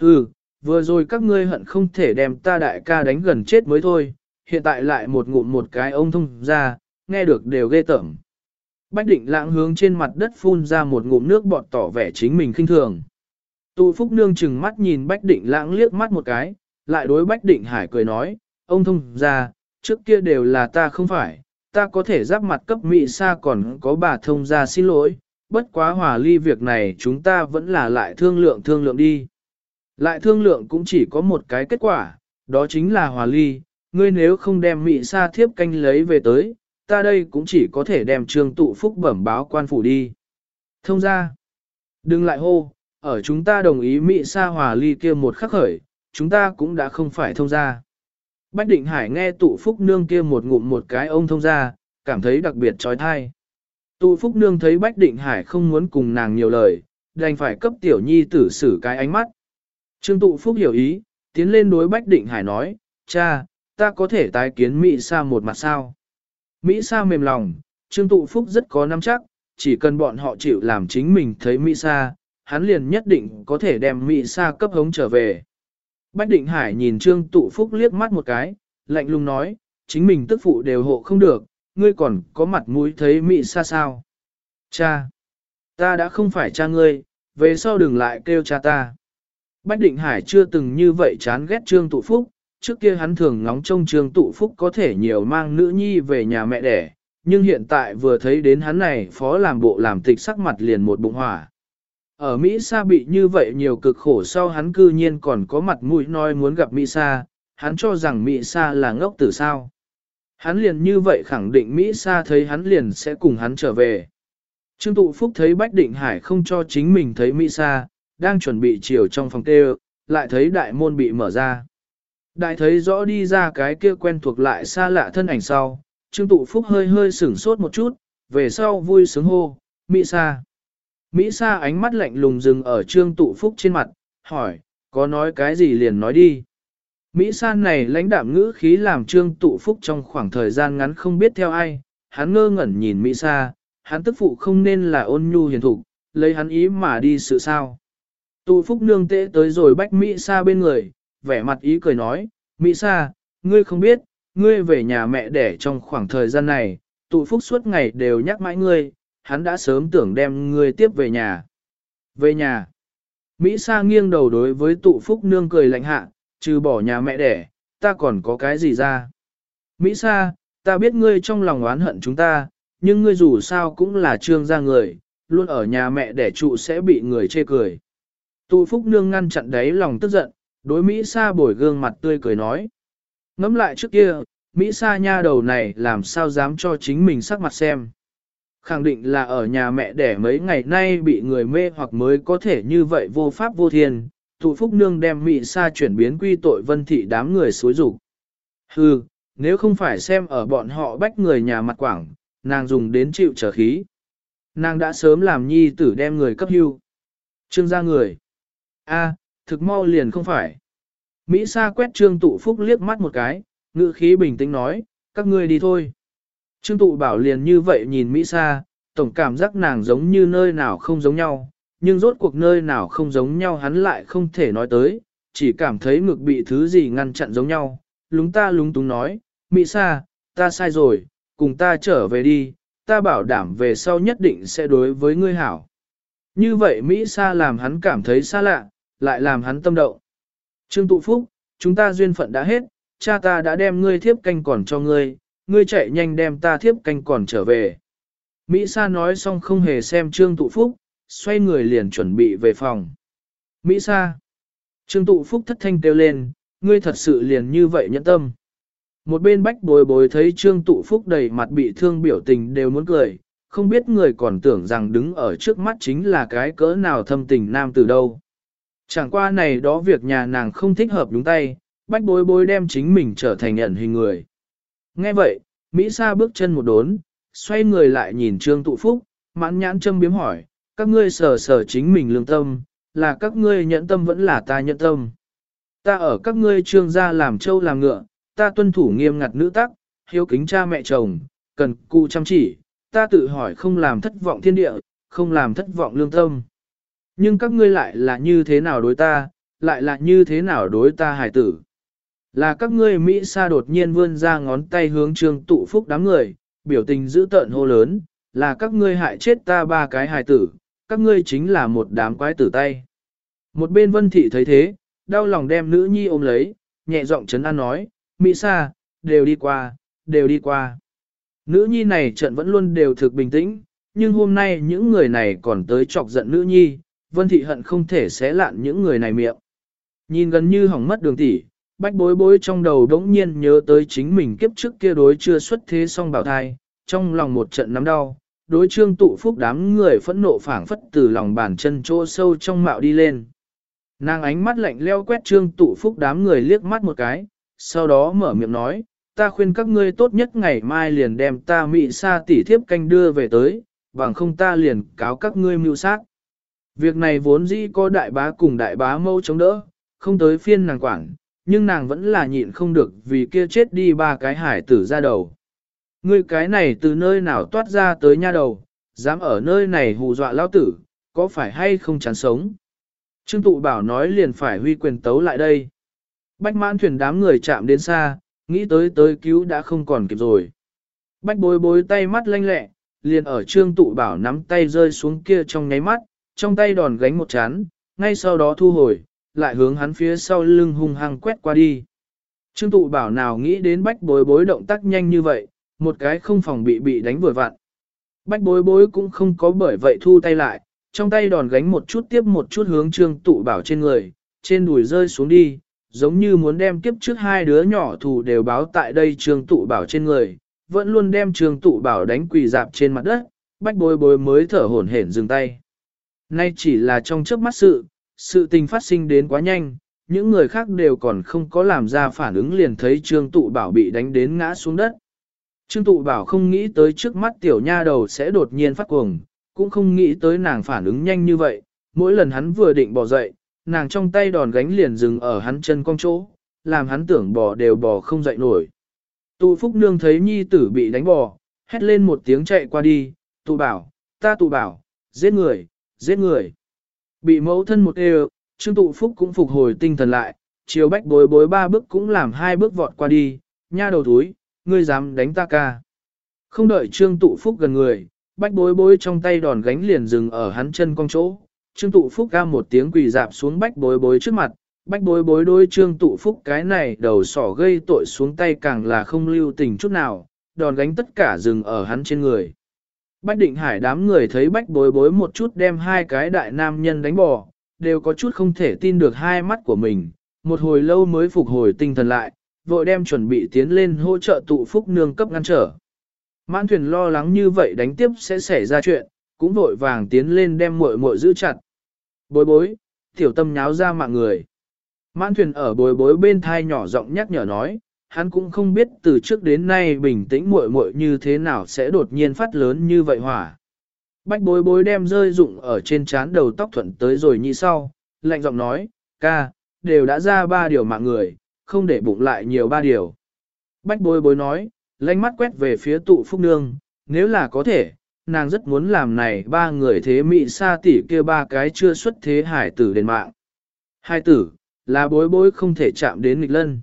Hừ, vừa rồi các ngươi hận không thể đem ta đại ca đánh gần chết mới thôi, hiện tại lại một ngụm một cái ông thông ra, nghe được đều ghê tởm. Bách định lãng hướng trên mặt đất phun ra một ngụm nước bọt tỏ vẻ chính mình khinh thường. Tụ phúc nương chừng mắt nhìn bách định lãng liếc mắt một cái, lại đối bách định hải cười nói, ông thông ra, trước kia đều là ta không phải, ta có thể giáp mặt cấp mỹ xa còn có bà thông ra xin lỗi, bất quá hòa ly việc này chúng ta vẫn là lại thương lượng thương lượng đi. Lại thương lượng cũng chỉ có một cái kết quả, đó chính là hòa ly, ngươi nếu không đem mỹ sa thiếp canh lấy về tới, ta đây cũng chỉ có thể đem trương tụ phúc bẩm báo quan phủ đi. Thông ra, đừng lại hô, ở chúng ta đồng ý mỹ sa hòa ly kia một khắc khởi, chúng ta cũng đã không phải thông ra. Bách định hải nghe tụ phúc nương kia một ngụm một cái ông thông ra, cảm thấy đặc biệt trói thai. Tụ phúc nương thấy bách định hải không muốn cùng nàng nhiều lời, đành phải cấp tiểu nhi tử xử cái ánh mắt. Trương tụ phúc hiểu ý, tiến lên đối bách định hải nói, cha, ta có thể tái kiến Mỹ Sa một mặt sao. Mỹ Sa mềm lòng, Trương tụ phúc rất có nắm chắc, chỉ cần bọn họ chịu làm chính mình thấy Mỹ Sa, hắn liền nhất định có thể đem Mỹ Sa cấp hống trở về. Bách định hải nhìn Trương tụ phúc liếc mắt một cái, lạnh lùng nói, chính mình tức phụ đều hộ không được, ngươi còn có mặt mũi thấy Mỹ Sa sao. Cha! Ta đã không phải cha ngươi, về sau đừng lại kêu cha ta. Bách Định Hải chưa từng như vậy chán ghét Trương Tụ Phúc, trước kia hắn thường ngóng trông Trương Tụ Phúc có thể nhiều mang nữ nhi về nhà mẹ đẻ, nhưng hiện tại vừa thấy đến hắn này phó làm bộ làm tịch sắc mặt liền một bụng hỏa. Ở Mỹ Sa bị như vậy nhiều cực khổ sau hắn cư nhiên còn có mặt mũi nói muốn gặp Mỹ Sa, hắn cho rằng Mỹ Sa là ngốc tử sao. Hắn liền như vậy khẳng định Mỹ Sa thấy hắn liền sẽ cùng hắn trở về. Trương Tụ Phúc thấy Bách Định Hải không cho chính mình thấy Mỹ Sa, đang chuẩn bị chiều trong phòng kêu, lại thấy đại môn bị mở ra. Đại thấy rõ đi ra cái kia quen thuộc lại xa lạ thân ảnh sau, Trương Tụ Phúc hơi hơi sửng sốt một chút, về sau vui sướng hô, Mỹ Sa. Mỹ Sa ánh mắt lạnh lùng dừng ở Trương Tụ Phúc trên mặt, hỏi, có nói cái gì liền nói đi. Mỹ Sa này lãnh đạm ngữ khí làm Trương Tụ Phúc trong khoảng thời gian ngắn không biết theo ai, hắn ngơ ngẩn nhìn Mỹ Sa, hắn tức phụ không nên là ôn nhu hiền thục, lấy hắn ý mà đi sự sao. Tụ phúc nương tệ tới rồi bách Mỹ Sa bên người, vẻ mặt ý cười nói, Mỹ Sa, ngươi không biết, ngươi về nhà mẹ đẻ trong khoảng thời gian này, tụ phúc suốt ngày đều nhắc mãi ngươi, hắn đã sớm tưởng đem ngươi tiếp về nhà. Về nhà. Mỹ Sa nghiêng đầu đối với tụ phúc nương cười lạnh hạ, trừ bỏ nhà mẹ đẻ, ta còn có cái gì ra. Mỹ Sa, ta biết ngươi trong lòng oán hận chúng ta, nhưng ngươi dù sao cũng là trương gia người, luôn ở nhà mẹ đẻ trụ sẽ bị người chê cười. Tụ Phúc Nương ngăn chặn đấy lòng tức giận, đối Mỹ Sa bồi gương mặt tươi cười nói. Ngắm lại trước kia, Mỹ Sa nha đầu này làm sao dám cho chính mình sắc mặt xem. Khẳng định là ở nhà mẹ đẻ mấy ngày nay bị người mê hoặc mới có thể như vậy vô pháp vô thiên. Tụ Phúc Nương đem Mỹ Sa chuyển biến quy tội vân thị đám người xối rủ. Hừ, nếu không phải xem ở bọn họ bách người nhà mặt quảng, nàng dùng đến chịu trở khí. Nàng đã sớm làm nhi tử đem người cấp hưu. Trương gia người. A, thực mau liền không phải. Mỹ Sa quét Trương Tụ Phúc liếc mắt một cái, ngữ khí bình tĩnh nói, các ngươi đi thôi. Trương Tụ bảo liền như vậy nhìn Mỹ Sa, tổng cảm giác nàng giống như nơi nào không giống nhau, nhưng rốt cuộc nơi nào không giống nhau hắn lại không thể nói tới, chỉ cảm thấy ngực bị thứ gì ngăn chặn giống nhau. Lúng ta lúng túng nói, Mỹ Sa, ta sai rồi, cùng ta trở về đi, ta bảo đảm về sau nhất định sẽ đối với ngươi hảo. Như vậy Mỹ Sa làm hắn cảm thấy xa lạ, lại làm hắn tâm động. Trương Tụ Phúc, chúng ta duyên phận đã hết, cha ta đã đem ngươi thiếp canh còn cho ngươi, ngươi chạy nhanh đem ta thiếp canh còn trở về. Mỹ Sa nói xong không hề xem Trương Tụ Phúc, xoay người liền chuẩn bị về phòng. Mỹ Sa. Trương Tụ Phúc thất thanh kêu lên, ngươi thật sự liền như vậy nhẫn tâm. Một bên bách bồi bồi thấy Trương Tụ Phúc đầy mặt bị thương biểu tình đều muốn cười, không biết người còn tưởng rằng đứng ở trước mắt chính là cái cỡ nào thâm tình nam từ đâu. Chẳng qua này đó việc nhà nàng không thích hợp đúng tay, bách bối bối đem chính mình trở thành nhận hình người. Nghe vậy, Mỹ Sa bước chân một đốn, xoay người lại nhìn Trương Tụ Phúc, mãn nhãn châm biếm hỏi, các ngươi sở sở chính mình lương tâm, là các ngươi nhẫn tâm vẫn là ta nhẫn tâm. Ta ở các ngươi trương gia làm trâu làm ngựa, ta tuân thủ nghiêm ngặt nữ tắc, hiếu kính cha mẹ chồng, cần cụ chăm chỉ, ta tự hỏi không làm thất vọng thiên địa, không làm thất vọng lương tâm. Nhưng các ngươi lại là như thế nào đối ta, lại là như thế nào đối ta hài tử. Là các ngươi Mỹ Sa đột nhiên vươn ra ngón tay hướng trương tụ phúc đám người, biểu tình dữ tợn hô lớn, là các ngươi hại chết ta ba cái hài tử, các ngươi chính là một đám quái tử tay. Một bên vân thị thấy thế, đau lòng đem nữ nhi ôm lấy, nhẹ giọng chấn an nói, Mỹ Sa, đều đi qua, đều đi qua. Nữ nhi này trận vẫn luôn đều thực bình tĩnh, nhưng hôm nay những người này còn tới chọc giận nữ nhi, vân thị hận không thể xé lạn những người này miệng. Nhìn gần như hỏng mất đường tỷ, bách bối bối trong đầu đống nhiên nhớ tới chính mình kiếp trước kia đối chưa xuất thế song bảo thai, trong lòng một trận nắm đau, đối trương tụ phúc đám người phẫn nộ phảng phất từ lòng bàn chân chỗ sâu trong mạo đi lên. Nàng ánh mắt lạnh leo quét trương tụ phúc đám người liếc mắt một cái, sau đó mở miệng nói, ta khuyên các ngươi tốt nhất ngày mai liền đem ta mị sa tỉ thiếp canh đưa về tới, bằng không ta liền cáo các ngươi mưu sát. Việc này vốn dĩ có đại bá cùng đại bá mâu chống đỡ, không tới phiên nàng quản, nhưng nàng vẫn là nhịn không được vì kia chết đi ba cái hải tử ra đầu. Ngươi cái này từ nơi nào toát ra tới nha đầu, dám ở nơi này hù dọa lao tử, có phải hay không chán sống? Trương tụ bảo nói liền phải huy quyền tấu lại đây. Bách mãn thuyền đám người chạm đến xa, nghĩ tới tới cứu đã không còn kịp rồi. Bách bối bối tay mắt lanh lẹ, liền ở trương tụ bảo nắm tay rơi xuống kia trong nháy mắt, trong tay đòn gánh một chán, ngay sau đó thu hồi, lại hướng hắn phía sau lưng hung hăng quét qua đi. Trương tụ bảo nào nghĩ đến bách bối bối động tác nhanh như vậy, một cái không phòng bị bị đánh vừa vặn. Bách bối bối cũng không có bởi vậy thu tay lại, trong tay đòn gánh một chút tiếp một chút hướng trương tụ bảo trên người, trên đùi rơi xuống đi, giống như muốn đem kiếp trước hai đứa nhỏ thù đều báo tại đây trương tụ bảo trên người, vẫn luôn đem trương tụ bảo đánh quỳ dạp trên mặt đất, bách bối bối mới thở hổn hển dừng tay. Nay chỉ là trong trước mắt sự, sự tình phát sinh đến quá nhanh, những người khác đều còn không có làm ra phản ứng liền thấy trương tụ bảo bị đánh đến ngã xuống đất. Trương tụ bảo không nghĩ tới trước mắt tiểu nha đầu sẽ đột nhiên phát cuồng, cũng không nghĩ tới nàng phản ứng nhanh như vậy, mỗi lần hắn vừa định bỏ dậy, nàng trong tay đòn gánh liền dừng ở hắn chân cong chỗ, làm hắn tưởng bò đều bò không dậy nổi. Tụ phúc nương thấy nhi tử bị đánh bò, hét lên một tiếng chạy qua đi, tụ bảo, ta tụ bảo, giết người, giết người. Bị mẫu thân một đều, trương tụ phúc cũng phục hồi tinh thần lại, chiều bách bối bối ba bước cũng làm hai bước vọt qua đi, nha đầu túi, ngươi dám đánh ta ca. Không đợi trương tụ phúc gần người, bách bối bối trong tay đòn gánh liền dừng ở hắn chân cong chỗ, Trương Tụ Phúc ca một tiếng quỳ dạp xuống bách bối bối trước mặt, bách bối bối đôi Trương Tụ Phúc cái này đầu sỏ gây tội xuống tay càng là không lưu tình chút nào, đòn gánh tất cả dừng ở hắn trên người. Bách định hải đám người thấy bách bối bối một chút đem hai cái đại nam nhân đánh bỏ, đều có chút không thể tin được hai mắt của mình, một hồi lâu mới phục hồi tinh thần lại, vội đem chuẩn bị tiến lên hỗ trợ tụ phúc nương cấp ngăn trở. Mãn thuyền lo lắng như vậy đánh tiếp sẽ xảy ra chuyện, cũng vội vàng tiến lên đem muội muội giữ chặt. Bối bối, tiểu tâm nháo ra mạng người. Mãn thuyền ở bối bối bên thai nhỏ giọng nhắc nhở nói, hắn cũng không biết từ trước đến nay bình tĩnh muội muội như thế nào sẽ đột nhiên phát lớn như vậy hỏa. Bách bối bối đem rơi rụng ở trên trán đầu tóc thuận tới rồi như sau, lạnh giọng nói, ca, đều đã ra ba điều mạng người, không để bụng lại nhiều ba điều. Bách bối bối nói, lánh mắt quét về phía tụ phúc nương, nếu là có thể, nàng rất muốn làm này ba người thế mị sa tỷ kia ba cái chưa xuất thế hải tử đền mạng. Hai tử, là bối bối không thể chạm đến nghịch lân.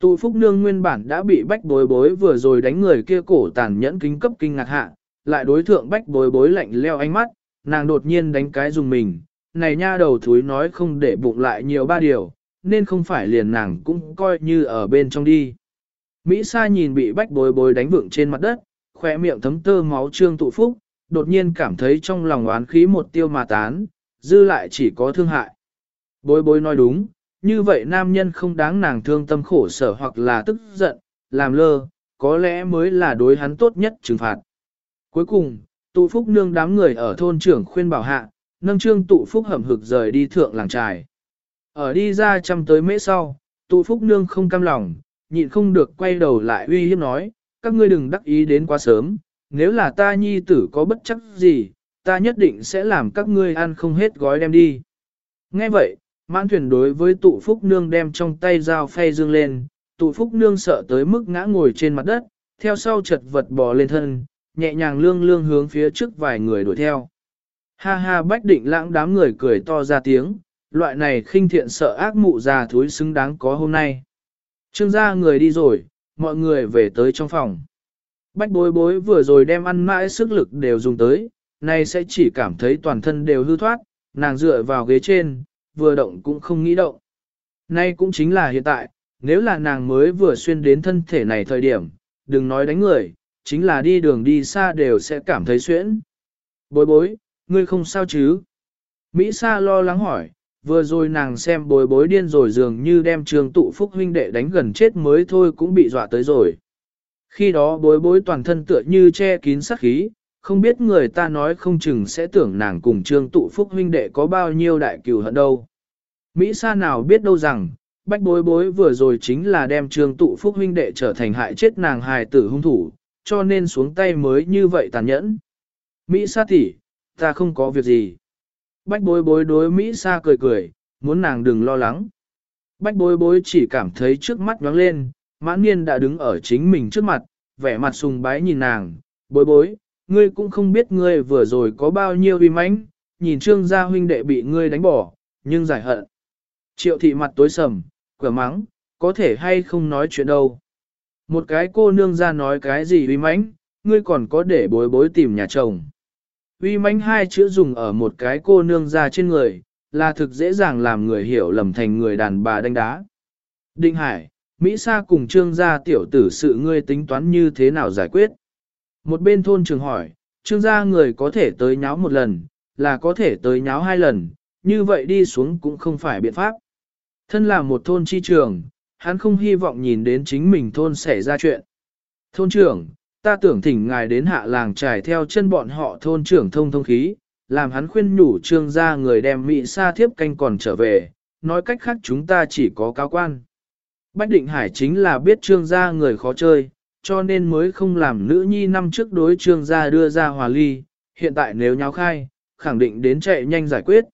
Tụ phúc nương nguyên bản đã bị bách bối bối vừa rồi đánh người kia cổ tàn nhẫn kính cấp kinh ngạc hạ, lại đối thượng bách bối bối lạnh leo ánh mắt, nàng đột nhiên đánh cái dùng mình, này nha đầu thúi nói không để bụng lại nhiều ba điều, nên không phải liền nàng cũng coi như ở bên trong đi. Mỹ Sa nhìn bị bách bối bối đánh vượng trên mặt đất, khỏe miệng thấm tơ máu trương tụ phúc, đột nhiên cảm thấy trong lòng oán khí một tiêu mà tán, dư lại chỉ có thương hại. Bối bối nói đúng, như vậy nam nhân không đáng nàng thương tâm khổ sở hoặc là tức giận, làm lơ, có lẽ mới là đối hắn tốt nhất trừng phạt. Cuối cùng, tụ phúc nương đám người ở thôn trưởng khuyên bảo hạ, nâng trương tụ phúc hầm hực rời đi thượng làng trài. Ở đi ra chăm tới mễ sau, tụ phúc nương không cam lòng, nhịn không được quay đầu lại uy hiếp nói, các ngươi đừng đắc ý đến quá sớm, nếu là ta nhi tử có bất chắc gì, ta nhất định sẽ làm các ngươi ăn không hết gói đem đi. Nghe vậy, mãn thuyền đối với tụ phúc nương đem trong tay dao phay dương lên, tụ phúc nương sợ tới mức ngã ngồi trên mặt đất, theo sau chật vật bò lên thân, nhẹ nhàng lương lương hướng phía trước vài người đuổi theo. Ha ha bách định lãng đám người cười to ra tiếng, loại này khinh thiện sợ ác mụ già thúi xứng đáng có hôm nay. Trương gia người đi rồi, mọi người về tới trong phòng. Bách bối bối vừa rồi đem ăn mãi sức lực đều dùng tới, nay sẽ chỉ cảm thấy toàn thân đều hư thoát, nàng dựa vào ghế trên, vừa động cũng không nghĩ động. Nay cũng chính là hiện tại, nếu là nàng mới vừa xuyên đến thân thể này thời điểm, đừng nói đánh người, chính là đi đường đi xa đều sẽ cảm thấy xuyễn. Bối bối, ngươi không sao chứ? Mỹ Sa lo lắng hỏi, vừa rồi nàng xem bối bối điên rồi dường như đem trường tụ phúc huynh đệ đánh gần chết mới thôi cũng bị dọa tới rồi. Khi đó bối bối toàn thân tựa như che kín sắc khí, không biết người ta nói không chừng sẽ tưởng nàng cùng trương tụ phúc huynh đệ có bao nhiêu đại cừu hận đâu. Mỹ Sa nào biết đâu rằng, bách bối bối vừa rồi chính là đem trương tụ phúc huynh đệ trở thành hại chết nàng hài tử hung thủ, cho nên xuống tay mới như vậy tàn nhẫn. Mỹ Sa tỷ, ta không có việc gì. Bách bối bối đối Mỹ Sa cười cười, muốn nàng đừng lo lắng. Bách bối bối chỉ cảm thấy trước mắt nhoáng lên, mãn niên đã đứng ở chính mình trước mặt, vẻ mặt sùng bái nhìn nàng, bối bối, ngươi cũng không biết ngươi vừa rồi có bao nhiêu uy mãnh, nhìn trương gia huynh đệ bị ngươi đánh bỏ, nhưng giải hận. Triệu thị mặt tối sầm, cửa mắng, có thể hay không nói chuyện đâu. Một cái cô nương ra nói cái gì uy mãnh, ngươi còn có để bối bối tìm nhà chồng. Uy mãnh hai chữ dùng ở một cái cô nương ra trên người, là thực dễ dàng làm người hiểu lầm thành người đàn bà đánh đá. Định Hải, Mỹ Sa cùng trương gia tiểu tử sự ngươi tính toán như thế nào giải quyết? Một bên thôn trường hỏi, trương gia người có thể tới nháo một lần, là có thể tới nháo hai lần, như vậy đi xuống cũng không phải biện pháp. Thân là một thôn chi trường, hắn không hy vọng nhìn đến chính mình thôn xảy ra chuyện. Thôn trưởng, ta tưởng thỉnh ngài đến hạ làng trải theo chân bọn họ thôn trưởng thông thông khí, làm hắn khuyên nhủ trương gia người đem Mỹ sa thiếp canh còn trở về, nói cách khác chúng ta chỉ có cao quan. Bách Định Hải chính là biết trương gia người khó chơi, cho nên mới không làm nữ nhi năm trước đối trương gia đưa ra hòa ly, hiện tại nếu nháo khai, khẳng định đến chạy nhanh giải quyết.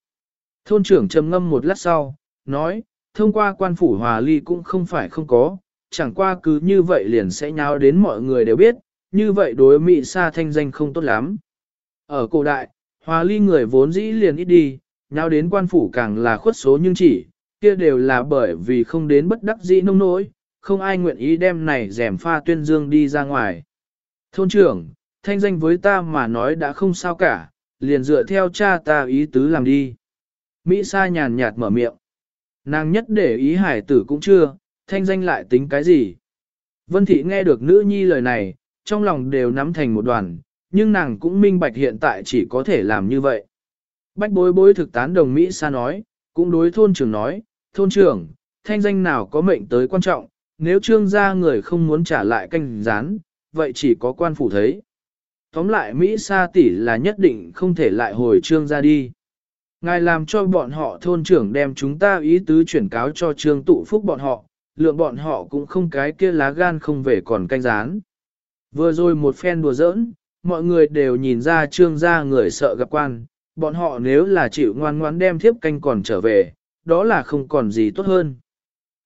Thôn trưởng trầm ngâm một lát sau, nói, thông qua quan phủ hòa ly cũng không phải không có, chẳng qua cứ như vậy liền sẽ nháo đến mọi người đều biết, như vậy đối Mỹ Sa thanh danh không tốt lắm. Ở cổ đại, hòa ly người vốn dĩ liền ít đi, nháo đến quan phủ càng là khuất số nhưng chỉ, kia đều là bởi vì không đến bất đắc dĩ nông nỗi, không ai nguyện ý đem này rèm pha tuyên dương đi ra ngoài. Thôn trưởng, thanh danh với ta mà nói đã không sao cả, liền dựa theo cha ta ý tứ làm đi. Mỹ Sa nhàn nhạt mở miệng. Nàng nhất để ý hải tử cũng chưa, thanh danh lại tính cái gì. Vân Thị nghe được nữ nhi lời này, trong lòng đều nắm thành một đoàn, nhưng nàng cũng minh bạch hiện tại chỉ có thể làm như vậy. Bách bối bối thực tán đồng Mỹ Sa nói, cũng đối thôn trưởng nói, thôn trưởng, thanh danh nào có mệnh tới quan trọng, nếu trương gia người không muốn trả lại canh rán vậy chỉ có quan phủ thấy. Tóm lại Mỹ Sa tỷ là nhất định không thể lại hồi trương gia đi. Ngài làm cho bọn họ thôn trưởng đem chúng ta ý tứ chuyển cáo cho trương tụ phúc bọn họ, lượng bọn họ cũng không cái kia lá gan không về còn canh rán. Vừa rồi một phen đùa giỡn, mọi người đều nhìn ra trương gia người sợ gặp quan, bọn họ nếu là chịu ngoan ngoãn đem thiếp canh còn trở về, đó là không còn gì tốt hơn.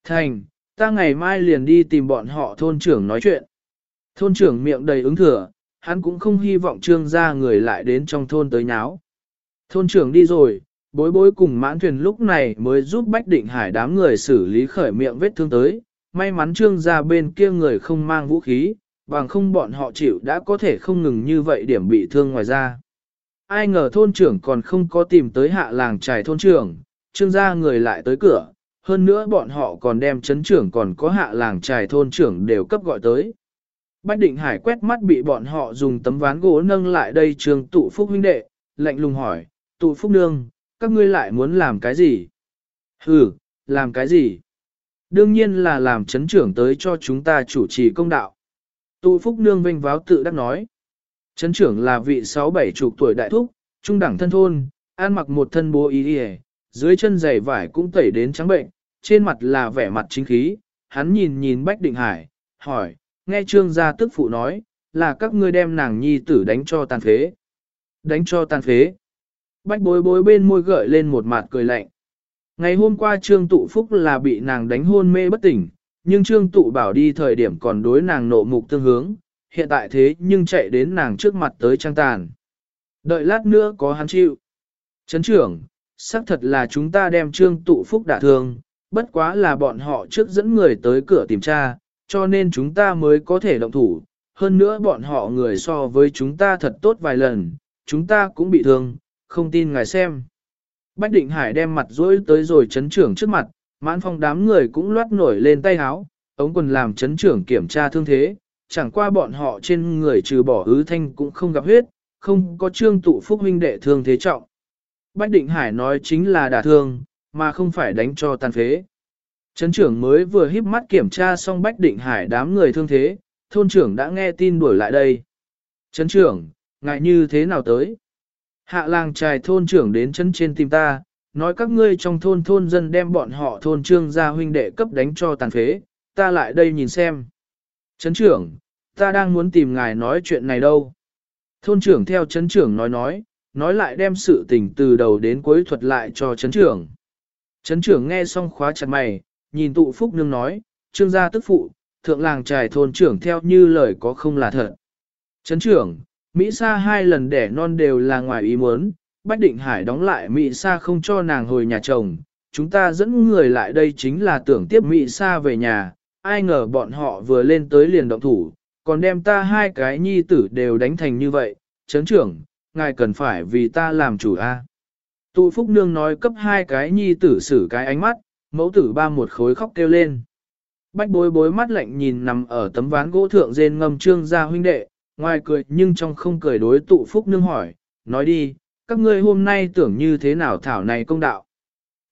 Thành, ta ngày mai liền đi tìm bọn họ thôn trưởng nói chuyện. Thôn trưởng miệng đầy ứng thừa, hắn cũng không hy vọng trương gia người lại đến trong thôn tới nháo. Thôn trưởng đi rồi, bối bối cùng mãn thuyền lúc này mới giúp Bách Định Hải đám người xử lý khởi miệng vết thương tới. May mắn trương gia bên kia người không mang vũ khí, bằng không bọn họ chịu đã có thể không ngừng như vậy điểm bị thương ngoài ra. Ai ngờ thôn trưởng còn không có tìm tới hạ làng trải thôn trưởng, trương gia người lại tới cửa, hơn nữa bọn họ còn đem chấn trưởng còn có hạ làng trài thôn trưởng đều cấp gọi tới. Bách Định Hải quét mắt bị bọn họ dùng tấm ván gỗ nâng lại đây trường tụ phúc huynh đệ, lạnh lùng hỏi, tụ phúc nương, các ngươi lại muốn làm cái gì? Ừ, làm cái gì? Đương nhiên là làm chấn trưởng tới cho chúng ta chủ trì công đạo. Tụ phúc nương vinh váo tự đắc nói. Chấn trưởng là vị sáu bảy chục tuổi đại thúc, trung đẳng thân thôn, an mặc một thân bố ý đi dưới chân giày vải cũng tẩy đến trắng bệnh, trên mặt là vẻ mặt chính khí, hắn nhìn nhìn Bách Định Hải, hỏi, nghe trương gia tức phụ nói, là các ngươi đem nàng nhi tử đánh cho tàn phế. Đánh cho tàn phế. Bách bối bối bên môi gợi lên một mặt cười lạnh. Ngày hôm qua trương tụ phúc là bị nàng đánh hôn mê bất tỉnh, nhưng trương tụ bảo đi thời điểm còn đối nàng nộ mục tương hướng, hiện tại thế nhưng chạy đến nàng trước mặt tới trang tàn. Đợi lát nữa có hắn chịu. Chấn trưởng, xác thật là chúng ta đem trương tụ phúc đả thương, bất quá là bọn họ trước dẫn người tới cửa tìm tra, cho nên chúng ta mới có thể động thủ. Hơn nữa bọn họ người so với chúng ta thật tốt vài lần, chúng ta cũng bị thương, không tin ngài xem. Bách Định Hải đem mặt dối tới rồi chấn trưởng trước mặt, mãn phong đám người cũng loát nổi lên tay háo, ống quần làm chấn trưởng kiểm tra thương thế, chẳng qua bọn họ trên người trừ bỏ ứ thanh cũng không gặp huyết, không có trương tụ phúc huynh đệ thương thế trọng. Bách Định Hải nói chính là đả thương, mà không phải đánh cho tàn phế. Trấn trưởng mới vừa híp mắt kiểm tra xong Bách Định Hải đám người thương thế, thôn trưởng đã nghe tin đuổi lại đây. Trấn trưởng, ngại như thế nào tới? Hạ làng trài thôn trưởng đến chân trên tim ta, nói các ngươi trong thôn thôn dân đem bọn họ thôn trương gia huynh đệ cấp đánh cho tàn phế, ta lại đây nhìn xem. Trấn trưởng, ta đang muốn tìm ngài nói chuyện này đâu. Thôn trưởng theo trấn trưởng nói nói, nói lại đem sự tình từ đầu đến cuối thuật lại cho chấn trưởng. chấn trưởng nghe xong khóa chặt mày, nhìn tụ phúc nương nói, trương gia tức phụ, thượng làng trài thôn trưởng theo như lời có không là thật. chấn trưởng, Mỹ Sa hai lần đẻ non đều là ngoài ý muốn, Bách Định Hải đóng lại Mỹ Sa không cho nàng hồi nhà chồng, chúng ta dẫn người lại đây chính là tưởng tiếp Mỹ Sa về nhà, ai ngờ bọn họ vừa lên tới liền động thủ, còn đem ta hai cái nhi tử đều đánh thành như vậy, chấn trưởng, ngài cần phải vì ta làm chủ a. Tụ Phúc Nương nói cấp hai cái nhi tử xử cái ánh mắt, mẫu tử ba một khối khóc kêu lên. Bách bối bối mắt lạnh nhìn nằm ở tấm ván gỗ thượng rên ngâm trương gia huynh đệ, ngoài cười nhưng trong không cười đối tụ Phúc Nương hỏi, nói đi, các ngươi hôm nay tưởng như thế nào thảo này công đạo.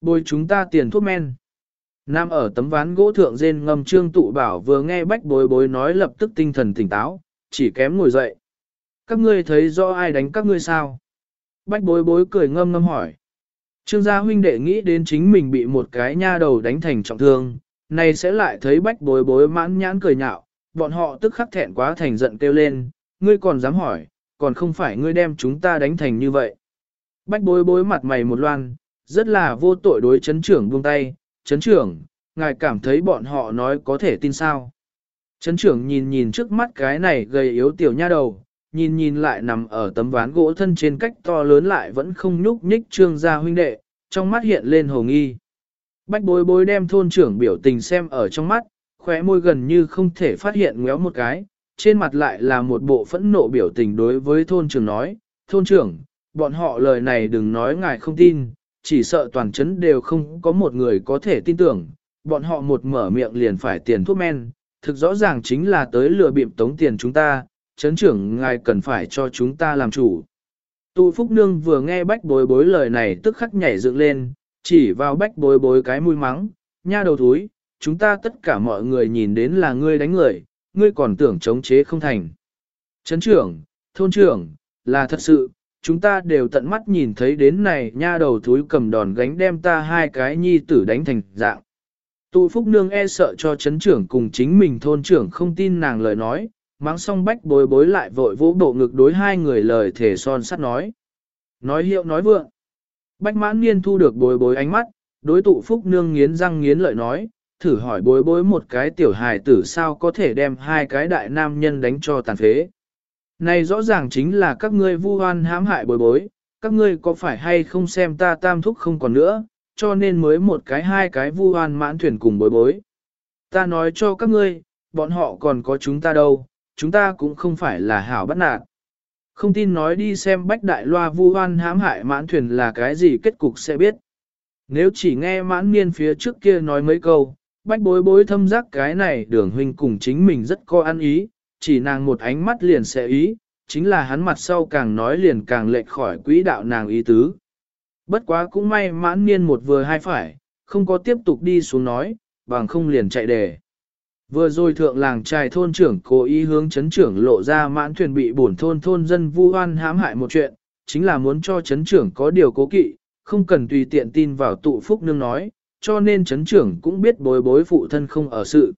Bồi chúng ta tiền thuốc men. Nam ở tấm ván gỗ thượng rên ngâm trương tụ bảo vừa nghe bách bối bối nói lập tức tinh thần tỉnh táo, chỉ kém ngồi dậy. Các ngươi thấy rõ ai đánh các ngươi sao? Bách bối bối cười ngâm ngâm hỏi. Trương gia huynh đệ nghĩ đến chính mình bị một cái nha đầu đánh thành trọng thương, này sẽ lại thấy bách bối bối mãn nhãn cười nhạo, bọn họ tức khắc thẹn quá thành giận kêu lên, ngươi còn dám hỏi, còn không phải ngươi đem chúng ta đánh thành như vậy. Bách bối bối mặt mày một loan, rất là vô tội đối chấn trưởng buông tay, chấn trưởng, ngài cảm thấy bọn họ nói có thể tin sao. Chấn trưởng nhìn nhìn trước mắt cái này gầy yếu tiểu nha đầu, nhìn nhìn lại nằm ở tấm ván gỗ thân trên cách to lớn lại vẫn không nhúc nhích trương gia huynh đệ, trong mắt hiện lên hồ nghi. Bách bối bối đem thôn trưởng biểu tình xem ở trong mắt, khóe môi gần như không thể phát hiện ngéo một cái, trên mặt lại là một bộ phẫn nộ biểu tình đối với thôn trưởng nói, thôn trưởng, bọn họ lời này đừng nói ngài không tin, chỉ sợ toàn chấn đều không có một người có thể tin tưởng, bọn họ một mở miệng liền phải tiền thuốc men, thực rõ ràng chính là tới lừa bịp tống tiền chúng ta, chấn trưởng ngài cần phải cho chúng ta làm chủ. Tụ Phúc Nương vừa nghe bách bối bối lời này tức khắc nhảy dựng lên, chỉ vào bách bối bối cái mũi mắng, nha đầu thúi, chúng ta tất cả mọi người nhìn đến là ngươi đánh người, ngươi còn tưởng chống chế không thành. Chấn trưởng, thôn trưởng, là thật sự, chúng ta đều tận mắt nhìn thấy đến này nha đầu thúi cầm đòn gánh đem ta hai cái nhi tử đánh thành dạng. Tụ Phúc Nương e sợ cho chấn trưởng cùng chính mình thôn trưởng không tin nàng lời nói, mắng xong bách bối bối lại vội vỗ bộ ngực đối hai người lời thể son sắt nói. Nói hiệu nói vượng. Bách mãn niên thu được bối bối ánh mắt, đối tụ Phúc Nương nghiến răng nghiến lợi nói, thử hỏi bối bối một cái tiểu hài tử sao có thể đem hai cái đại nam nhân đánh cho tàn phế. Này rõ ràng chính là các ngươi vu oan hãm hại bối bối, các ngươi có phải hay không xem ta tam thúc không còn nữa, cho nên mới một cái hai cái vu oan mãn thuyền cùng bối bối. Ta nói cho các ngươi, bọn họ còn có chúng ta đâu, chúng ta cũng không phải là hảo bắt nạt. Không tin nói đi xem bách đại loa vu oan hãm hại mãn thuyền là cái gì kết cục sẽ biết. Nếu chỉ nghe mãn niên phía trước kia nói mấy câu, bách bối bối thâm giác cái này đường huynh cùng chính mình rất có ăn ý, chỉ nàng một ánh mắt liền sẽ ý, chính là hắn mặt sau càng nói liền càng lệch khỏi quỹ đạo nàng ý tứ. Bất quá cũng may mãn niên một vừa hai phải, không có tiếp tục đi xuống nói, bằng không liền chạy đề. Vừa rồi thượng làng trài thôn trưởng cố ý hướng chấn trưởng lộ ra mãn thuyền bị bổn thôn thôn dân vu oan hãm hại một chuyện, chính là muốn cho chấn trưởng có điều cố kỵ, không cần tùy tiện tin vào tụ phúc nương nói, cho nên chấn trưởng cũng biết bối bối phụ thân không ở sự.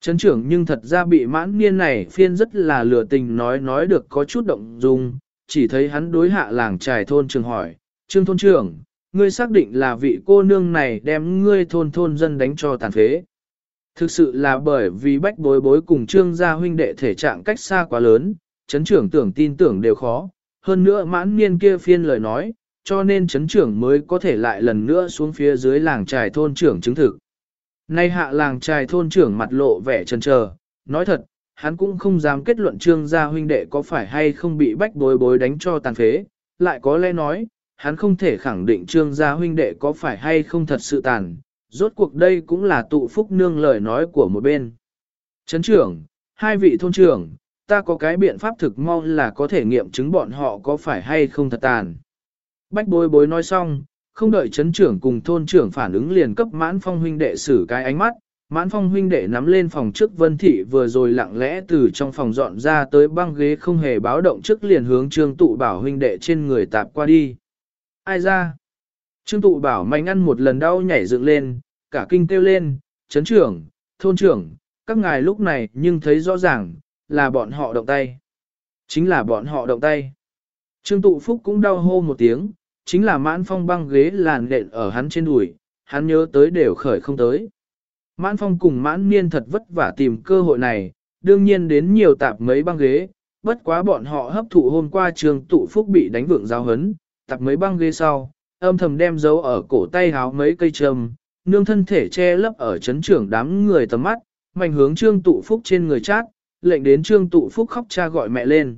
Chấn trưởng nhưng thật ra bị mãn niên này phiên rất là lừa tình nói nói được có chút động dung, chỉ thấy hắn đối hạ làng trài thôn trường hỏi, trương thôn trưởng, ngươi xác định là vị cô nương này đem ngươi thôn thôn dân đánh cho tàn phế. Thực sự là bởi vì bách bối bối cùng trương gia huynh đệ thể trạng cách xa quá lớn, chấn trưởng tưởng tin tưởng đều khó, hơn nữa mãn niên kia phiên lời nói, cho nên chấn trưởng mới có thể lại lần nữa xuống phía dưới làng trài thôn trưởng chứng thực. Nay hạ làng trài thôn trưởng mặt lộ vẻ chần chờ, nói thật, hắn cũng không dám kết luận trương gia huynh đệ có phải hay không bị bách bối bối đánh cho tàn phế, lại có lẽ nói, hắn không thể khẳng định trương gia huynh đệ có phải hay không thật sự tàn, rốt cuộc đây cũng là tụ phúc nương lời nói của một bên. Trấn trưởng, hai vị thôn trưởng, ta có cái biện pháp thực mau là có thể nghiệm chứng bọn họ có phải hay không thật tàn. Bách bối bối nói xong, không đợi chấn trưởng cùng thôn trưởng phản ứng liền cấp mãn phong huynh đệ xử cái ánh mắt, mãn phong huynh đệ nắm lên phòng trước vân thị vừa rồi lặng lẽ từ trong phòng dọn ra tới băng ghế không hề báo động trước liền hướng trương tụ bảo huynh đệ trên người tạp qua đi. Ai ra? Trương tụ bảo mạnh ăn một lần đau nhảy dựng lên, cả kinh kêu lên, chấn trưởng, thôn trưởng, các ngài lúc này nhưng thấy rõ ràng, là bọn họ động tay. Chính là bọn họ động tay. Trương tụ phúc cũng đau hô một tiếng, chính là mãn phong băng ghế làn nện ở hắn trên đùi, hắn nhớ tới đều khởi không tới. Mãn phong cùng mãn niên thật vất vả tìm cơ hội này, đương nhiên đến nhiều tạp mấy băng ghế, bất quá bọn họ hấp thụ hôm qua trường tụ phúc bị đánh vượng giáo hấn, tạp mấy băng ghế sau, âm thầm đem dấu ở cổ tay háo mấy cây trầm, nương thân thể che lấp ở chấn trưởng đám người tầm mắt, mạnh hướng trương tụ phúc trên người chát, lệnh đến trương tụ phúc khóc cha gọi mẹ lên.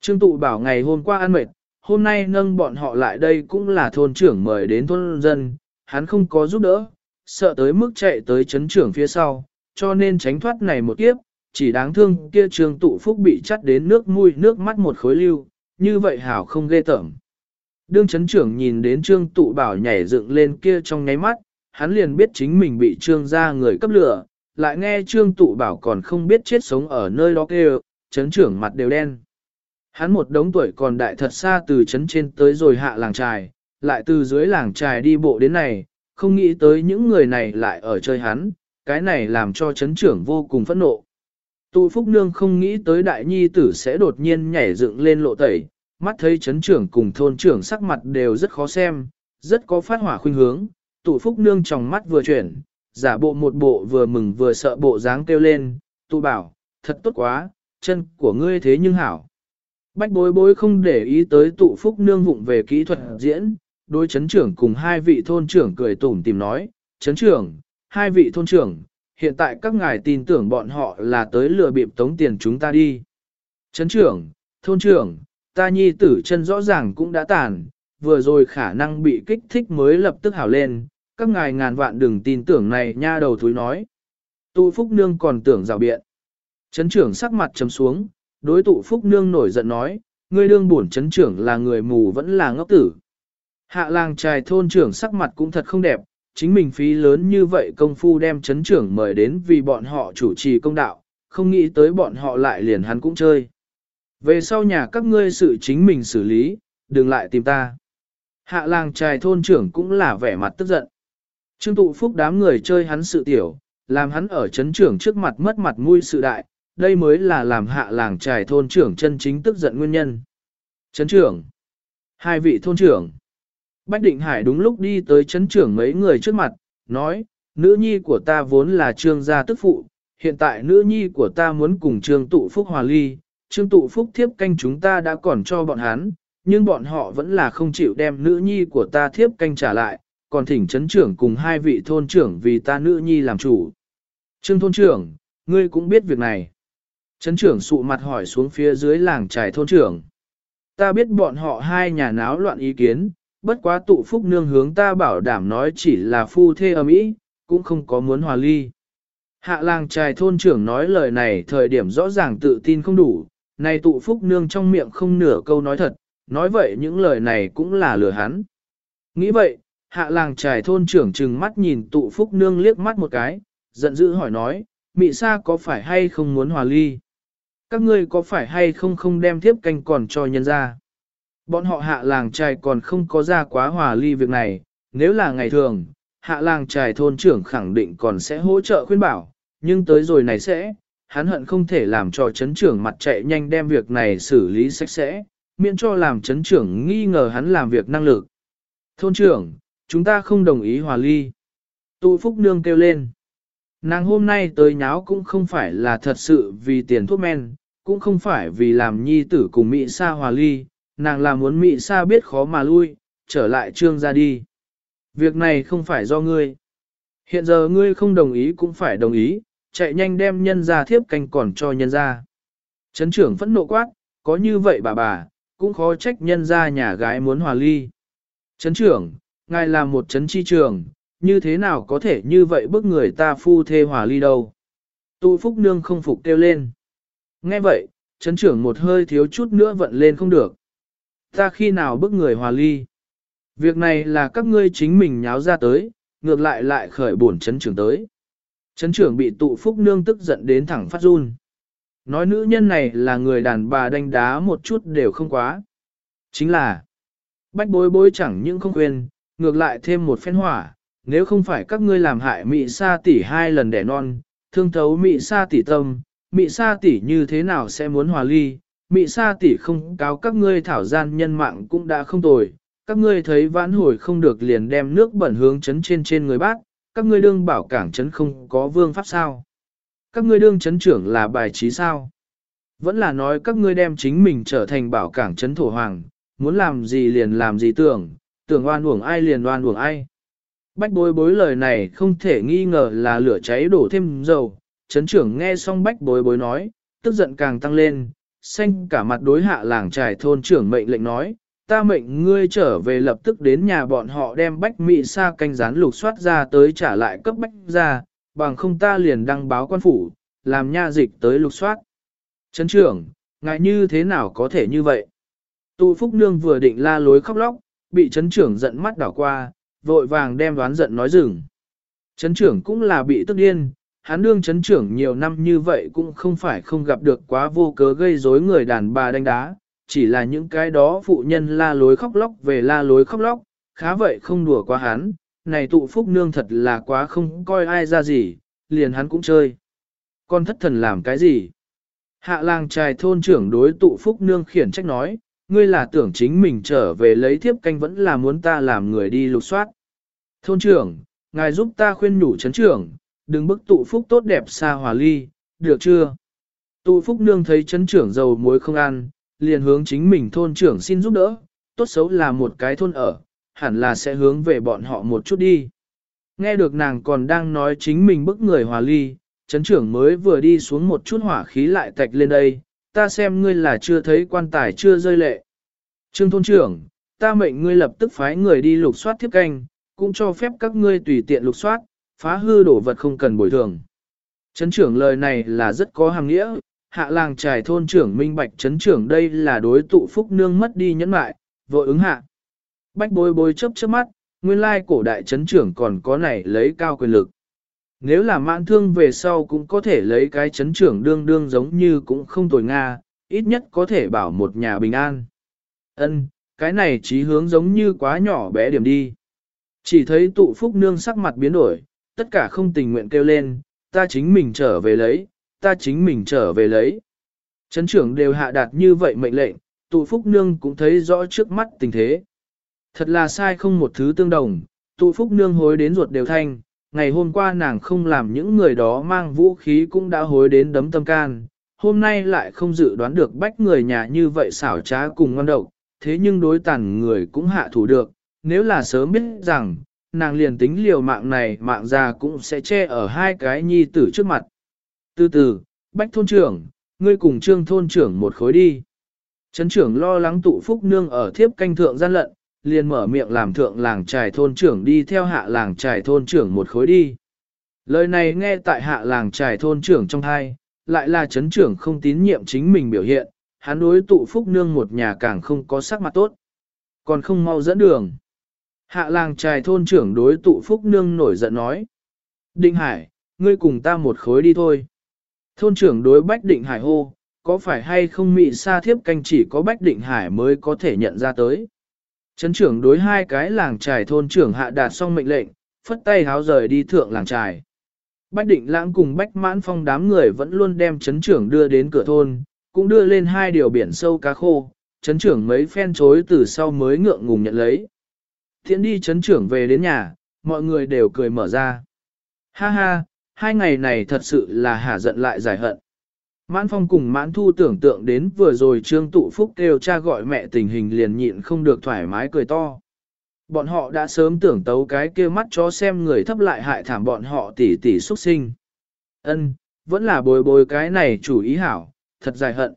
Trương tụ bảo ngày hôm qua ăn mệt, hôm nay nâng bọn họ lại đây cũng là thôn trưởng mời đến thôn dân, hắn không có giúp đỡ, sợ tới mức chạy tới chấn trưởng phía sau, cho nên tránh thoát này một kiếp, chỉ đáng thương kia trương tụ phúc bị chắt đến nước mũi nước mắt một khối lưu, như vậy hảo không ghê tởm. Đương chấn trưởng nhìn đến trương tụ bảo nhảy dựng lên kia trong nháy mắt, hắn liền biết chính mình bị trương ra người cấp lửa, lại nghe trương tụ bảo còn không biết chết sống ở nơi đó kêu, chấn trưởng mặt đều đen. Hắn một đống tuổi còn đại thật xa từ chấn trên tới rồi hạ làng trài, lại từ dưới làng trài đi bộ đến này, không nghĩ tới những người này lại ở chơi hắn, cái này làm cho chấn trưởng vô cùng phẫn nộ. Tụ Phúc Nương không nghĩ tới đại nhi tử sẽ đột nhiên nhảy dựng lên lộ tẩy, mắt thấy chấn trưởng cùng thôn trưởng sắc mặt đều rất khó xem, rất có phát hỏa khuynh hướng. Tụ Phúc Nương trong mắt vừa chuyển, giả bộ một bộ vừa mừng vừa sợ bộ dáng kêu lên, tụ bảo, thật tốt quá, chân của ngươi thế nhưng hảo. Bách bối bối không để ý tới tụ phúc nương vụng về kỹ thuật diễn, đối chấn trưởng cùng hai vị thôn trưởng cười tủm tìm nói, chấn trưởng, hai vị thôn trưởng, hiện tại các ngài tin tưởng bọn họ là tới lừa bịp tống tiền chúng ta đi. Chấn trưởng, thôn trưởng, ta nhi tử chân rõ ràng cũng đã tàn, vừa rồi khả năng bị kích thích mới lập tức hảo lên, các ngài ngàn vạn đừng tin tưởng này nha đầu thúi nói. Tụ phúc nương còn tưởng rào biện. Chấn trưởng sắc mặt chấm xuống, đối tụ phúc nương nổi giận nói, ngươi đương bổn chấn trưởng là người mù vẫn là ngốc tử. Hạ làng trài thôn trưởng sắc mặt cũng thật không đẹp, chính mình phí lớn như vậy công phu đem chấn trưởng mời đến vì bọn họ chủ trì công đạo, không nghĩ tới bọn họ lại liền hắn cũng chơi. Về sau nhà các ngươi sự chính mình xử lý, đừng lại tìm ta. Hạ làng trài thôn trưởng cũng là vẻ mặt tức giận. Trương tụ phúc đám người chơi hắn sự tiểu, làm hắn ở chấn trưởng trước mặt mất mặt mũi sự đại, đây mới là làm hạ làng trài thôn trưởng chân chính tức giận nguyên nhân. Chấn trưởng, hai vị thôn trưởng, Bách Định Hải đúng lúc đi tới chấn trưởng mấy người trước mặt, nói, nữ nhi của ta vốn là trương gia tức phụ, hiện tại nữ nhi của ta muốn cùng trương tụ phúc hòa ly, trương tụ phúc thiếp canh chúng ta đã còn cho bọn hắn, nhưng bọn họ vẫn là không chịu đem nữ nhi của ta thiếp canh trả lại, còn thỉnh chấn trưởng cùng hai vị thôn trưởng vì ta nữ nhi làm chủ. Trương thôn trưởng, ngươi cũng biết việc này. Trấn trưởng sụ mặt hỏi xuống phía dưới làng trải thôn trưởng. Ta biết bọn họ hai nhà náo loạn ý kiến, bất quá tụ phúc nương hướng ta bảo đảm nói chỉ là phu thê âm ý, cũng không có muốn hòa ly. Hạ làng trài thôn trưởng nói lời này thời điểm rõ ràng tự tin không đủ, này tụ phúc nương trong miệng không nửa câu nói thật, nói vậy những lời này cũng là lừa hắn. Nghĩ vậy, hạ làng trài thôn trưởng trừng mắt nhìn tụ phúc nương liếc mắt một cái, giận dữ hỏi nói, mị sa có phải hay không muốn hòa ly? Các ngươi có phải hay không không đem thiếp canh còn cho nhân ra? Bọn họ hạ làng trài còn không có ra quá hòa ly việc này, nếu là ngày thường, hạ làng trài thôn trưởng khẳng định còn sẽ hỗ trợ khuyên bảo, nhưng tới rồi này sẽ, hắn hận không thể làm cho chấn trưởng mặt chạy nhanh đem việc này xử lý sạch sẽ, miễn cho làm chấn trưởng nghi ngờ hắn làm việc năng lực. Thôn trưởng, chúng ta không đồng ý hòa ly. Tụ Phúc Nương kêu lên. Nàng hôm nay tới nháo cũng không phải là thật sự vì tiền thuốc men, cũng không phải vì làm nhi tử cùng Mỹ Sa hòa ly, nàng là muốn Mỹ Sa biết khó mà lui, trở lại trương ra đi. Việc này không phải do ngươi. Hiện giờ ngươi không đồng ý cũng phải đồng ý, chạy nhanh đem nhân ra thiếp canh còn cho nhân ra. Trấn trưởng phẫn nộ quát, có như vậy bà bà, cũng khó trách nhân ra nhà gái muốn hòa ly. Trấn trưởng, ngài là một trấn chi trường, như thế nào có thể như vậy bức người ta phu thê hòa ly đâu. Tụ phúc nương không phục kêu lên. Nghe vậy, trấn trưởng một hơi thiếu chút nữa vận lên không được. Ta khi nào bức người hòa ly? Việc này là các ngươi chính mình nháo ra tới, ngược lại lại khởi bổn trấn trưởng tới. Trấn trưởng bị tụ phúc nương tức giận đến thẳng phát run. Nói nữ nhân này là người đàn bà đánh đá một chút đều không quá. Chính là, bách bối bối chẳng những không quên, ngược lại thêm một phen hỏa, nếu không phải các ngươi làm hại mị sa tỷ hai lần đẻ non, thương thấu mị sa tỷ tâm, mị sa tỷ như thế nào sẽ muốn hòa ly, mị sa tỷ không cáo các ngươi thảo gian nhân mạng cũng đã không tồi, các ngươi thấy vãn hồi không được liền đem nước bẩn hướng chấn trên trên người bác, các ngươi đương bảo cảng chấn không có vương pháp sao. Các ngươi đương chấn trưởng là bài trí sao. Vẫn là nói các ngươi đem chính mình trở thành bảo cảng chấn thổ hoàng, muốn làm gì liền làm gì tưởng, tưởng oan uổng ai liền oan uổng ai. Bách bối bối lời này không thể nghi ngờ là lửa cháy đổ thêm dầu, chấn trưởng nghe xong bách bối bối nói, tức giận càng tăng lên, xanh cả mặt đối hạ làng trải thôn trưởng mệnh lệnh nói, ta mệnh ngươi trở về lập tức đến nhà bọn họ đem bách mị sa canh rán lục soát ra tới trả lại cấp bách ra, bằng không ta liền đăng báo quan phủ, làm nha dịch tới lục soát. Trấn trưởng, ngại như thế nào có thể như vậy? Tụ Phúc Nương vừa định la lối khóc lóc, bị trấn trưởng giận mắt đảo qua, vội vàng đem đoán giận nói dừng. Trấn trưởng cũng là bị tức điên, hắn đương trấn trưởng nhiều năm như vậy cũng không phải không gặp được quá vô cớ gây rối người đàn bà đánh đá, chỉ là những cái đó phụ nhân la lối khóc lóc về la lối khóc lóc, khá vậy không đùa quá hắn, này tụ phúc nương thật là quá không coi ai ra gì, liền hắn cũng chơi. Con thất thần làm cái gì? Hạ làng trài thôn trưởng đối tụ phúc nương khiển trách nói, ngươi là tưởng chính mình trở về lấy thiếp canh vẫn là muốn ta làm người đi lục soát. Thôn trưởng, ngài giúp ta khuyên nhủ chấn trưởng, đừng bức tụ phúc tốt đẹp xa hòa ly, được chưa? Tụ phúc nương thấy chấn trưởng dầu muối không ăn, liền hướng chính mình thôn trưởng xin giúp đỡ, tốt xấu là một cái thôn ở, hẳn là sẽ hướng về bọn họ một chút đi. Nghe được nàng còn đang nói chính mình bức người hòa ly, chấn trưởng mới vừa đi xuống một chút hỏa khí lại tạch lên đây, ta xem ngươi là chưa thấy quan tài chưa rơi lệ. Trương thôn trưởng, ta mệnh ngươi lập tức phái người đi lục soát thiếp canh, cũng cho phép các ngươi tùy tiện lục soát, phá hư đổ vật không cần bồi thường. Chấn trưởng lời này là rất có hàng nghĩa, hạ làng trải thôn trưởng minh bạch chấn trưởng đây là đối tụ phúc nương mất đi nhẫn mại, vội ứng hạ. Bách bối bối chớp chớp mắt, nguyên lai cổ đại chấn trưởng còn có này lấy cao quyền lực. Nếu là mãn thương về sau cũng có thể lấy cái chấn trưởng đương đương giống như cũng không tồi Nga, ít nhất có thể bảo một nhà bình an. Ân, cái này trí hướng giống như quá nhỏ bé điểm đi. Chỉ thấy tụ phúc nương sắc mặt biến đổi, tất cả không tình nguyện kêu lên, ta chính mình trở về lấy, ta chính mình trở về lấy. Chấn trưởng đều hạ đạt như vậy mệnh lệnh, tụ phúc nương cũng thấy rõ trước mắt tình thế. Thật là sai không một thứ tương đồng, tụ phúc nương hối đến ruột đều thanh, ngày hôm qua nàng không làm những người đó mang vũ khí cũng đã hối đến đấm tâm can, hôm nay lại không dự đoán được bách người nhà như vậy xảo trá cùng ngon độc, thế nhưng đối tàn người cũng hạ thủ được, nếu là sớm biết rằng, nàng liền tính liều mạng này mạng già cũng sẽ che ở hai cái nhi tử trước mặt. Từ từ, bách thôn trưởng, ngươi cùng trương thôn trưởng một khối đi. Trấn trưởng lo lắng tụ phúc nương ở thiếp canh thượng gian lận, liền mở miệng làm thượng làng trài thôn trưởng đi theo hạ làng trài thôn trưởng một khối đi. Lời này nghe tại hạ làng trài thôn trưởng trong hai, lại là chấn trưởng không tín nhiệm chính mình biểu hiện, hắn đối tụ phúc nương một nhà càng không có sắc mặt tốt. Còn không mau dẫn đường. Hạ làng trài thôn trưởng đối tụ phúc nương nổi giận nói. đinh Hải, ngươi cùng ta một khối đi thôi. Thôn trưởng đối Bách Định Hải hô, có phải hay không mị sa thiếp canh chỉ có Bách Định Hải mới có thể nhận ra tới. Trấn trưởng đối hai cái làng trài thôn trưởng hạ đạt xong mệnh lệnh, phất tay háo rời đi thượng làng trài. Bách định lãng cùng bách mãn phong đám người vẫn luôn đem chấn trưởng đưa đến cửa thôn, cũng đưa lên hai điều biển sâu cá khô, chấn trưởng mấy phen chối từ sau mới ngượng ngùng nhận lấy. Thiện đi chấn trưởng về đến nhà, mọi người đều cười mở ra. Ha ha, hai ngày này thật sự là hả giận lại giải hận. Mãn phong cùng mãn thu tưởng tượng đến vừa rồi trương tụ phúc kêu cha gọi mẹ tình hình liền nhịn không được thoải mái cười to. Bọn họ đã sớm tưởng tấu cái kia mắt chó xem người thấp lại hại thảm bọn họ tỉ tỉ xuất sinh. Ân, vẫn là bồi bồi cái này chủ ý hảo, thật dài hận.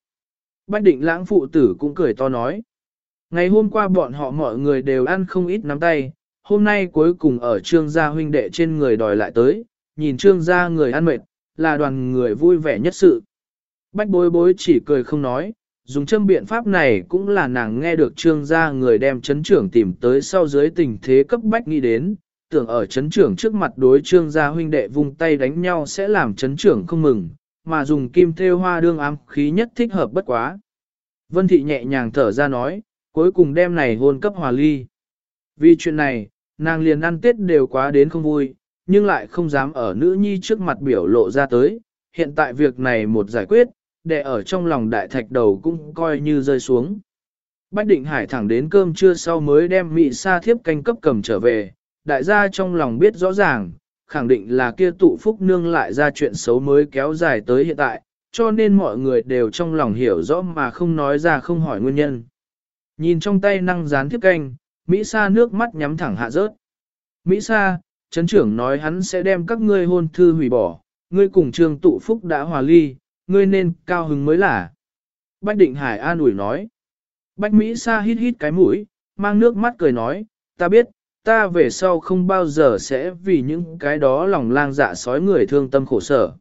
Bách định lãng phụ tử cũng cười to nói. Ngày hôm qua bọn họ mọi người đều ăn không ít nắm tay, hôm nay cuối cùng ở trương gia huynh đệ trên người đòi lại tới, nhìn trương gia người ăn mệt, là đoàn người vui vẻ nhất sự. Bách bối bối chỉ cười không nói, dùng châm biện pháp này cũng là nàng nghe được trương gia người đem chấn trưởng tìm tới sau dưới tình thế cấp bách nghĩ đến, tưởng ở chấn trưởng trước mặt đối trương gia huynh đệ vung tay đánh nhau sẽ làm chấn trưởng không mừng, mà dùng kim thêu hoa đương ám khí nhất thích hợp bất quá. Vân thị nhẹ nhàng thở ra nói, cuối cùng đêm này hôn cấp hòa ly. Vì chuyện này, nàng liền ăn tết đều quá đến không vui, nhưng lại không dám ở nữ nhi trước mặt biểu lộ ra tới. Hiện tại việc này một giải quyết, để ở trong lòng đại thạch đầu cũng coi như rơi xuống. Bách định hải thẳng đến cơm trưa sau mới đem mị sa thiếp canh cấp cầm trở về, đại gia trong lòng biết rõ ràng, khẳng định là kia tụ phúc nương lại ra chuyện xấu mới kéo dài tới hiện tại, cho nên mọi người đều trong lòng hiểu rõ mà không nói ra không hỏi nguyên nhân. Nhìn trong tay năng dán thiếp canh, Mỹ Sa nước mắt nhắm thẳng hạ rớt. Mỹ Sa, chấn trưởng nói hắn sẽ đem các ngươi hôn thư hủy bỏ, ngươi cùng trương tụ phúc đã hòa ly, ngươi nên cao hứng mới là. Bách Định Hải an ủi nói. Bách Mỹ Sa hít hít cái mũi, mang nước mắt cười nói, ta biết, ta về sau không bao giờ sẽ vì những cái đó lòng lang dạ sói người thương tâm khổ sở.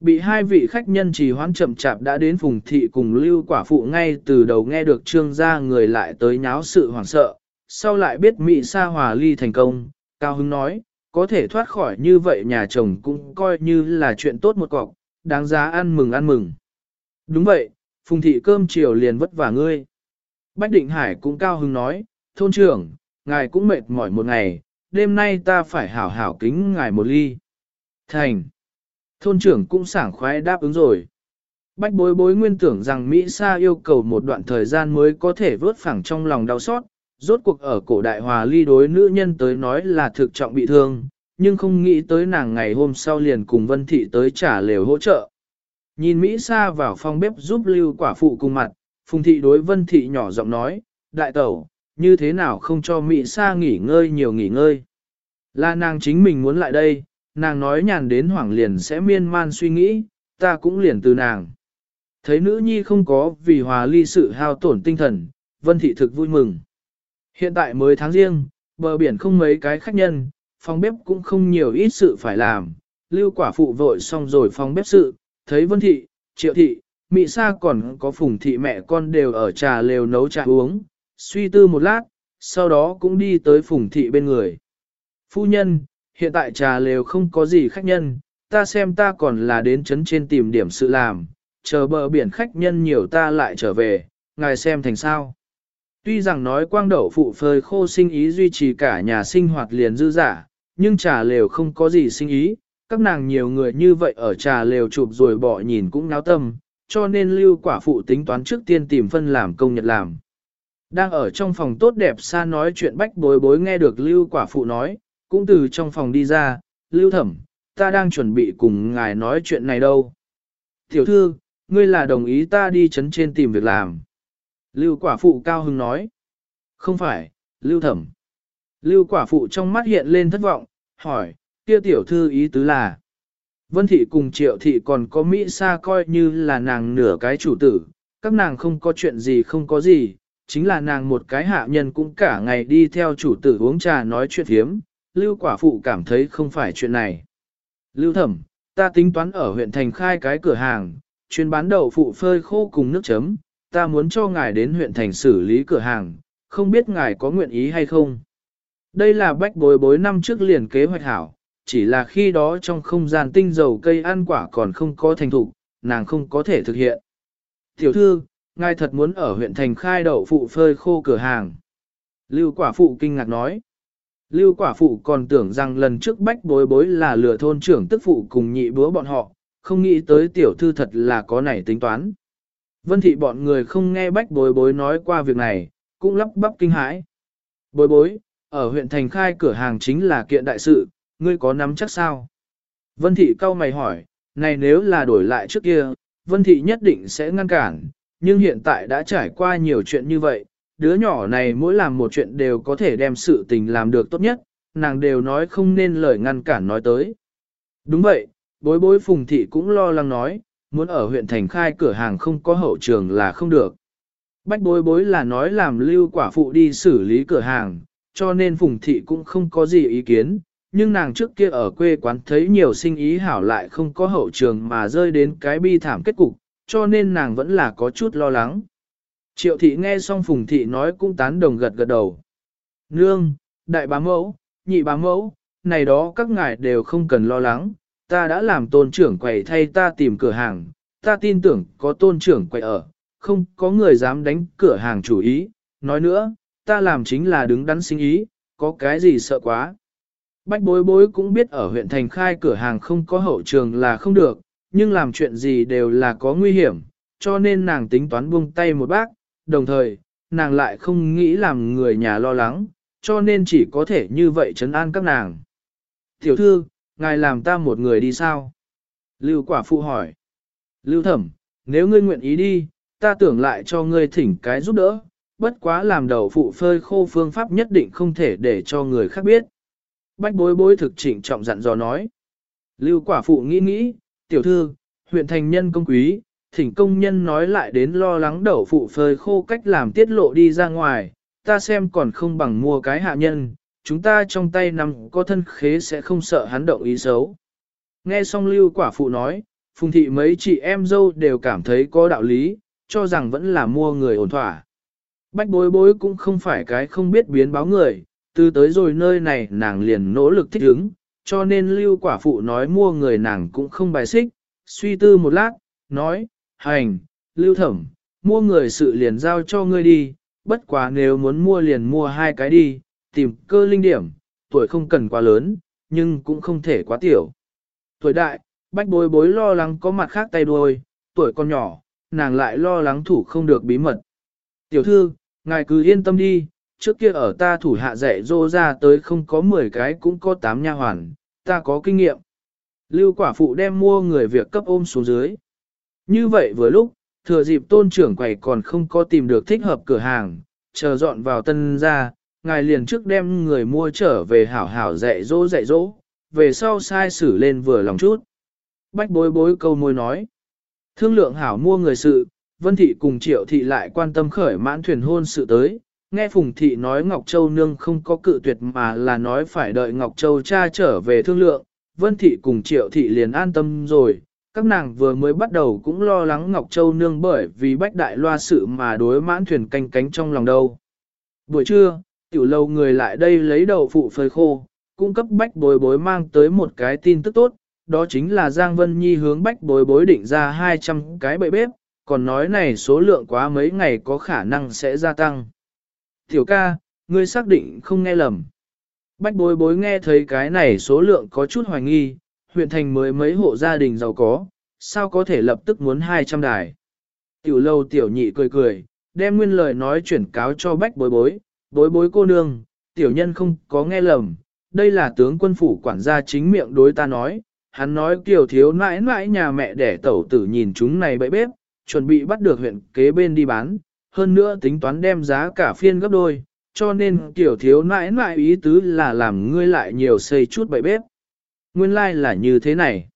Bị hai vị khách nhân trì hoãn chậm chạp đã đến phùng thị cùng lưu quả phụ ngay từ đầu nghe được trương gia người lại tới nháo sự hoảng sợ, sau lại biết Mỹ Sa hòa ly thành công, Cao hứng nói, có thể thoát khỏi như vậy nhà chồng cũng coi như là chuyện tốt một cọc, đáng giá ăn mừng ăn mừng. Đúng vậy, phùng thị cơm chiều liền vất vả ngươi. Bách Định Hải cũng Cao hứng nói, thôn trưởng, ngài cũng mệt mỏi một ngày, đêm nay ta phải hảo hảo kính ngài một ly. Thành. Thôn trưởng cũng sảng khoái đáp ứng rồi. Bách bối bối nguyên tưởng rằng Mỹ Sa yêu cầu một đoạn thời gian mới có thể vớt phẳng trong lòng đau xót, rốt cuộc ở cổ đại hòa ly đối nữ nhân tới nói là thực trọng bị thương, nhưng không nghĩ tới nàng ngày hôm sau liền cùng Vân Thị tới trả lều hỗ trợ. Nhìn Mỹ Sa vào phòng bếp giúp lưu quả phụ cùng mặt, Phùng Thị đối Vân Thị nhỏ giọng nói, đại tẩu, như thế nào không cho Mỹ Sa nghỉ ngơi nhiều nghỉ ngơi. Là nàng chính mình muốn lại đây, nàng nói nhàn đến hoảng liền sẽ miên man suy nghĩ, ta cũng liền từ nàng. Thấy nữ nhi không có vì hòa ly sự hao tổn tinh thần, Vân Thị thực vui mừng. Hiện tại mới tháng riêng, bờ biển không mấy cái khách nhân, phòng bếp cũng không nhiều ít sự phải làm. Lưu quả phụ vội xong rồi phòng bếp sự, thấy Vân Thị, Triệu Thị, mỹ Sa còn có Phùng Thị mẹ con đều ở trà lều nấu trà uống, suy tư một lát, sau đó cũng đi tới Phùng Thị bên người. Phu nhân, hiện tại trà lều không có gì khách nhân, ta xem ta còn là đến chấn trên tìm điểm sự làm, chờ bờ biển khách nhân nhiều ta lại trở về, ngài xem thành sao. Tuy rằng nói quang đậu phụ phơi khô sinh ý duy trì cả nhà sinh hoạt liền dư giả, nhưng trà lều không có gì sinh ý, các nàng nhiều người như vậy ở trà lều chụp rồi bỏ nhìn cũng náo tâm, cho nên lưu quả phụ tính toán trước tiên tìm phân làm công nhật làm. Đang ở trong phòng tốt đẹp xa nói chuyện bách bối bối nghe được lưu quả phụ nói, cũng từ trong phòng đi ra, lưu thẩm, ta đang chuẩn bị cùng ngài nói chuyện này đâu. Tiểu thư, ngươi là đồng ý ta đi chấn trên tìm việc làm. Lưu quả phụ cao hưng nói. Không phải, lưu thẩm. Lưu quả phụ trong mắt hiện lên thất vọng, hỏi, kia tiểu thư ý tứ là. Vân thị cùng triệu thị còn có Mỹ Sa coi như là nàng nửa cái chủ tử, các nàng không có chuyện gì không có gì, chính là nàng một cái hạ nhân cũng cả ngày đi theo chủ tử uống trà nói chuyện hiếm, lưu quả phụ cảm thấy không phải chuyện này. Lưu thẩm, ta tính toán ở huyện thành khai cái cửa hàng, chuyên bán đậu phụ phơi khô cùng nước chấm, ta muốn cho ngài đến huyện thành xử lý cửa hàng, không biết ngài có nguyện ý hay không. Đây là bách bối bối năm trước liền kế hoạch hảo, chỉ là khi đó trong không gian tinh dầu cây ăn quả còn không có thành thục, nàng không có thể thực hiện. Tiểu thư, ngài thật muốn ở huyện thành khai đậu phụ phơi khô cửa hàng. Lưu quả phụ kinh ngạc nói. Lưu quả phụ còn tưởng rằng lần trước bách bối bối là lừa thôn trưởng tức phụ cùng nhị búa bọn họ, không nghĩ tới tiểu thư thật là có nảy tính toán. Vân thị bọn người không nghe bách bối bối nói qua việc này, cũng lắp bắp kinh hãi. Bối bối, ở huyện thành khai cửa hàng chính là kiện đại sự, ngươi có nắm chắc sao? Vân thị cau mày hỏi, này nếu là đổi lại trước kia, Vân thị nhất định sẽ ngăn cản, nhưng hiện tại đã trải qua nhiều chuyện như vậy, đứa nhỏ này mỗi làm một chuyện đều có thể đem sự tình làm được tốt nhất, nàng đều nói không nên lời ngăn cản nói tới. Đúng vậy, bối bối phùng thị cũng lo lắng nói, muốn ở huyện thành khai cửa hàng không có hậu trường là không được. Bách bối bối là nói làm lưu quả phụ đi xử lý cửa hàng, cho nên phùng thị cũng không có gì ý kiến, nhưng nàng trước kia ở quê quán thấy nhiều sinh ý hảo lại không có hậu trường mà rơi đến cái bi thảm kết cục, cho nên nàng vẫn là có chút lo lắng. Triệu thị nghe xong phùng thị nói cũng tán đồng gật gật đầu. Nương, đại bá mẫu, nhị bá mẫu, này đó các ngài đều không cần lo lắng, ta đã làm tôn trưởng quầy thay ta tìm cửa hàng, ta tin tưởng có tôn trưởng quầy ở, không có người dám đánh cửa hàng chủ ý, nói nữa, ta làm chính là đứng đắn sinh ý, có cái gì sợ quá. Bách bối bối cũng biết ở huyện thành khai cửa hàng không có hậu trường là không được, nhưng làm chuyện gì đều là có nguy hiểm, cho nên nàng tính toán buông tay một bác, đồng thời, nàng lại không nghĩ làm người nhà lo lắng, cho nên chỉ có thể như vậy trấn an các nàng. Tiểu thư, ngài làm ta một người đi sao? Lưu quả phụ hỏi. Lưu thẩm, nếu ngươi nguyện ý đi, ta tưởng lại cho ngươi thỉnh cái giúp đỡ, bất quá làm đầu phụ phơi khô phương pháp nhất định không thể để cho người khác biết. Bách bối bối thực chỉnh trọng dặn dò nói. Lưu quả phụ nghĩ nghĩ, tiểu thư, huyện thành nhân công quý, thỉnh công nhân nói lại đến lo lắng đầu phụ phơi khô cách làm tiết lộ đi ra ngoài, ta xem còn không bằng mua cái hạ nhân, chúng ta trong tay nằm có thân khế sẽ không sợ hắn động ý xấu. Nghe xong lưu quả phụ nói, phùng thị mấy chị em dâu đều cảm thấy có đạo lý, cho rằng vẫn là mua người ổn thỏa. Bách bối bối cũng không phải cái không biết biến báo người, từ tới rồi nơi này nàng liền nỗ lực thích ứng, cho nên lưu quả phụ nói mua người nàng cũng không bài xích, suy tư một lát, nói, hành, lưu thẩm, mua người sự liền giao cho ngươi đi, bất quá nếu muốn mua liền mua hai cái đi, tìm cơ linh điểm, tuổi không cần quá lớn, nhưng cũng không thể quá tiểu. Tuổi đại, bách bối bối lo lắng có mặt khác tay đuôi, tuổi còn nhỏ, nàng lại lo lắng thủ không được bí mật. Tiểu thư, ngài cứ yên tâm đi, trước kia ở ta thủ hạ dạy dô ra tới không có 10 cái cũng có 8 nha hoàn, ta có kinh nghiệm. Lưu quả phụ đem mua người việc cấp ôm xuống dưới. Như vậy vừa lúc, thừa dịp tôn trưởng quầy còn không có tìm được thích hợp cửa hàng, chờ dọn vào tân ra, ngài liền trước đem người mua trở về hảo hảo dạy dỗ dạy dỗ, về sau sai xử lên vừa lòng chút. Bách bối bối câu môi nói. Thương lượng hảo mua người sự, Vân Thị cùng Triệu Thị lại quan tâm khởi mãn thuyền hôn sự tới. Nghe Phùng Thị nói Ngọc Châu Nương không có cự tuyệt mà là nói phải đợi Ngọc Châu cha trở về thương lượng. Vân Thị cùng Triệu Thị liền an tâm rồi. Các nàng vừa mới bắt đầu cũng lo lắng Ngọc Châu Nương bởi vì bách đại loa sự mà đối mãn thuyền canh cánh trong lòng đâu. Buổi trưa, tiểu lâu người lại đây lấy đầu phụ phơi khô, cung cấp bách bối bối mang tới một cái tin tức tốt, đó chính là Giang Vân Nhi hướng bách bối bối định ra 200 cái bậy bếp, còn nói này số lượng quá mấy ngày có khả năng sẽ gia tăng. Tiểu ca, ngươi xác định không nghe lầm. Bách bối bối nghe thấy cái này số lượng có chút hoài nghi, huyện thành mới mấy hộ gia đình giàu có, sao có thể lập tức muốn 200 đài. Tiểu lâu tiểu nhị cười cười, đem nguyên lời nói chuyển cáo cho bách bối bối, bối bối cô nương, tiểu nhân không có nghe lầm, đây là tướng quân phủ quản gia chính miệng đối ta nói, hắn nói kiểu thiếu nãi nãi nhà mẹ để tẩu tử nhìn chúng này bậy bếp, chuẩn bị bắt được huyện kế bên đi bán, hơn nữa tính toán đem giá cả phiên gấp đôi, cho nên kiểu thiếu nãi nãi ý tứ là làm ngươi lại nhiều xây chút bậy bếp. Nguyên lai like là như thế này.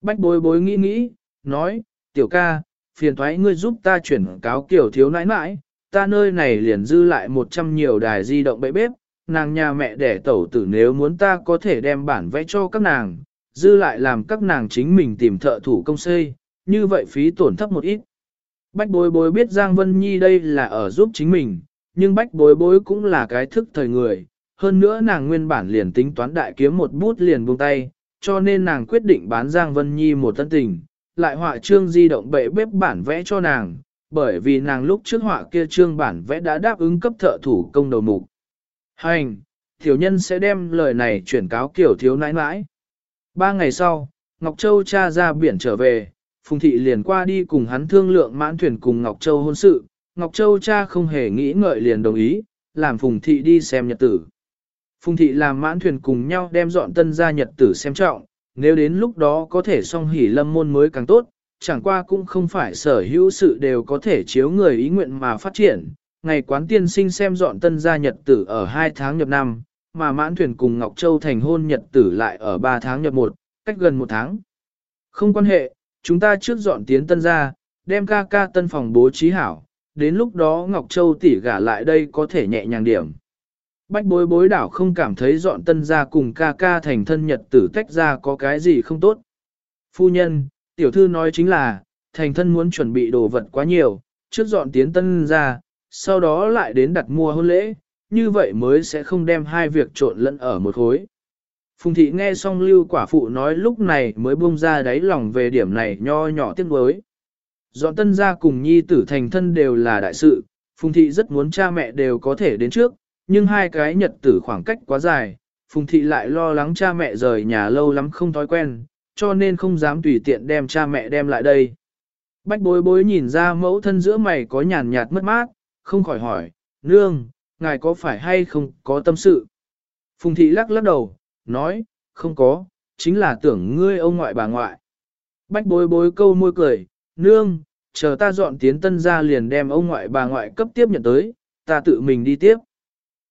Bách bối bối nghĩ nghĩ, nói, tiểu ca, phiền thoái ngươi giúp ta chuyển cáo kiểu thiếu nãi nãi, ta nơi này liền dư lại một trăm nhiều đài di động bệ bếp, nàng nhà mẹ đẻ tẩu tử nếu muốn ta có thể đem bản vẽ cho các nàng, dư lại làm các nàng chính mình tìm thợ thủ công xây, như vậy phí tổn thấp một ít. Bách bối bối biết Giang Vân Nhi đây là ở giúp chính mình, nhưng bách bối bối cũng là cái thức thời người, hơn nữa nàng nguyên bản liền tính toán đại kiếm một bút liền buông tay, cho nên nàng quyết định bán Giang Vân Nhi một tân tình, lại họa trương di động bệ bếp bản vẽ cho nàng, bởi vì nàng lúc trước họa kia trương bản vẽ đã đáp ứng cấp thợ thủ công đầu mục. Hành, tiểu nhân sẽ đem lời này chuyển cáo kiểu thiếu nãi nãi. Ba ngày sau, Ngọc Châu cha ra biển trở về, Phùng Thị liền qua đi cùng hắn thương lượng mãn thuyền cùng Ngọc Châu hôn sự. Ngọc Châu cha không hề nghĩ ngợi liền đồng ý, làm Phùng Thị đi xem nhật tử. Phùng Thị làm mãn thuyền cùng nhau đem dọn tân ra nhật tử xem trọng, nếu đến lúc đó có thể song hỉ lâm môn mới càng tốt, chẳng qua cũng không phải sở hữu sự đều có thể chiếu người ý nguyện mà phát triển, ngày quán tiên sinh xem dọn tân gia nhật tử ở 2 tháng nhập năm, mà mãn thuyền cùng Ngọc Châu thành hôn nhật tử lại ở 3 tháng nhập 1, cách gần một tháng. Không quan hệ, chúng ta trước dọn tiến tân gia, đem ca ca tân phòng bố trí hảo, đến lúc đó Ngọc Châu tỷ gả lại đây có thể nhẹ nhàng điểm. Bách bối bối đảo không cảm thấy dọn tân gia cùng ca ca thành thân nhật tử tách ra có cái gì không tốt. Phu nhân, tiểu thư nói chính là, thành thân muốn chuẩn bị đồ vật quá nhiều, trước dọn tiến tân gia, sau đó lại đến đặt mua hôn lễ, như vậy mới sẽ không đem hai việc trộn lẫn ở một khối. Phùng thị nghe xong lưu quả phụ nói lúc này mới buông ra đáy lòng về điểm này nho nhỏ tiếc nuối. Dọn tân gia cùng nhi tử thành thân đều là đại sự, Phùng thị rất muốn cha mẹ đều có thể đến trước, nhưng hai cái nhật tử khoảng cách quá dài, Phùng thị lại lo lắng cha mẹ rời nhà lâu lắm không thói quen, cho nên không dám tùy tiện đem cha mẹ đem lại đây. Bách bối bối nhìn ra mẫu thân giữa mày có nhàn nhạt mất mát, không khỏi hỏi, nương, ngài có phải hay không có tâm sự? Phùng thị lắc lắc đầu, nói, không có, chính là tưởng ngươi ông ngoại bà ngoại. Bách bối bối câu môi cười, nương, chờ ta dọn tiến tân ra liền đem ông ngoại bà ngoại cấp tiếp nhận tới, ta tự mình đi tiếp.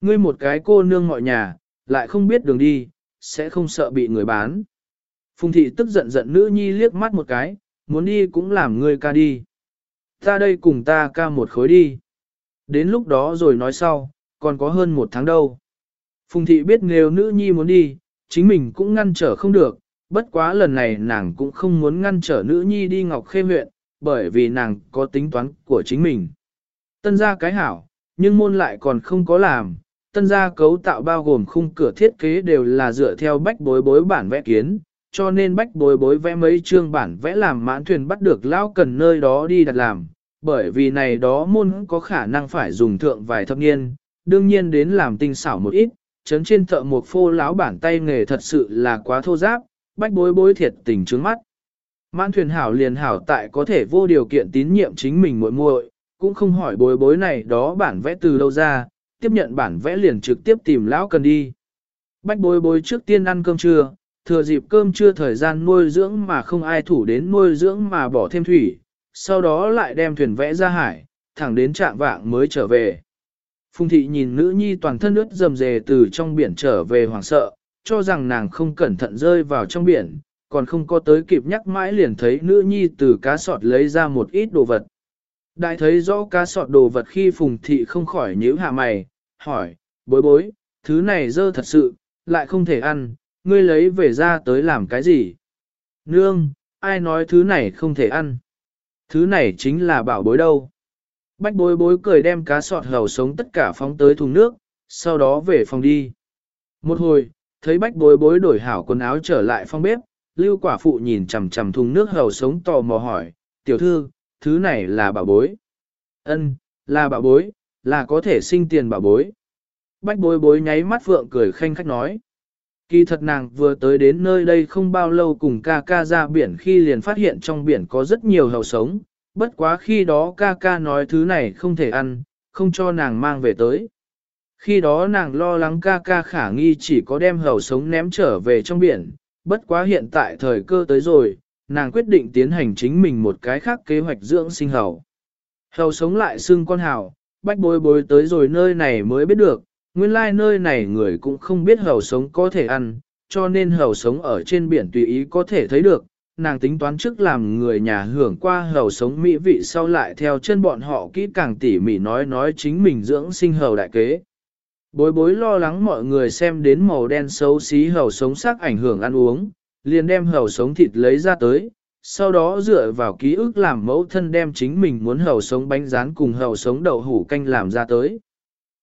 Ngươi một cái cô nương mọi nhà, lại không biết đường đi, sẽ không sợ bị người bán. Phùng thị tức giận giận nữ nhi liếc mắt một cái, muốn đi cũng làm ngươi ca đi. Ta đây cùng ta ca một khối đi. Đến lúc đó rồi nói sau, còn có hơn một tháng đâu. Phùng thị biết nếu nữ nhi muốn đi, chính mình cũng ngăn trở không được, bất quá lần này nàng cũng không muốn ngăn trở nữ nhi đi Ngọc Khê huyện, bởi vì nàng có tính toán của chính mình. Tân gia cái hảo, nhưng môn lại còn không có làm, tân gia cấu tạo bao gồm khung cửa thiết kế đều là dựa theo bách bối bối bản vẽ kiến, cho nên bách bối bối vẽ mấy chương bản vẽ làm mãn thuyền bắt được lao cần nơi đó đi đặt làm, bởi vì này đó môn có khả năng phải dùng thượng vài thập niên, đương nhiên đến làm tinh xảo một ít, chấn trên thợ một phô lão bản tay nghề thật sự là quá thô giáp, bách bối bối thiệt tình trướng mắt. Mãn thuyền hảo liền hảo tại có thể vô điều kiện tín nhiệm chính mình muội muội, cũng không hỏi bối bối này đó bản vẽ từ đâu ra, tiếp nhận bản vẽ liền trực tiếp tìm lão cần đi. Bách bối bối trước tiên ăn cơm trưa, thừa dịp cơm trưa thời gian nuôi dưỡng mà không ai thủ đến nuôi dưỡng mà bỏ thêm thủy, sau đó lại đem thuyền vẽ ra hải, thẳng đến trạng vạng mới trở về. Phùng thị nhìn nữ nhi toàn thân ướt dầm dề từ trong biển trở về hoảng sợ, cho rằng nàng không cẩn thận rơi vào trong biển, còn không có tới kịp nhắc mãi liền thấy nữ nhi từ cá sọt lấy ra một ít đồ vật. Đại thấy rõ cá sọt đồ vật khi phùng thị không khỏi nhíu hạ mày, hỏi, bối bối, thứ này dơ thật sự, lại không thể ăn, ngươi lấy về ra tới làm cái gì? Nương, ai nói thứ này không thể ăn? Thứ này chính là bảo bối đâu. Bách bối bối cười đem cá sọt hầu sống tất cả phóng tới thùng nước, sau đó về phòng đi. Một hồi, thấy bách bối bối đổi hảo quần áo trở lại phòng bếp, lưu quả phụ nhìn chằm chằm thùng nước hầu sống tò mò hỏi, tiểu thư, thứ này là bảo bối. Ân, là bảo bối, là có thể sinh tiền bảo bối. Bách bối bối nháy mắt vượng cười khanh khách nói. Kỳ thật nàng vừa tới đến nơi đây không bao lâu cùng ca ca ra biển khi liền phát hiện trong biển có rất nhiều hầu sống, bất quá khi đó ca ca nói thứ này không thể ăn, không cho nàng mang về tới. Khi đó nàng lo lắng ca ca khả nghi chỉ có đem hầu sống ném trở về trong biển, bất quá hiện tại thời cơ tới rồi, nàng quyết định tiến hành chính mình một cái khác kế hoạch dưỡng sinh hầu. Hầu sống lại xưng con hào, bách bối bối tới rồi nơi này mới biết được, nguyên lai nơi này người cũng không biết hầu sống có thể ăn, cho nên hầu sống ở trên biển tùy ý có thể thấy được, nàng tính toán trước làm người nhà hưởng qua hầu sống mỹ vị sau lại theo chân bọn họ kỹ càng tỉ mỉ nói nói chính mình dưỡng sinh hầu đại kế. Bối bối lo lắng mọi người xem đến màu đen xấu xí hầu sống sắc ảnh hưởng ăn uống, liền đem hầu sống thịt lấy ra tới, sau đó dựa vào ký ức làm mẫu thân đem chính mình muốn hầu sống bánh rán cùng hầu sống đậu hủ canh làm ra tới.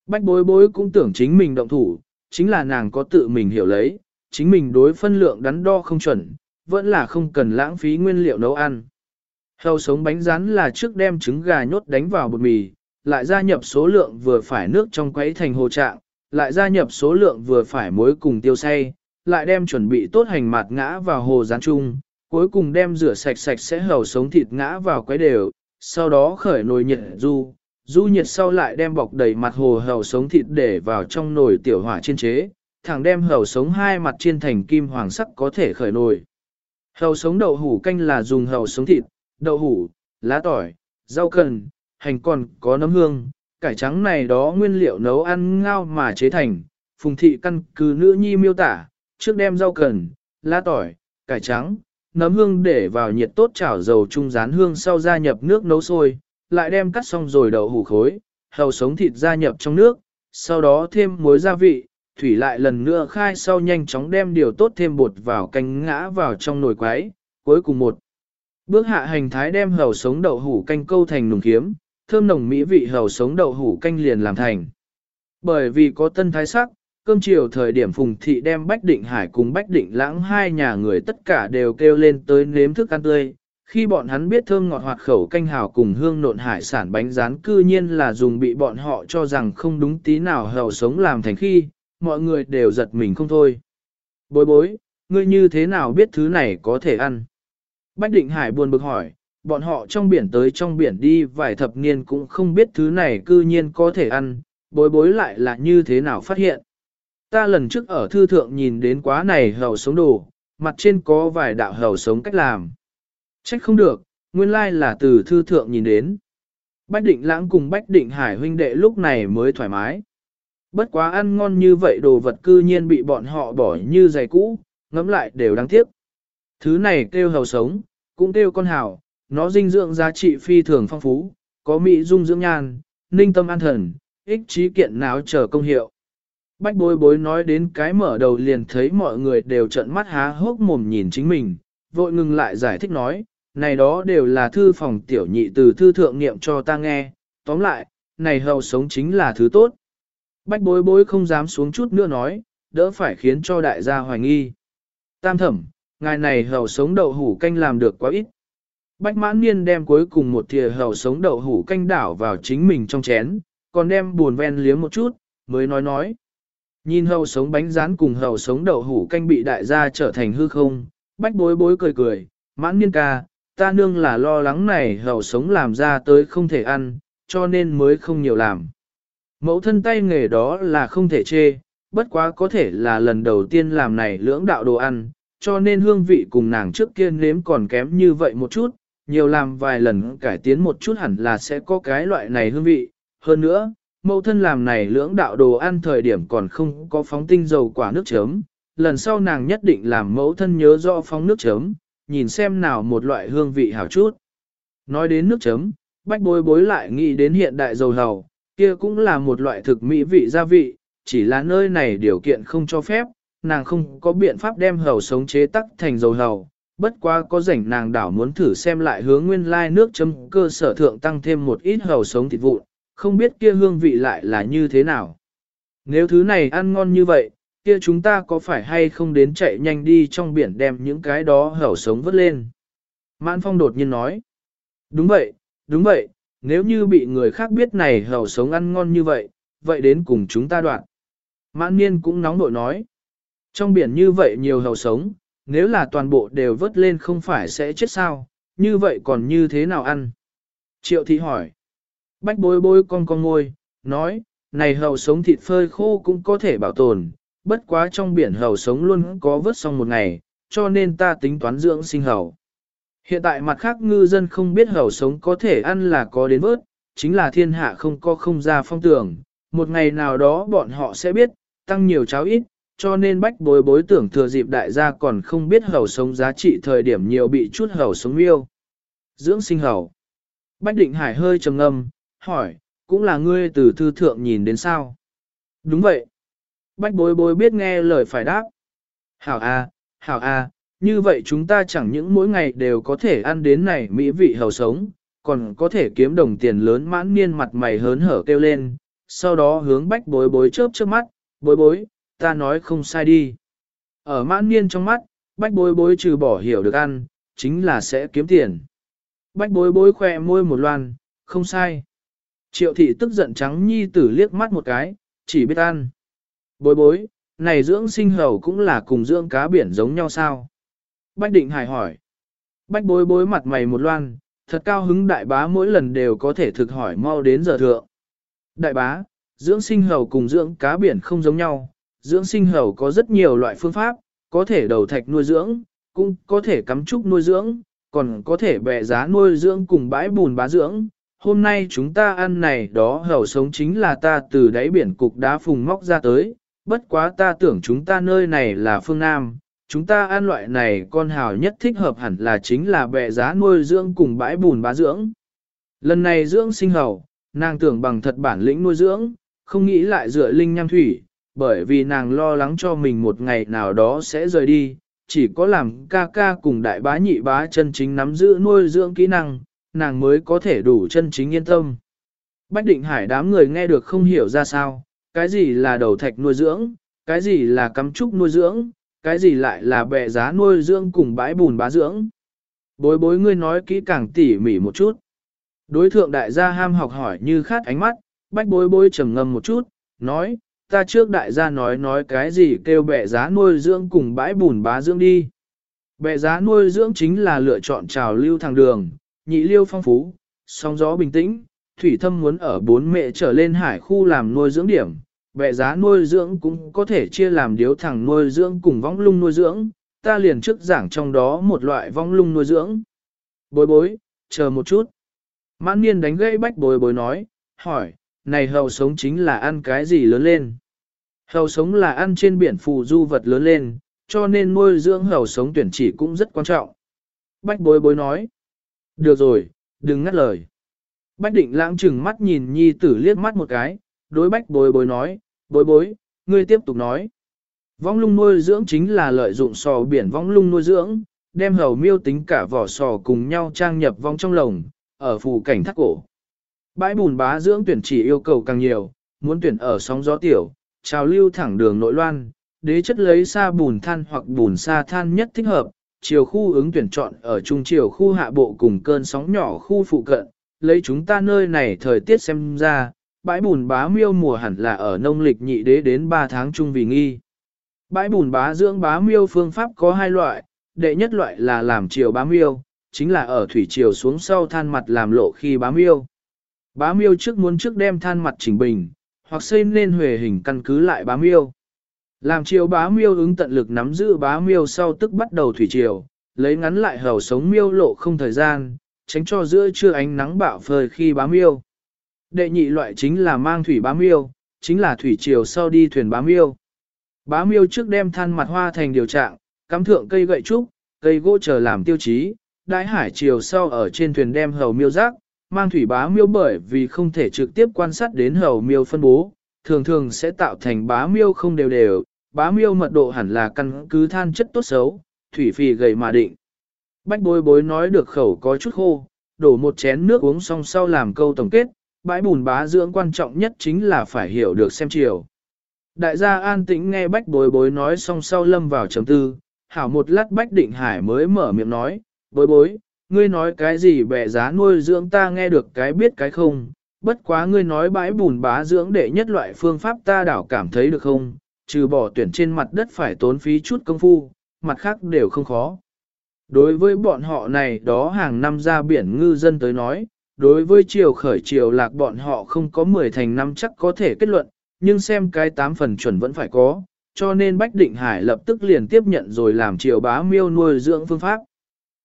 Bách bối bối cũng tưởng chính mình động thủ, chính là nàng có tự mình hiểu lấy, chính mình đối phân lượng đắn đo không chuẩn, vẫn là không cần lãng phí nguyên liệu nấu ăn. Hầu sống bánh rán là trước đem trứng gà nhốt đánh vào bột mì, lại gia nhập số lượng vừa phải nước trong quấy thành hồ trạng, lại gia nhập số lượng vừa phải muối cùng tiêu xay, lại đem chuẩn bị tốt hành mạt ngã vào hồ rán chung, cuối cùng đem rửa sạch sạch sẽ hầu sống thịt ngã vào quấy đều, sau đó khởi nồi nhiệt du, du nhiệt sau lại đem bọc đầy mặt hồ hầu sống thịt để vào trong nồi tiểu hỏa chiên chế, thẳng đem hầu sống hai mặt chiên thành kim hoàng sắc có thể khởi nồi. Hầu sống đậu hủ canh là dùng hầu sống thịt, đậu hủ, lá tỏi, rau cần, hành còn có nấm hương, cải trắng này đó nguyên liệu nấu ăn ngao mà chế thành, phùng thị căn cứ nữ nhi miêu tả, trước đem rau cần, lá tỏi, cải trắng, nấm hương để vào nhiệt tốt chảo dầu trung rán hương sau gia nhập nước nấu sôi, lại đem cắt xong rồi đậu hủ khối, hầu sống thịt gia nhập trong nước, sau đó thêm muối gia vị, thủy lại lần nữa khai sau nhanh chóng đem điều tốt thêm bột vào canh ngã vào trong nồi quái, cuối cùng một. Bước hạ hành thái đem hầu sống đậu hủ canh câu thành nùng kiếm, thơm nồng mỹ vị hầu sống đậu hủ canh liền làm thành. Bởi vì có tân thái sắc, cơm chiều thời điểm Phùng Thị đem Bách Định Hải cùng Bách Định Lãng hai nhà người tất cả đều kêu lên tới nếm thức ăn tươi. Khi bọn hắn biết thơm ngọt hoạt khẩu canh hào cùng hương nộn hải sản bánh rán cư nhiên là dùng bị bọn họ cho rằng không đúng tí nào hầu sống làm thành khi, mọi người đều giật mình không thôi. Bối bối, ngươi như thế nào biết thứ này có thể ăn? Bách Định Hải buồn bực hỏi, bọn họ trong biển tới trong biển đi vài thập niên cũng không biết thứ này cư nhiên có thể ăn, bối bối lại là như thế nào phát hiện. Ta lần trước ở thư thượng nhìn đến quá này hầu sống đồ, mặt trên có vài đạo hầu sống cách làm. Trách không được, nguyên lai là từ thư thượng nhìn đến. Bách định lãng cùng Bách định hải huynh đệ lúc này mới thoải mái. Bất quá ăn ngon như vậy đồ vật cư nhiên bị bọn họ bỏ như giày cũ, ngấm lại đều đáng tiếc. Thứ này kêu hầu sống, cũng kêu con hào, nó dinh dưỡng giá trị phi thường phong phú, có mỹ dung dưỡng nhan, ninh tâm an thần, ích trí kiện náo trở công hiệu. Bách bối bối nói đến cái mở đầu liền thấy mọi người đều trợn mắt há hốc mồm nhìn chính mình, vội ngừng lại giải thích nói, này đó đều là thư phòng tiểu nhị từ thư thượng niệm cho ta nghe, tóm lại, này hầu sống chính là thứ tốt. Bách bối bối không dám xuống chút nữa nói, đỡ phải khiến cho đại gia hoài nghi. Tam thẩm, ngài này hầu sống đậu hủ canh làm được quá ít. Bách mãn niên đem cuối cùng một thìa hầu sống đậu hủ canh đảo vào chính mình trong chén, còn đem buồn ven liếm một chút, mới nói nói. Nhìn hầu sống bánh rán cùng hầu sống đậu hủ canh bị đại gia trở thành hư không, bách bối bối cười cười, mãn niên ca, ta nương là lo lắng này hậu sống làm ra tới không thể ăn, cho nên mới không nhiều làm. Mẫu thân tay nghề đó là không thể chê, bất quá có thể là lần đầu tiên làm này lưỡng đạo đồ ăn, cho nên hương vị cùng nàng trước kia nếm còn kém như vậy một chút, nhiều làm vài lần cải tiến một chút hẳn là sẽ có cái loại này hương vị. Hơn nữa, mẫu thân làm này lưỡng đạo đồ ăn thời điểm còn không có phóng tinh dầu quả nước chấm, lần sau nàng nhất định làm mẫu thân nhớ rõ phóng nước chấm, nhìn xem nào một loại hương vị hảo chút. Nói đến nước chấm, bách bối bối lại nghĩ đến hiện đại dầu hầu, kia cũng là một loại thực mỹ vị gia vị, chỉ là nơi này điều kiện không cho phép, nàng không có biện pháp đem hầu sống chế tắc thành dầu hầu. Bất quá có rảnh nàng đảo muốn thử xem lại hướng nguyên lai nước chấm cơ sở thượng tăng thêm một ít hầu sống thịt vụn, không biết kia hương vị lại là như thế nào. Nếu thứ này ăn ngon như vậy, kia chúng ta có phải hay không đến chạy nhanh đi trong biển đem những cái đó hầu sống vớt lên. Mãn Phong đột nhiên nói. Đúng vậy, đúng vậy, nếu như bị người khác biết này hầu sống ăn ngon như vậy, vậy đến cùng chúng ta đoạn. Mãn Niên cũng nóng nội nói. Trong biển như vậy nhiều hầu sống, nếu là toàn bộ đều vớt lên không phải sẽ chết sao, như vậy còn như thế nào ăn? Triệu thị hỏi. Bách bối bối con con ngôi, nói, này hầu sống thịt phơi khô cũng có thể bảo tồn, bất quá trong biển hầu sống luôn có vớt xong một ngày, cho nên ta tính toán dưỡng sinh hầu. Hiện tại mặt khác ngư dân không biết hầu sống có thể ăn là có đến vớt, chính là thiên hạ không có không ra phong tưởng, một ngày nào đó bọn họ sẽ biết, tăng nhiều cháo ít, cho nên bách bối bối tưởng thừa dịp đại gia còn không biết hầu sống giá trị thời điểm nhiều bị chút hầu sống miêu. Dưỡng sinh hầu. Bách định hải hơi trầm ngâm, hỏi, cũng là ngươi từ thư thượng nhìn đến sao? Đúng vậy. Bách bối bối biết nghe lời phải đáp. Hảo a, hảo a, như vậy chúng ta chẳng những mỗi ngày đều có thể ăn đến này mỹ vị hầu sống, còn có thể kiếm đồng tiền lớn mãn niên mặt mày hớn hở kêu lên, sau đó hướng bách bối bối chớp chớp mắt, bối bối, ta nói không sai đi. Ở mãn niên trong mắt, bách bối bối trừ bỏ hiểu được ăn, chính là sẽ kiếm tiền. Bách bối bối khoe môi một loan, không sai. Triệu thị tức giận trắng nhi tử liếc mắt một cái, chỉ biết ăn. Bối bối, này dưỡng sinh hầu cũng là cùng dưỡng cá biển giống nhau sao? Bách định hải hỏi. Bách bối bối mặt mày một loan, thật cao hứng đại bá mỗi lần đều có thể thực hỏi mau đến giờ thượng. Đại bá, dưỡng sinh hầu cùng dưỡng cá biển không giống nhau, dưỡng sinh hầu có rất nhiều loại phương pháp, có thể đầu thạch nuôi dưỡng, cũng có thể cắm trúc nuôi dưỡng, còn có thể bẻ giá nuôi dưỡng cùng bãi bùn bá dưỡng, hôm nay chúng ta ăn này đó hầu sống chính là ta từ đáy biển cục đá phùng móc ra tới, bất quá ta tưởng chúng ta nơi này là phương Nam, chúng ta ăn loại này con hào nhất thích hợp hẳn là chính là bẹ giá nuôi dưỡng cùng bãi bùn bá dưỡng. Lần này dưỡng sinh hầu, nàng tưởng bằng thật bản lĩnh nuôi dưỡng, không nghĩ lại dựa linh nham thủy, bởi vì nàng lo lắng cho mình một ngày nào đó sẽ rời đi, chỉ có làm ca ca cùng đại bá nhị bá chân chính nắm giữ nuôi dưỡng kỹ năng, nàng mới có thể đủ chân chính yên tâm. Bách định hải đám người nghe được không hiểu ra sao, cái gì là đầu thạch nuôi dưỡng, cái gì là cắm trúc nuôi dưỡng, cái gì lại là bẹ giá nuôi dưỡng cùng bãi bùn bá dưỡng. Bối bối ngươi nói kỹ càng tỉ mỉ một chút. Đối thượng đại gia ham học hỏi như khát ánh mắt, bách bối bối trầm ngâm một chút, nói, ta trước đại gia nói nói cái gì kêu bẹ giá nuôi dưỡng cùng bãi bùn bá dưỡng đi. Bẹ giá nuôi dưỡng chính là lựa chọn trào lưu thẳng đường, nhị liêu phong phú, sóng gió bình tĩnh, thủy thâm muốn ở bốn mẹ trở lên hải khu làm nuôi dưỡng điểm. Bẹ giá nuôi dưỡng cũng có thể chia làm điếu thẳng nuôi dưỡng cùng vong lung nuôi dưỡng, ta liền trước giảng trong đó một loại vong lung nuôi dưỡng. Bối bối, chờ một chút. Mãn niên đánh gãy bách bối bối nói, hỏi, này hầu sống chính là ăn cái gì lớn lên? Hầu sống là ăn trên biển phù du vật lớn lên, cho nên nuôi dưỡng hầu sống tuyển chỉ cũng rất quan trọng. Bách bối bối nói, được rồi, đừng ngắt lời. Bách định lãng chừng mắt nhìn nhi tử liếc mắt một cái, đối bách bối bối nói, bối bối, ngươi tiếp tục nói. Vong lung nuôi dưỡng chính là lợi dụng sò biển vong lung nuôi dưỡng, đem hầu miêu tính cả vỏ sò cùng nhau trang nhập vong trong lồng, ở phù cảnh thác cổ. Bãi bùn bá dưỡng tuyển chỉ yêu cầu càng nhiều, muốn tuyển ở sóng gió tiểu, trào lưu thẳng đường nội loan, đế chất lấy sa bùn than hoặc bùn sa than nhất thích hợp, chiều khu ứng tuyển chọn ở trung chiều khu hạ bộ cùng cơn sóng nhỏ khu phụ cận, lấy chúng ta nơi này thời tiết xem ra, bãi bùn bá miêu mùa hẳn là ở nông lịch nhị đế đến 3 tháng trung vì nghi. Bãi bùn bá dưỡng bá miêu phương pháp có hai loại, đệ nhất loại là làm chiều bá miêu, chính là ở thủy chiều xuống sau than mặt làm lộ khi bá miêu. Bá miêu trước muốn trước đem than mặt chỉnh bình, hoặc xây nên huề hình căn cứ lại bá miêu. Làm chiều bá miêu ứng tận lực nắm giữ bá miêu sau tức bắt đầu thủy chiều, lấy ngắn lại hầu sống miêu lộ không thời gian, tránh cho giữa trưa ánh nắng bạo phơi khi bá miêu. Đệ nhị loại chính là mang thủy bám miêu, chính là thủy chiều sau đi thuyền bám miêu. Bám miêu trước đem than mặt hoa thành điều trạng, cắm thượng cây gậy trúc, cây gỗ chờ làm tiêu chí, đại hải chiều sau ở trên thuyền đem hầu miêu rác, mang thủy bá miêu bởi vì không thể trực tiếp quan sát đến hầu miêu phân bố, thường thường sẽ tạo thành bá miêu không đều đều, bá miêu mật độ hẳn là căn cứ than chất tốt xấu, thủy phì gầy mà định. Bách bối bối nói được khẩu có chút khô, đổ một chén nước uống xong sau làm câu tổng kết, bãi bùn bá dưỡng quan trọng nhất chính là phải hiểu được xem chiều. Đại gia an tĩnh nghe bách bối bối nói xong sau lâm vào chấm tư, hảo một lát bách định hải mới mở miệng nói, bối bối, ngươi nói cái gì bẻ giá nuôi dưỡng ta nghe được cái biết cái không, bất quá ngươi nói bãi bùn bá dưỡng để nhất loại phương pháp ta đảo cảm thấy được không, trừ bỏ tuyển trên mặt đất phải tốn phí chút công phu, mặt khác đều không khó. Đối với bọn họ này đó hàng năm ra biển ngư dân tới nói, đối với chiều khởi chiều lạc bọn họ không có 10 thành năm chắc có thể kết luận, nhưng xem cái 8 phần chuẩn vẫn phải có, cho nên Bách Định Hải lập tức liền tiếp nhận rồi làm chiều bá miêu nuôi dưỡng phương pháp.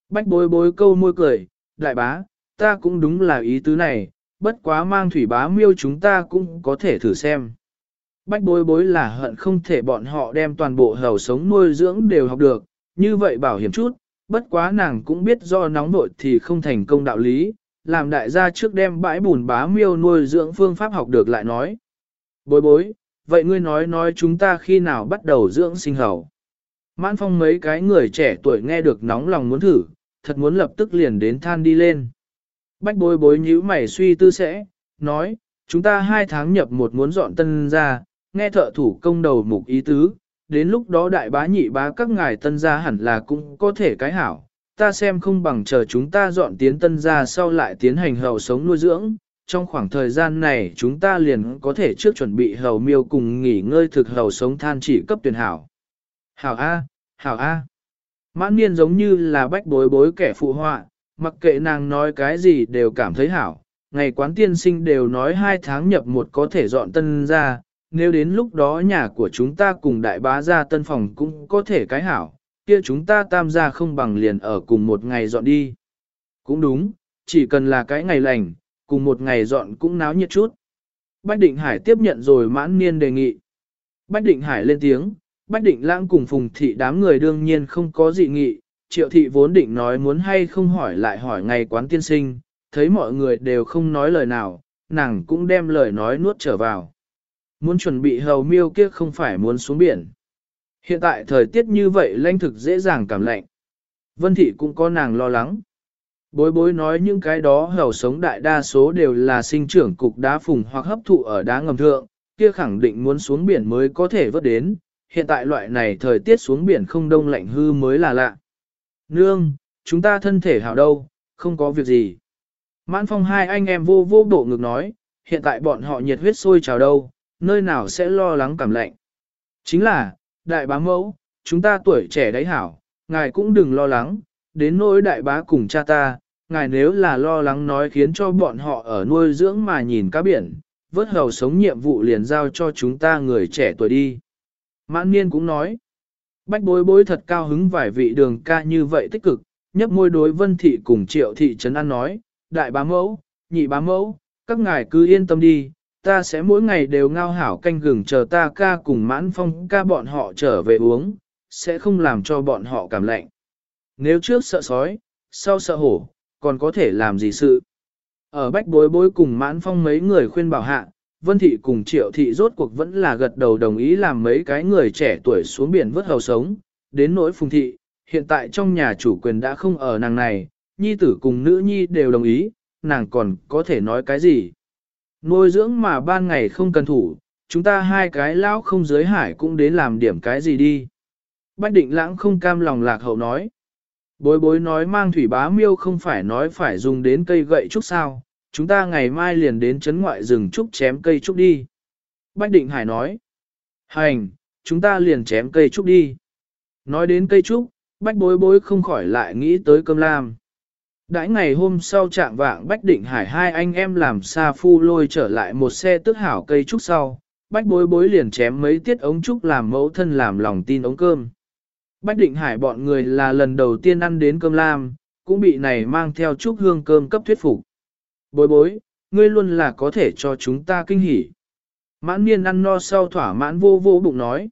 Bách bối bối câu môi cười, đại bá, ta cũng đúng là ý tứ này, bất quá mang thủy bá miêu chúng ta cũng có thể thử xem. Bách bối bối là hận không thể bọn họ đem toàn bộ hầu sống nuôi dưỡng đều học được, như vậy bảo hiểm chút, bất quá nàng cũng biết do nóng nội thì không thành công đạo lý, làm đại gia trước đem bãi bùn bá miêu nuôi dưỡng phương pháp học được lại nói. Bối bối, vậy ngươi nói nói chúng ta khi nào bắt đầu dưỡng sinh hầu. Mãn phong mấy cái người trẻ tuổi nghe được nóng lòng muốn thử, thật muốn lập tức liền đến than đi lên. Bách bối bối nhíu mày suy tư sẽ, nói, chúng ta hai tháng nhập một muốn dọn tân ra, nghe thợ thủ công đầu mục ý tứ, đến lúc đó đại bá nhị bá các ngài tân gia hẳn là cũng có thể cái hảo, ta xem không bằng chờ chúng ta dọn tiến tân gia sau lại tiến hành hầu sống nuôi dưỡng, trong khoảng thời gian này chúng ta liền có thể trước chuẩn bị hầu miêu cùng nghỉ ngơi thực hầu sống than chỉ cấp tuyển hảo. Hảo A, hảo A. Mãn niên giống như là bách bối bối kẻ phụ họa, mặc kệ nàng nói cái gì đều cảm thấy hảo. Ngày quán tiên sinh đều nói hai tháng nhập một có thể dọn tân ra, nếu đến lúc đó nhà của chúng ta cùng đại bá ra tân phòng cũng có thể cái hảo, kia chúng ta tam gia không bằng liền ở cùng một ngày dọn đi. Cũng đúng, chỉ cần là cái ngày lành, cùng một ngày dọn cũng náo nhiệt chút. Bách Định Hải tiếp nhận rồi mãn niên đề nghị. Bách Định Hải lên tiếng, Bách Định Lãng cùng Phùng Thị đám người đương nhiên không có dị nghị, Triệu Thị vốn định nói muốn hay không hỏi lại hỏi ngày quán tiên sinh, thấy mọi người đều không nói lời nào, nàng cũng đem lời nói nuốt trở vào. Muốn chuẩn bị hầu miêu kia không phải muốn xuống biển. Hiện tại thời tiết như vậy lanh thực dễ dàng cảm lạnh. Vân Thị cũng có nàng lo lắng. Bối bối nói những cái đó hầu sống đại đa số đều là sinh trưởng cục đá phùng hoặc hấp thụ ở đá ngầm thượng, kia khẳng định muốn xuống biển mới có thể vớt đến, hiện tại loại này thời tiết xuống biển không đông lạnh hư mới là lạ. Nương, chúng ta thân thể hảo đâu, không có việc gì. Mãn phong hai anh em vô vô bộ ngực nói, hiện tại bọn họ nhiệt huyết sôi trào đâu, nơi nào sẽ lo lắng cảm lạnh. Chính là, đại bá mẫu, chúng ta tuổi trẻ đấy hảo, ngài cũng đừng lo lắng, đến nỗi đại bá cùng cha ta, ngài nếu là lo lắng nói khiến cho bọn họ ở nuôi dưỡng mà nhìn cá biển, vớt hầu sống nhiệm vụ liền giao cho chúng ta người trẻ tuổi đi. Mãn niên cũng nói, bách bối bối thật cao hứng vài vị đường ca như vậy tích cực, nhấp môi đối vân thị cùng triệu thị trấn an nói, đại bá mẫu, nhị bá mẫu, các ngài cứ yên tâm đi, ta sẽ mỗi ngày đều ngao hảo canh gừng chờ ta ca cùng mãn phong ca bọn họ trở về uống, sẽ không làm cho bọn họ cảm lạnh. Nếu trước sợ sói, sau sợ hổ, còn có thể làm gì sự? Ở bách bối bối cùng mãn phong mấy người khuyên bảo hạ, Vân Thị cùng Triệu Thị rốt cuộc vẫn là gật đầu đồng ý làm mấy cái người trẻ tuổi xuống biển vớt hầu sống, đến nỗi Phùng Thị, hiện tại trong nhà chủ quyền đã không ở nàng này, nhi tử cùng nữ nhi đều đồng ý, nàng còn có thể nói cái gì. Nuôi dưỡng mà ban ngày không cần thủ, chúng ta hai cái lão không giới hải cũng đến làm điểm cái gì đi. Bách định lãng không cam lòng lạc hậu nói. Bối bối nói mang thủy bá miêu không phải nói phải dùng đến cây gậy trúc sao, chúng ta ngày mai liền đến chấn ngoại rừng trúc chém cây trúc đi. Bách định hải nói. Hành, chúng ta liền chém cây trúc đi. Nói đến cây trúc, bách bối bối không khỏi lại nghĩ tới cơm lam. Đãi ngày hôm sau trạng vạng Bách Định Hải hai anh em làm xa phu lôi trở lại một xe tức hảo cây trúc sau, Bách bối bối liền chém mấy tiết ống trúc làm mẫu thân làm lòng tin ống cơm. Bách Định Hải bọn người là lần đầu tiên ăn đến cơm lam, cũng bị này mang theo trúc hương cơm cấp thuyết phục. Bối bối, ngươi luôn là có thể cho chúng ta kinh hỉ. Mãn niên ăn no sau thỏa mãn vô vô bụng nói.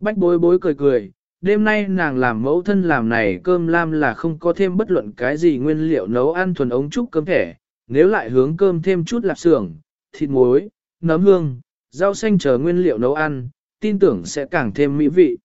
Bách bối bối cười cười, đêm nay nàng làm mẫu thân làm này cơm lam là không có thêm bất luận cái gì nguyên liệu nấu ăn thuần ống trúc cơm thẻ, nếu lại hướng cơm thêm chút lạp xưởng, thịt muối, nấm hương, rau xanh chờ nguyên liệu nấu ăn, tin tưởng sẽ càng thêm mỹ vị.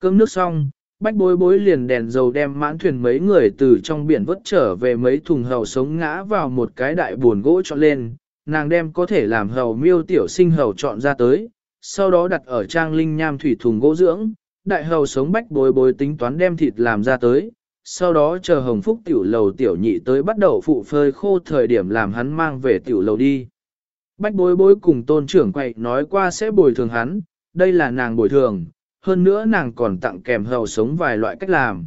Cơm nước xong, bách bối bối liền đèn dầu đem mãn thuyền mấy người từ trong biển vớt trở về mấy thùng hầu sống ngã vào một cái đại buồn gỗ trọn lên, nàng đem có thể làm hầu miêu tiểu sinh hầu chọn ra tới, sau đó đặt ở trang linh nham thủy thùng gỗ dưỡng, đại hầu sống bách bối bối tính toán đem thịt làm ra tới, sau đó chờ hồng phúc tiểu lầu tiểu nhị tới bắt đầu phụ phơi khô thời điểm làm hắn mang về tiểu lầu đi. Bách bối bối cùng tôn trưởng quậy nói qua sẽ bồi thường hắn, đây là nàng bồi thường, hơn nữa nàng còn tặng kèm hầu sống vài loại cách làm.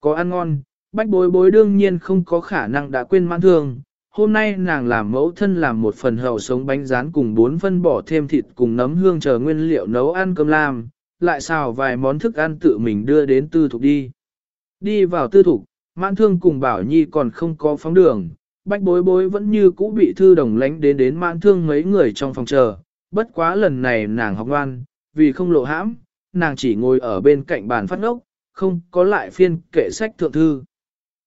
Có ăn ngon, bách bối bối đương nhiên không có khả năng đã quên mãn thương. Hôm nay nàng làm mẫu thân làm một phần hầu sống bánh rán cùng bốn phân bỏ thêm thịt cùng nấm hương chờ nguyên liệu nấu ăn cơm làm, lại xào vài món thức ăn tự mình đưa đến tư thục đi. Đi vào tư thục, mãn thương cùng bảo nhi còn không có phóng đường, bách bối bối vẫn như cũ bị thư đồng lánh đến đến mãn thương mấy người trong phòng chờ, bất quá lần này nàng học ngoan, vì không lộ hãm, nàng chỉ ngồi ở bên cạnh bàn phát ngốc, không có lại phiên kệ sách thượng thư.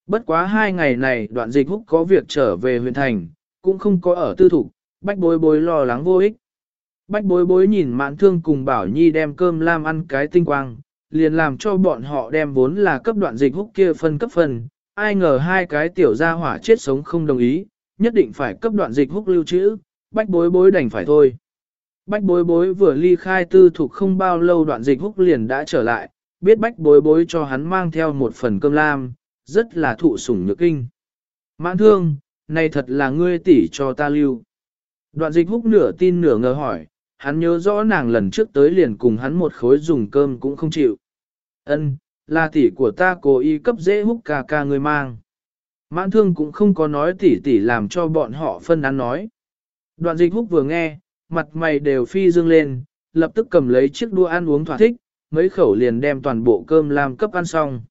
Bất quá hai ngày này đoạn dịch húc có việc trở về huyện thành, cũng không có ở tư thục, bách bối bối lo lắng vô ích. Bách bối bối nhìn mãn thương cùng bảo nhi đem cơm lam ăn cái tinh quang, liền làm cho bọn họ đem vốn là cấp đoạn dịch húc kia phân cấp phần, ai ngờ hai cái tiểu gia hỏa chết sống không đồng ý, nhất định phải cấp đoạn dịch húc lưu trữ, bách bối bối đành phải thôi. Bách bối bối vừa ly khai tư thuộc không bao lâu đoạn dịch húc liền đã trở lại, biết bách bối bối cho hắn mang theo một phần cơm lam, rất là thụ sủng nhược kinh. Mãn thương, này thật là ngươi tỷ cho ta lưu. Đoạn dịch húc nửa tin nửa ngờ hỏi, hắn nhớ rõ nàng lần trước tới liền cùng hắn một khối dùng cơm cũng không chịu. Ân, là tỷ của ta cố ý cấp dễ húc ca ca người mang. Mãn thương cũng không có nói tỷ tỷ làm cho bọn họ phân ăn nói. Đoạn dịch húc vừa nghe, mặt mày đều phi dương lên, lập tức cầm lấy chiếc đũa ăn uống thỏa thích, mấy khẩu liền đem toàn bộ cơm làm cấp ăn xong.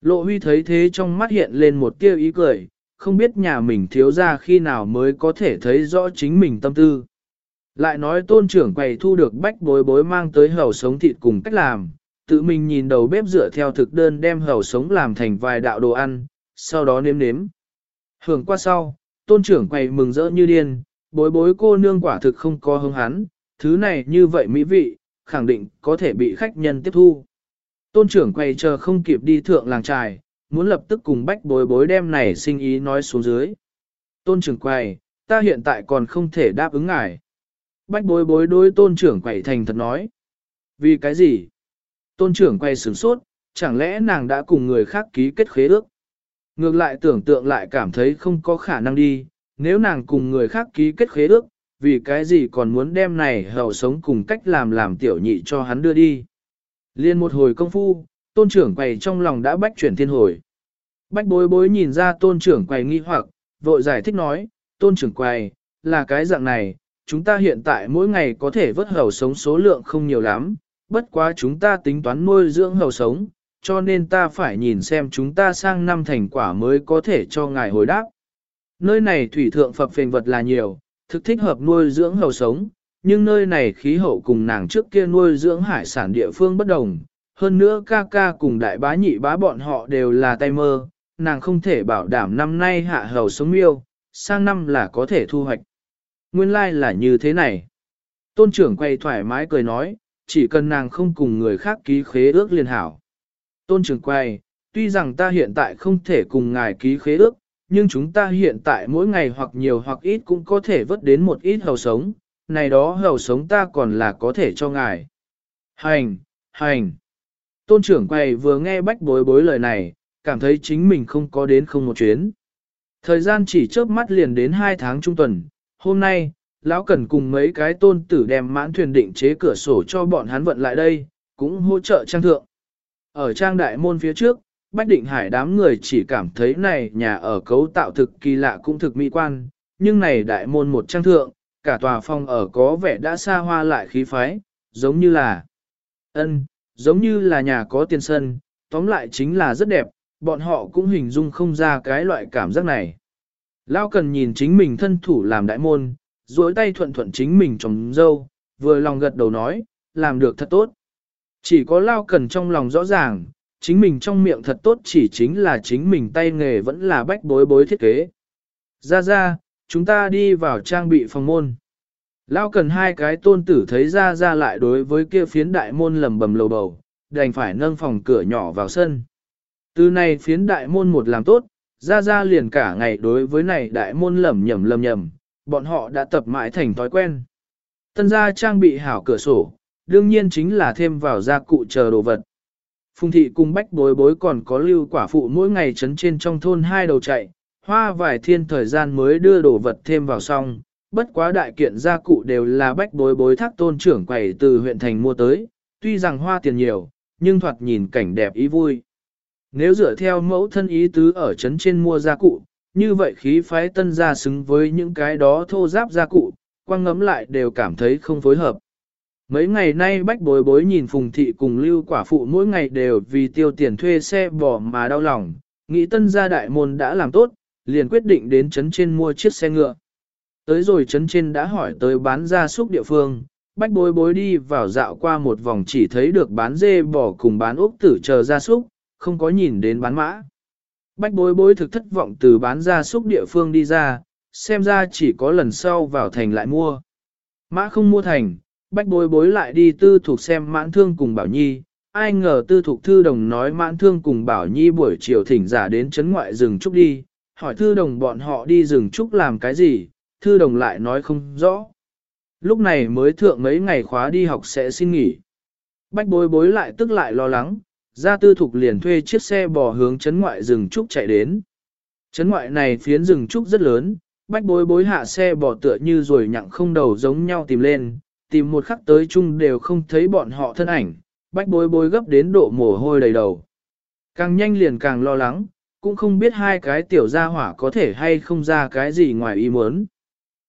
Lộ huy thấy thế trong mắt hiện lên một tia ý cười, không biết nhà mình thiếu ra khi nào mới có thể thấy rõ chính mình tâm tư. Lại nói tôn trưởng quầy thu được bách bối bối mang tới hầu sống thịt cùng cách làm, tự mình nhìn đầu bếp dựa theo thực đơn đem hầu sống làm thành vài đạo đồ ăn, sau đó nếm nếm. Hưởng qua sau, tôn trưởng quầy mừng rỡ như điên, bối bối cô nương quả thực không có hứng hắn, thứ này như vậy mỹ vị, khẳng định có thể bị khách nhân tiếp thu. Tôn trưởng quầy chờ không kịp đi thượng làng trài, muốn lập tức cùng bách bối bối đem này sinh ý nói xuống dưới. Tôn trưởng quầy, ta hiện tại còn không thể đáp ứng ngài. Bách bối bối đối tôn trưởng quầy thành thật nói. Vì cái gì? Tôn trưởng quay sửng sốt, chẳng lẽ nàng đã cùng người khác ký kết khế ước? Ngược lại tưởng tượng lại cảm thấy không có khả năng đi, nếu nàng cùng người khác ký kết khế ước, vì cái gì còn muốn đem này hậu sống cùng cách làm làm tiểu nhị cho hắn đưa đi. Liên một hồi công phu, tôn trưởng quầy trong lòng đã bách chuyển thiên hồi. Bách bối bối nhìn ra tôn trưởng quầy nghi hoặc, vội giải thích nói, tôn trưởng quầy, là cái dạng này, chúng ta hiện tại mỗi ngày có thể vớt hầu sống số lượng không nhiều lắm, bất quá chúng ta tính toán nuôi dưỡng hầu sống, cho nên ta phải nhìn xem chúng ta sang năm thành quả mới có thể cho ngài hồi đáp. Nơi này thủy thượng phập phền vật là nhiều, thực thích hợp nuôi dưỡng hầu sống, nhưng nơi này khí hậu cùng nàng trước kia nuôi dưỡng hải sản địa phương bất đồng. Hơn nữa ca ca cùng đại bá nhị bá bọn họ đều là tay mơ, nàng không thể bảo đảm năm nay hạ hầu sống miêu, sang năm là có thể thu hoạch. Nguyên lai like là như thế này. Tôn trưởng quay thoải mái cười nói, chỉ cần nàng không cùng người khác ký khế ước liền hảo. Tôn trưởng quay, tuy rằng ta hiện tại không thể cùng ngài ký khế ước, nhưng chúng ta hiện tại mỗi ngày hoặc nhiều hoặc ít cũng có thể vớt đến một ít hầu sống, này đó hầu sống ta còn là có thể cho ngài. Hành, hành. Tôn trưởng quay vừa nghe bách bối bối lời này, cảm thấy chính mình không có đến không một chuyến. Thời gian chỉ chớp mắt liền đến hai tháng trung tuần, hôm nay, lão cần cùng mấy cái tôn tử đem mãn thuyền định chế cửa sổ cho bọn hắn vận lại đây, cũng hỗ trợ trang thượng. Ở trang đại môn phía trước, Bách Định Hải đám người chỉ cảm thấy này nhà ở cấu tạo thực kỳ lạ cũng thực mỹ quan, nhưng này đại môn một trang thượng, cả tòa phòng ở có vẻ đã xa hoa lại khí phái, giống như là ân, giống như là nhà có tiền sân, tóm lại chính là rất đẹp, bọn họ cũng hình dung không ra cái loại cảm giác này. Lao cần nhìn chính mình thân thủ làm đại môn, duỗi tay thuận thuận chính mình trồng dâu, vừa lòng gật đầu nói, làm được thật tốt. Chỉ có Lao cần trong lòng rõ ràng, chính mình trong miệng thật tốt chỉ chính là chính mình tay nghề vẫn là bách bối bối thiết kế. Ra ra, chúng ta đi vào trang bị phòng môn. Lao cần hai cái tôn tử thấy ra ra lại đối với kia phiến đại môn lầm bầm lầu bầu, đành phải nâng phòng cửa nhỏ vào sân. Từ này phiến đại môn một làm tốt, ra ra liền cả ngày đối với này đại môn lầm nhầm lầm nhầm, bọn họ đã tập mãi thành thói quen. Tân gia trang bị hảo cửa sổ, đương nhiên chính là thêm vào gia cụ chờ đồ vật. Phùng thị cùng bách bối bối còn có lưu quả phụ mỗi ngày trấn trên trong thôn hai đầu chạy, hoa vài thiên thời gian mới đưa đồ vật thêm vào xong, bất quá đại kiện gia cụ đều là bách bối bối thác tôn trưởng quầy từ huyện thành mua tới, tuy rằng hoa tiền nhiều, nhưng thoạt nhìn cảnh đẹp ý vui. Nếu dựa theo mẫu thân ý tứ ở trấn trên mua gia cụ, như vậy khí phái tân gia xứng với những cái đó thô giáp gia cụ, quang ngấm lại đều cảm thấy không phối hợp. Mấy ngày nay bách bối bối nhìn phùng thị cùng lưu quả phụ mỗi ngày đều vì tiêu tiền thuê xe bò mà đau lòng, nghĩ tân gia đại môn đã làm tốt, liền quyết định đến trấn trên mua chiếc xe ngựa. Tới rồi trấn trên đã hỏi tới bán gia súc địa phương, bách bối bối đi vào dạo qua một vòng chỉ thấy được bán dê bò cùng bán ốc tử chờ gia súc, không có nhìn đến bán mã. Bách bối bối thực thất vọng từ bán ra xúc địa phương đi ra, xem ra chỉ có lần sau vào thành lại mua. Mã không mua thành, bách bối bối lại đi tư thuộc xem mãn thương cùng Bảo Nhi, ai ngờ tư thuộc thư đồng nói mãn thương cùng Bảo Nhi buổi chiều thỉnh giả đến chấn ngoại rừng trúc đi, hỏi thư đồng bọn họ đi rừng trúc làm cái gì, thư đồng lại nói không rõ. Lúc này mới thượng mấy ngày khóa đi học sẽ xin nghỉ. Bách bối bối lại tức lại lo lắng, Gia tư thục liền thuê chiếc xe bò hướng chấn ngoại rừng trúc chạy đến. Chấn ngoại này phiến rừng trúc rất lớn, bách bối bối hạ xe bò tựa như rồi nhặng không đầu giống nhau tìm lên, tìm một khắc tới chung đều không thấy bọn họ thân ảnh, bách bối bối gấp đến độ mồ hôi đầy đầu. Càng nhanh liền càng lo lắng, cũng không biết hai cái tiểu gia hỏa có thể hay không ra cái gì ngoài ý muốn.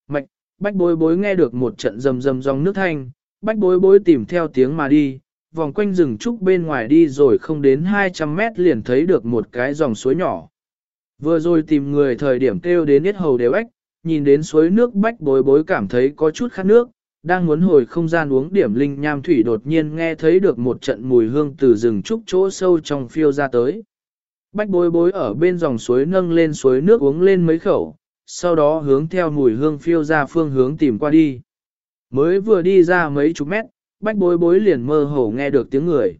Mạch, bách bối bối nghe được một trận rầm rầm dòng nước thanh, bách bối bối tìm theo tiếng mà đi, vòng quanh rừng trúc bên ngoài đi rồi không đến 200 mét liền thấy được một cái dòng suối nhỏ. Vừa rồi tìm người thời điểm kêu đến yết hầu đều ếch, nhìn đến suối nước bách bối bối cảm thấy có chút khát nước, đang muốn hồi không gian uống điểm linh nham thủy đột nhiên nghe thấy được một trận mùi hương từ rừng trúc chỗ sâu trong phiêu ra tới. Bách bối bối ở bên dòng suối nâng lên suối nước uống lên mấy khẩu, sau đó hướng theo mùi hương phiêu ra phương hướng tìm qua đi. Mới vừa đi ra mấy chục mét, bách bối bối liền mơ hồ nghe được tiếng người.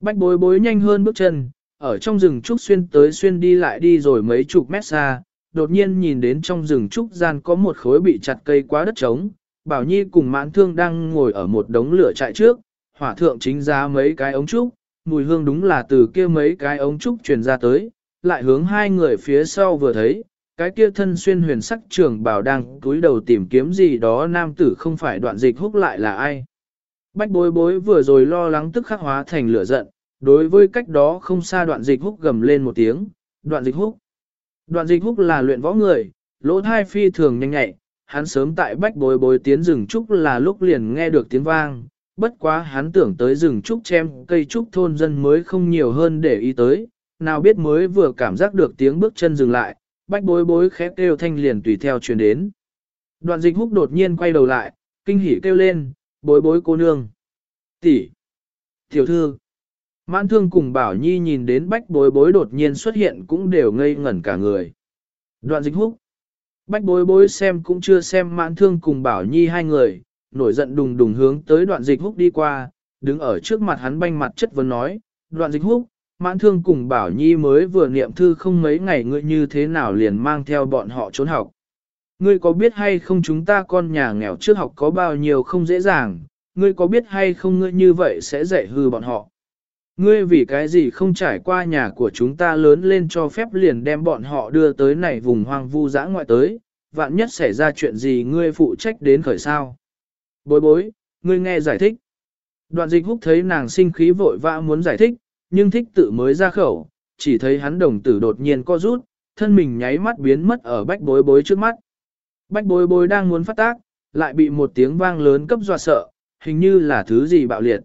Bách bối bối nhanh hơn bước chân, ở trong rừng trúc xuyên tới xuyên đi lại đi rồi mấy chục mét xa, đột nhiên nhìn đến trong rừng trúc gian có một khối bị chặt cây quá đất trống, Bảo Nhi cùng mãn thương đang ngồi ở một đống lửa trại trước, hỏa thượng chính ra mấy cái ống trúc, mùi hương đúng là từ kia mấy cái ống trúc truyền ra tới, lại hướng hai người phía sau vừa thấy, cái kia thân xuyên huyền sắc trưởng bảo đang túi đầu tìm kiếm gì đó nam tử không phải đoạn dịch húc lại là ai. Bách bối bối vừa rồi lo lắng tức khắc hóa thành lửa giận, đối với cách đó không xa đoạn dịch húc gầm lên một tiếng, đoạn dịch húc. Đoạn dịch húc là luyện võ người, lỗ thai phi thường nhanh nhạy, hắn sớm tại bách bối bối tiến rừng trúc là lúc liền nghe được tiếng vang, bất quá hắn tưởng tới rừng trúc chem cây trúc thôn dân mới không nhiều hơn để ý tới, nào biết mới vừa cảm giác được tiếng bước chân dừng lại, bách bối bối khép kêu thanh liền tùy theo truyền đến. Đoạn dịch húc đột nhiên quay đầu lại, kinh hỉ kêu lên, bối bối cô nương. tỷ, Tiểu thư. Mãn thương cùng Bảo Nhi nhìn đến bách bối bối đột nhiên xuất hiện cũng đều ngây ngẩn cả người. Đoạn dịch húc. Bách bối bối xem cũng chưa xem mãn thương cùng Bảo Nhi hai người, nổi giận đùng đùng hướng tới đoạn dịch húc đi qua, đứng ở trước mặt hắn banh mặt chất vấn nói, đoạn dịch húc, mãn thương cùng Bảo Nhi mới vừa niệm thư không mấy ngày ngươi như thế nào liền mang theo bọn họ trốn học. Ngươi có biết hay không chúng ta con nhà nghèo trước học có bao nhiêu không dễ dàng, ngươi có biết hay không ngươi như vậy sẽ dạy hư bọn họ. Ngươi vì cái gì không trải qua nhà của chúng ta lớn lên cho phép liền đem bọn họ đưa tới này vùng hoang vu dã ngoại tới, vạn nhất xảy ra chuyện gì ngươi phụ trách đến khởi sao. Bối bối, ngươi nghe giải thích. Đoạn dịch húc thấy nàng sinh khí vội vã muốn giải thích, nhưng thích tự mới ra khẩu, chỉ thấy hắn đồng tử đột nhiên co rút, thân mình nháy mắt biến mất ở bách bối bối trước mắt. Bách bối bối đang muốn phát tác, lại bị một tiếng vang lớn cấp dọa sợ, hình như là thứ gì bạo liệt.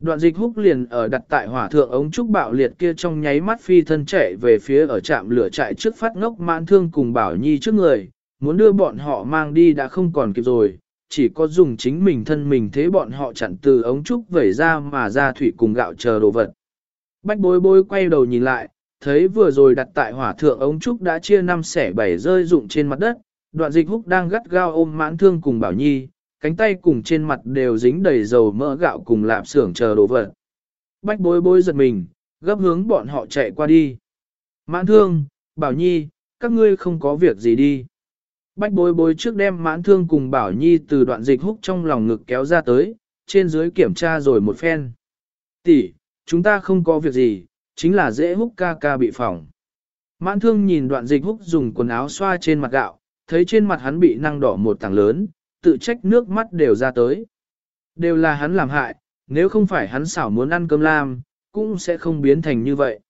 Đoạn dịch húc liền ở đặt tại hỏa thượng ống trúc bạo liệt kia trong nháy mắt phi thân chạy về phía ở trạm lửa chạy trước phát ngốc mãn thương cùng bảo nhi trước người, muốn đưa bọn họ mang đi đã không còn kịp rồi, chỉ có dùng chính mình thân mình thế bọn họ chặn từ ống trúc vẩy ra mà ra thủy cùng gạo chờ đồ vật. Bách bối bối quay đầu nhìn lại, thấy vừa rồi đặt tại hỏa thượng ống trúc đã chia năm xẻ bảy rơi rụng trên mặt đất, đoạn dịch húc đang gắt gao ôm mãn thương cùng bảo nhi, cánh tay cùng trên mặt đều dính đầy dầu mỡ gạo cùng lạp xưởng chờ đồ vật. Bách bối bối giật mình, gấp hướng bọn họ chạy qua đi. Mãn thương, bảo nhi, các ngươi không có việc gì đi. Bách bối bối trước đem mãn thương cùng bảo nhi từ đoạn dịch húc trong lòng ngực kéo ra tới, trên dưới kiểm tra rồi một phen. Tỷ, chúng ta không có việc gì, chính là dễ húc ca ca bị phỏng. Mãn thương nhìn đoạn dịch húc dùng quần áo xoa trên mặt gạo, thấy trên mặt hắn bị năng đỏ một tảng lớn, tự trách nước mắt đều ra tới. Đều là hắn làm hại, nếu không phải hắn xảo muốn ăn cơm lam, cũng sẽ không biến thành như vậy.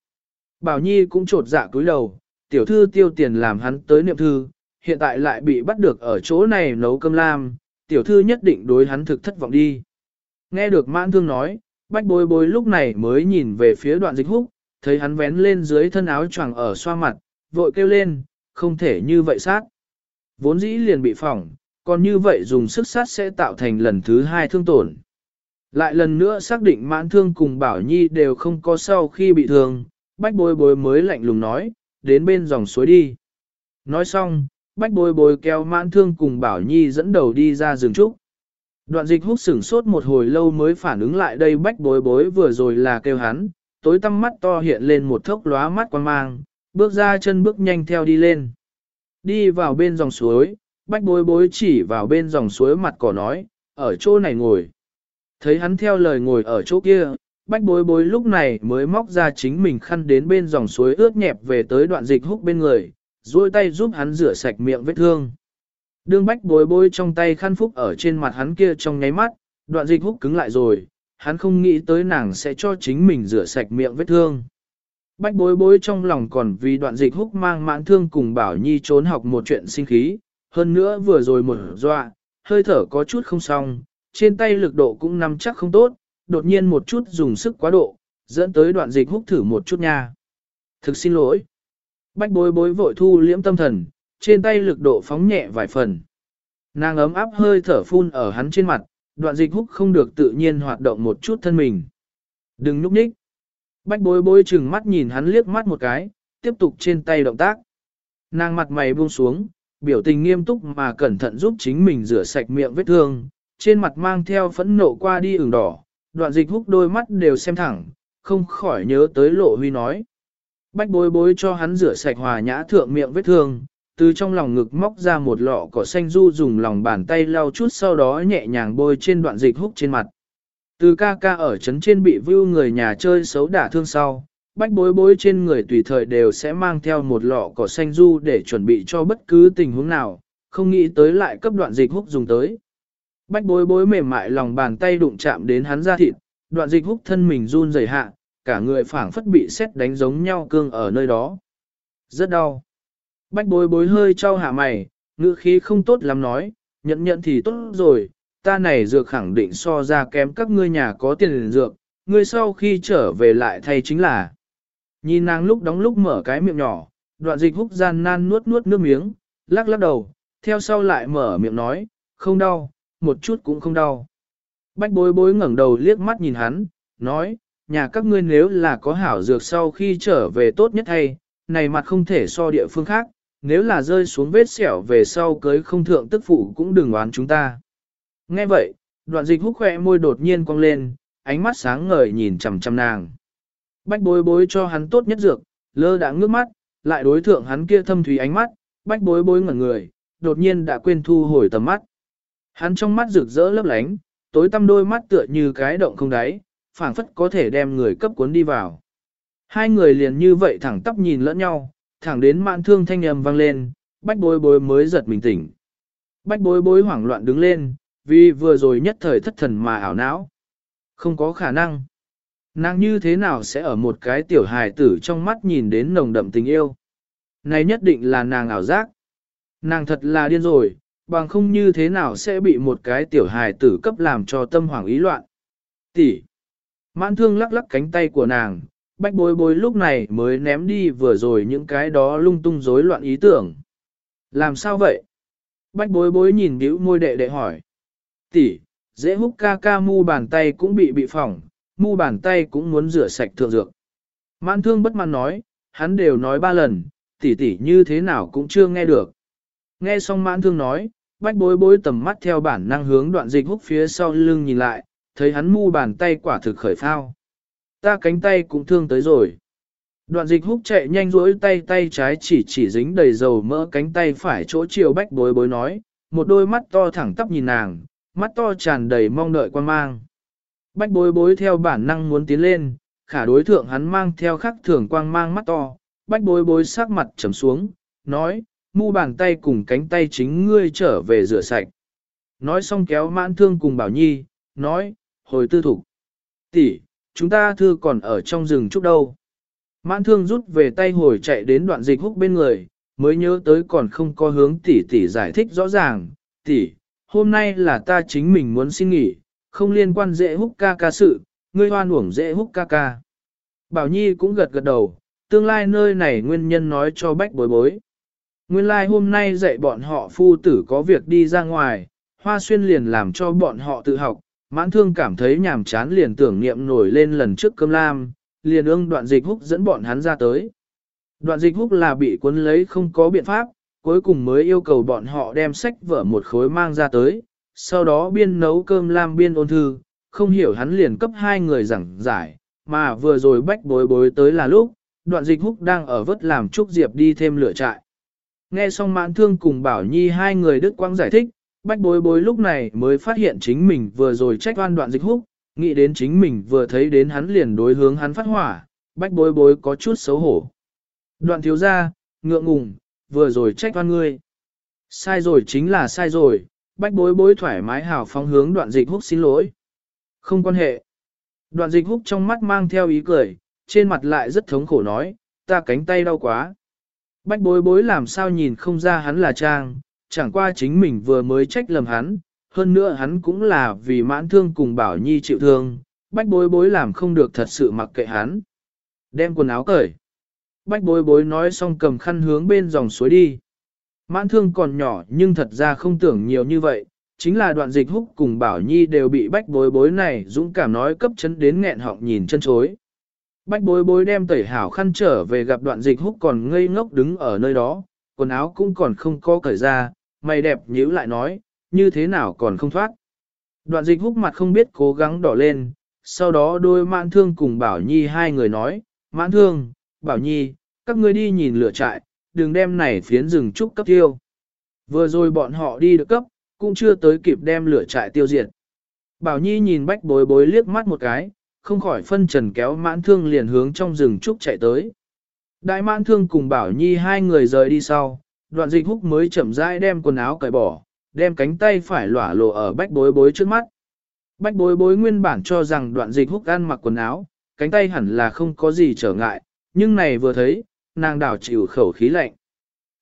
Bảo Nhi cũng trột dạ cúi đầu, tiểu thư tiêu tiền làm hắn tới niệm thư, hiện tại lại bị bắt được ở chỗ này nấu cơm lam, tiểu thư nhất định đối hắn thực thất vọng đi. Nghe được mãn thương nói, bách bối bối lúc này mới nhìn về phía đoạn dịch húc, thấy hắn vén lên dưới thân áo choàng ở xoa mặt, vội kêu lên, không thể như vậy sát. Vốn dĩ liền bị phỏng, còn như vậy dùng sức sát sẽ tạo thành lần thứ hai thương tổn. Lại lần nữa xác định mãn thương cùng Bảo Nhi đều không có sau khi bị thương, bách bối bối mới lạnh lùng nói, đến bên dòng suối đi. Nói xong, bách bối bối kéo mãn thương cùng Bảo Nhi dẫn đầu đi ra rừng trúc. Đoạn dịch hút sửng sốt một hồi lâu mới phản ứng lại đây bách bối bối vừa rồi là kêu hắn, tối tăm mắt to hiện lên một thốc lóa mắt quan mang, bước ra chân bước nhanh theo đi lên. Đi vào bên dòng suối, bách bối bối chỉ vào bên dòng suối mặt cỏ nói, ở chỗ này ngồi. Thấy hắn theo lời ngồi ở chỗ kia, bách bối bối lúc này mới móc ra chính mình khăn đến bên dòng suối ướt nhẹp về tới đoạn dịch húc bên người, duỗi tay giúp hắn rửa sạch miệng vết thương. Đương bách bối bối trong tay khăn phúc ở trên mặt hắn kia trong nháy mắt, đoạn dịch húc cứng lại rồi, hắn không nghĩ tới nàng sẽ cho chính mình rửa sạch miệng vết thương. Bách bối bối trong lòng còn vì đoạn dịch húc mang mãn thương cùng bảo nhi trốn học một chuyện sinh khí, hơn nữa vừa rồi một dọa, hơi thở có chút không xong, trên tay lực độ cũng nắm chắc không tốt, đột nhiên một chút dùng sức quá độ, dẫn tới đoạn dịch húc thử một chút nha. Thực xin lỗi. Bách bối bối vội thu liễm tâm thần, trên tay lực độ phóng nhẹ vài phần. Nàng ấm áp hơi thở phun ở hắn trên mặt, đoạn dịch húc không được tự nhiên hoạt động một chút thân mình. Đừng núp nhích. Bách bối bối chừng mắt nhìn hắn liếc mắt một cái, tiếp tục trên tay động tác. Nàng mặt mày buông xuống, biểu tình nghiêm túc mà cẩn thận giúp chính mình rửa sạch miệng vết thương, trên mặt mang theo phẫn nộ qua đi ửng đỏ, đoạn dịch húc đôi mắt đều xem thẳng, không khỏi nhớ tới lộ huy nói. Bách bối bối cho hắn rửa sạch hòa nhã thượng miệng vết thương, từ trong lòng ngực móc ra một lọ cỏ xanh du dùng lòng bàn tay lau chút sau đó nhẹ nhàng bôi trên đoạn dịch húc trên mặt. Từ ca ca ở trấn trên bị vưu người nhà chơi xấu đả thương sau, bách bối bối trên người tùy thời đều sẽ mang theo một lọ cỏ xanh du để chuẩn bị cho bất cứ tình huống nào, không nghĩ tới lại cấp đoạn dịch húc dùng tới. Bách bối bối mềm mại lòng bàn tay đụng chạm đến hắn ra thịt, đoạn dịch húc thân mình run rẩy hạ, cả người phảng phất bị xét đánh giống nhau cương ở nơi đó. Rất đau. Bách bối bối hơi trao hạ mày, ngữ khí không tốt lắm nói, nhận nhận thì tốt rồi, ta này dược khẳng định so ra kém các ngươi nhà có tiền dược, ngươi sau khi trở về lại thay chính là. Nhìn nàng lúc đóng lúc mở cái miệng nhỏ, đoạn dịch húc gian nan nuốt nuốt nước miếng, lắc lắc đầu, theo sau lại mở miệng nói, không đau, một chút cũng không đau. Bách bối bối ngẩng đầu liếc mắt nhìn hắn, nói, nhà các ngươi nếu là có hảo dược sau khi trở về tốt nhất hay, này mặt không thể so địa phương khác, nếu là rơi xuống vết sẹo về sau cưới không thượng tức phụ cũng đừng oán chúng ta. Nghe vậy, đoạn dịch hút khỏe môi đột nhiên cong lên, ánh mắt sáng ngời nhìn chằm chằm nàng. Bách bối bối cho hắn tốt nhất dược, lơ đã ngước mắt, lại đối thượng hắn kia thâm thủy ánh mắt, bách bối bối ngẩn người, đột nhiên đã quên thu hồi tầm mắt. Hắn trong mắt rực rỡ lấp lánh, tối tăm đôi mắt tựa như cái động không đáy, phảng phất có thể đem người cấp cuốn đi vào. Hai người liền như vậy thẳng tắp nhìn lẫn nhau, thẳng đến mạn thương thanh âm vang lên, bách bối bối mới giật mình tỉnh. Bách bối bối hoảng loạn đứng lên, vì vừa rồi nhất thời thất thần mà ảo não. Không có khả năng. Nàng như thế nào sẽ ở một cái tiểu hài tử trong mắt nhìn đến nồng đậm tình yêu. Này nhất định là nàng ảo giác. Nàng thật là điên rồi, bằng không như thế nào sẽ bị một cái tiểu hài tử cấp làm cho tâm hoảng ý loạn. Tỷ. Mãn thương lắc lắc cánh tay của nàng, bách bối bối lúc này mới ném đi vừa rồi những cái đó lung tung rối loạn ý tưởng. Làm sao vậy? Bách bối bối nhìn biểu môi đệ đệ hỏi. Tỷ, dễ hút ca ca mu bàn tay cũng bị bị phỏng, mu bàn tay cũng muốn rửa sạch thượng dược. Mãn thương bất mãn nói, hắn đều nói ba lần, tỷ tỷ như thế nào cũng chưa nghe được. Nghe xong mãn thương nói, bách bối bối tầm mắt theo bản năng hướng đoạn dịch hút phía sau lưng nhìn lại, thấy hắn mu bàn tay quả thực khởi phao. Ta cánh tay cũng thương tới rồi. Đoạn dịch hút chạy nhanh rỗi tay tay trái chỉ chỉ dính đầy dầu mỡ cánh tay phải chỗ chiều bách bối bối nói, một đôi mắt to thẳng tắp nhìn nàng, mắt to tràn đầy mong đợi quan mang. Bách bối bối theo bản năng muốn tiến lên, khả đối thượng hắn mang theo khắc thường quang mang mắt to, bách bối bối sắc mặt trầm xuống, nói, mu bàn tay cùng cánh tay chính ngươi trở về rửa sạch. Nói xong kéo mãn thương cùng bảo nhi, nói, hồi tư thủ. tỷ, chúng ta thư còn ở trong rừng chút đâu. Mãn thương rút về tay hồi chạy đến đoạn dịch húc bên người, mới nhớ tới còn không có hướng tỷ tỷ giải thích rõ ràng. Tỷ, hôm nay là ta chính mình muốn xin nghỉ, không liên quan dễ húc ca ca sự, ngươi hoan uổng dễ húc ca ca. Bảo Nhi cũng gật gật đầu, tương lai nơi này nguyên nhân nói cho bách bối bối. Nguyên lai like hôm nay dạy bọn họ phu tử có việc đi ra ngoài, hoa xuyên liền làm cho bọn họ tự học, mãn thương cảm thấy nhàm chán liền tưởng niệm nổi lên lần trước cơm lam, liền ương đoạn dịch húc dẫn bọn hắn ra tới. Đoạn dịch húc là bị cuốn lấy không có biện pháp, cuối cùng mới yêu cầu bọn họ đem sách vở một khối mang ra tới, sau đó biên nấu cơm lam biên ôn thư, không hiểu hắn liền cấp hai người giảng giải, mà vừa rồi bách bối bối tới là lúc, đoạn dịch húc đang ở vất làm Trúc Diệp đi thêm lửa trại. Nghe xong mãn thương cùng Bảo Nhi hai người đức quang giải thích, bách bối bối lúc này mới phát hiện chính mình vừa rồi trách oan đoạn dịch húc, nghĩ đến chính mình vừa thấy đến hắn liền đối hướng hắn phát hỏa, bách bối bối có chút xấu hổ. Đoạn thiếu ra, ngượng ngùng, vừa rồi trách oan ngươi. Sai rồi chính là sai rồi, bách bối bối thoải mái hào phóng hướng đoạn dịch húc xin lỗi. Không quan hệ. Đoạn dịch húc trong mắt mang theo ý cười, trên mặt lại rất thống khổ nói, ta cánh tay đau quá. Bách bối bối làm sao nhìn không ra hắn là trang, chẳng qua chính mình vừa mới trách lầm hắn, hơn nữa hắn cũng là vì mãn thương cùng bảo nhi chịu thương, bách bối bối làm không được thật sự mặc kệ hắn. Đem quần áo cởi. Bách bối bối nói xong cầm khăn hướng bên dòng suối đi. Mãn thương còn nhỏ nhưng thật ra không tưởng nhiều như vậy, chính là đoạn dịch húc cùng Bảo Nhi đều bị bách bối bối này dũng cảm nói cấp chấn đến nghẹn họng nhìn chân chối. Bách bối bối đem tẩy hảo khăn trở về gặp đoạn dịch húc còn ngây ngốc đứng ở nơi đó, quần áo cũng còn không có cởi ra, mày đẹp nhíu lại nói, như thế nào còn không thoát. Đoạn dịch húc mặt không biết cố gắng đỏ lên, sau đó đôi mãn thương cùng Bảo Nhi hai người nói, mãn thương, Bảo Nhi, các ngươi đi nhìn lửa trại, đừng đem này phiến rừng trúc cấp tiêu. Vừa rồi bọn họ đi được cấp, cũng chưa tới kịp đem lửa trại tiêu diệt. Bảo Nhi nhìn bách bối bối liếc mắt một cái, không khỏi phân trần kéo mãn thương liền hướng trong rừng trúc chạy tới. Đại mãn thương cùng Bảo Nhi hai người rời đi sau, đoạn dịch húc mới chậm rãi đem quần áo cởi bỏ, đem cánh tay phải lỏa lộ ở bách bối bối trước mắt. Bách bối bối nguyên bản cho rằng đoạn dịch húc ăn mặc quần áo, cánh tay hẳn là không có gì trở ngại, nhưng này vừa thấy, nàng đảo chịu khẩu khí lạnh.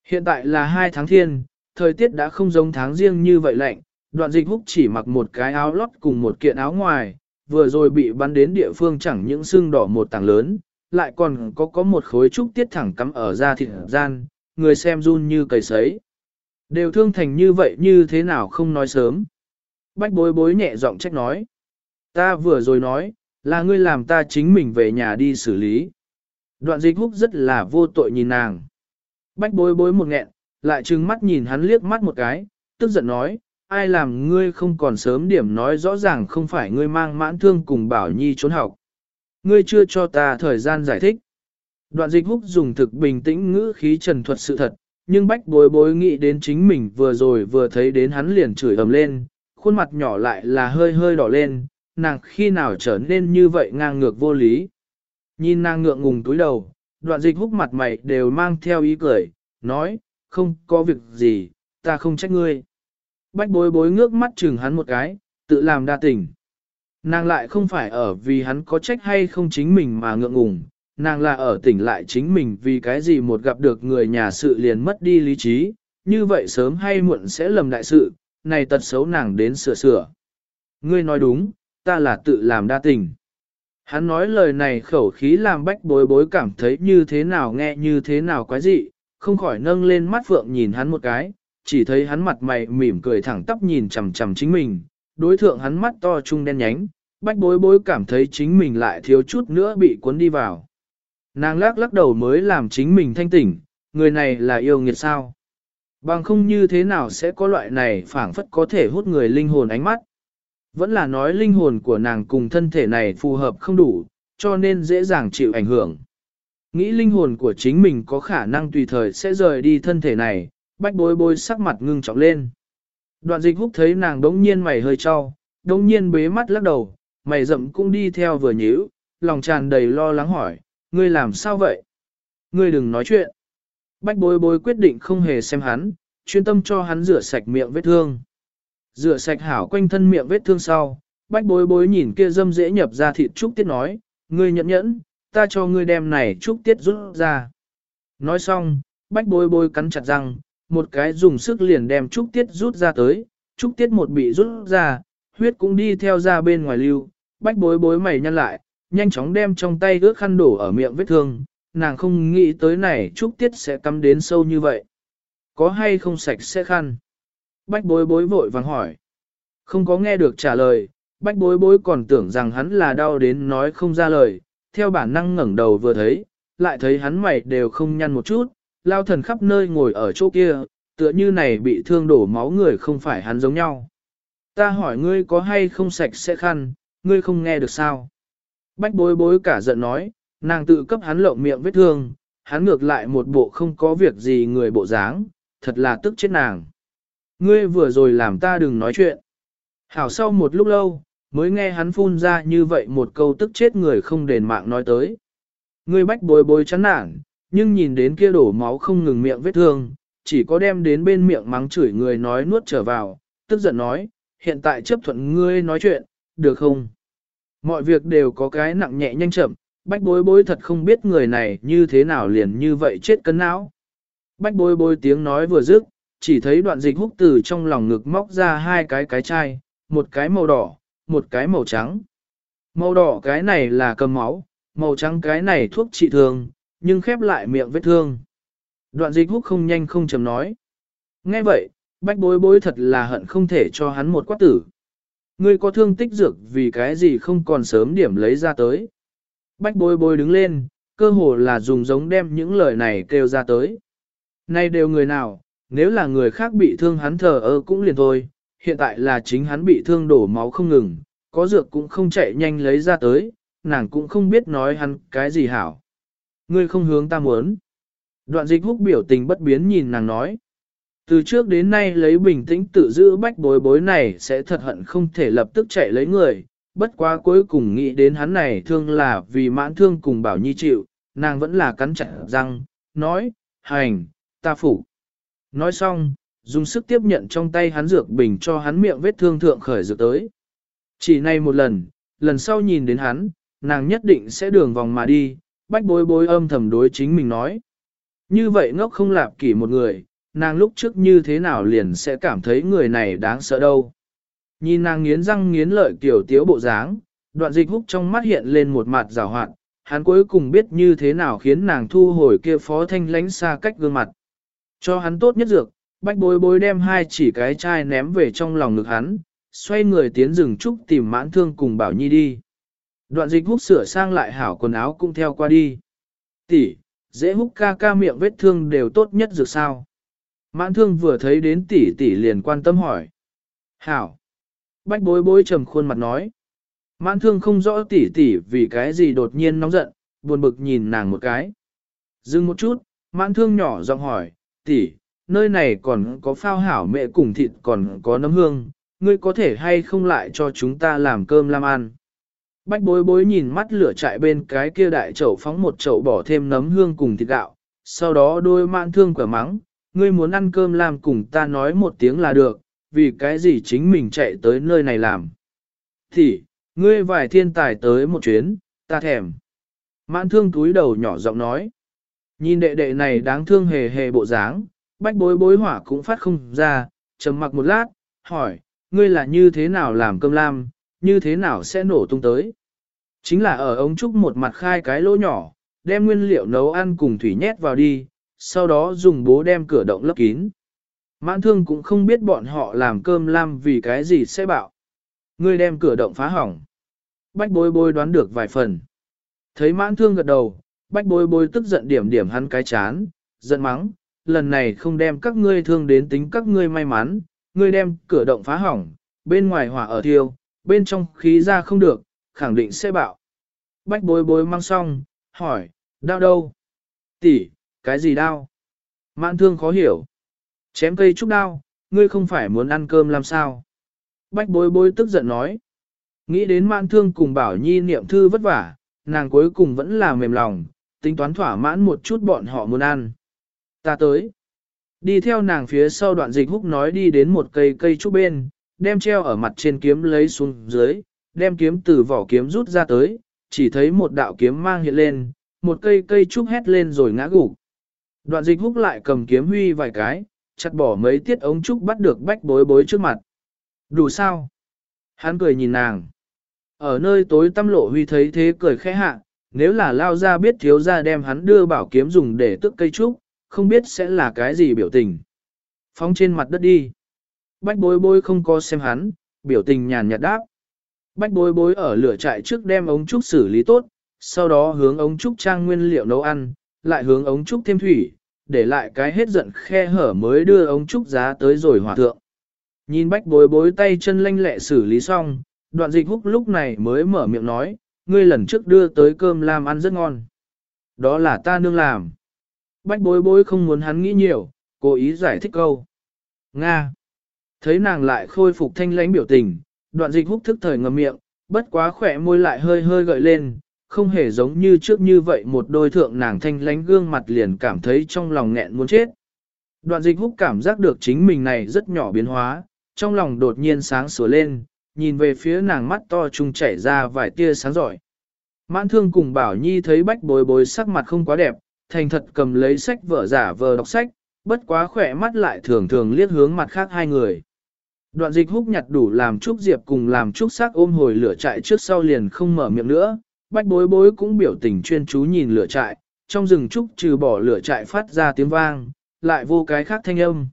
Hiện tại là hai tháng thiên, thời tiết đã không giống tháng riêng như vậy lạnh, đoạn dịch húc chỉ mặc một cái áo lót cùng một kiện áo ngoài, vừa rồi bị bắn đến địa phương chẳng những xương đỏ một tảng lớn, lại còn có có một khối trúc tiết thẳng cắm ở da thịt gian, người xem run như cầy sấy. Đều thương thành như vậy như thế nào không nói sớm. Bách bối bối nhẹ giọng trách nói. Ta vừa rồi nói, là ngươi làm ta chính mình về nhà đi xử lý. Đoạn dịch húc rất là vô tội nhìn nàng. Bách bối bối một nghẹn, lại trừng mắt nhìn hắn liếc mắt một cái, tức giận nói, ai làm ngươi không còn sớm điểm nói rõ ràng không phải ngươi mang mãn thương cùng bảo nhi trốn học. Ngươi chưa cho ta thời gian giải thích. Đoạn dịch húc dùng thực bình tĩnh ngữ khí trần thuật sự thật, nhưng bách bối bối nghĩ đến chính mình vừa rồi vừa thấy đến hắn liền chửi ầm lên, khuôn mặt nhỏ lại là hơi hơi đỏ lên, nàng khi nào trở nên như vậy ngang ngược vô lý. Nhìn nàng ngượng ngùng túi đầu, đoạn dịch húc mặt mày đều mang theo ý cười, nói, không có việc gì, ta không trách ngươi. Bách bối bối ngước mắt chừng hắn một cái, tự làm đa tình. Nàng lại không phải ở vì hắn có trách hay không chính mình mà ngượng ngùng, nàng là ở tỉnh lại chính mình vì cái gì một gặp được người nhà sự liền mất đi lý trí, như vậy sớm hay muộn sẽ lầm đại sự, này tật xấu nàng đến sửa sửa. Ngươi nói đúng, ta là tự làm đa tình. Hắn nói lời này khẩu khí làm bách bối bối cảm thấy như thế nào nghe như thế nào quái dị, không khỏi nâng lên mắt phượng nhìn hắn một cái, chỉ thấy hắn mặt mày mỉm cười thẳng tắp nhìn chằm chằm chính mình, đối thượng hắn mắt to trung đen nhánh, bách bối bối cảm thấy chính mình lại thiếu chút nữa bị cuốn đi vào. Nàng lắc lắc đầu mới làm chính mình thanh tỉnh, người này là yêu nghiệt sao. Bằng không như thế nào sẽ có loại này phảng phất có thể hút người linh hồn ánh mắt. Vẫn là nói linh hồn của nàng cùng thân thể này phù hợp không đủ, cho nên dễ dàng chịu ảnh hưởng. Nghĩ linh hồn của chính mình có khả năng tùy thời sẽ rời đi thân thể này, bách bối bối sắc mặt ngưng trọng lên. Đoạn dịch húc thấy nàng đống nhiên mày hơi cho, đống nhiên bế mắt lắc đầu, mày rậm cũng đi theo vừa nhíu, lòng tràn đầy lo lắng hỏi, ngươi làm sao vậy? Ngươi đừng nói chuyện. Bách bối bối quyết định không hề xem hắn, chuyên tâm cho hắn rửa sạch miệng vết thương. Rửa sạch hảo quanh thân miệng vết thương sau, bách bối bối nhìn kia dâm dễ nhập ra thịt trúc tiết nói, ngươi nhẫn nhẫn, ta cho ngươi đem này trúc tiết rút ra. Nói xong, bách bối bối cắn chặt răng, một cái dùng sức liền đem trúc tiết rút ra tới, trúc tiết một bị rút ra, huyết cũng đi theo ra bên ngoài lưu, bách bối bối mày nhăn lại, nhanh chóng đem trong tay ướt khăn đổ ở miệng vết thương, nàng không nghĩ tới này trúc tiết sẽ cắm đến sâu như vậy. Có hay không sạch sẽ khăn? Bách bối bối vội vàng hỏi. Không có nghe được trả lời, bách bối bối còn tưởng rằng hắn là đau đến nói không ra lời, theo bản năng ngẩng đầu vừa thấy, lại thấy hắn mày đều không nhăn một chút, lao thần khắp nơi ngồi ở chỗ kia, tựa như này bị thương đổ máu người không phải hắn giống nhau. Ta hỏi ngươi có hay không sạch sẽ khăn, ngươi không nghe được sao? Bách bối bối cả giận nói, nàng tự cấp hắn lộng miệng vết thương, hắn ngược lại một bộ không có việc gì người bộ dáng, thật là tức chết nàng. Ngươi vừa rồi làm ta đừng nói chuyện. Hảo sau một lúc lâu, mới nghe hắn phun ra như vậy một câu tức chết người không đền mạng nói tới. Ngươi bách bối bối chán nản, nhưng nhìn đến kia đổ máu không ngừng miệng vết thương, chỉ có đem đến bên miệng mắng chửi người nói nuốt trở vào, tức giận nói, hiện tại chấp thuận ngươi nói chuyện, được không? Mọi việc đều có cái nặng nhẹ nhanh chậm, bách bối bối thật không biết người này như thế nào liền như vậy chết cân não. Bách bối bối tiếng nói vừa dứt, chỉ thấy đoạn dịch húc từ trong lòng ngực móc ra hai cái cái chai, một cái màu đỏ, một cái màu trắng. Màu đỏ cái này là cầm máu, màu trắng cái này thuốc trị thương, nhưng khép lại miệng vết thương. Đoạn dịch húc không nhanh không chầm nói. Nghe vậy, bách bối bối thật là hận không thể cho hắn một quát tử. Ngươi có thương tích dược vì cái gì không còn sớm điểm lấy ra tới. Bách bối bối đứng lên, cơ hồ là dùng giống đem những lời này kêu ra tới. Nay đều người nào, nếu là người khác bị thương hắn thờ ơ cũng liền thôi, hiện tại là chính hắn bị thương đổ máu không ngừng, có dược cũng không chạy nhanh lấy ra tới, nàng cũng không biết nói hắn cái gì hảo. Ngươi không hướng ta muốn. Đoạn dịch húc biểu tình bất biến nhìn nàng nói. Từ trước đến nay lấy bình tĩnh tự giữ bách bối bối này sẽ thật hận không thể lập tức chạy lấy người, bất quá cuối cùng nghĩ đến hắn này thương là vì mãn thương cùng bảo nhi chịu, nàng vẫn là cắn chặt răng, nói, hành, ta phủ. Nói xong, dùng sức tiếp nhận trong tay hắn dược bình cho hắn miệng vết thương thượng khởi dược tới. Chỉ này một lần, lần sau nhìn đến hắn, nàng nhất định sẽ đường vòng mà đi, bách bối bối âm thầm đối chính mình nói. Như vậy ngốc không lạp kỷ một người, nàng lúc trước như thế nào liền sẽ cảm thấy người này đáng sợ đâu. Nhìn nàng nghiến răng nghiến lợi kiểu tiếu bộ dáng, đoạn dịch húc trong mắt hiện lên một mặt rào hoạn, hắn cuối cùng biết như thế nào khiến nàng thu hồi kia phó thanh lánh xa cách gương mặt. Cho hắn tốt nhất dược, bách bối bối đem hai chỉ cái chai ném về trong lòng ngực hắn, xoay người tiến rừng trúc tìm mãn thương cùng bảo nhi đi. Đoạn dịch húc sửa sang lại hảo quần áo cũng theo qua đi. Tỷ, dễ húc ca ca miệng vết thương đều tốt nhất dược sao. Mãn thương vừa thấy đến tỷ tỷ liền quan tâm hỏi. Hảo. Bách bối bối trầm khuôn mặt nói. Mãn thương không rõ tỷ tỷ vì cái gì đột nhiên nóng giận, buồn bực nhìn nàng một cái. Dừng một chút, mãn thương nhỏ giọng hỏi, tỷ, nơi này còn có phao hảo mẹ cùng thịt còn có nấm hương, ngươi có thể hay không lại cho chúng ta làm cơm làm ăn. Bách bối bối nhìn mắt lửa chạy bên cái kia đại chậu phóng một chậu bỏ thêm nấm hương cùng thịt gạo, sau đó đôi mãn thương quả mắng, ngươi muốn ăn cơm làm cùng ta nói một tiếng là được, vì cái gì chính mình chạy tới nơi này làm. Thì, ngươi vài thiên tài tới một chuyến, ta thèm. Mãn thương túi đầu nhỏ giọng nói. Nhìn đệ đệ này đáng thương hề hề bộ dáng, bách bối bối hỏa cũng phát không ra, trầm mặc một lát, hỏi, ngươi là như thế nào làm cơm lam, như thế nào sẽ nổ tung tới. Chính là ở ống trúc một mặt khai cái lỗ nhỏ, đem nguyên liệu nấu ăn cùng thủy nhét vào đi, sau đó dùng bố đem cửa động lấp kín. Mãn thương cũng không biết bọn họ làm cơm lam vì cái gì sẽ bạo. Ngươi đem cửa động phá hỏng. Bách bối bối đoán được vài phần. Thấy mãn thương gật đầu, bách bối bối tức giận điểm điểm hắn cái chán, giận mắng, lần này không đem các ngươi thương đến tính các ngươi may mắn, ngươi đem cửa động phá hỏng, bên ngoài hỏa ở thiêu, bên trong khí ra không được, khẳng định sẽ bạo. Bách bối bối mang xong, hỏi, đau đâu? Tỷ, cái gì đau? Mạn thương khó hiểu. Chém cây trúc đau, ngươi không phải muốn ăn cơm làm sao? Bách bối bối tức giận nói. Nghĩ đến Mạn thương cùng bảo nhi niệm thư vất vả, nàng cuối cùng vẫn là mềm lòng, tính toán thỏa mãn một chút bọn họ muốn ăn. Ta tới. Đi theo nàng phía sau đoạn dịch húc nói đi đến một cây cây trúc bên, đem treo ở mặt trên kiếm lấy xuống dưới, đem kiếm từ vỏ kiếm rút ra tới, chỉ thấy một đạo kiếm mang hiện lên, một cây cây trúc hét lên rồi ngã gục. Đoạn dịch húc lại cầm kiếm huy vài cái, chặt bỏ mấy tiết ống trúc bắt được bách bối bối trước mặt. Đủ sao? Hắn cười nhìn nàng. Ở nơi tối tăm lộ huy thấy thế cười khẽ hạ, nếu là lao ra biết thiếu ra đem hắn đưa bảo kiếm dùng để tức cây trúc, không biết sẽ là cái gì biểu tình. Phóng trên mặt đất đi. Bách bối bối không có xem hắn, biểu tình nhàn nhạt đáp. Bách bối bối ở lửa trại trước đem ống trúc xử lý tốt, sau đó hướng ống trúc trang nguyên liệu nấu ăn, lại hướng ống trúc thêm thủy, để lại cái hết giận khe hở mới đưa ống trúc giá tới rồi hòa thượng. Nhìn bách bối bối tay chân lanh lẹ xử lý xong, đoạn dịch húc lúc này mới mở miệng nói, ngươi lần trước đưa tới cơm làm ăn rất ngon. Đó là ta nương làm. Bách bối bối không muốn hắn nghĩ nhiều, cố ý giải thích câu. Nga. Thấy nàng lại khôi phục thanh lãnh biểu tình, đoạn dịch húc thức thời ngầm miệng, bất quá khỏe môi lại hơi hơi gợi lên, không hề giống như trước như vậy một đôi thượng nàng thanh lãnh gương mặt liền cảm thấy trong lòng nghẹn muốn chết. Đoạn dịch húc cảm giác được chính mình này rất nhỏ biến hóa, trong lòng đột nhiên sáng sủa lên, nhìn về phía nàng mắt to trung chảy ra vài tia sáng giỏi. Mãn thương cùng bảo nhi thấy bách bối bối sắc mặt không quá đẹp, thành thật cầm lấy sách vở giả vờ đọc sách, bất quá khỏe mắt lại thường thường liếc hướng mặt khác hai người. Đoạn dịch húc nhặt đủ làm Trúc Diệp cùng làm Trúc xác ôm hồi lửa trại trước sau liền không mở miệng nữa, bách bối bối cũng biểu tình chuyên chú nhìn lửa trại, trong rừng trúc trừ bỏ lửa trại phát ra tiếng vang, lại vô cái khác thanh âm.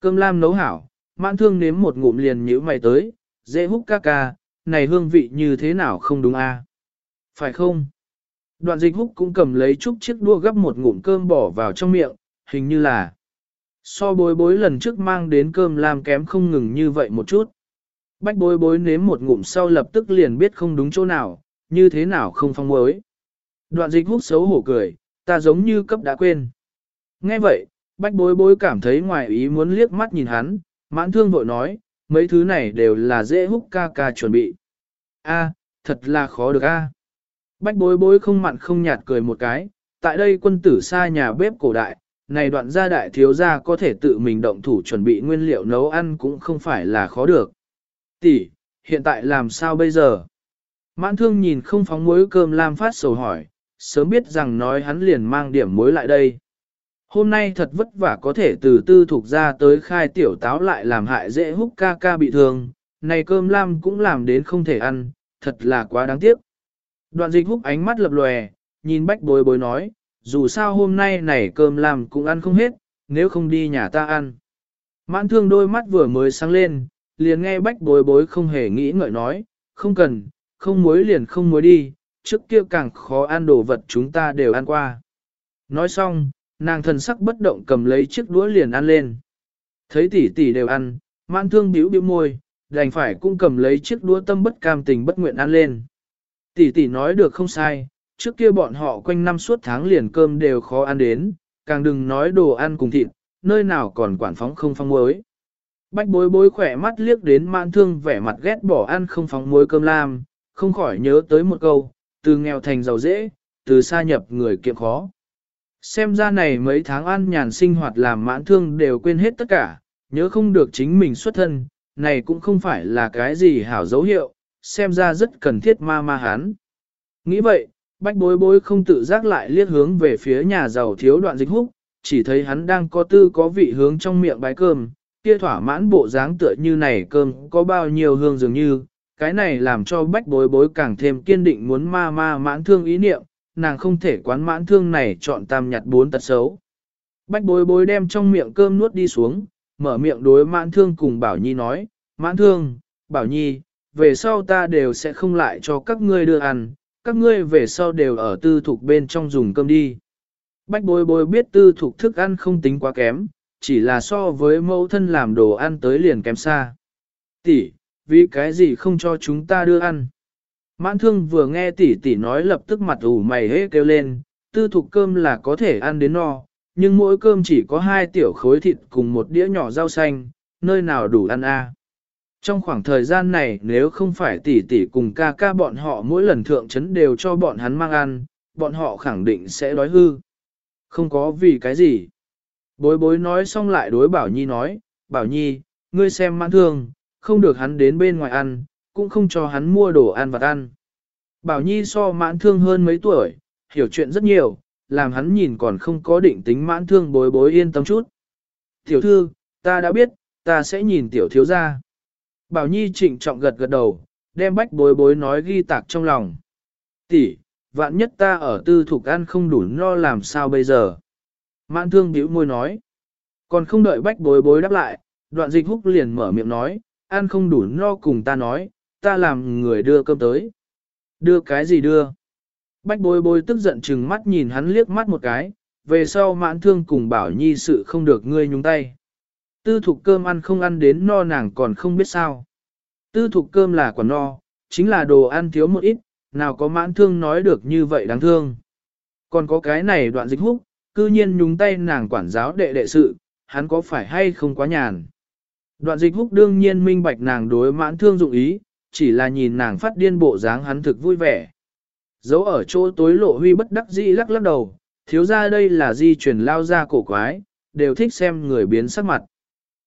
Cơm lam nấu hảo, mãn thương nếm một ngụm liền nhíu mày tới, dễ hút ca ca, này hương vị như thế nào không đúng a? Phải không? Đoạn dịch húc cũng cầm lấy chút chiếc đua gấp một ngụm cơm bỏ vào trong miệng, hình như là so bối bối lần trước mang đến cơm làm kém không ngừng như vậy một chút. Bách bối bối nếm một ngụm sau lập tức liền biết không đúng chỗ nào, như thế nào không phong mới. Đoạn dịch húc xấu hổ cười, ta giống như cấp đã quên. Nghe vậy, bách bối bối cảm thấy ngoài ý muốn liếc mắt nhìn hắn, mãn thương vội nói, mấy thứ này đều là dễ húc ca ca chuẩn bị. A, thật là khó được a. Bách bối bối không mặn không nhạt cười một cái, tại đây quân tử xa nhà bếp cổ đại, này đoạn gia đại thiếu gia có thể tự mình động thủ chuẩn bị nguyên liệu nấu ăn cũng không phải là khó được. Tỷ, hiện tại làm sao bây giờ? Mãn thương nhìn không phóng muối cơm lam phát sầu hỏi, sớm biết rằng nói hắn liền mang điểm muối lại đây. Hôm nay thật vất vả có thể từ tư thuộc ra tới khai tiểu táo lại làm hại dễ húc ca ca bị thương, này cơm lam cũng làm đến không thể ăn, thật là quá đáng tiếc. Đoạn dịch húc ánh mắt lập lòe, nhìn bách bối bối nói, dù sao hôm nay này cơm lam cũng ăn không hết, nếu không đi nhà ta ăn. Mãn thương đôi mắt vừa mới sáng lên, liền nghe bách bối bối không hề nghĩ ngợi nói, không cần, không muối liền không muối đi, trước kia càng khó ăn đồ vật chúng ta đều ăn qua. Nói xong, nàng thần sắc bất động cầm lấy chiếc đũa liền ăn lên. Thấy tỷ tỷ đều ăn, mãn thương bĩu bĩu môi, đành phải cũng cầm lấy chiếc đũa tâm bất cam tình bất nguyện ăn lên. Tỷ tỷ nói được không sai, trước kia bọn họ quanh năm suốt tháng liền cơm đều khó ăn đến, càng đừng nói đồ ăn cùng thịt, nơi nào còn quản phóng không phong muối. Bách bối bối khỏe mắt liếc đến mãn thương vẻ mặt ghét bỏ ăn không phóng muối cơm lam, không khỏi nhớ tới một câu, từ nghèo thành giàu dễ, từ xa nhập người kiệm khó. Xem ra này mấy tháng an nhàn sinh hoạt làm mãn thương đều quên hết tất cả, nhớ không được chính mình xuất thân, này cũng không phải là cái gì hảo dấu hiệu, xem ra rất cần thiết ma ma hán. Nghĩ vậy, bách bối bối không tự giác lại liếc hướng về phía nhà giàu thiếu đoạn dịch húc, chỉ thấy hắn đang có tư có vị hướng trong miệng bái cơm, kia thỏa mãn bộ dáng tựa như này cơm có bao nhiêu hương dường như, cái này làm cho bách bối bối càng thêm kiên định muốn ma ma mãn thương ý niệm, nàng không thể quán mãn thương này chọn tam nhặt bốn tật xấu. Bách bối bối đem trong miệng cơm nuốt đi xuống, mở miệng đối mãn thương cùng Bảo Nhi nói, mãn thương, Bảo Nhi, về sau ta đều sẽ không lại cho các ngươi đưa ăn, các ngươi về sau đều ở tư thục bên trong dùng cơm đi. Bách bối bối biết tư thục thức ăn không tính quá kém, chỉ là so với mẫu thân làm đồ ăn tới liền kém xa. Tỷ, vì cái gì không cho chúng ta đưa ăn? Mãn thương vừa nghe tỷ tỷ nói lập tức mặt ủ mày hế kêu lên, tư thục cơm là có thể ăn đến no, nhưng mỗi cơm chỉ có hai tiểu khối thịt cùng một đĩa nhỏ rau xanh, nơi nào đủ ăn a? Trong khoảng thời gian này nếu không phải tỷ tỷ cùng ca ca bọn họ mỗi lần thượng chấn đều cho bọn hắn mang ăn, bọn họ khẳng định sẽ đói hư. Không có vì cái gì. Bối bối nói xong lại đối Bảo Nhi nói, Bảo Nhi, ngươi xem mãn thương, không được hắn đến bên ngoài ăn, cũng không cho hắn mua đồ ăn vặt ăn. Bảo Nhi so mãn thương hơn mấy tuổi, hiểu chuyện rất nhiều, làm hắn nhìn còn không có định tính mãn thương bối bối yên tâm chút. Tiểu thư, ta đã biết, ta sẽ nhìn tiểu thiếu ra. Bảo Nhi trịnh trọng gật gật đầu, đem bách bối bối nói ghi tạc trong lòng. Tỷ, vạn nhất ta ở tư thục ăn không đủ no làm sao bây giờ. Mãn thương bĩu môi nói. Còn không đợi bách bối bối đáp lại, đoạn dịch húc liền mở miệng nói, ăn không đủ no cùng ta nói, ta làm người đưa cơm tới. Đưa cái gì đưa? Bách bối bối tức giận chừng mắt nhìn hắn liếc mắt một cái, về sau mãn thương cùng bảo nhi sự không được ngươi nhúng tay. Tư thục cơm ăn không ăn đến no nàng còn không biết sao. Tư thục cơm là quả no, chính là đồ ăn thiếu một ít, nào có mãn thương nói được như vậy đáng thương. Còn có cái này đoạn dịch húc, cư nhiên nhúng tay nàng quản giáo đệ đệ sự, hắn có phải hay không quá nhàn. Đoạn dịch húc đương nhiên minh bạch nàng đối mãn thương dụng ý, chỉ là nhìn nàng phát điên bộ dáng hắn thực vui vẻ. Giấu ở chỗ tối lộ huy bất đắc dĩ lắc lắc đầu, thiếu ra đây là di chuyển lao ra cổ quái, đều thích xem người biến sắc mặt.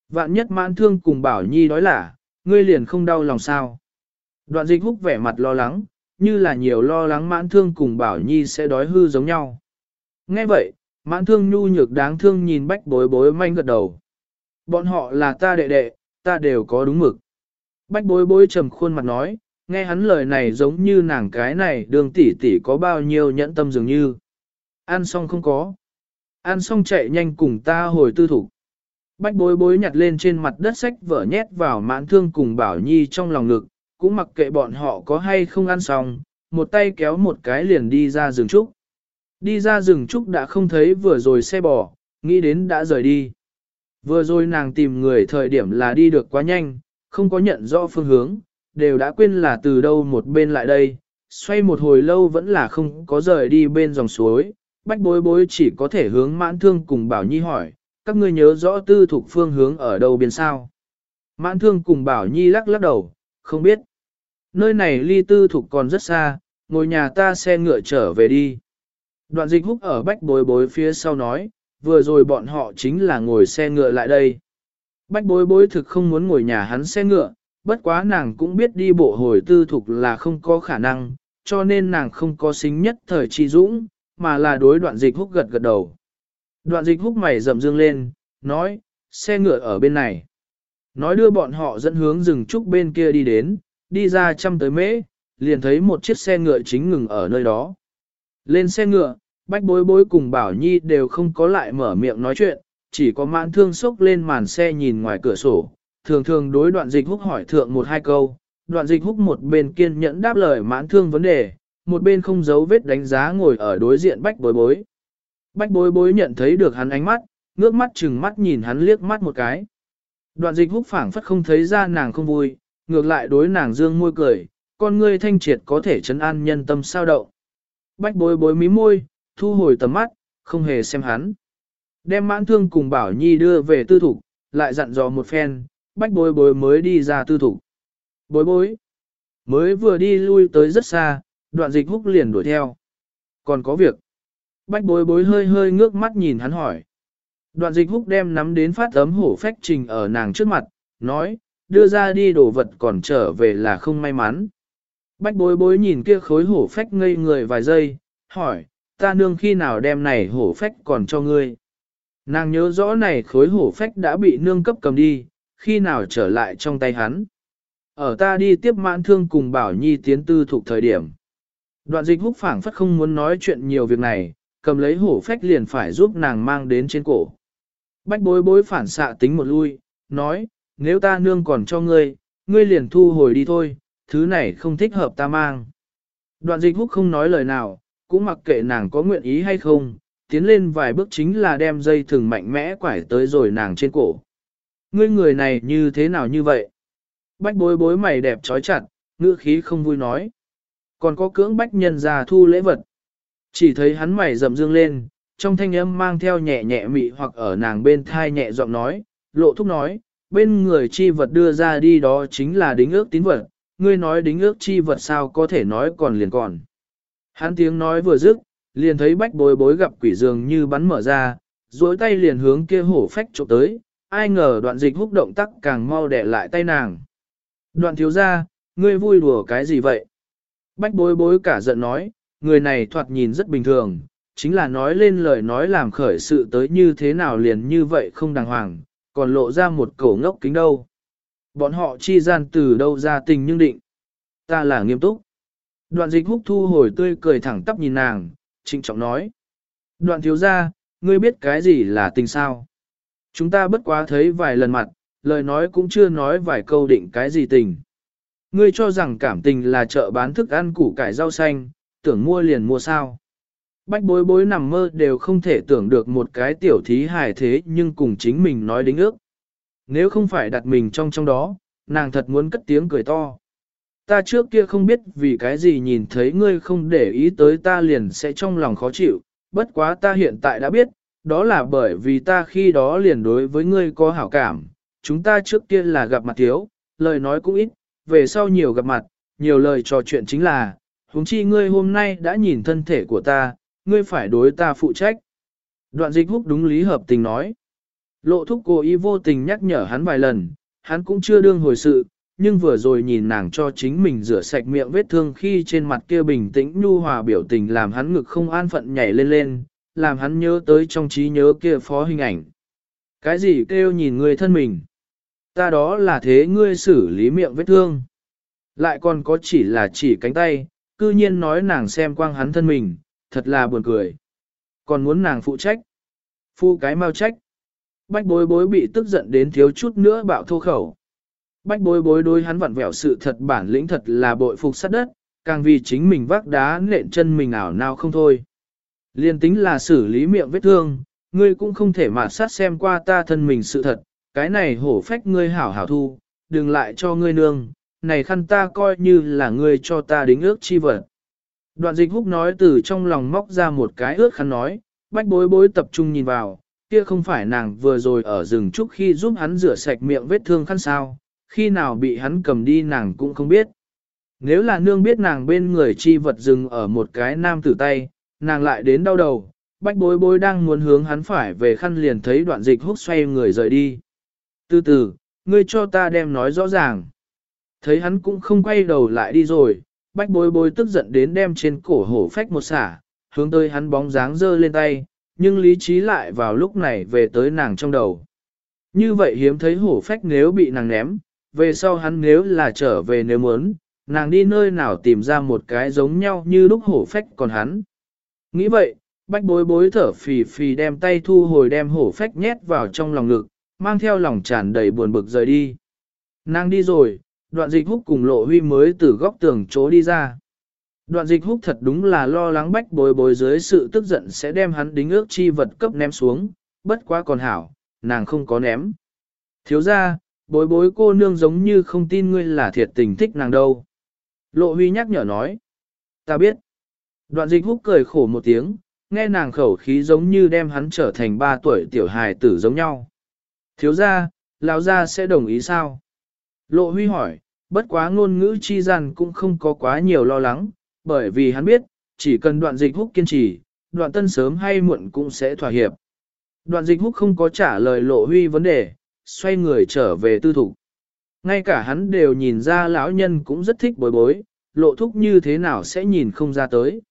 Vạn nhất mãn thương cùng bảo nhi đói là ngươi liền không đau lòng sao. Đoạn dịch húc vẻ mặt lo lắng, như là nhiều lo lắng mãn thương cùng bảo nhi sẽ đói hư giống nhau. Nghe vậy, mãn thương nhu nhược đáng thương nhìn bách bối bối manh gật đầu. Bọn họ là ta đệ đệ, ta đều có đúng mực. Bách bối bối trầm khuôn mặt nói, nghe hắn lời này giống như nàng cái này đường tỷ tỷ có bao nhiêu nhẫn tâm dường như. Ăn xong không có. Ăn xong chạy nhanh cùng ta hồi tư thủ. Bách bối bối nhặt lên trên mặt đất sách vở nhét vào mãn thương cùng Bảo Nhi trong lòng ngực, cũng mặc kệ bọn họ có hay không ăn xong, một tay kéo một cái liền đi ra rừng trúc. Đi ra rừng trúc đã không thấy vừa rồi xe bò, nghĩ đến đã rời đi. Vừa rồi nàng tìm người thời điểm là đi được quá nhanh, không có nhận rõ phương hướng, đều đã quên là từ đâu một bên lại đây, xoay một hồi lâu vẫn là không có rời đi bên dòng suối, bách bối bối chỉ có thể hướng mãn thương cùng Bảo Nhi hỏi, các ngươi nhớ rõ tư thuộc phương hướng ở đâu biên sao. Mãn thương cùng Bảo Nhi lắc lắc đầu, không biết. Nơi này ly tư thuộc còn rất xa, ngồi nhà ta xe ngựa trở về đi. Đoạn dịch húc ở bách bối bối phía sau nói, vừa rồi bọn họ chính là ngồi xe ngựa lại đây. Bách bối bối thực không muốn ngồi nhà hắn xe ngựa, bất quá nàng cũng biết đi bộ hồi tư thục là không có khả năng, cho nên nàng không có xính nhất thời chi dũng, mà là đối đoạn dịch húc gật gật đầu. Đoạn dịch húc mày rậm dương lên, nói, xe ngựa ở bên này. Nói đưa bọn họ dẫn hướng rừng trúc bên kia đi đến, đi ra trăm tới mễ, liền thấy một chiếc xe ngựa chính ngừng ở nơi đó. Lên xe ngựa, bách bối bối cùng Bảo Nhi đều không có lại mở miệng nói chuyện, chỉ có mãn thương sốc lên màn xe nhìn ngoài cửa sổ, thường thường đối đoạn dịch húc hỏi thượng một hai câu, đoạn dịch húc một bên kiên nhẫn đáp lời mãn thương vấn đề, một bên không giấu vết đánh giá ngồi ở đối diện bách bối bối. Bách bối bối nhận thấy được hắn ánh mắt, ngước mắt chừng mắt nhìn hắn liếc mắt một cái. Đoạn dịch húc phảng phất không thấy ra nàng không vui, ngược lại đối nàng dương môi cười, con ngươi thanh triệt có thể chấn an nhân tâm sao động. Bách bối bối mí môi, thu hồi tầm mắt, không hề xem hắn. Đem mãn thương cùng Bảo Nhi đưa về tư thủ, lại dặn dò một phen, bách bối bối mới đi ra tư thủ. Bối bối, mới vừa đi lui tới rất xa, đoạn dịch húc liền đuổi theo. Còn có việc. Bách bối bối hơi hơi ngước mắt nhìn hắn hỏi. Đoạn dịch húc đem nắm đến phát ấm hổ phách trình ở nàng trước mặt, nói, đưa ra đi đồ vật còn trở về là không may mắn. Bách bối bối nhìn kia khối hổ phách ngây người vài giây, hỏi, ta nương khi nào đem này hổ phách còn cho ngươi. Nàng nhớ rõ này khối hổ phách đã bị nương cấp cầm đi, khi nào trở lại trong tay hắn. Ở ta đi tiếp mãn thương cùng bảo nhi tiến tư thuộc thời điểm. Đoạn dịch húc phảng phất không muốn nói chuyện nhiều việc này, cầm lấy hổ phách liền phải giúp nàng mang đến trên cổ. Bách bối bối phản xạ tính một lui, nói, nếu ta nương còn cho ngươi, ngươi liền thu hồi đi thôi, thứ này không thích hợp ta mang. Đoạn dịch húc không nói lời nào, cũng mặc kệ nàng có nguyện ý hay không, tiến lên vài bước chính là đem dây thừng mạnh mẽ quải tới rồi nàng trên cổ. Ngươi người này như thế nào như vậy? Bách bối bối mày đẹp trói chặt, ngữ khí không vui nói. Còn có cưỡng bách nhân ra thu lễ vật. Chỉ thấy hắn mày rậm dương lên, trong thanh âm mang theo nhẹ nhẹ mị hoặc ở nàng bên thai nhẹ giọng nói, lộ thúc nói, bên người chi vật đưa ra đi đó chính là đính ước tín vật, ngươi nói đính ước chi vật sao có thể nói còn liền còn. Hắn tiếng nói vừa dứt, liền thấy bách bối bối gặp quỷ dường như bắn mở ra, duỗi tay liền hướng kia hổ phách trộm tới, ai ngờ đoạn dịch húc động tắc càng mau đẻ lại tay nàng. Đoạn thiếu ra, ngươi vui đùa cái gì vậy? Bách bối bối cả giận nói, người này thoạt nhìn rất bình thường, chính là nói lên lời nói làm khởi sự tới như thế nào liền như vậy không đàng hoàng, còn lộ ra một cổ ngốc kính đâu. Bọn họ chi gian từ đâu ra tình nhưng định. Ta là nghiêm túc. Đoạn dịch húc thu hồi tươi cười thẳng tắp nhìn nàng, trịnh trọng nói. Đoạn thiếu ra, ngươi biết cái gì là tình sao? Chúng ta bất quá thấy vài lần mặt, lời nói cũng chưa nói vài câu định cái gì tình. Ngươi cho rằng cảm tình là chợ bán thức ăn củ cải rau xanh, tưởng mua liền mua sao. Bách bối bối nằm mơ đều không thể tưởng được một cái tiểu thí hài thế nhưng cùng chính mình nói đính ước. Nếu không phải đặt mình trong trong đó, nàng thật muốn cất tiếng cười to. Ta trước kia không biết vì cái gì nhìn thấy ngươi không để ý tới ta liền sẽ trong lòng khó chịu, bất quá ta hiện tại đã biết, đó là bởi vì ta khi đó liền đối với ngươi có hảo cảm, chúng ta trước kia là gặp mặt thiếu, lời nói cũng ít, về sau nhiều gặp mặt, nhiều lời trò chuyện chính là, huống chi ngươi hôm nay đã nhìn thân thể của ta, ngươi phải đối ta phụ trách. Đoạn dịch húc đúng lý hợp tình nói. Lộ thúc cố ý vô tình nhắc nhở hắn vài lần, hắn cũng chưa đương hồi sự, nhưng vừa rồi nhìn nàng cho chính mình rửa sạch miệng vết thương khi trên mặt kia bình tĩnh nhu hòa biểu tình làm hắn ngực không an phận nhảy lên lên, làm hắn nhớ tới trong trí nhớ kia phó hình ảnh. Cái gì kêu nhìn người thân mình? Ta đó là thế ngươi xử lý miệng vết thương. Lại còn có chỉ là chỉ cánh tay, cư nhiên nói nàng xem quang hắn thân mình, thật là buồn cười. Còn muốn nàng phụ trách. Phu cái mau trách. Bách bối bối bị tức giận đến thiếu chút nữa bạo thô khẩu. Bách bối bối đối hắn vặn vẹo sự thật bản lĩnh thật là bội phục sát đất, càng vì chính mình vác đá nện chân mình ảo nào không thôi. Liên tính là xử lý miệng vết thương, ngươi cũng không thể mà sát xem qua ta thân mình sự thật, cái này hổ phách ngươi hảo hảo thu, đừng lại cho ngươi nương, này khăn ta coi như là ngươi cho ta đính ước chi vật. Đoạn dịch húc nói từ trong lòng móc ra một cái ước khăn nói, bách bối bối tập trung nhìn vào, kia không phải nàng vừa rồi ở rừng trúc khi giúp hắn rửa sạch miệng vết thương khăn sao, khi nào bị hắn cầm đi nàng cũng không biết. Nếu là nương biết nàng bên người chi vật dừng ở một cái nam tử tay, nàng lại đến đau đầu, bách bối bối đang muốn hướng hắn phải về khăn liền thấy đoạn dịch hút xoay người rời đi. Từ từ, ngươi cho ta đem nói rõ ràng. Thấy hắn cũng không quay đầu lại đi rồi, bách bối bối tức giận đến đem trên cổ hổ phách một xả, hướng tới hắn bóng dáng dơ lên tay, nhưng lý trí lại vào lúc này về tới nàng trong đầu. Như vậy hiếm thấy hổ phách nếu bị nàng ném, về sau hắn nếu là trở về nếu muốn, nàng đi nơi nào tìm ra một cái giống nhau như lúc hổ phách còn hắn. Nghĩ vậy, bách bối bối thở phì phì đem tay thu hồi đem hổ phách nhét vào trong lòng ngực, mang theo lòng tràn đầy buồn bực rời đi. Nàng đi rồi, đoạn dịch húc cùng lộ huy mới từ góc tường chỗ đi ra. Đoạn dịch húc thật đúng là lo lắng bách bối bối dưới sự tức giận sẽ đem hắn đính ước chi vật cấp ném xuống, bất quá còn hảo, nàng không có ném. Thiếu ra, bối bối cô nương giống như không tin ngươi là thiệt tình thích nàng đâu. Lộ huy nhắc nhở nói. Ta biết. Đoạn dịch húc cười khổ một tiếng, nghe nàng khẩu khí giống như đem hắn trở thành ba tuổi tiểu hài tử giống nhau. Thiếu ra, lão ra sẽ đồng ý sao? Lộ huy hỏi, bất quá ngôn ngữ chi gian cũng không có quá nhiều lo lắng, bởi vì hắn biết, chỉ cần đoạn dịch húc kiên trì, đoạn tân sớm hay muộn cũng sẽ thỏa hiệp. Đoạn dịch húc không có trả lời lộ huy vấn đề, xoay người trở về tư thủ. Ngay cả hắn đều nhìn ra lão nhân cũng rất thích bối bối, lộ thúc như thế nào sẽ nhìn không ra tới.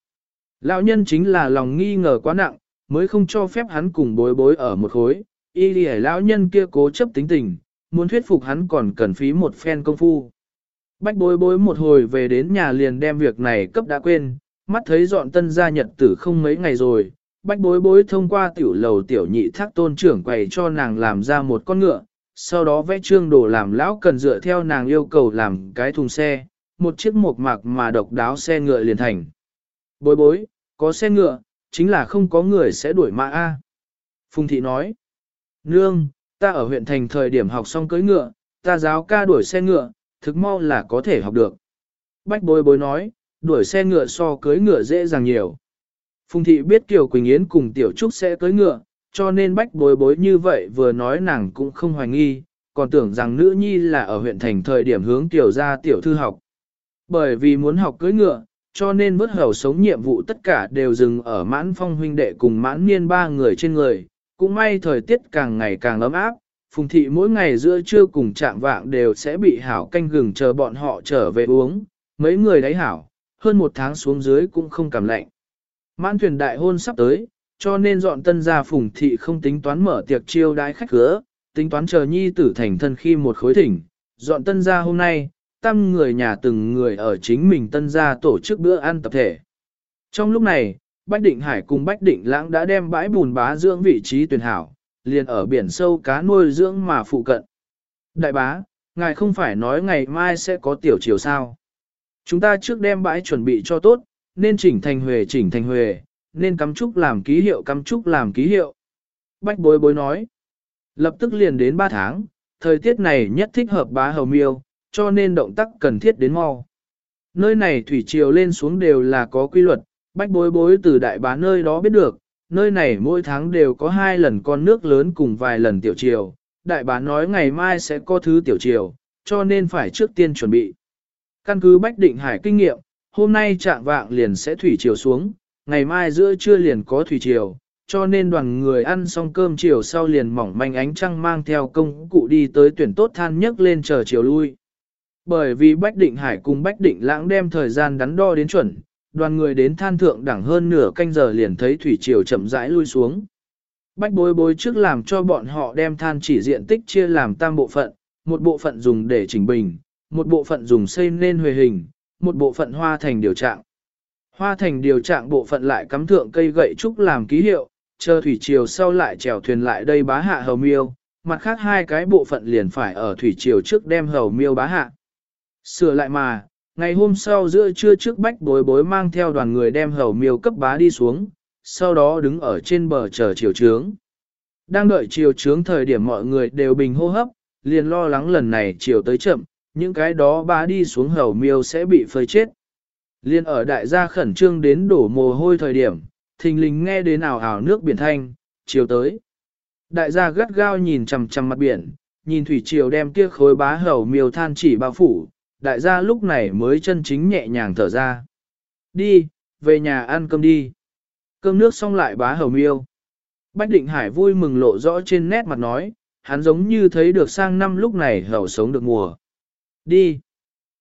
Lão nhân chính là lòng nghi ngờ quá nặng, mới không cho phép hắn cùng bối bối ở một khối. Y lì lão nhân kia cố chấp tính tình, muốn thuyết phục hắn còn cần phí một phen công phu. Bách bối bối một hồi về đến nhà liền đem việc này cấp đã quên, mắt thấy dọn tân gia nhật tử không mấy ngày rồi. Bách bối bối thông qua tiểu lầu tiểu nhị thác tôn trưởng quầy cho nàng làm ra một con ngựa, sau đó vẽ trương đồ làm lão cần dựa theo nàng yêu cầu làm cái thùng xe, một chiếc mộc mạc mà độc đáo xe ngựa liền thành. Bối bối, có xe ngựa, chính là không có người sẽ đuổi mã A. Phùng thị nói, Nương, ta ở huyện thành thời điểm học xong cưỡi ngựa, ta giáo ca đuổi xe ngựa, thực mau là có thể học được. Bách bối bối nói, đuổi xe ngựa so cưỡi ngựa dễ dàng nhiều. Phùng thị biết Kiều Quỳnh Yến cùng Tiểu Trúc sẽ cưỡi ngựa, cho nên bách bối bối như vậy vừa nói nàng cũng không hoài nghi, còn tưởng rằng nữ nhi là ở huyện thành thời điểm hướng Tiểu ra Tiểu thư học. Bởi vì muốn học cưỡi ngựa, cho nên vớt hầu sống nhiệm vụ tất cả đều dừng ở mãn phong huynh đệ cùng mãn niên ba người trên người. Cũng may thời tiết càng ngày càng ấm áp, phùng thị mỗi ngày giữa trưa cùng trạng vạng đều sẽ bị hảo canh gừng chờ bọn họ trở về uống, mấy người đấy hảo, hơn một tháng xuống dưới cũng không cảm lạnh. Mãn thuyền đại hôn sắp tới, cho nên dọn tân gia phùng thị không tính toán mở tiệc chiêu đái khách cửa, tính toán chờ nhi tử thành thân khi một khối thỉnh. Dọn tân gia hôm nay, tam người nhà từng người ở chính mình tân gia tổ chức bữa ăn tập thể. Trong lúc này, Bách Định Hải cùng Bách Định Lãng đã đem bãi bùn bá dưỡng vị trí tuyển hảo, liền ở biển sâu cá nuôi dưỡng mà phụ cận. Đại bá, ngài không phải nói ngày mai sẽ có tiểu chiều sao. Chúng ta trước đem bãi chuẩn bị cho tốt, nên chỉnh thành huề chỉnh thành huề, nên cắm trúc làm ký hiệu cắm trúc làm ký hiệu. Bách bối bối nói, lập tức liền đến 3 tháng, thời tiết này nhất thích hợp bá hầu miêu, cho nên động tác cần thiết đến mau. Nơi này thủy triều lên xuống đều là có quy luật, bách bối bối từ đại bá nơi đó biết được, nơi này mỗi tháng đều có hai lần con nước lớn cùng vài lần tiểu triều, đại bá nói ngày mai sẽ có thứ tiểu triều, cho nên phải trước tiên chuẩn bị. Căn cứ bách định hải kinh nghiệm, hôm nay trạng vạng liền sẽ thủy chiều xuống, ngày mai giữa trưa liền có thủy chiều, cho nên đoàn người ăn xong cơm chiều sau liền mỏng manh ánh trăng mang theo công cụ đi tới tuyển tốt than nhấc lên chờ chiều lui. Bởi vì Bách Định Hải cùng Bách Định Lãng đem thời gian đắn đo đến chuẩn, đoàn người đến than thượng đẳng hơn nửa canh giờ liền thấy thủy chiều chậm rãi lui xuống. Bách bối bối trước làm cho bọn họ đem than chỉ diện tích chia làm tam bộ phận, một bộ phận dùng để chỉnh bình, một bộ phận dùng xây nên huề hình, một bộ phận hoa thành điều trạng. Hoa thành điều trạng bộ phận lại cắm thượng cây gậy trúc làm ký hiệu, chờ thủy triều sau lại chèo thuyền lại đây bá hạ hầu miêu, mặt khác hai cái bộ phận liền phải ở thủy triều trước đem hầu miêu bá hạ. Sửa lại mà, ngày hôm sau giữa trưa trước bách bối bối mang theo đoàn người đem hầu miêu cấp bá đi xuống, sau đó đứng ở trên bờ chờ chiều trướng. Đang đợi chiều trướng thời điểm mọi người đều bình hô hấp, liền lo lắng lần này chiều tới chậm, những cái đó bá đi xuống hầu miêu sẽ bị phơi chết. Liên ở đại gia khẩn trương đến đổ mồ hôi thời điểm, thình lình nghe đến ảo ảo nước biển thanh, chiều tới. Đại gia gắt gao nhìn chằm chằm mặt biển, nhìn thủy triều đem kia khối bá hầu miêu than chỉ bao phủ, đại gia lúc này mới chân chính nhẹ nhàng thở ra. Đi, về nhà ăn cơm đi. Cơm nước xong lại bá hầu miêu. Bách Định Hải vui mừng lộ rõ trên nét mặt nói, hắn giống như thấy được sang năm lúc này hầu sống được mùa. Đi.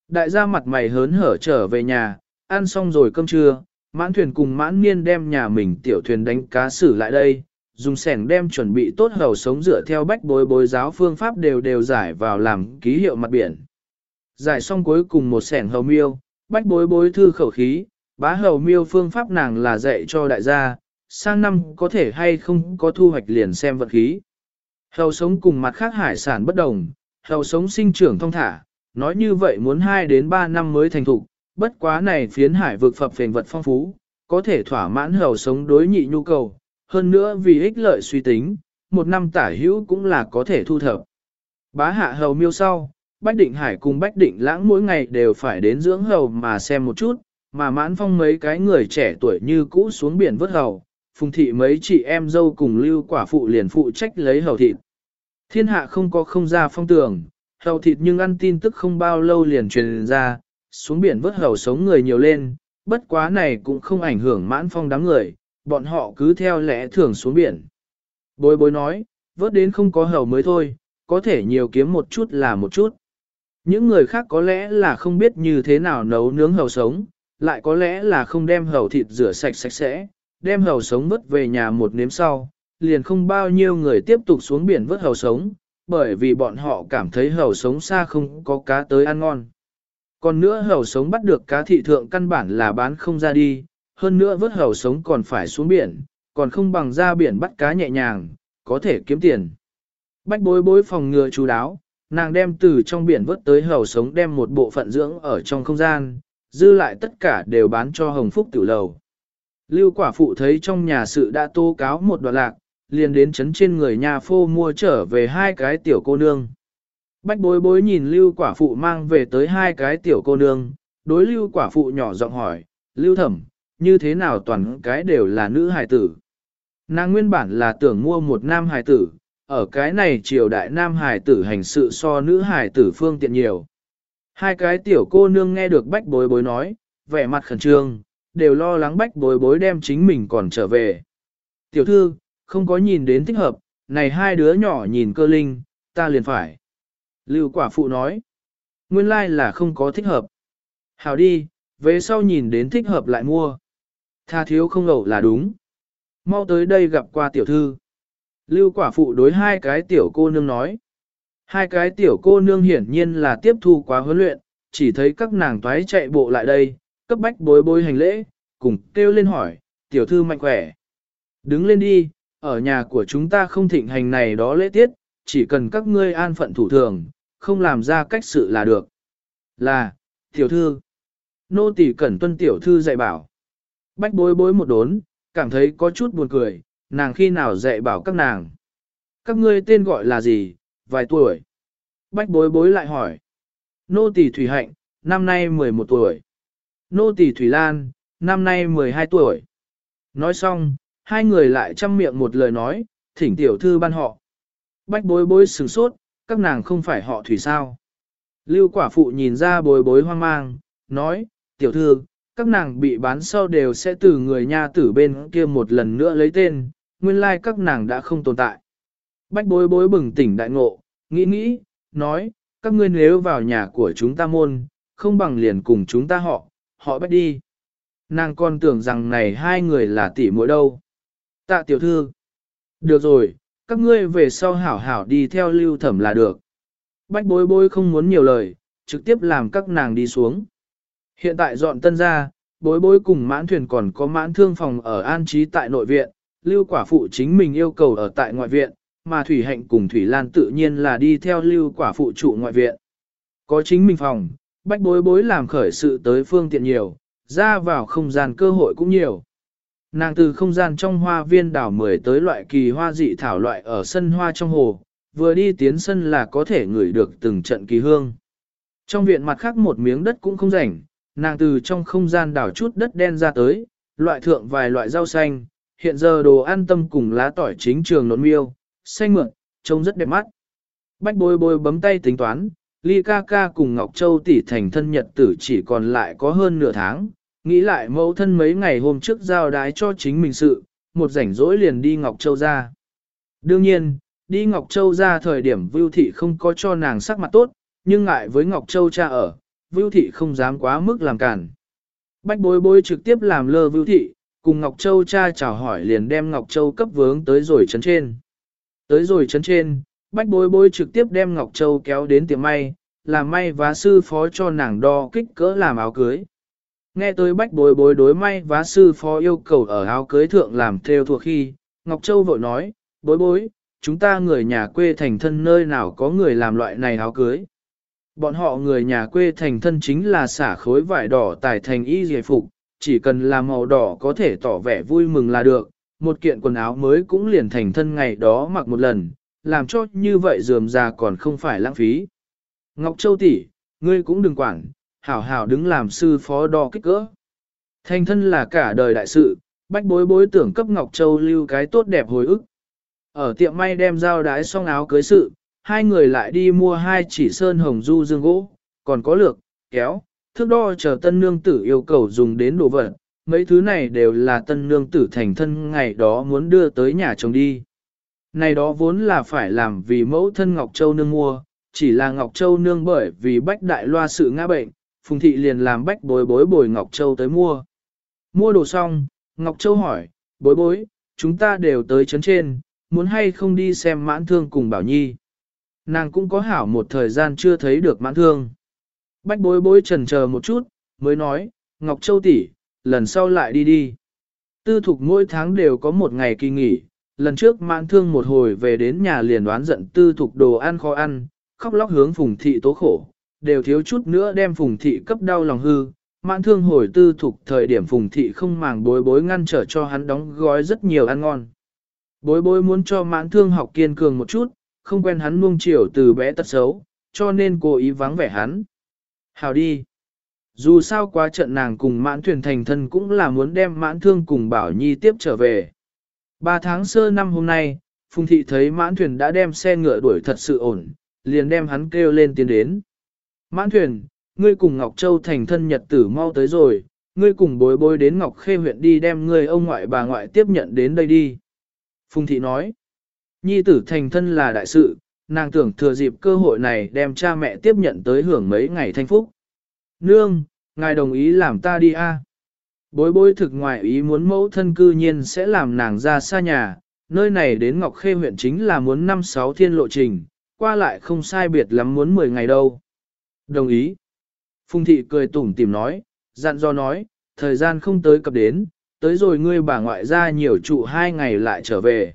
Đại gia mặt mày hớn hở trở về nhà, ăn xong rồi cơm trưa, mãn thuyền cùng mãn niên đem nhà mình tiểu thuyền đánh cá xử lại đây, dùng sẻng đem chuẩn bị tốt hầu sống dựa theo bách bối bối giáo phương pháp đều đều giải vào làm ký hiệu mặt biển. Giải xong cuối cùng một sẻng hầu miêu, bách bối bối thư khẩu khí, bá hầu miêu phương pháp nàng là dạy cho đại gia, sang năm có thể hay không có thu hoạch liền xem vật khí. Hầu sống cùng mặt khác hải sản bất đồng, hầu sống sinh trưởng thông thả, nói như vậy muốn 2 đến 3 năm mới thành thục, bất quá này phiến hải vực phập phền vật phong phú, có thể thỏa mãn hầu sống đối nhị nhu cầu, hơn nữa vì ích lợi suy tính, một năm tả hữu cũng là có thể thu thập. Bá hạ hầu miêu sau, Bách Định Hải cùng Bách Định Lãng mỗi ngày đều phải đến dưỡng hầu mà xem một chút, mà mãn phong mấy cái người trẻ tuổi như cũ xuống biển vớt hầu, phùng thị mấy chị em dâu cùng lưu quả phụ liền phụ trách lấy hầu thịt. Thiên hạ không có không ra phong tường, hầu thịt nhưng ăn tin tức không bao lâu liền truyền ra, xuống biển vớt hầu sống người nhiều lên, bất quá này cũng không ảnh hưởng mãn phong đám người, bọn họ cứ theo lẽ thường xuống biển. Bối bối nói, vớt đến không có hầu mới thôi, có thể nhiều kiếm một chút là một chút. Những người khác có lẽ là không biết như thế nào nấu nướng hầu sống, lại có lẽ là không đem hầu thịt rửa sạch sạch sẽ, đem hầu sống vớt về nhà một nếm sau, liền không bao nhiêu người tiếp tục xuống biển vớt hầu sống, bởi vì bọn họ cảm thấy hầu sống xa không có cá tới ăn ngon. Còn nữa hầu sống bắt được cá thị thượng căn bản là bán không ra đi, hơn nữa vớt hầu sống còn phải xuống biển, còn không bằng ra biển bắt cá nhẹ nhàng, có thể kiếm tiền. Bách bối bối phòng ngừa chú đáo, nàng đem từ trong biển vớt tới hầu sống đem một bộ phận dưỡng ở trong không gian, dư lại tất cả đều bán cho hồng phúc tiểu lầu. Lưu quả phụ thấy trong nhà sự đã tố cáo một đoạn lạc, liền đến chấn trên người nhà phô mua trở về hai cái tiểu cô nương. Bách bối bối nhìn lưu quả phụ mang về tới hai cái tiểu cô nương, đối lưu quả phụ nhỏ giọng hỏi, lưu thẩm, như thế nào toàn cái đều là nữ hài tử. Nàng nguyên bản là tưởng mua một nam hài tử, ở cái này triều đại nam hài tử hành sự so nữ hài tử phương tiện nhiều. Hai cái tiểu cô nương nghe được bách bối bối nói, vẻ mặt khẩn trương, đều lo lắng bách bối bối đem chính mình còn trở về. Tiểu thư, không có nhìn đến thích hợp, này hai đứa nhỏ nhìn cơ linh, ta liền phải. Lưu quả phụ nói, nguyên lai like là không có thích hợp. Hào đi, về sau nhìn đến thích hợp lại mua. Tha thiếu không ẩu là đúng. Mau tới đây gặp qua tiểu thư. Lưu quả phụ đối hai cái tiểu cô nương nói. Hai cái tiểu cô nương hiển nhiên là tiếp thu quá huấn luyện, chỉ thấy các nàng toái chạy bộ lại đây, cấp bách bối bối hành lễ, cùng kêu lên hỏi, tiểu thư mạnh khỏe. Đứng lên đi, ở nhà của chúng ta không thịnh hành này đó lễ tiết, chỉ cần các ngươi an phận thủ thường, không làm ra cách sự là được. Là, tiểu thư. Nô tỳ cẩn tuân tiểu thư dạy bảo. Bách bối bối một đốn, cảm thấy có chút buồn cười, nàng khi nào dạy bảo các nàng. Các ngươi tên gọi là gì, vài tuổi? Bách bối bối lại hỏi. Nô tỳ Thủy Hạnh, năm nay 11 tuổi. Nô tỳ Thủy Lan, năm nay 12 tuổi. Nói xong, hai người lại chăm miệng một lời nói, thỉnh tiểu thư ban họ. Bách bối bối sửng sốt, các nàng không phải họ Thủy sao. Lưu quả phụ nhìn ra bối bối hoang mang, nói, tiểu thư, các nàng bị bán sau đều sẽ từ người nha tử bên kia một lần nữa lấy tên, nguyên lai like các nàng đã không tồn tại. Bách bối bối bừng tỉnh đại ngộ, nghĩ nghĩ, nói, các ngươi nếu vào nhà của chúng ta môn, không bằng liền cùng chúng ta họ, họ bách đi. Nàng còn tưởng rằng này hai người là tỷ muội đâu. Tạ tiểu thư. Được rồi, các ngươi về sau hảo hảo đi theo lưu thẩm là được. Bách bối bối không muốn nhiều lời, trực tiếp làm các nàng đi xuống. Hiện tại dọn tân ra, bối bối cùng mãn thuyền còn có mãn thương phòng ở an trí tại nội viện, lưu quả phụ chính mình yêu cầu ở tại ngoại viện, mà Thủy Hạnh cùng Thủy Lan tự nhiên là đi theo lưu quả phụ trụ ngoại viện. Có chính mình phòng, bách bối bối làm khởi sự tới phương tiện nhiều, ra vào không gian cơ hội cũng nhiều. Nàng từ không gian trong hoa viên đảo mười tới loại kỳ hoa dị thảo loại ở sân hoa trong hồ, vừa đi tiến sân là có thể ngửi được từng trận kỳ hương. Trong viện mặt khác một miếng đất cũng không rảnh, nàng từ trong không gian đảo chút đất đen ra tới, loại thượng vài loại rau xanh, hiện giờ đồ ăn tâm cùng lá tỏi chính trường nộn miêu, xanh mượn, trông rất đẹp mắt. Bách bôi bôi bấm tay tính toán, Ly ca ca cùng Ngọc Châu tỷ thành thân nhật tử chỉ còn lại có hơn nửa tháng, nghĩ lại mẫu thân mấy ngày hôm trước giao đái cho chính mình sự, một rảnh rỗi liền đi Ngọc Châu ra. Đương nhiên, đi Ngọc Châu ra thời điểm Vưu Thị không có cho nàng sắc mặt tốt, nhưng ngại với Ngọc Châu cha ở, Vưu Thị không dám quá mức làm cản. Bách bối bối trực tiếp làm lơ Vưu Thị, cùng Ngọc Châu cha chào hỏi liền đem Ngọc Châu cấp vướng tới rồi chấn trên. Tới rồi chấn trên, Bách bối bối trực tiếp đem Ngọc Châu kéo đến tiệm may, làm may vá sư phó cho nàng đo kích cỡ làm áo cưới. Nghe tới bách bối bối đối may vá sư phó yêu cầu ở áo cưới thượng làm theo thuộc khi, Ngọc Châu vội nói, bối bối, chúng ta người nhà quê thành thân nơi nào có người làm loại này áo cưới. Bọn họ người nhà quê thành thân chính là xả khối vải đỏ tải thành y dề phục, chỉ cần là màu đỏ có thể tỏ vẻ vui mừng là được, một kiện quần áo mới cũng liền thành thân ngày đó mặc một lần, làm cho như vậy dườm già còn không phải lãng phí. Ngọc Châu tỷ, ngươi cũng đừng quản, hảo hảo đứng làm sư phó đo kích cỡ. Thành thân là cả đời đại sự, bách bối bối tưởng cấp Ngọc Châu lưu cái tốt đẹp hồi ức. Ở tiệm may đem dao đái xong áo cưới sự, hai người lại đi mua hai chỉ sơn hồng du dương gỗ, còn có lược, kéo, thước đo chờ tân nương tử yêu cầu dùng đến đồ vật. Mấy thứ này đều là tân nương tử thành thân ngày đó muốn đưa tới nhà chồng đi. Này đó vốn là phải làm vì mẫu thân Ngọc Châu nương mua, chỉ là Ngọc Châu nương bởi vì bách đại loa sự ngã bệnh, Phùng Thị liền làm bách bối bối bồi Ngọc Châu tới mua. Mua đồ xong, Ngọc Châu hỏi, bối bối, chúng ta đều tới chấn trên, muốn hay không đi xem mãn thương cùng Bảo Nhi. Nàng cũng có hảo một thời gian chưa thấy được mãn thương. Bách bối bối trần chờ một chút, mới nói, Ngọc Châu tỷ, lần sau lại đi đi. Tư thục mỗi tháng đều có một ngày kỳ nghỉ, lần trước mãn thương một hồi về đến nhà liền đoán giận tư thục đồ ăn khó ăn, khóc lóc hướng phùng thị tố khổ, đều thiếu chút nữa đem phùng thị cấp đau lòng hư. Mãn thương hồi tư thuộc thời điểm phùng thị không màng bối bối ngăn trở cho hắn đóng gói rất nhiều ăn ngon. Bối bối muốn cho mãn thương học kiên cường một chút, không quen hắn nuông chiều từ bé tật xấu, cho nên cố ý vắng vẻ hắn. Hào đi. Dù sao quá trận nàng cùng mãn thuyền thành thân cũng là muốn đem mãn thương cùng Bảo Nhi tiếp trở về. Ba tháng sơ năm hôm nay, Phùng Thị thấy mãn thuyền đã đem xe ngựa đuổi thật sự ổn, liền đem hắn kêu lên tiến đến. Mãn thuyền, ngươi cùng Ngọc Châu thành thân nhật tử mau tới rồi, ngươi cùng bối bối đến Ngọc Khê huyện đi đem ngươi ông ngoại bà ngoại tiếp nhận đến đây đi. Phùng Thị nói, nhi tử thành thân là đại sự, nàng tưởng thừa dịp cơ hội này đem cha mẹ tiếp nhận tới hưởng mấy ngày thanh phúc. Nương, ngài đồng ý làm ta đi a? Bối bối thực ngoại ý muốn mẫu thân cư nhiên sẽ làm nàng ra xa nhà, nơi này đến Ngọc Khê huyện chính là muốn năm sáu thiên lộ trình, qua lại không sai biệt lắm muốn 10 ngày đâu. Đồng ý. Phùng thị cười tủm tìm nói, dặn do nói, thời gian không tới cập đến, tới rồi ngươi bà ngoại ra nhiều trụ hai ngày lại trở về.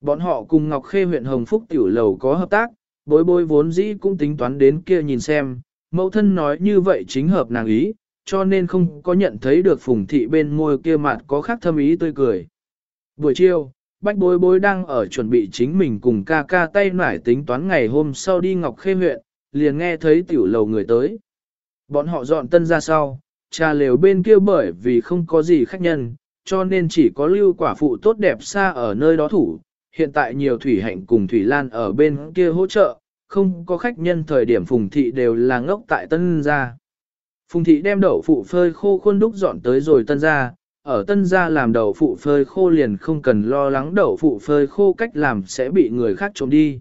Bọn họ cùng Ngọc Khê huyện Hồng Phúc tiểu lầu có hợp tác, bối bối vốn dĩ cũng tính toán đến kia nhìn xem, mẫu thân nói như vậy chính hợp nàng ý, cho nên không có nhận thấy được phùng thị bên môi kia mặt có khác thâm ý tươi cười. Buổi chiều, bách bối bối đang ở chuẩn bị chính mình cùng ca ca tay nải tính toán ngày hôm sau đi Ngọc Khê huyện, liền nghe thấy tiểu lầu người tới. Bọn họ dọn tân ra sau, trà lều bên kia bởi vì không có gì khách nhân, cho nên chỉ có lưu quả phụ tốt đẹp xa ở nơi đó thủ. Hiện tại nhiều thủy hạnh cùng thủy lan ở bên kia hỗ trợ, không có khách nhân thời điểm phùng thị đều là ngốc tại tân gia. Phùng thị đem đậu phụ phơi khô khuôn đúc dọn tới rồi tân gia, ở tân gia làm đậu phụ phơi khô liền không cần lo lắng đậu phụ phơi khô cách làm sẽ bị người khác trộm đi.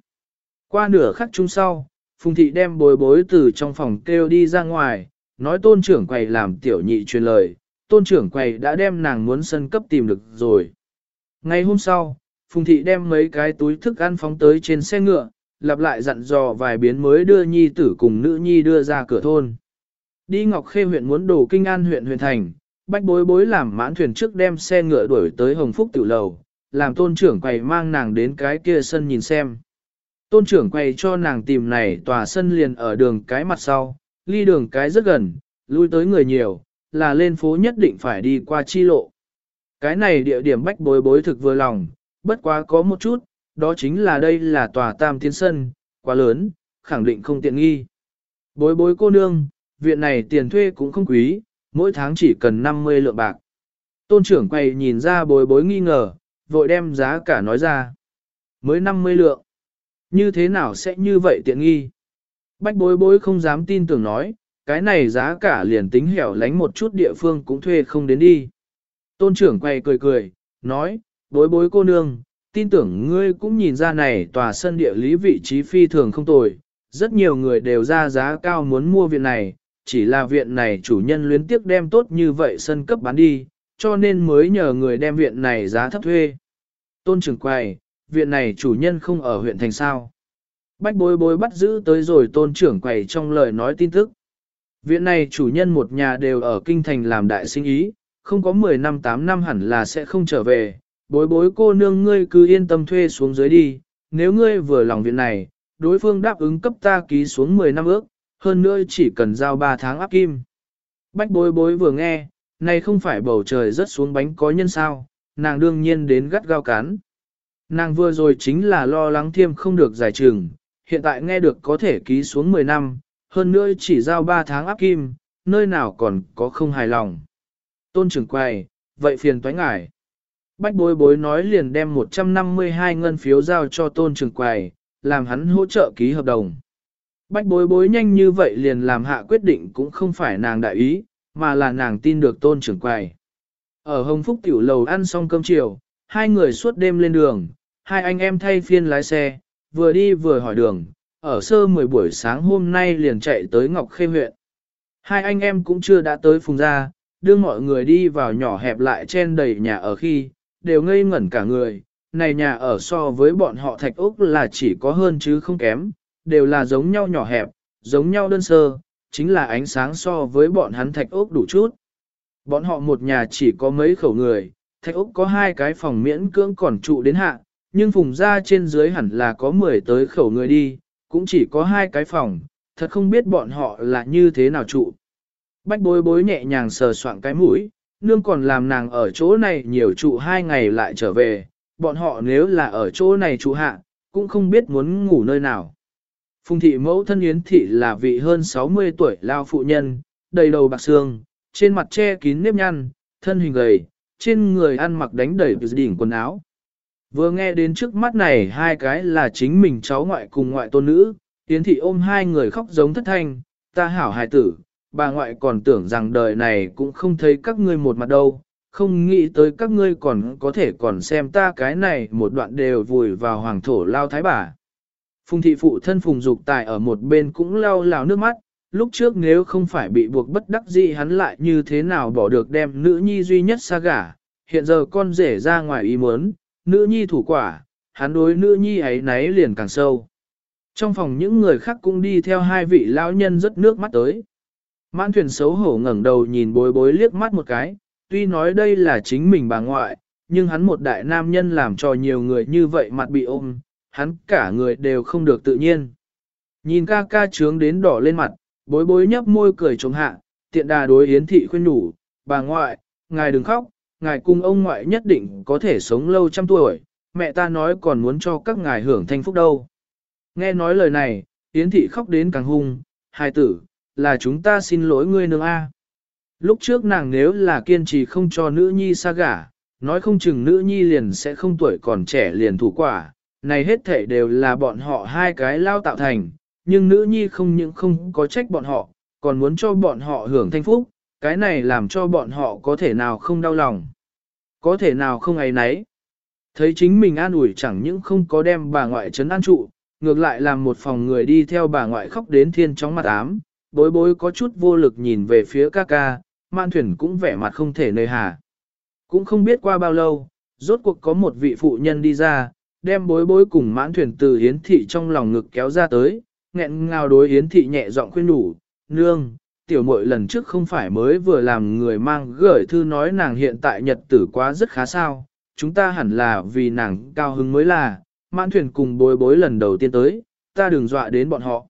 Qua nửa khắc chung sau, Phùng thị đem bối bối từ trong phòng kêu đi ra ngoài, nói tôn trưởng quầy làm tiểu nhị truyền lời, tôn trưởng quầy đã đem nàng muốn sân cấp tìm được rồi. Ngày hôm sau, Phùng thị đem mấy cái túi thức ăn phóng tới trên xe ngựa, lặp lại dặn dò vài biến mới đưa nhi tử cùng nữ nhi đưa ra cửa thôn. Đi Ngọc Khê huyện muốn đổ kinh an huyện huyện thành, Bách bối bối làm mãn thuyền trước đem xe ngựa đuổi tới Hồng Phúc tiểu lầu, làm tôn trưởng quầy mang nàng đến cái kia sân nhìn xem. Tôn trưởng quay cho nàng tìm này tòa sân liền ở đường cái mặt sau, ly đường cái rất gần, lui tới người nhiều, là lên phố nhất định phải đi qua chi lộ. Cái này địa điểm bách bối bối thực vừa lòng, bất quá có một chút, đó chính là đây là tòa tam tiến sân, quá lớn, khẳng định không tiện nghi. Bối bối cô nương, viện này tiền thuê cũng không quý, mỗi tháng chỉ cần 50 lượng bạc. Tôn trưởng quay nhìn ra bối bối nghi ngờ, vội đem giá cả nói ra. Mới 50 lượng. Như thế nào sẽ như vậy tiện nghi? Bách bối bối không dám tin tưởng nói, cái này giá cả liền tính hẻo lánh một chút địa phương cũng thuê không đến đi. Tôn trưởng quay cười cười, nói, bối bối cô nương, tin tưởng ngươi cũng nhìn ra này tòa sân địa lý vị trí phi thường không tồi, rất nhiều người đều ra giá cao muốn mua viện này, chỉ là viện này chủ nhân luyến tiếc đem tốt như vậy sân cấp bán đi, cho nên mới nhờ người đem viện này giá thấp thuê. Tôn trưởng quay, viện này chủ nhân không ở huyện thành sao. Bách bối bối bắt giữ tới rồi tôn trưởng quầy trong lời nói tin tức. Viện này chủ nhân một nhà đều ở kinh thành làm đại sinh ý, không có 10 năm 8 năm hẳn là sẽ không trở về. Bối bối cô nương ngươi cứ yên tâm thuê xuống dưới đi, nếu ngươi vừa lòng viện này, đối phương đáp ứng cấp ta ký xuống 10 năm ước, hơn nữa chỉ cần giao 3 tháng áp kim. Bách bối bối vừa nghe, này không phải bầu trời rớt xuống bánh có nhân sao, nàng đương nhiên đến gắt gao cán. Nàng vừa rồi chính là lo lắng thiêm không được giải trừng, hiện tại nghe được có thể ký xuống 10 năm, hơn nữa chỉ giao 3 tháng áp kim, nơi nào còn có không hài lòng. Tôn trưởng quầy, vậy phiền toái ngải. Bách bối bối nói liền đem 152 ngân phiếu giao cho tôn trưởng quầy, làm hắn hỗ trợ ký hợp đồng. Bách bối bối nhanh như vậy liền làm hạ quyết định cũng không phải nàng đại ý, mà là nàng tin được tôn trưởng quầy. Ở Hồng Phúc tiểu lầu ăn xong cơm chiều, hai người suốt đêm lên đường, hai anh em thay phiên lái xe, vừa đi vừa hỏi đường, ở sơ 10 buổi sáng hôm nay liền chạy tới Ngọc Khê huyện. Hai anh em cũng chưa đã tới phùng ra, đưa mọi người đi vào nhỏ hẹp lại chen đầy nhà ở khi, đều ngây ngẩn cả người. Này nhà ở so với bọn họ thạch úc là chỉ có hơn chứ không kém, đều là giống nhau nhỏ hẹp, giống nhau đơn sơ, chính là ánh sáng so với bọn hắn thạch úc đủ chút. Bọn họ một nhà chỉ có mấy khẩu người, thạch úc có hai cái phòng miễn cưỡng còn trụ đến hạ, nhưng phùng ra trên dưới hẳn là có 10 tới khẩu người đi, cũng chỉ có hai cái phòng, thật không biết bọn họ là như thế nào trụ. Bách bối bối nhẹ nhàng sờ soạn cái mũi, nương còn làm nàng ở chỗ này nhiều trụ hai ngày lại trở về, bọn họ nếu là ở chỗ này trụ hạ, cũng không biết muốn ngủ nơi nào. Phùng thị mẫu thân Yến thị là vị hơn 60 tuổi lao phụ nhân, đầy đầu bạc xương, trên mặt che kín nếp nhăn, thân hình gầy, trên người ăn mặc đánh đầy đỉnh quần áo. Vừa nghe đến trước mắt này hai cái là chính mình cháu ngoại cùng ngoại tôn nữ, Yến thị ôm hai người khóc giống thất thanh, ta hảo hài tử, bà ngoại còn tưởng rằng đời này cũng không thấy các ngươi một mặt đâu, không nghĩ tới các ngươi còn có thể còn xem ta cái này một đoạn đều vùi vào hoàng thổ lao thái bà. Phùng thị phụ thân phùng dục tài ở một bên cũng lao lao nước mắt, lúc trước nếu không phải bị buộc bất đắc dĩ hắn lại như thế nào bỏ được đem nữ nhi duy nhất xa gả, hiện giờ con rể ra ngoài ý muốn, nữ nhi thủ quả, hắn đối nữ nhi ấy náy liền càng sâu. Trong phòng những người khác cũng đi theo hai vị lão nhân rất nước mắt tới. Mãn thuyền xấu hổ ngẩng đầu nhìn bối bối liếc mắt một cái, tuy nói đây là chính mình bà ngoại, nhưng hắn một đại nam nhân làm cho nhiều người như vậy mặt bị ôm, hắn cả người đều không được tự nhiên. Nhìn ca ca trướng đến đỏ lên mặt, bối bối nhấp môi cười trống hạ, tiện đà đối yến thị khuyên nhủ, bà ngoại, ngài đừng khóc, ngài cùng ông ngoại nhất định có thể sống lâu trăm tuổi, mẹ ta nói còn muốn cho các ngài hưởng thanh phúc đâu. Nghe nói lời này, Yến thị khóc đến càng hung, hài tử, là chúng ta xin lỗi ngươi nương A. Lúc trước nàng nếu là kiên trì không cho nữ nhi xa gả, nói không chừng nữ nhi liền sẽ không tuổi còn trẻ liền thủ quả, này hết thể đều là bọn họ hai cái lao tạo thành, nhưng nữ nhi không những không có trách bọn họ, còn muốn cho bọn họ hưởng thanh phúc, cái này làm cho bọn họ có thể nào không đau lòng, có thể nào không ấy nấy. Thấy chính mình an ủi chẳng những không có đem bà ngoại trấn an trụ, ngược lại làm một phòng người đi theo bà ngoại khóc đến thiên chóng mặt ám, bối bối có chút vô lực nhìn về phía ca ca, man thuyền cũng vẻ mặt không thể nơi hà. Cũng không biết qua bao lâu, rốt cuộc có một vị phụ nhân đi ra, đem bối bối cùng mãn thuyền từ hiến thị trong lòng ngực kéo ra tới, nghẹn ngào đối hiến thị nhẹ giọng khuyên đủ, nương, tiểu muội lần trước không phải mới vừa làm người mang gửi thư nói nàng hiện tại nhật tử quá rất khá sao, chúng ta hẳn là vì nàng cao hứng mới là, mãn thuyền cùng bối bối lần đầu tiên tới, ta đừng dọa đến bọn họ.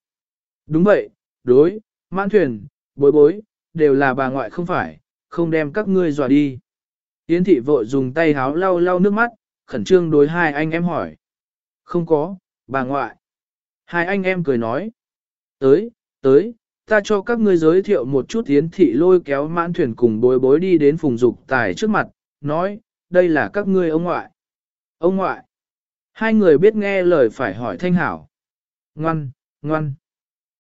Đúng vậy, đối, mãn thuyền, bối bối, đều là bà ngoại không phải, không đem các ngươi dọa đi. Yến thị vội dùng tay háo lau lau nước mắt, khẩn trương đối hai anh em hỏi. Không có, bà ngoại. Hai anh em cười nói. Tới, tới, ta cho các ngươi giới thiệu một chút Yến thị lôi kéo mãn thuyền cùng bối bối đi đến phùng dục tài trước mặt, nói, đây là các ngươi ông ngoại. Ông ngoại. Hai người biết nghe lời phải hỏi thanh hảo. Ngoan, ngoan.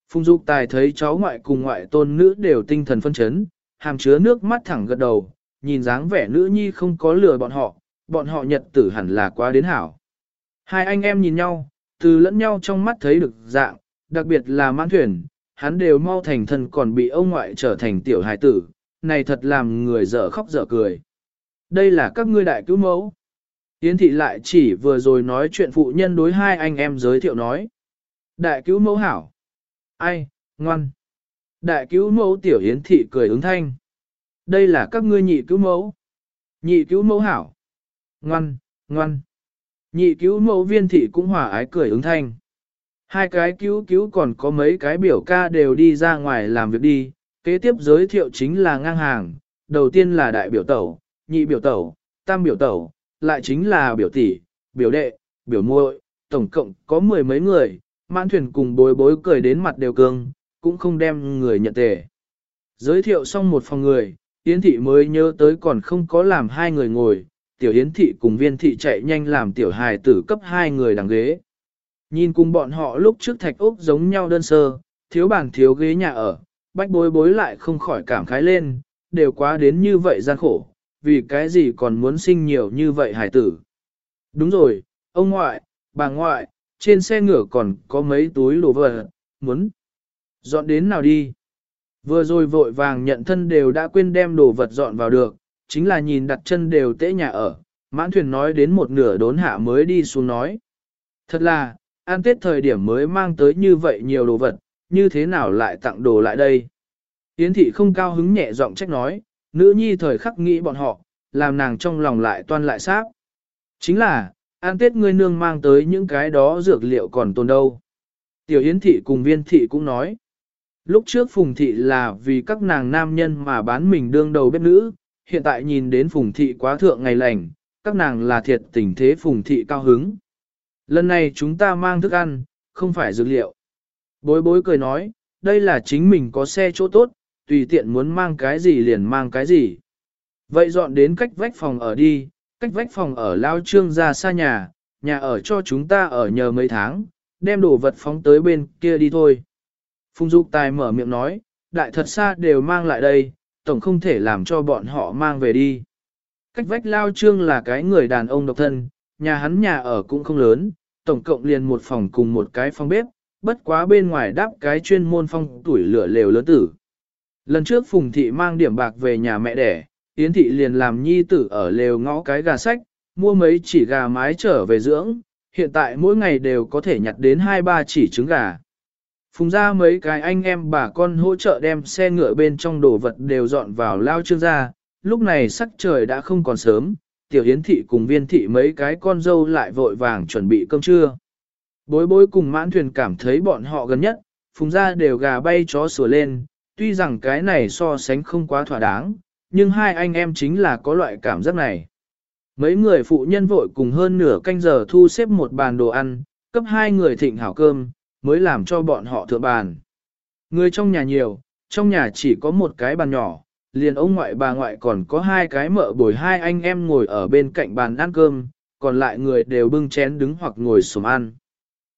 Phùng Dục Tài thấy cháu ngoại cùng ngoại tôn nữ đều tinh thần phân chấn, hàm chứa nước mắt thẳng gật đầu, nhìn dáng vẻ nữ nhi không có lừa bọn họ, bọn họ nhật tử hẳn là quá đến hảo. Hai anh em nhìn nhau, từ lẫn nhau trong mắt thấy được dạng, đặc biệt là mãn thuyền, hắn đều mau thành thân còn bị ông ngoại trở thành tiểu hài tử, này thật làm người dở khóc dở cười. Đây là các ngươi đại cứu mẫu. Yến thị lại chỉ vừa rồi nói chuyện phụ nhân đối hai anh em giới thiệu nói. Đại cứu mẫu hảo. Ai, ngoan. Đại cứu mẫu tiểu Yến thị cười ứng thanh. Đây là các ngươi nhị cứu mẫu. Nhị cứu mẫu hảo. Ngoan, ngoan. Nhị cứu mẫu viên thị cũng hòa ái cười ứng thanh. Hai cái cứu cứu còn có mấy cái biểu ca đều đi ra ngoài làm việc đi, kế tiếp giới thiệu chính là ngang hàng, đầu tiên là đại biểu tẩu, nhị biểu tẩu, tam biểu tẩu, lại chính là biểu tỷ, biểu đệ, biểu muội, tổng cộng có mười mấy người, mãn thuyền cùng bối bối cười đến mặt đều cương, cũng không đem người nhận tề. Giới thiệu xong một phòng người, Yến Thị mới nhớ tới còn không có làm hai người ngồi, tiểu Yến Thị cùng viên thị chạy nhanh làm tiểu hài tử cấp hai người đằng ghế. Nhìn cùng bọn họ lúc trước thạch ốc giống nhau đơn sơ, thiếu bàn thiếu ghế nhà ở, bách bối bối lại không khỏi cảm khái lên, đều quá đến như vậy gian khổ, vì cái gì còn muốn sinh nhiều như vậy hải tử. Đúng rồi, ông ngoại, bà ngoại, trên xe ngựa còn có mấy túi đồ vật, muốn dọn đến nào đi. Vừa rồi vội vàng nhận thân đều đã quên đem đồ vật dọn vào được, chính là nhìn đặt chân đều tễ nhà ở, mãn thuyền nói đến một nửa đốn hạ mới đi xuống nói. Thật là, an tết thời điểm mới mang tới như vậy nhiều đồ vật, như thế nào lại tặng đồ lại đây. Yến thị không cao hứng nhẹ giọng trách nói, nữ nhi thời khắc nghĩ bọn họ, làm nàng trong lòng lại toan lại sáp. Chính là, an tết ngươi nương mang tới những cái đó dược liệu còn tồn đâu. Tiểu Yến thị cùng viên thị cũng nói. Lúc trước phùng thị là vì các nàng nam nhân mà bán mình đương đầu bếp nữ, hiện tại nhìn đến phùng thị quá thượng ngày lành, các nàng là thiệt tình thế phùng thị cao hứng. Lần này chúng ta mang thức ăn, không phải dược liệu. Bối bối cười nói, đây là chính mình có xe chỗ tốt, tùy tiện muốn mang cái gì liền mang cái gì. Vậy dọn đến cách vách phòng ở đi, cách vách phòng ở lao trương ra xa nhà, nhà ở cho chúng ta ở nhờ mấy tháng, đem đồ vật phóng tới bên kia đi thôi. Phùng Dục Tài mở miệng nói, đại thật xa đều mang lại đây, tổng không thể làm cho bọn họ mang về đi. Cách vách lao trương là cái người đàn ông độc thân, nhà hắn nhà ở cũng không lớn, tổng cộng liền một phòng cùng một cái phòng bếp, bất quá bên ngoài đáp cái chuyên môn phong tuổi lửa lều lớn tử. Lần trước Phùng Thị mang điểm bạc về nhà mẹ đẻ, Yến Thị liền làm nhi tử ở lều ngõ cái gà sách, mua mấy chỉ gà mái trở về dưỡng, hiện tại mỗi ngày đều có thể nhặt đến hai ba chỉ trứng gà. Phùng ra mấy cái anh em bà con hỗ trợ đem xe ngựa bên trong đồ vật đều dọn vào lao trương ra, lúc này sắc trời đã không còn sớm, tiểu Yến Thị cùng viên thị mấy cái con dâu lại vội vàng chuẩn bị cơm trưa. Bối bối cùng mãn thuyền cảm thấy bọn họ gần nhất, phùng ra đều gà bay chó sủa lên, tuy rằng cái này so sánh không quá thỏa đáng, nhưng hai anh em chính là có loại cảm giác này. Mấy người phụ nhân vội cùng hơn nửa canh giờ thu xếp một bàn đồ ăn, cấp hai người thịnh hảo cơm, mới làm cho bọn họ thượng bàn. Người trong nhà nhiều, trong nhà chỉ có một cái bàn nhỏ, liền ông ngoại bà ngoại còn có hai cái mợ bồi hai anh em ngồi ở bên cạnh bàn ăn cơm, còn lại người đều bưng chén đứng hoặc ngồi xổm ăn.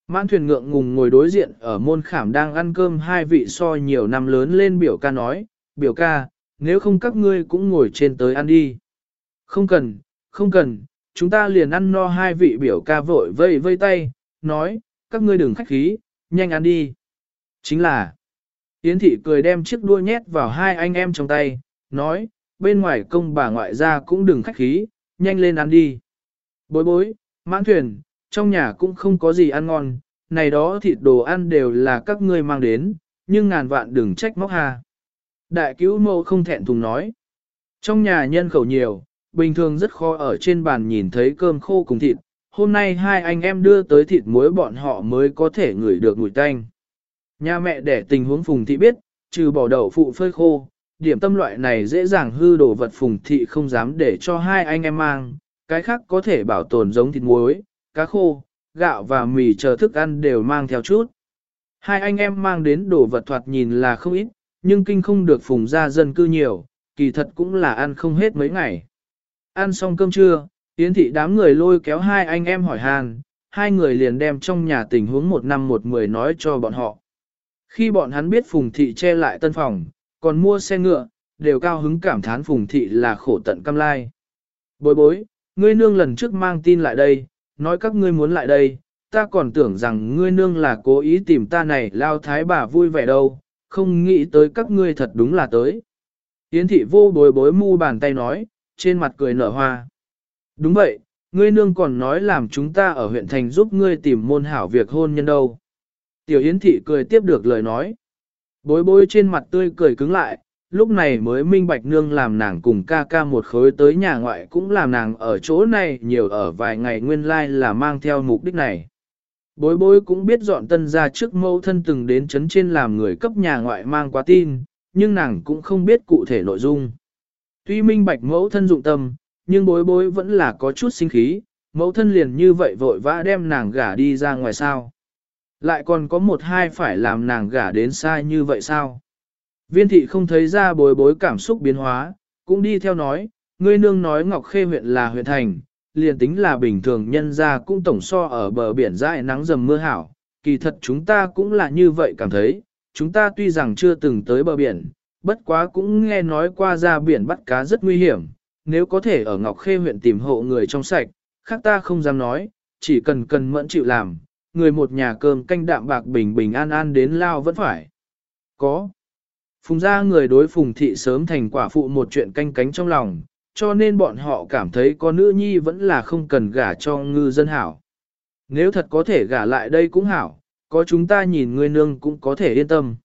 Mãn thuyền ngượng ngùng ngồi đối diện ở môn khảm đang ăn cơm hai vị so nhiều năm lớn lên biểu ca nói, biểu ca, nếu không các ngươi cũng ngồi trên tới ăn đi. Không cần, không cần, chúng ta liền ăn no hai vị biểu ca vội vây vây tay, nói, các ngươi đừng khách khí, nhanh ăn đi. Chính là, Yến thị cười đem chiếc đua nhét vào hai anh em trong tay, nói, bên ngoài công bà ngoại ra cũng đừng khách khí, nhanh lên ăn đi. Bối bối, mãn thuyền, trong nhà cũng không có gì ăn ngon, này đó thịt đồ ăn đều là các ngươi mang đến, nhưng ngàn vạn đừng trách móc hà. Đại cứu mẫu không thẹn thùng nói. Trong nhà nhân khẩu nhiều, bình thường rất khó ở trên bàn nhìn thấy cơm khô cùng thịt. Hôm nay hai anh em đưa tới thịt muối bọn họ mới có thể ngửi được mùi tanh. Nhà mẹ để tình huống phùng thị biết, trừ bỏ đậu phụ phơi khô, điểm tâm loại này dễ dàng hư đồ vật phùng thị không dám để cho hai anh em mang, cái khác có thể bảo tồn giống thịt muối, cá khô, gạo và mì chờ thức ăn đều mang theo chút. Hai anh em mang đến đồ vật thoạt nhìn là không ít, nhưng kinh không được phùng ra dân cư nhiều, kỳ thật cũng là ăn không hết mấy ngày. Ăn xong cơm trưa, Yến thị đám người lôi kéo hai anh em hỏi hàn, hai người liền đem trong nhà tình huống một năm một mười nói cho bọn họ. Khi bọn hắn biết Phùng thị che lại tân phòng, còn mua xe ngựa, đều cao hứng cảm thán Phùng thị là khổ tận cam lai. Bối bối, ngươi nương lần trước mang tin lại đây, nói các ngươi muốn lại đây, ta còn tưởng rằng ngươi nương là cố ý tìm ta này lao thái bà vui vẻ đâu, không nghĩ tới các ngươi thật đúng là tới. Yến thị vô bối bối mu bàn tay nói, trên mặt cười nở hoa. Đúng vậy, ngươi nương còn nói làm chúng ta ở huyện thành giúp ngươi tìm môn hảo việc hôn nhân đâu. Tiểu Yến thị cười tiếp được lời nói. Bối bối trên mặt tươi cười cứng lại, lúc này mới minh bạch nương làm nàng cùng ca ca một khối tới nhà ngoại cũng làm nàng ở chỗ này nhiều ở vài ngày nguyên lai like là mang theo mục đích này. Bối bối cũng biết dọn tân ra trước mẫu thân từng đến chấn trên làm người cấp nhà ngoại mang quá tin, nhưng nàng cũng không biết cụ thể nội dung. Tuy minh bạch mẫu thân dụng tâm, nhưng bối bối vẫn là có chút sinh khí, mẫu thân liền như vậy vội vã đem nàng gả đi ra ngoài sao. Lại còn có một hai phải làm nàng gả đến sai như vậy sao? Viên thị không thấy ra bối bối cảm xúc biến hóa, cũng đi theo nói, ngươi nương nói Ngọc Khê huyện là huyện thành, liền tính là bình thường nhân ra cũng tổng so ở bờ biển dãi nắng dầm mưa hảo, kỳ thật chúng ta cũng là như vậy cảm thấy, chúng ta tuy rằng chưa từng tới bờ biển, bất quá cũng nghe nói qua ra biển bắt cá rất nguy hiểm, nếu có thể ở Ngọc Khê huyện tìm hộ người trong sạch, khác ta không dám nói, chỉ cần cần mẫn chịu làm, người một nhà cơm canh đạm bạc bình bình an an đến lao vẫn phải. Có. Phùng gia người đối phùng thị sớm thành quả phụ một chuyện canh cánh trong lòng, cho nên bọn họ cảm thấy con nữ nhi vẫn là không cần gả cho ngư dân hảo. Nếu thật có thể gả lại đây cũng hảo, có chúng ta nhìn người nương cũng có thể yên tâm.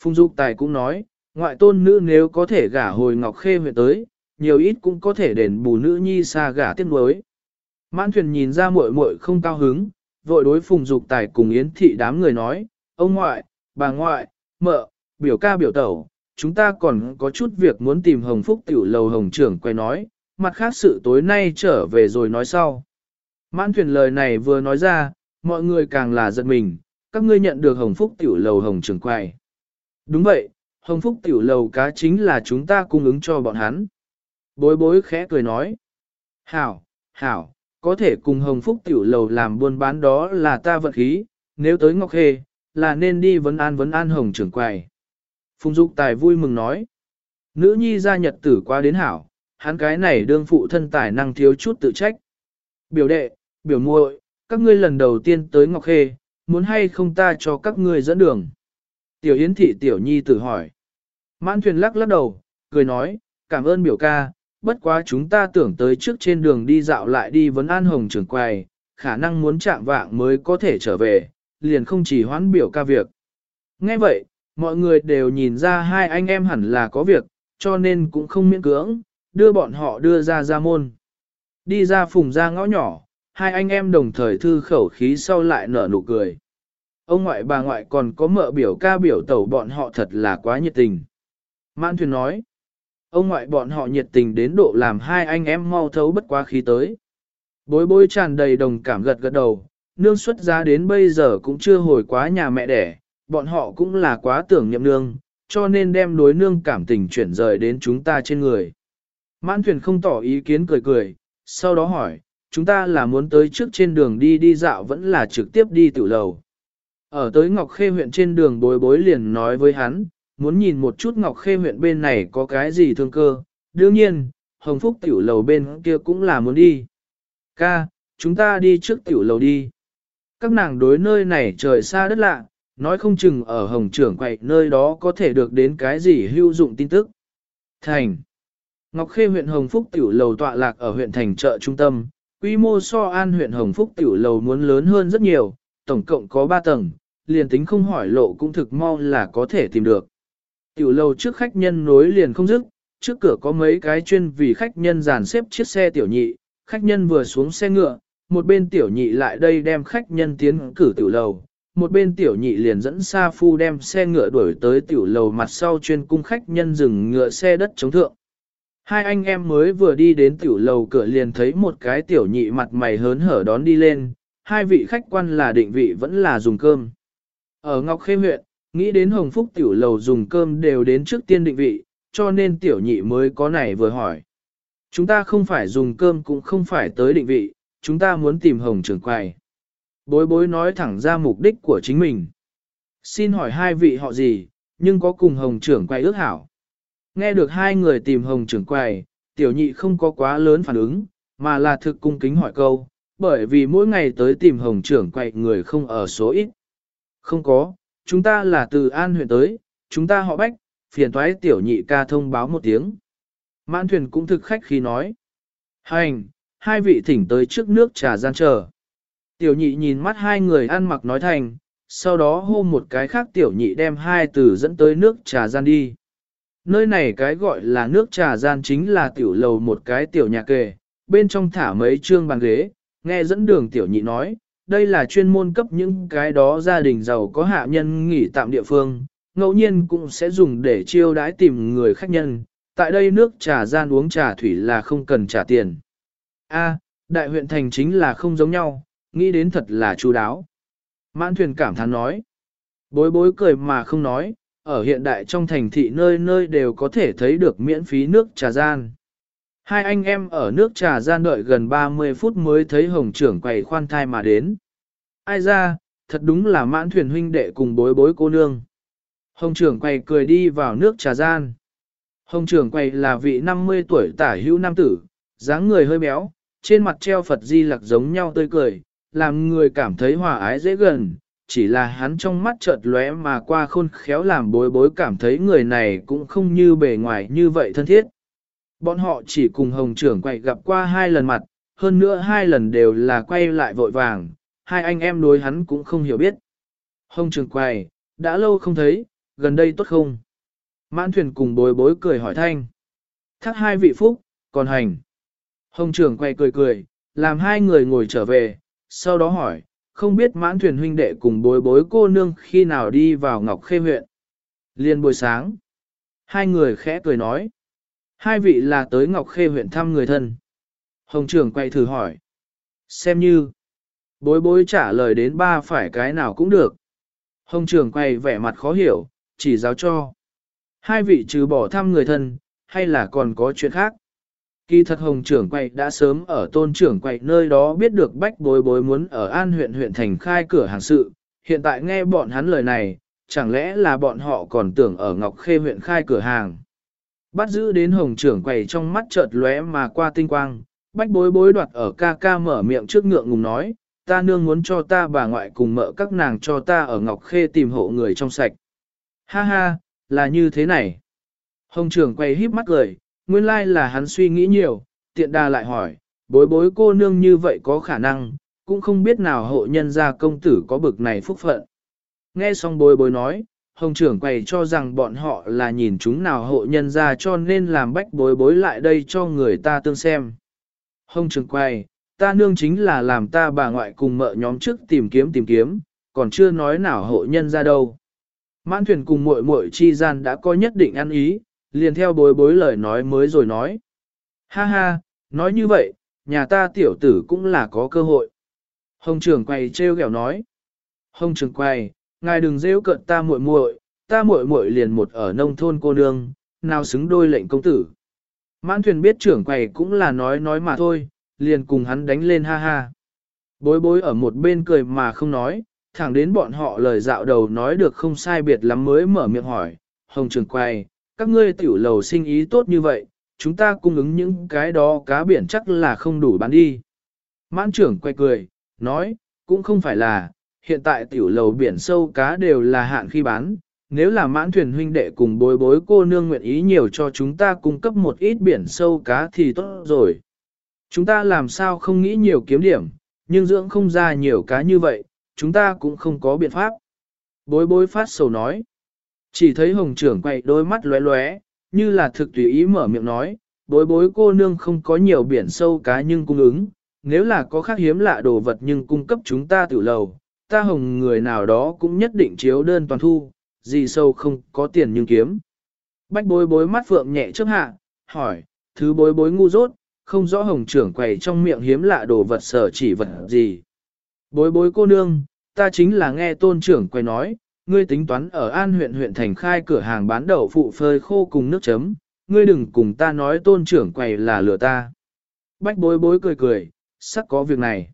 Phùng Dục Tài cũng nói, ngoại tôn nữ nếu có thể gả hồi Ngọc Khê huyện tới, nhiều ít cũng có thể đền bù nữ nhi xa gả tiếc nuối. Mãn thuyền nhìn ra muội muội không cao hứng, vội đối Phùng Dục Tài cùng Yến Thị đám người nói, ông ngoại, bà ngoại, mợ, biểu ca biểu tẩu, chúng ta còn có chút việc muốn tìm Hồng Phúc tiểu lầu Hồng trưởng quay nói, mặt khác sự tối nay trở về rồi nói sau. Mãn thuyền lời này vừa nói ra, mọi người càng là giật mình, các ngươi nhận được Hồng Phúc tiểu lầu Hồng trưởng quay. Đúng vậy, Hồng Phúc tiểu lầu cá chính là chúng ta cung ứng cho bọn hắn. Bối bối khẽ cười nói. Hảo, hảo, có thể cùng Hồng Phúc tiểu lầu làm buôn bán đó là ta vận khí, nếu tới Ngọc Khê, là nên đi vấn an vấn an Hồng trưởng quầy. Phùng Dục Tài vui mừng nói. Nữ nhi gia nhật tử qua đến hảo, hắn cái này đương phụ thân tài năng thiếu chút tự trách. Biểu đệ, biểu muội, các ngươi lần đầu tiên tới Ngọc Khê, muốn hay không ta cho các ngươi dẫn đường. Tiểu Yến thị tiểu nhi tử hỏi. Mãn thuyền lắc lắc đầu, cười nói, cảm ơn biểu ca, bất quá chúng ta tưởng tới trước trên đường đi dạo lại đi vấn an hồng trưởng quầy, khả năng muốn chạm vạng mới có thể trở về, liền không chỉ hoãn biểu ca việc. Nghe vậy, mọi người đều nhìn ra hai anh em hẳn là có việc, cho nên cũng không miễn cưỡng, đưa bọn họ đưa ra ra môn. Đi ra phùng ra ngõ nhỏ, hai anh em đồng thời thư khẩu khí sau lại nở nụ cười. Ông ngoại bà ngoại còn có mợ biểu ca biểu tẩu bọn họ thật là quá nhiệt tình. Mãn thuyền nói, ông ngoại bọn họ nhiệt tình đến độ làm hai anh em mau thấu bất quá khí tới. Bối bối tràn đầy đồng cảm gật gật đầu, nương xuất ra đến bây giờ cũng chưa hồi quá nhà mẹ đẻ, bọn họ cũng là quá tưởng niệm nương, cho nên đem đối nương cảm tình chuyển rời đến chúng ta trên người. Mãn thuyền không tỏ ý kiến cười cười, sau đó hỏi, chúng ta là muốn tới trước trên đường đi đi dạo vẫn là trực tiếp đi tiểu lầu. Ở tới Ngọc Khê huyện trên đường bối bối liền nói với hắn, muốn nhìn một chút Ngọc Khê huyện bên này có cái gì thương cơ, đương nhiên, Hồng Phúc tiểu lầu bên kia cũng là muốn đi. Ca, chúng ta đi trước tiểu lầu đi. Các nàng đối nơi này trời xa đất lạ, nói không chừng ở Hồng trưởng quậy nơi đó có thể được đến cái gì hữu dụng tin tức. Thành Ngọc Khê huyện Hồng Phúc tiểu lầu tọa lạc ở huyện thành chợ trung tâm, quy mô so an huyện Hồng Phúc tiểu lầu muốn lớn hơn rất nhiều, tổng cộng có 3 tầng, liền tính không hỏi lộ cũng thực mau là có thể tìm được tiểu lâu trước khách nhân nối liền không dứt, trước cửa có mấy cái chuyên vì khách nhân dàn xếp chiếc xe tiểu nhị, khách nhân vừa xuống xe ngựa, một bên tiểu nhị lại đây đem khách nhân tiến cử tiểu lầu, một bên tiểu nhị liền dẫn Sa Phu đem xe ngựa đuổi tới tiểu lầu mặt sau chuyên cung khách nhân dừng ngựa xe đất chống thượng. Hai anh em mới vừa đi đến tiểu lầu cửa liền thấy một cái tiểu nhị mặt mày hớn hở đón đi lên, hai vị khách quan là định vị vẫn là dùng cơm. Ở Ngọc Khê huyện, nghĩ đến Hồng Phúc tiểu lầu dùng cơm đều đến trước tiên định vị, cho nên tiểu nhị mới có này vừa hỏi. Chúng ta không phải dùng cơm cũng không phải tới định vị, chúng ta muốn tìm Hồng trưởng quầy. Bối bối nói thẳng ra mục đích của chính mình. Xin hỏi hai vị họ gì, nhưng có cùng Hồng trưởng quầy ước hảo. Nghe được hai người tìm Hồng trưởng quầy, tiểu nhị không có quá lớn phản ứng, mà là thực cung kính hỏi câu, bởi vì mỗi ngày tới tìm Hồng trưởng quầy người không ở số ít. Không có, chúng ta là từ An huyện tới, chúng ta họ bách, phiền thoái tiểu nhị ca thông báo một tiếng. Mãn thuyền cũng thực khách khi nói. Hành, hai vị thỉnh tới trước nước trà gian chờ. Tiểu nhị nhìn mắt hai người ăn mặc nói thành, sau đó hô một cái khác tiểu nhị đem hai từ dẫn tới nước trà gian đi. Nơi này cái gọi là nước trà gian chính là tiểu lầu một cái tiểu nhà kề, bên trong thả mấy trương bàn ghế, nghe dẫn đường tiểu nhị nói, đây là chuyên môn cấp những cái đó gia đình giàu có hạ nhân nghỉ tạm địa phương, ngẫu nhiên cũng sẽ dùng để chiêu đãi tìm người khách nhân, tại đây nước trà gian uống trà thủy là không cần trả tiền. A, đại huyện thành chính là không giống nhau, nghĩ đến thật là chú đáo. Mãn thuyền cảm thán nói. Bối bối cười mà không nói, ở hiện đại trong thành thị nơi nơi đều có thể thấy được miễn phí nước trà gian. Hai anh em ở nước trà gian đợi gần 30 phút mới thấy hồng trưởng quầy khoan thai mà đến. Ai ra, thật đúng là mãn thuyền huynh đệ cùng bối bối cô nương. Hồng trưởng quầy cười đi vào nước trà gian. Hồng trưởng quầy là vị 50 tuổi tả hữu nam tử, dáng người hơi béo, trên mặt treo Phật di lặc giống nhau tươi cười, làm người cảm thấy hòa ái dễ gần, chỉ là hắn trong mắt chợt lóe mà qua khôn khéo làm bối bối cảm thấy người này cũng không như bề ngoài như vậy thân thiết. Bọn họ chỉ cùng hồng trưởng quay gặp qua hai lần mặt, hơn nữa hai lần đều là quay lại vội vàng, hai anh em đối hắn cũng không hiểu biết. Hồng trưởng quay, đã lâu không thấy, gần đây tốt không? Mãn thuyền cùng bối bối cười hỏi thanh. Thắc hai vị phúc, còn hành. Hồng trưởng quay cười cười, làm hai người ngồi trở về, sau đó hỏi, không biết mãn thuyền huynh đệ cùng bối bối cô nương khi nào đi vào Ngọc Khê huyện. Liên buổi sáng, hai người khẽ cười nói. Hai vị là tới Ngọc Khê huyện thăm người thân. Hồng trưởng quay thử hỏi. Xem như, bối bối trả lời đến ba phải cái nào cũng được. Hồng trưởng quay vẻ mặt khó hiểu, chỉ giáo cho. Hai vị trừ bỏ thăm người thân, hay là còn có chuyện khác? Kỳ thật hồng trưởng quay đã sớm ở tôn trưởng quay nơi đó biết được bách bối bối muốn ở an huyện huyện thành khai cửa hàng sự, hiện tại nghe bọn hắn lời này, chẳng lẽ là bọn họ còn tưởng ở Ngọc Khê huyện khai cửa hàng. Bắt giữ đến hồng trưởng quầy trong mắt chợt lóe mà qua tinh quang, bách bối bối đoạt ở ca ca mở miệng trước ngượng ngùng nói, ta nương muốn cho ta bà ngoại cùng mợ các nàng cho ta ở Ngọc Khê tìm hộ người trong sạch. Ha ha, là như thế này. Hồng trưởng quay híp mắt cười, nguyên lai là hắn suy nghĩ nhiều, tiện đà lại hỏi, bối bối cô nương như vậy có khả năng, cũng không biết nào hộ nhân gia công tử có bực này phúc phận. Nghe xong bối bối nói, hồng trưởng quầy cho rằng bọn họ là nhìn chúng nào hộ nhân ra, cho nên làm bách bối bối lại đây cho người ta tương xem. Hồng trưởng quầy, ta nương chính là làm ta bà ngoại cùng mợ nhóm trước tìm kiếm tìm kiếm, còn chưa nói nào hộ nhân ra đâu. Mãn thuyền cùng muội muội chi gian đã có nhất định ăn ý, liền theo bối bối lời nói mới rồi nói. Ha ha, nói như vậy, nhà ta tiểu tử cũng là có cơ hội. Hồng trưởng quầy treo gẹo nói. Hồng trưởng quay, ngài đừng rêu cận ta muội muội, ta muội muội liền một ở nông thôn cô nương, nào xứng đôi lệnh công tử. Mãn thuyền biết trưởng quầy cũng là nói nói mà thôi, liền cùng hắn đánh lên ha ha. Bối bối ở một bên cười mà không nói, thẳng đến bọn họ lời dạo đầu nói được không sai biệt lắm mới mở miệng hỏi, hồng trưởng quầy, các ngươi tiểu lầu sinh ý tốt như vậy, chúng ta cung ứng những cái đó cá biển chắc là không đủ bán đi. Mãn trưởng quay cười, nói, cũng không phải là, hiện tại tiểu lầu biển sâu cá đều là hạn khi bán, nếu là mãn thuyền huynh đệ cùng bối bối cô nương nguyện ý nhiều cho chúng ta cung cấp một ít biển sâu cá thì tốt rồi. Chúng ta làm sao không nghĩ nhiều kiếm điểm, nhưng dưỡng không ra nhiều cá như vậy, chúng ta cũng không có biện pháp. Bối bối phát sầu nói. Chỉ thấy hồng trưởng quay đôi mắt lóe lóe, như là thực tùy ý mở miệng nói, bối bối cô nương không có nhiều biển sâu cá nhưng cung ứng, nếu là có khác hiếm lạ đồ vật nhưng cung cấp chúng ta tiểu lầu, ta hồng người nào đó cũng nhất định chiếu đơn toàn thu, gì sâu không có tiền nhưng kiếm. Bách bối bối mắt phượng nhẹ trước hạ, hỏi, thứ bối bối ngu dốt, không rõ hồng trưởng quầy trong miệng hiếm lạ đồ vật sở chỉ vật gì. Bối bối cô nương, ta chính là nghe tôn trưởng quầy nói, ngươi tính toán ở An huyện huyện thành khai cửa hàng bán đậu phụ phơi khô cùng nước chấm, ngươi đừng cùng ta nói tôn trưởng quầy là lừa ta. Bách bối bối cười cười, sắc có việc này.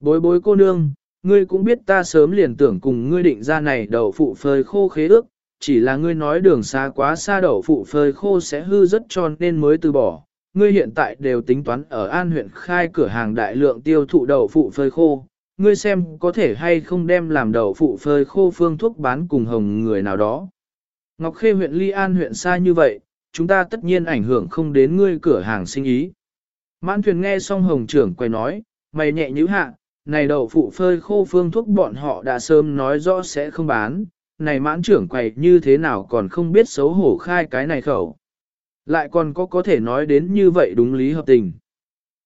Bối bối cô nương, ngươi cũng biết ta sớm liền tưởng cùng ngươi định ra này đậu phụ phơi khô khế ước, chỉ là ngươi nói đường xa quá xa đậu phụ phơi khô sẽ hư rất tròn nên mới từ bỏ. Ngươi hiện tại đều tính toán ở An huyện khai cửa hàng đại lượng tiêu thụ đậu phụ phơi khô, ngươi xem có thể hay không đem làm đậu phụ phơi khô phương thuốc bán cùng hồng người nào đó. Ngọc Khê huyện Ly An huyện xa như vậy, chúng ta tất nhiên ảnh hưởng không đến ngươi cửa hàng sinh ý. Mãn thuyền nghe xong hồng trưởng quay nói, mày nhẹ nhữ hạ, này đậu phụ phơi khô phương thuốc bọn họ đã sớm nói rõ sẽ không bán, này mãn trưởng quầy như thế nào còn không biết xấu hổ khai cái này khẩu. Lại còn có có thể nói đến như vậy đúng lý hợp tình.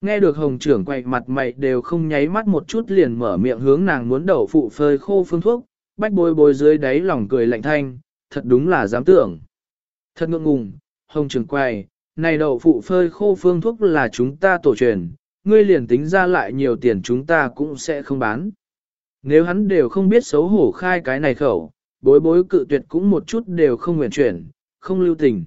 Nghe được hồng trưởng quầy mặt mày đều không nháy mắt một chút liền mở miệng hướng nàng muốn đậu phụ phơi khô phương thuốc, bách bôi bôi dưới đáy lòng cười lạnh thanh, thật đúng là dám tưởng. Thật ngượng ngùng, hồng trưởng quầy này đậu phụ phơi khô phương thuốc là chúng ta tổ truyền, ngươi liền tính ra lại nhiều tiền chúng ta cũng sẽ không bán. Nếu hắn đều không biết xấu hổ khai cái này khẩu, bối bối cự tuyệt cũng một chút đều không nguyện chuyển, không lưu tình.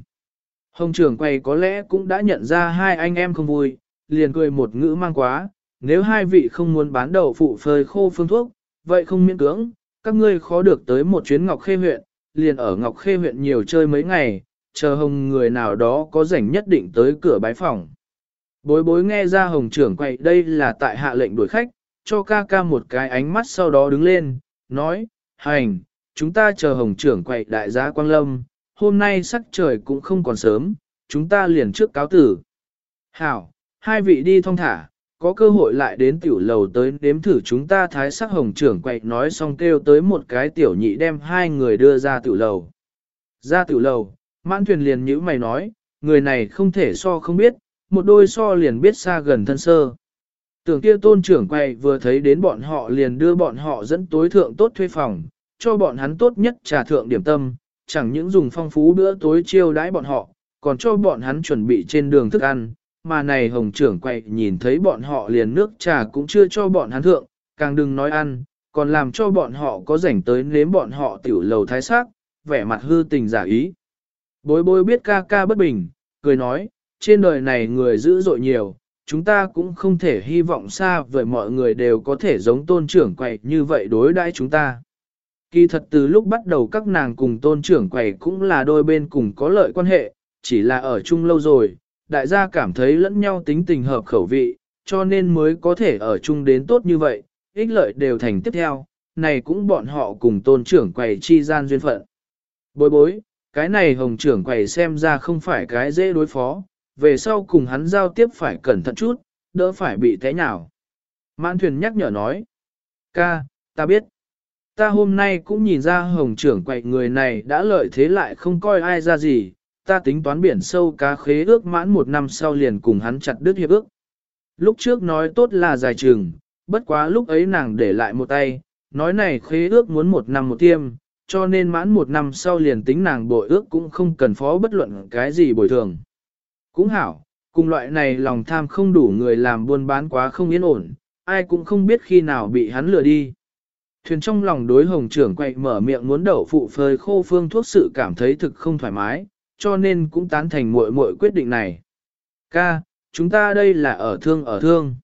Hồng trưởng quay có lẽ cũng đã nhận ra hai anh em không vui, liền cười một ngữ mang quá, nếu hai vị không muốn bán đầu phụ phơi khô phương thuốc, vậy không miễn cưỡng, các ngươi khó được tới một chuyến Ngọc Khê huyện, liền ở Ngọc Khê huyện nhiều chơi mấy ngày, chờ hồng người nào đó có rảnh nhất định tới cửa bái phòng. Bối bối nghe ra hồng trưởng quậy đây là tại hạ lệnh đuổi khách, cho ca ca một cái ánh mắt sau đó đứng lên, nói, hành, chúng ta chờ hồng trưởng quậy đại giá quang lâm, hôm nay sắc trời cũng không còn sớm, chúng ta liền trước cáo tử. Hảo, hai vị đi thong thả, có cơ hội lại đến tiểu lầu tới đếm thử chúng ta thái sắc hồng trưởng quậy nói xong kêu tới một cái tiểu nhị đem hai người đưa ra tiểu lầu. Ra tiểu lầu, mãn thuyền liền nhữ mày nói, người này không thể so không biết, một đôi so liền biết xa gần thân sơ. Tưởng kia tôn trưởng quay vừa thấy đến bọn họ liền đưa bọn họ dẫn tối thượng tốt thuê phòng, cho bọn hắn tốt nhất trà thượng điểm tâm, chẳng những dùng phong phú bữa tối chiêu đãi bọn họ, còn cho bọn hắn chuẩn bị trên đường thức ăn, mà này hồng trưởng quay nhìn thấy bọn họ liền nước trà cũng chưa cho bọn hắn thượng, càng đừng nói ăn, còn làm cho bọn họ có rảnh tới nếm bọn họ tiểu lầu thái sắc, vẻ mặt hư tình giả ý. Bối bối biết ca ca bất bình, cười nói, trên đời này người dữ dội nhiều, chúng ta cũng không thể hy vọng xa vời mọi người đều có thể giống tôn trưởng quầy như vậy đối đãi chúng ta. Kỳ thật từ lúc bắt đầu các nàng cùng tôn trưởng quầy cũng là đôi bên cùng có lợi quan hệ, chỉ là ở chung lâu rồi, đại gia cảm thấy lẫn nhau tính tình hợp khẩu vị, cho nên mới có thể ở chung đến tốt như vậy, ích lợi đều thành tiếp theo, này cũng bọn họ cùng tôn trưởng quầy chi gian duyên phận. Bối bối, cái này hồng trưởng quầy xem ra không phải cái dễ đối phó, về sau cùng hắn giao tiếp phải cẩn thận chút, đỡ phải bị thế nào. Mãn thuyền nhắc nhở nói, ca, ta biết. Ta hôm nay cũng nhìn ra hồng trưởng quậy người này đã lợi thế lại không coi ai ra gì, ta tính toán biển sâu cá khế ước mãn một năm sau liền cùng hắn chặt đứt hiệp ước. Lúc trước nói tốt là dài trường, bất quá lúc ấy nàng để lại một tay, nói này khế ước muốn một năm một tiêm, cho nên mãn một năm sau liền tính nàng bội ước cũng không cần phó bất luận cái gì bồi thường. Cũng hảo, cùng loại này lòng tham không đủ người làm buôn bán quá không yên ổn, ai cũng không biết khi nào bị hắn lừa đi. Thuyền trong lòng đối hồng trưởng quậy mở miệng muốn đậu phụ phơi khô phương thuốc sự cảm thấy thực không thoải mái, cho nên cũng tán thành muội muội quyết định này. Ca, chúng ta đây là ở thương ở thương.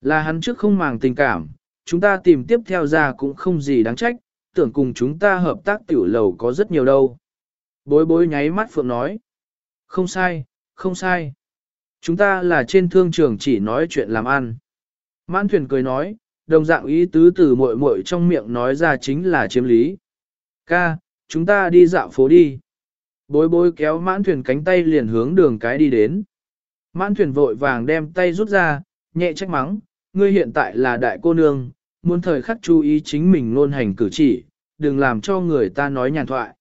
Là hắn trước không màng tình cảm, chúng ta tìm tiếp theo ra cũng không gì đáng trách, tưởng cùng chúng ta hợp tác tiểu lầu có rất nhiều đâu. Bối bối nháy mắt phượng nói. Không sai, không sai. Chúng ta là trên thương trường chỉ nói chuyện làm ăn. Mãn thuyền cười nói, đồng dạng ý tứ từ muội muội trong miệng nói ra chính là chiếm lý. Ca, chúng ta đi dạo phố đi. Bối bối kéo mãn thuyền cánh tay liền hướng đường cái đi đến. Mãn thuyền vội vàng đem tay rút ra, nhẹ trách mắng, ngươi hiện tại là đại cô nương, muốn thời khắc chú ý chính mình luôn hành cử chỉ, đừng làm cho người ta nói nhàn thoại.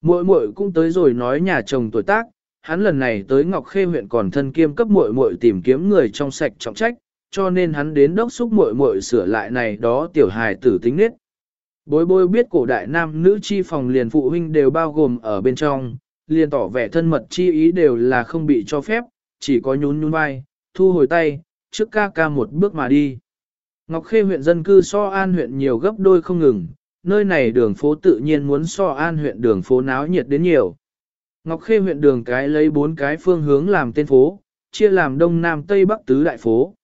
Muội muội cũng tới rồi nói nhà chồng tuổi tác, hắn lần này tới Ngọc Khê huyện còn thân kiêm cấp muội muội tìm kiếm người trong sạch trọng trách, cho nên hắn đến đốc xúc muội muội sửa lại này đó tiểu hài tử tính nết. Bối bối biết cổ đại nam nữ chi phòng liền phụ huynh đều bao gồm ở bên trong, liền tỏ vẻ thân mật chi ý đều là không bị cho phép, chỉ có nhún nhún vai, thu hồi tay, trước ca ca một bước mà đi. Ngọc Khê huyện dân cư so an huyện nhiều gấp đôi không ngừng, nơi này đường phố tự nhiên muốn so an huyện đường phố náo nhiệt đến nhiều. Ngọc Khê huyện đường cái lấy bốn cái phương hướng làm tên phố, chia làm đông nam tây bắc tứ đại phố.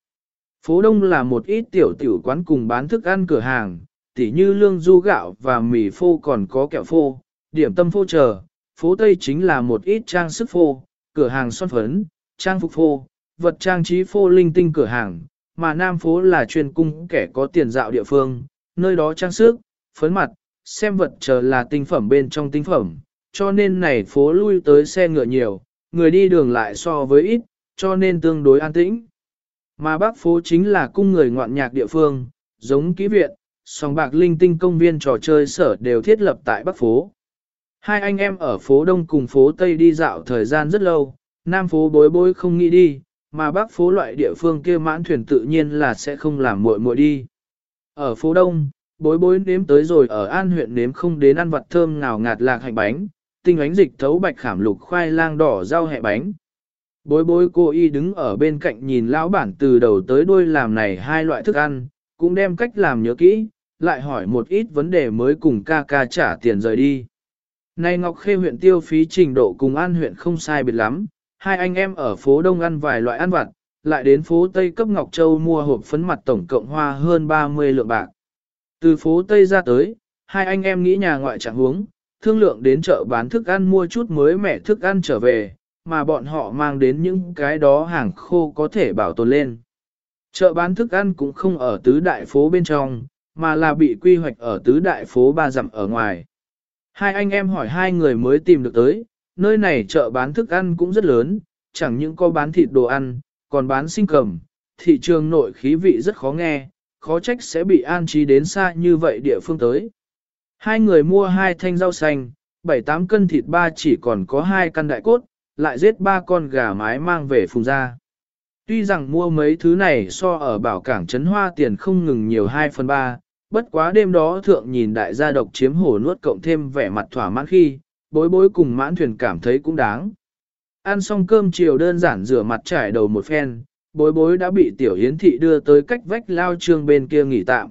Phố đông là một ít tiểu tiểu quán cùng bán thức ăn cửa hàng, tỉ như lương du gạo và mì phô còn có kẹo phô, điểm tâm phô chờ. Phố tây chính là một ít trang sức phô, cửa hàng son phấn, trang phục phô, vật trang trí phô linh tinh cửa hàng, mà nam phố là chuyên cung kẻ có tiền dạo địa phương, nơi đó trang sức, phấn mặt, xem vật chờ là tinh phẩm bên trong tinh phẩm, cho nên này phố lui tới xe ngựa nhiều, người đi đường lại so với ít, cho nên tương đối an tĩnh. Mà bắc phố chính là cung người ngoạn nhạc địa phương, giống ký viện, song bạc linh tinh công viên trò chơi sở đều thiết lập tại bắc phố. Hai anh em ở phố Đông cùng phố Tây đi dạo thời gian rất lâu, Nam phố bối bối không nghĩ đi, mà Bắc phố loại địa phương kia mãn thuyền tự nhiên là sẽ không làm muội muội đi. Ở phố Đông, bối bối nếm tới rồi ở An huyện nếm không đến ăn vặt thơm ngào ngạt lạc hạnh bánh, tinh ánh dịch thấu bạch khảm lục khoai lang đỏ rau hẹ bánh. Bối bối cô y đứng ở bên cạnh nhìn lão bản từ đầu tới đuôi làm này hai loại thức ăn, cũng đem cách làm nhớ kỹ, lại hỏi một ít vấn đề mới cùng ca ca trả tiền rời đi. Này Ngọc Khê huyện tiêu phí trình độ cùng An huyện không sai biệt lắm, hai anh em ở phố Đông ăn vài loại ăn vặt, lại đến phố Tây cấp Ngọc Châu mua hộp phấn mặt tổng cộng hoa hơn 30 lượng bạc. Từ phố Tây ra tới, hai anh em nghĩ nhà ngoại trạng huống, thương lượng đến chợ bán thức ăn mua chút mới mẻ thức ăn trở về, mà bọn họ mang đến những cái đó hàng khô có thể bảo tồn lên. Chợ bán thức ăn cũng không ở tứ đại phố bên trong, mà là bị quy hoạch ở tứ đại phố ba dặm ở ngoài. Hai anh em hỏi hai người mới tìm được tới, nơi này chợ bán thức ăn cũng rất lớn, chẳng những có bán thịt đồ ăn, còn bán sinh cầm, thị trường nội khí vị rất khó nghe, khó trách sẽ bị an trí đến xa như vậy địa phương tới. Hai người mua hai thanh rau xanh, bảy tám cân thịt ba chỉ còn có hai căn đại cốt, lại giết ba con gà mái mang về phùng ra. Tuy rằng mua mấy thứ này so ở bảo cảng trấn hoa tiền không ngừng nhiều 2 phần 3, bất quá đêm đó thượng nhìn đại gia độc chiếm hổ nuốt cộng thêm vẻ mặt thỏa mãn khi, bối bối cùng mãn thuyền cảm thấy cũng đáng. Ăn xong cơm chiều đơn giản rửa mặt trải đầu một phen, bối bối đã bị tiểu hiến thị đưa tới cách vách lao trương bên kia nghỉ tạm.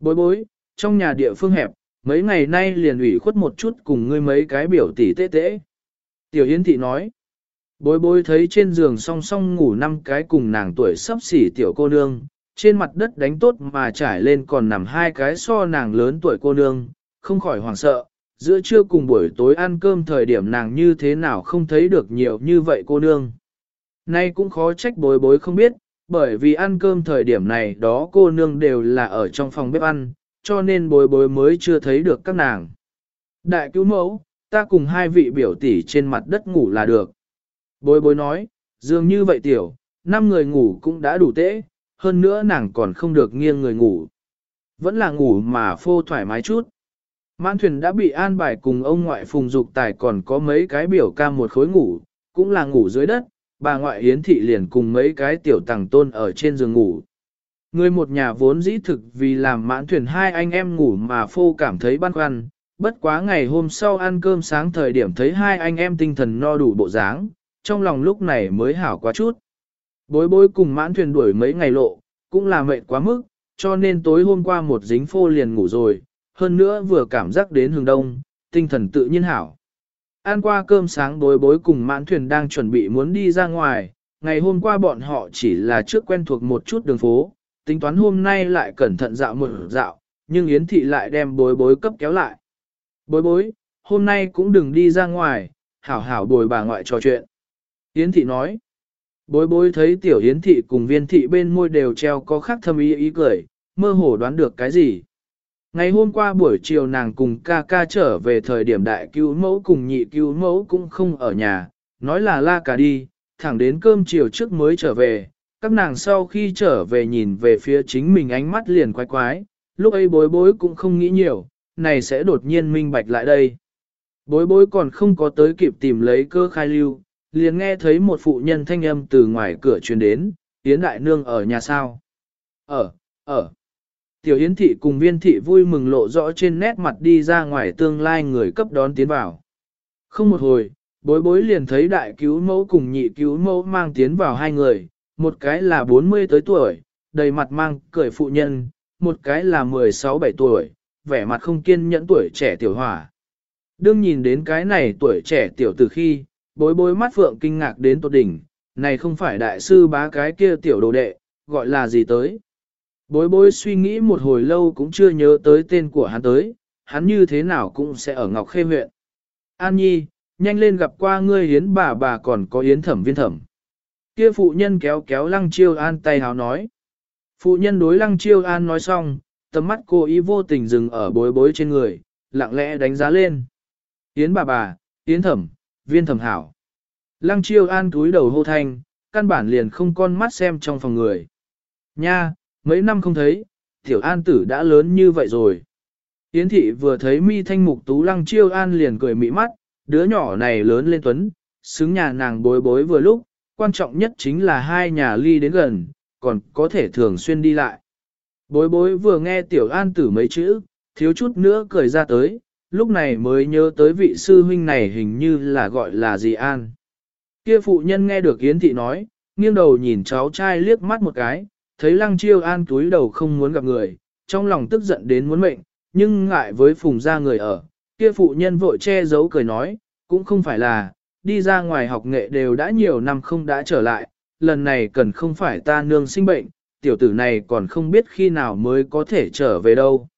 Bối bối, trong nhà địa phương hẹp, mấy ngày nay liền ủy khuất một chút cùng ngươi mấy cái biểu tỷ tê tê. Tiểu hiến thị nói, bối bối thấy trên giường song song ngủ năm cái cùng nàng tuổi sắp xỉ tiểu cô nương, trên mặt đất đánh tốt mà trải lên còn nằm hai cái so nàng lớn tuổi cô nương, không khỏi hoảng sợ, giữa trưa cùng buổi tối ăn cơm thời điểm nàng như thế nào không thấy được nhiều như vậy cô nương. Nay cũng khó trách bối bối không biết, bởi vì ăn cơm thời điểm này đó cô nương đều là ở trong phòng bếp ăn, cho nên bối bối mới chưa thấy được các nàng. Đại cứu mẫu, ta cùng hai vị biểu tỷ trên mặt đất ngủ là được. Bối bối nói, dường như vậy tiểu, năm người ngủ cũng đã đủ tễ, hơn nữa nàng còn không được nghiêng người ngủ. Vẫn là ngủ mà phô thoải mái chút. Mãn thuyền đã bị an bài cùng ông ngoại phùng dục tài còn có mấy cái biểu ca một khối ngủ, cũng là ngủ dưới đất, bà ngoại yến thị liền cùng mấy cái tiểu tàng tôn ở trên giường ngủ. Người một nhà vốn dĩ thực vì làm mãn thuyền hai anh em ngủ mà phô cảm thấy băn khoăn, bất quá ngày hôm sau ăn cơm sáng thời điểm thấy hai anh em tinh thần no đủ bộ dáng, trong lòng lúc này mới hảo quá chút. Bối bối cùng mãn thuyền đuổi mấy ngày lộ, cũng là mệt quá mức, cho nên tối hôm qua một dính phô liền ngủ rồi, hơn nữa vừa cảm giác đến hướng đông, tinh thần tự nhiên hảo. Ăn qua cơm sáng bối bối cùng mãn thuyền đang chuẩn bị muốn đi ra ngoài, ngày hôm qua bọn họ chỉ là trước quen thuộc một chút đường phố, tính toán hôm nay lại cẩn thận dạo một dạo, nhưng Yến Thị lại đem bối bối cấp kéo lại. Bối bối, hôm nay cũng đừng đi ra ngoài, hảo hảo bồi bà ngoại trò chuyện. Yến Thị nói, bối bối thấy tiểu Yến Thị cùng viên thị bên môi đều treo có khắc thâm ý ý cười, mơ hồ đoán được cái gì. Ngày hôm qua buổi chiều nàng cùng ca ca trở về thời điểm đại cứu mẫu cùng nhị cứu mẫu cũng không ở nhà, nói là la cả đi, thẳng đến cơm chiều trước mới trở về, các nàng sau khi trở về nhìn về phía chính mình ánh mắt liền quái quái, lúc ấy bối bối cũng không nghĩ nhiều, này sẽ đột nhiên minh bạch lại đây. Bối bối còn không có tới kịp tìm lấy cơ khai lưu, liền nghe thấy một phụ nhân thanh âm từ ngoài cửa truyền đến, Yến Đại Nương ở nhà sao? Ở, ở. Tiểu Yến Thị cùng viên thị vui mừng lộ rõ trên nét mặt đi ra ngoài tương lai người cấp đón tiến vào. Không một hồi, bối bối liền thấy đại cứu mẫu cùng nhị cứu mẫu mang tiến vào hai người, một cái là 40 tới tuổi, đầy mặt mang cười phụ nhân, một cái là 16-17 tuổi, vẻ mặt không kiên nhẫn tuổi trẻ tiểu hỏa. Đương nhìn đến cái này tuổi trẻ tiểu từ khi, bối bối mắt phượng kinh ngạc đến tột đỉnh, này không phải đại sư bá cái kia tiểu đồ đệ, gọi là gì tới. Bối bối suy nghĩ một hồi lâu cũng chưa nhớ tới tên của hắn tới, hắn như thế nào cũng sẽ ở Ngọc Khê huyện. An Nhi, nhanh lên gặp qua ngươi hiến bà bà còn có yến thẩm viên thẩm. Kia phụ nhân kéo kéo lăng chiêu an tay háo nói. Phụ nhân đối lăng chiêu an nói xong, tầm mắt cô ý vô tình dừng ở bối bối trên người, lặng lẽ đánh giá lên. Yến bà bà, Yến thẩm, viên thẩm hảo. Lăng chiêu an túi đầu hô thanh, căn bản liền không con mắt xem trong phòng người. Nha, mấy năm không thấy, tiểu an tử đã lớn như vậy rồi. Yến thị vừa thấy mi thanh mục tú lăng chiêu an liền cười mỹ mắt, đứa nhỏ này lớn lên tuấn, xứng nhà nàng bối bối vừa lúc, quan trọng nhất chính là hai nhà ly đến gần, còn có thể thường xuyên đi lại. Bối bối vừa nghe tiểu an tử mấy chữ, thiếu chút nữa cười ra tới, lúc này mới nhớ tới vị sư huynh này hình như là gọi là gì an. Kia phụ nhân nghe được Yến thị nói, nghiêng đầu nhìn cháu trai liếc mắt một cái, thấy lăng chiêu an túi đầu không muốn gặp người, trong lòng tức giận đến muốn mệnh, nhưng ngại với phùng ra người ở, kia phụ nhân vội che giấu cười nói, cũng không phải là, đi ra ngoài học nghệ đều đã nhiều năm không đã trở lại, lần này cần không phải ta nương sinh bệnh, tiểu tử này còn không biết khi nào mới có thể trở về đâu.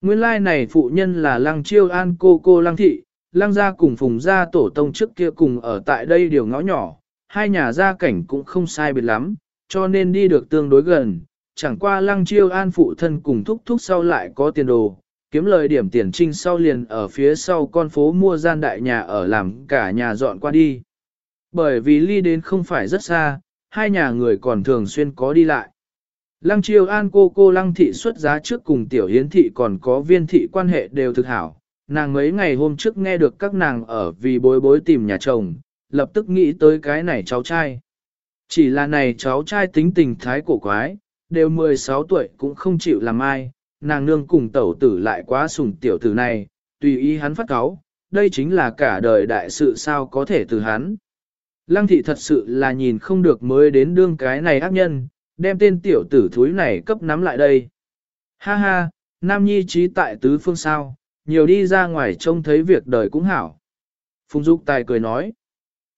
Nguyên lai like này phụ nhân là lăng chiêu an cô cô lăng thị, lăng gia cùng phùng gia tổ tông trước kia cùng ở tại đây điều ngõ nhỏ, hai nhà gia cảnh cũng không sai biệt lắm, cho nên đi được tương đối gần, chẳng qua lăng chiêu an phụ thân cùng thúc thúc sau lại có tiền đồ, kiếm lời điểm tiền trinh sau liền ở phía sau con phố mua gian đại nhà ở làm cả nhà dọn qua đi. Bởi vì ly đến không phải rất xa, hai nhà người còn thường xuyên có đi lại. Lăng triều an cô cô lăng thị xuất giá trước cùng tiểu hiến thị còn có viên thị quan hệ đều thực hảo. Nàng mấy ngày hôm trước nghe được các nàng ở vì bối bối tìm nhà chồng, lập tức nghĩ tới cái này cháu trai. Chỉ là này cháu trai tính tình thái cổ quái, đều 16 tuổi cũng không chịu làm ai, nàng nương cùng tẩu tử lại quá sủng tiểu tử này, tùy ý hắn phát cáo, đây chính là cả đời đại sự sao có thể từ hắn. Lăng thị thật sự là nhìn không được mới đến đương cái này ác nhân, đem tên tiểu tử thúi này cấp nắm lại đây. Ha ha, nam nhi trí tại tứ phương sao, nhiều đi ra ngoài trông thấy việc đời cũng hảo. Phùng Dục Tài cười nói,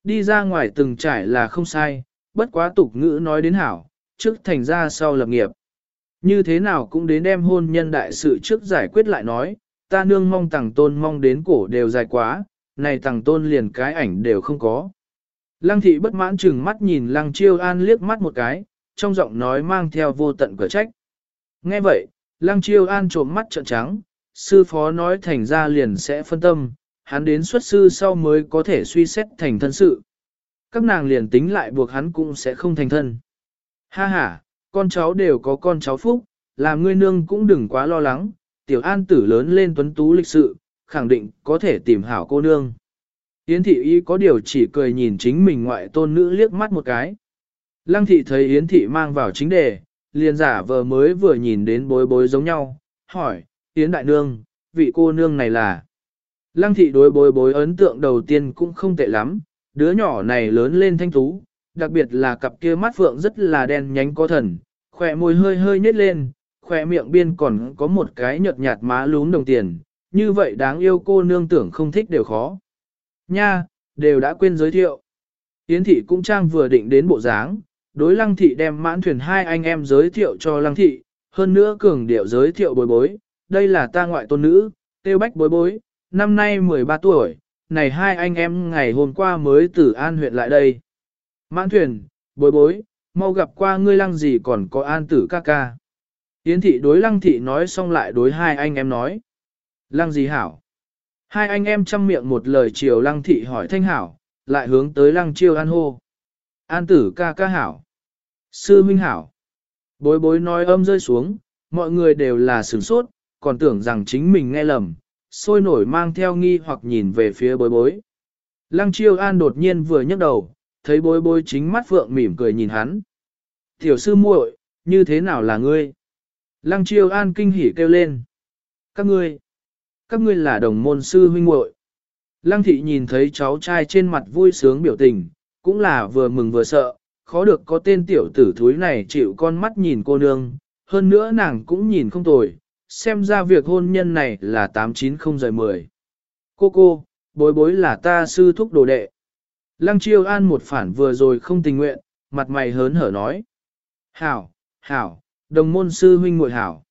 đi ra ngoài từng trải là không sai, bất quá tục ngữ nói đến hảo, trước thành ra sau lập nghiệp. Như thế nào cũng đến đem hôn nhân đại sự trước giải quyết lại nói, ta nương mong tàng tôn mong đến cổ đều dài quá, này tàng tôn liền cái ảnh đều không có. Lăng thị bất mãn chừng mắt nhìn lăng chiêu an liếc mắt một cái, trong giọng nói mang theo vô tận cửa trách. Nghe vậy, lăng chiêu an trộm mắt trợn trắng, sư phó nói thành ra liền sẽ phân tâm, hắn đến xuất sư sau mới có thể suy xét thành thân sự. Các nàng liền tính lại buộc hắn cũng sẽ không thành thân. Ha ha, con cháu đều có con cháu phúc, làm ngươi nương cũng đừng quá lo lắng, tiểu an tử lớn lên tuấn tú lịch sự, khẳng định có thể tìm hảo cô nương. Yến thị ý có điều chỉ cười nhìn chính mình ngoại tôn nữ liếc mắt một cái. Lăng thị thấy Yến thị mang vào chính đề, liền giả vờ mới vừa nhìn đến bối bối giống nhau, hỏi, Yến đại nương, vị cô nương này là. Lăng thị đối bối bối ấn tượng đầu tiên cũng không tệ lắm, đứa nhỏ này lớn lên thanh tú, đặc biệt là cặp kia mắt phượng rất là đen nhánh có thần, khỏe môi hơi hơi nhếch lên, khỏe miệng biên còn có một cái nhợt nhạt má lún đồng tiền, như vậy đáng yêu cô nương tưởng không thích đều khó. Nha, đều đã quên giới thiệu. Yến thị cũng trang vừa định đến bộ dáng, đối lăng thị đem mãn thuyền hai anh em giới thiệu cho lăng thị, hơn nữa cường điệu giới thiệu bối bối, đây là ta ngoại tôn nữ, tiêu bách bối bối, năm nay 13 tuổi, này hai anh em ngày hôm qua mới từ An huyện lại đây. Mãn thuyền, bối bối, mau gặp qua ngươi lăng gì còn có an tử ca ca. Yến thị đối lăng thị nói xong lại đối hai anh em nói. Lăng gì hảo? Hai anh em chăm miệng một lời chiều lăng thị hỏi thanh hảo, lại hướng tới lăng chiêu an hô. An tử ca ca hảo. Sư minh hảo. Bối bối nói âm rơi xuống, mọi người đều là sửng sốt, còn tưởng rằng chính mình nghe lầm, sôi nổi mang theo nghi hoặc nhìn về phía bối bối. Lăng chiêu an đột nhiên vừa nhấc đầu, thấy bối bối chính mắt phượng mỉm cười nhìn hắn. Tiểu sư muội, như thế nào là ngươi? Lăng chiêu an kinh hỉ kêu lên. Các ngươi, các ngươi là đồng môn sư huynh muội. Lăng thị nhìn thấy cháu trai trên mặt vui sướng biểu tình, cũng là vừa mừng vừa sợ, khó được có tên tiểu tử thúi này chịu con mắt nhìn cô nương, hơn nữa nàng cũng nhìn không tồi, xem ra việc hôn nhân này là 890 rời 10. Cô cô, bối bối là ta sư thúc đồ đệ. Lăng chiêu an một phản vừa rồi không tình nguyện, mặt mày hớn hở nói. Hảo, hảo, đồng môn sư huynh muội hảo.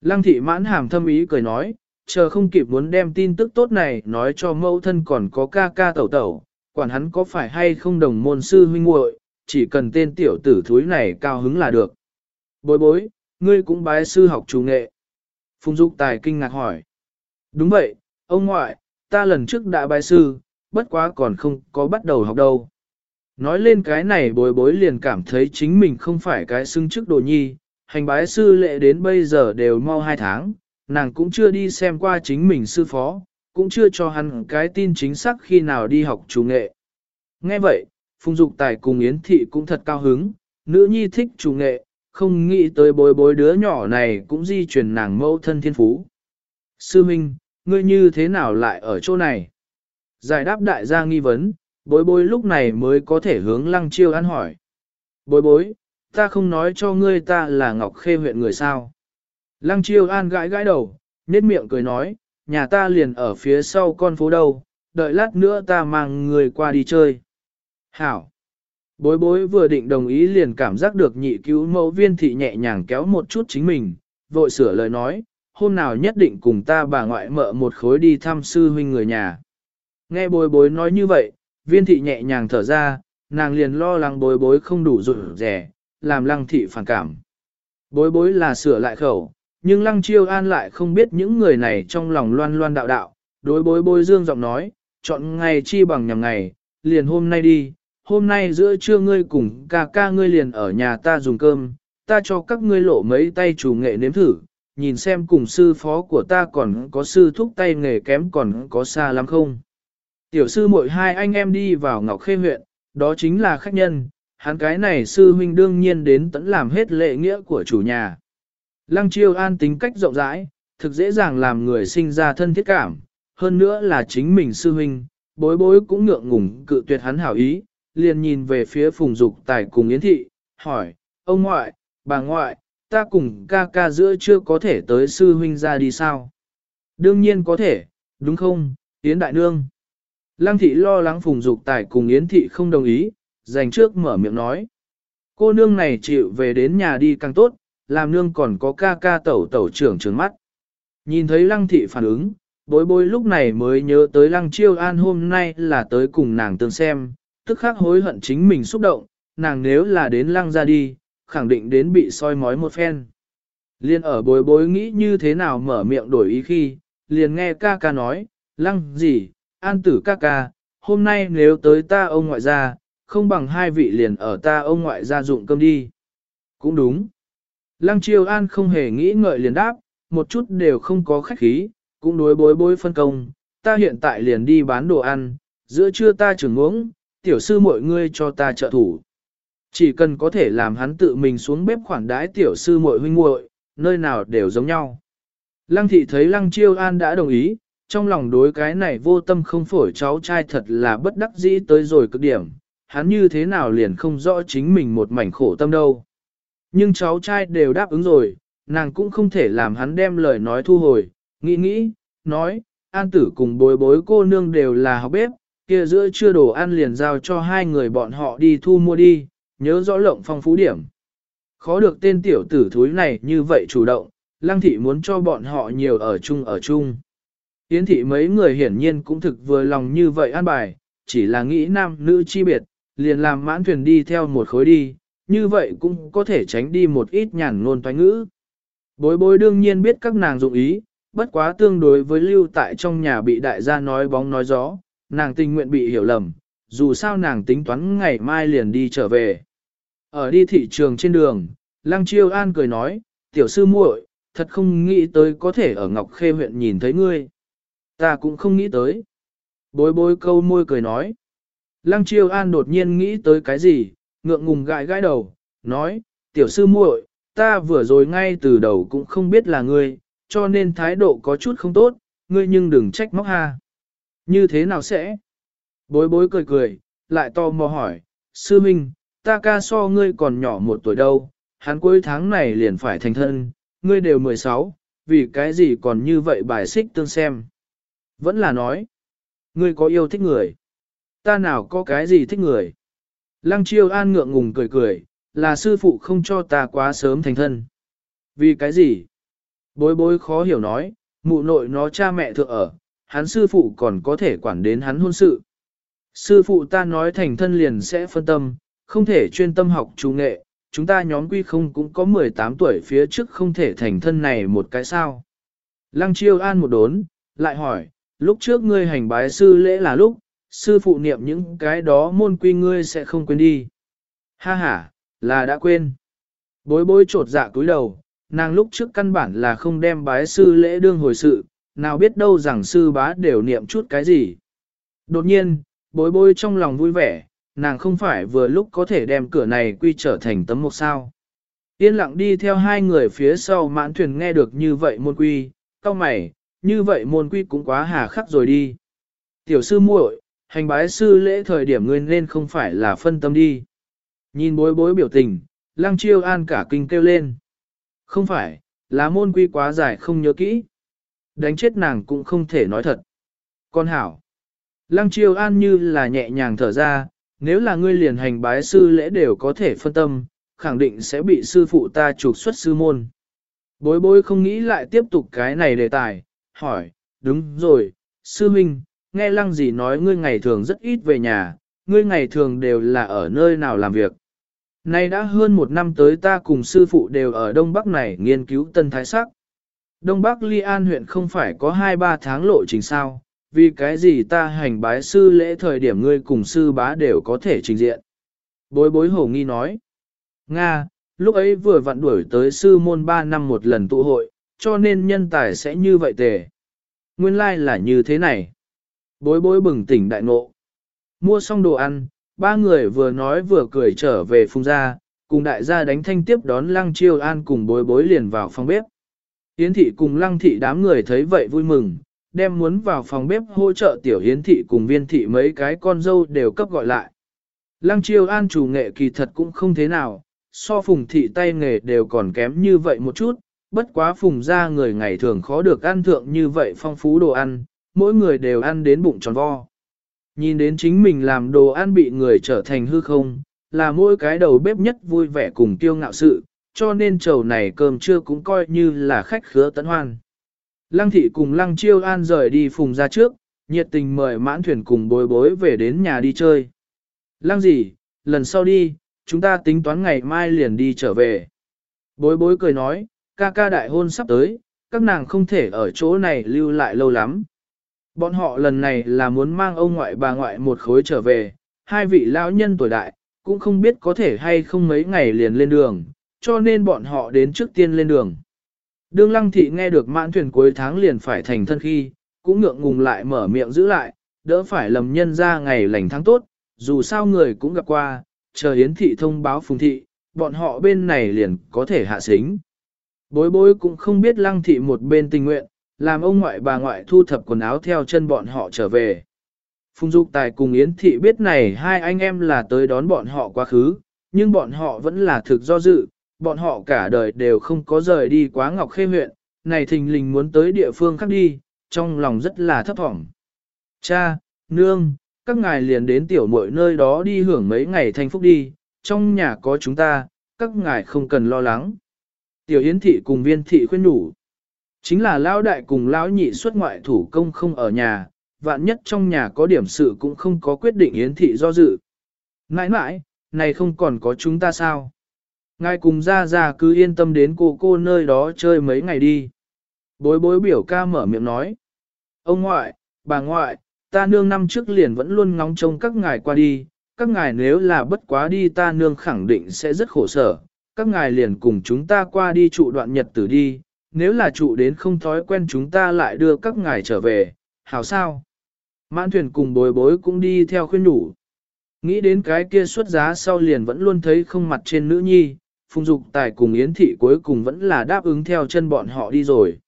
Lăng thị mãn hàm thâm ý cười nói, chờ không kịp muốn đem tin tức tốt này nói cho mẫu thân còn có ca ca tẩu tẩu, quản hắn có phải hay không đồng môn sư huynh muội, chỉ cần tên tiểu tử thúi này cao hứng là được. Bối bối, ngươi cũng bái sư học chủ nghệ. Phùng Dục Tài kinh ngạc hỏi. Đúng vậy, ông ngoại, ta lần trước đã bái sư, bất quá còn không có bắt đầu học đâu. Nói lên cái này bối bối liền cảm thấy chính mình không phải cái xưng chức đồ nhi, hành bái sư lệ đến bây giờ đều mau hai tháng, nàng cũng chưa đi xem qua chính mình sư phó, cũng chưa cho hắn cái tin chính xác khi nào đi học chủ nghệ. Nghe vậy, Phùng Dục Tài cùng Yến Thị cũng thật cao hứng, nữ nhi thích chủ nghệ, không nghĩ tới bối bối đứa nhỏ này cũng di truyền nàng mẫu thân thiên phú. Sư Minh, ngươi như thế nào lại ở chỗ này? Giải đáp đại gia nghi vấn, bối bối lúc này mới có thể hướng lăng chiêu ăn hỏi. Bối bối, ta không nói cho ngươi ta là Ngọc Khê huyện người sao. Lăng chiêu an gãi gãi đầu, nết miệng cười nói, nhà ta liền ở phía sau con phố đâu, đợi lát nữa ta mang người qua đi chơi. Hảo! Bối bối vừa định đồng ý liền cảm giác được nhị cứu mẫu viên thị nhẹ nhàng kéo một chút chính mình, vội sửa lời nói, hôm nào nhất định cùng ta bà ngoại mợ một khối đi thăm sư huynh người nhà. Nghe bối bối nói như vậy, viên thị nhẹ nhàng thở ra, nàng liền lo lắng bối bối không đủ rủi rẻ, làm lăng thị phản cảm. Bối bối là sửa lại khẩu, nhưng lăng chiêu an lại không biết những người này trong lòng loan loan đạo đạo, đối bối bối dương giọng nói, chọn ngày chi bằng nhằm ngày, liền hôm nay đi, hôm nay giữa trưa ngươi cùng ca ca ngươi liền ở nhà ta dùng cơm, ta cho các ngươi lộ mấy tay chủ nghệ nếm thử, nhìn xem cùng sư phó của ta còn có sư thúc tay nghề kém còn có xa lắm không. Tiểu sư muội hai anh em đi vào Ngọc Khê huyện, đó chính là khách nhân, hắn cái này sư huynh đương nhiên đến tận làm hết lệ nghĩa của chủ nhà. Lăng chiêu an tính cách rộng rãi, thực dễ dàng làm người sinh ra thân thiết cảm, hơn nữa là chính mình sư huynh, bối bối cũng ngượng ngùng cự tuyệt hắn hảo ý, liền nhìn về phía phùng dục tài cùng yến thị, hỏi, ông ngoại, bà ngoại, ta cùng ca ca giữa chưa có thể tới sư huynh ra đi sao? Đương nhiên có thể, đúng không, Yến Đại Nương? Lăng thị lo lắng phùng dục tài cùng Yến thị không đồng ý, dành trước mở miệng nói. Cô nương này chịu về đến nhà đi càng tốt, làm nương còn có ca ca tẩu tẩu trưởng trướng mắt. Nhìn thấy lăng thị phản ứng, bối bối lúc này mới nhớ tới lăng chiêu an hôm nay là tới cùng nàng tương xem, tức khắc hối hận chính mình xúc động, nàng nếu là đến lăng ra đi, khẳng định đến bị soi mói một phen. Liên ở bối bối nghĩ như thế nào mở miệng đổi ý khi, liền nghe ca ca nói, lăng gì, an tử ca ca, hôm nay nếu tới ta ông ngoại gia, không bằng hai vị liền ở ta ông ngoại gia dụng cơm đi. Cũng đúng. Lăng triều an không hề nghĩ ngợi liền đáp, một chút đều không có khách khí, cũng đối bối bối phân công, ta hiện tại liền đi bán đồ ăn, giữa trưa ta trưởng uống, tiểu sư mọi ngươi cho ta trợ thủ. Chỉ cần có thể làm hắn tự mình xuống bếp khoản đái tiểu sư muội huynh muội, nơi nào đều giống nhau. Lăng thị thấy lăng chiêu an đã đồng ý, trong lòng đối cái này vô tâm không phổi cháu trai thật là bất đắc dĩ tới rồi cực điểm, hắn như thế nào liền không rõ chính mình một mảnh khổ tâm đâu. Nhưng cháu trai đều đáp ứng rồi, nàng cũng không thể làm hắn đem lời nói thu hồi, nghĩ nghĩ, nói, an tử cùng bối bối cô nương đều là học bếp, kia giữa chưa đồ ăn liền giao cho hai người bọn họ đi thu mua đi, nhớ rõ lộng phong phú điểm. Khó được tên tiểu tử thúi này như vậy chủ động, lăng thị muốn cho bọn họ nhiều ở chung ở chung. Yến thị mấy người hiển nhiên cũng thực vừa lòng như vậy an bài, chỉ là nghĩ nam nữ chi biệt, liền làm mãn thuyền đi theo một khối đi, như vậy cũng có thể tránh đi một ít nhàn ngôn toán ngữ. Bối bối đương nhiên biết các nàng dụng ý, bất quá tương đối với lưu tại trong nhà bị đại gia nói bóng nói gió, nàng tình nguyện bị hiểu lầm, dù sao nàng tính toán ngày mai liền đi trở về. Ở đi thị trường trên đường, Lăng Chiêu An cười nói, tiểu sư muội, thật không nghĩ tới có thể ở Ngọc Khê huyện nhìn thấy ngươi. Ta cũng không nghĩ tới. Bối bối câu môi cười nói. Lăng chiêu an đột nhiên nghĩ tới cái gì, ngượng ngùng gãi gãi đầu, nói, tiểu sư muội, ta vừa rồi ngay từ đầu cũng không biết là ngươi, cho nên thái độ có chút không tốt, ngươi nhưng đừng trách móc ha. Như thế nào sẽ? Bối bối cười cười, lại to mò hỏi, sư minh, ta ca so ngươi còn nhỏ một tuổi đâu, hắn cuối tháng này liền phải thành thân, ngươi đều 16, vì cái gì còn như vậy bài xích tương xem. Vẫn là nói, ngươi có yêu thích người. Ta nào có cái gì thích người. Lăng chiêu an ngượng ngùng cười cười, là sư phụ không cho ta quá sớm thành thân. Vì cái gì? Bối bối khó hiểu nói, mụ nội nó cha mẹ thượng ở, hắn sư phụ còn có thể quản đến hắn hôn sự. Sư phụ ta nói thành thân liền sẽ phân tâm, không thể chuyên tâm học trung nghệ, chúng ta nhóm quy không cũng có 18 tuổi phía trước không thể thành thân này một cái sao. Lăng chiêu an một đốn, lại hỏi, lúc trước ngươi hành bái sư lễ là lúc, sư phụ niệm những cái đó môn quy ngươi sẽ không quên đi. Ha ha, là đã quên. Bối bối trột dạ cúi đầu, nàng lúc trước căn bản là không đem bái sư lễ đương hồi sự, nào biết đâu rằng sư bá đều niệm chút cái gì. Đột nhiên, bối bối trong lòng vui vẻ, nàng không phải vừa lúc có thể đem cửa này quy trở thành tấm mục sao. Yên lặng đi theo hai người phía sau mãn thuyền nghe được như vậy môn quy, cao mày, như vậy môn quy cũng quá hà khắc rồi đi. Tiểu sư muội, hành bái sư lễ thời điểm ngươi nên không phải là phân tâm đi. Nhìn bối bối biểu tình, lăng chiêu an cả kinh kêu lên. Không phải, là môn quy quá dài không nhớ kỹ. Đánh chết nàng cũng không thể nói thật. Con hảo. Lăng chiêu an như là nhẹ nhàng thở ra, nếu là ngươi liền hành bái sư lễ đều có thể phân tâm, khẳng định sẽ bị sư phụ ta trục xuất sư môn. Bối bối không nghĩ lại tiếp tục cái này đề tài, hỏi, đúng rồi, sư huynh, nghe lăng gì nói ngươi ngày thường rất ít về nhà, ngươi ngày thường đều là ở nơi nào làm việc. Nay đã hơn một năm tới ta cùng sư phụ đều ở Đông Bắc này nghiên cứu tân thái sắc. Đông Bắc Ly An huyện không phải có 2-3 tháng lộ trình sao, vì cái gì ta hành bái sư lễ thời điểm ngươi cùng sư bá đều có thể trình diện. Bối bối hổ nghi nói. Nga, lúc ấy vừa vặn đuổi tới sư môn 3 năm một lần tụ hội, cho nên nhân tài sẽ như vậy tề. Nguyên lai like là như thế này. Bối bối bừng tỉnh đại ngộ. Mua xong đồ ăn, ba người vừa nói vừa cười trở về phung gia, cùng đại gia đánh thanh tiếp đón lăng chiêu an cùng bối bối liền vào phòng bếp. Yến thị cùng lăng thị đám người thấy vậy vui mừng, đem muốn vào phòng bếp hỗ trợ tiểu hiến thị cùng viên thị mấy cái con dâu đều cấp gọi lại. Lăng chiêu an chủ nghệ kỳ thật cũng không thế nào, so phùng thị tay nghề đều còn kém như vậy một chút, bất quá phùng ra người ngày thường khó được ăn thượng như vậy phong phú đồ ăn, mỗi người đều ăn đến bụng tròn vo. Nhìn đến chính mình làm đồ ăn bị người trở thành hư không, là mỗi cái đầu bếp nhất vui vẻ cùng tiêu ngạo sự, cho nên chầu này cơm trưa cũng coi như là khách khứa tấn hoan. Lăng thị cùng lăng chiêu an rời đi phùng ra trước, nhiệt tình mời mãn thuyền cùng bối bối về đến nhà đi chơi. Lăng gì, lần sau đi, chúng ta tính toán ngày mai liền đi trở về. Bối bối cười nói, ca ca đại hôn sắp tới, các nàng không thể ở chỗ này lưu lại lâu lắm. Bọn họ lần này là muốn mang ông ngoại bà ngoại một khối trở về, hai vị lão nhân tuổi đại, cũng không biết có thể hay không mấy ngày liền lên đường, cho nên bọn họ đến trước tiên lên đường. Đương lăng thị nghe được mãn thuyền cuối tháng liền phải thành thân khi, cũng ngượng ngùng lại mở miệng giữ lại, đỡ phải lầm nhân ra ngày lành tháng tốt, dù sao người cũng gặp qua, chờ hiến thị thông báo phùng thị, bọn họ bên này liền có thể hạ xính. Bối bối cũng không biết lăng thị một bên tình nguyện, làm ông ngoại bà ngoại thu thập quần áo theo chân bọn họ trở về. Phùng Dục Tài cùng Yến Thị biết này hai anh em là tới đón bọn họ quá khứ, nhưng bọn họ vẫn là thực do dự, bọn họ cả đời đều không có rời đi quá Ngọc Khê huyện, này thình lình muốn tới địa phương khác đi, trong lòng rất là thấp thỏm. Cha, nương, các ngài liền đến tiểu muội nơi đó đi hưởng mấy ngày thanh phúc đi, trong nhà có chúng ta, các ngài không cần lo lắng. Tiểu Yến Thị cùng Viên Thị khuyên nhủ. Chính là lão đại cùng lão nhị xuất ngoại thủ công không ở nhà, vạn nhất trong nhà có điểm sự cũng không có quyết định Yến Thị do dự. Nãi nãi, này không còn có chúng ta sao? Ngài cùng ra ra cứ yên tâm đến cô cô nơi đó chơi mấy ngày đi. Bối bối biểu ca mở miệng nói. Ông ngoại, bà ngoại, ta nương năm trước liền vẫn luôn ngóng trông các ngài qua đi, các ngài nếu là bất quá đi ta nương khẳng định sẽ rất khổ sở, các ngài liền cùng chúng ta qua đi trụ đoạn nhật tử đi, nếu là trụ đến không thói quen chúng ta lại đưa các ngài trở về, hảo sao. Mãn thuyền cùng bối bối cũng đi theo khuyên nhủ. Nghĩ đến cái kia xuất giá sau liền vẫn luôn thấy không mặt trên nữ nhi, phùng dục tài cùng yến thị cuối cùng vẫn là đáp ứng theo chân bọn họ đi rồi.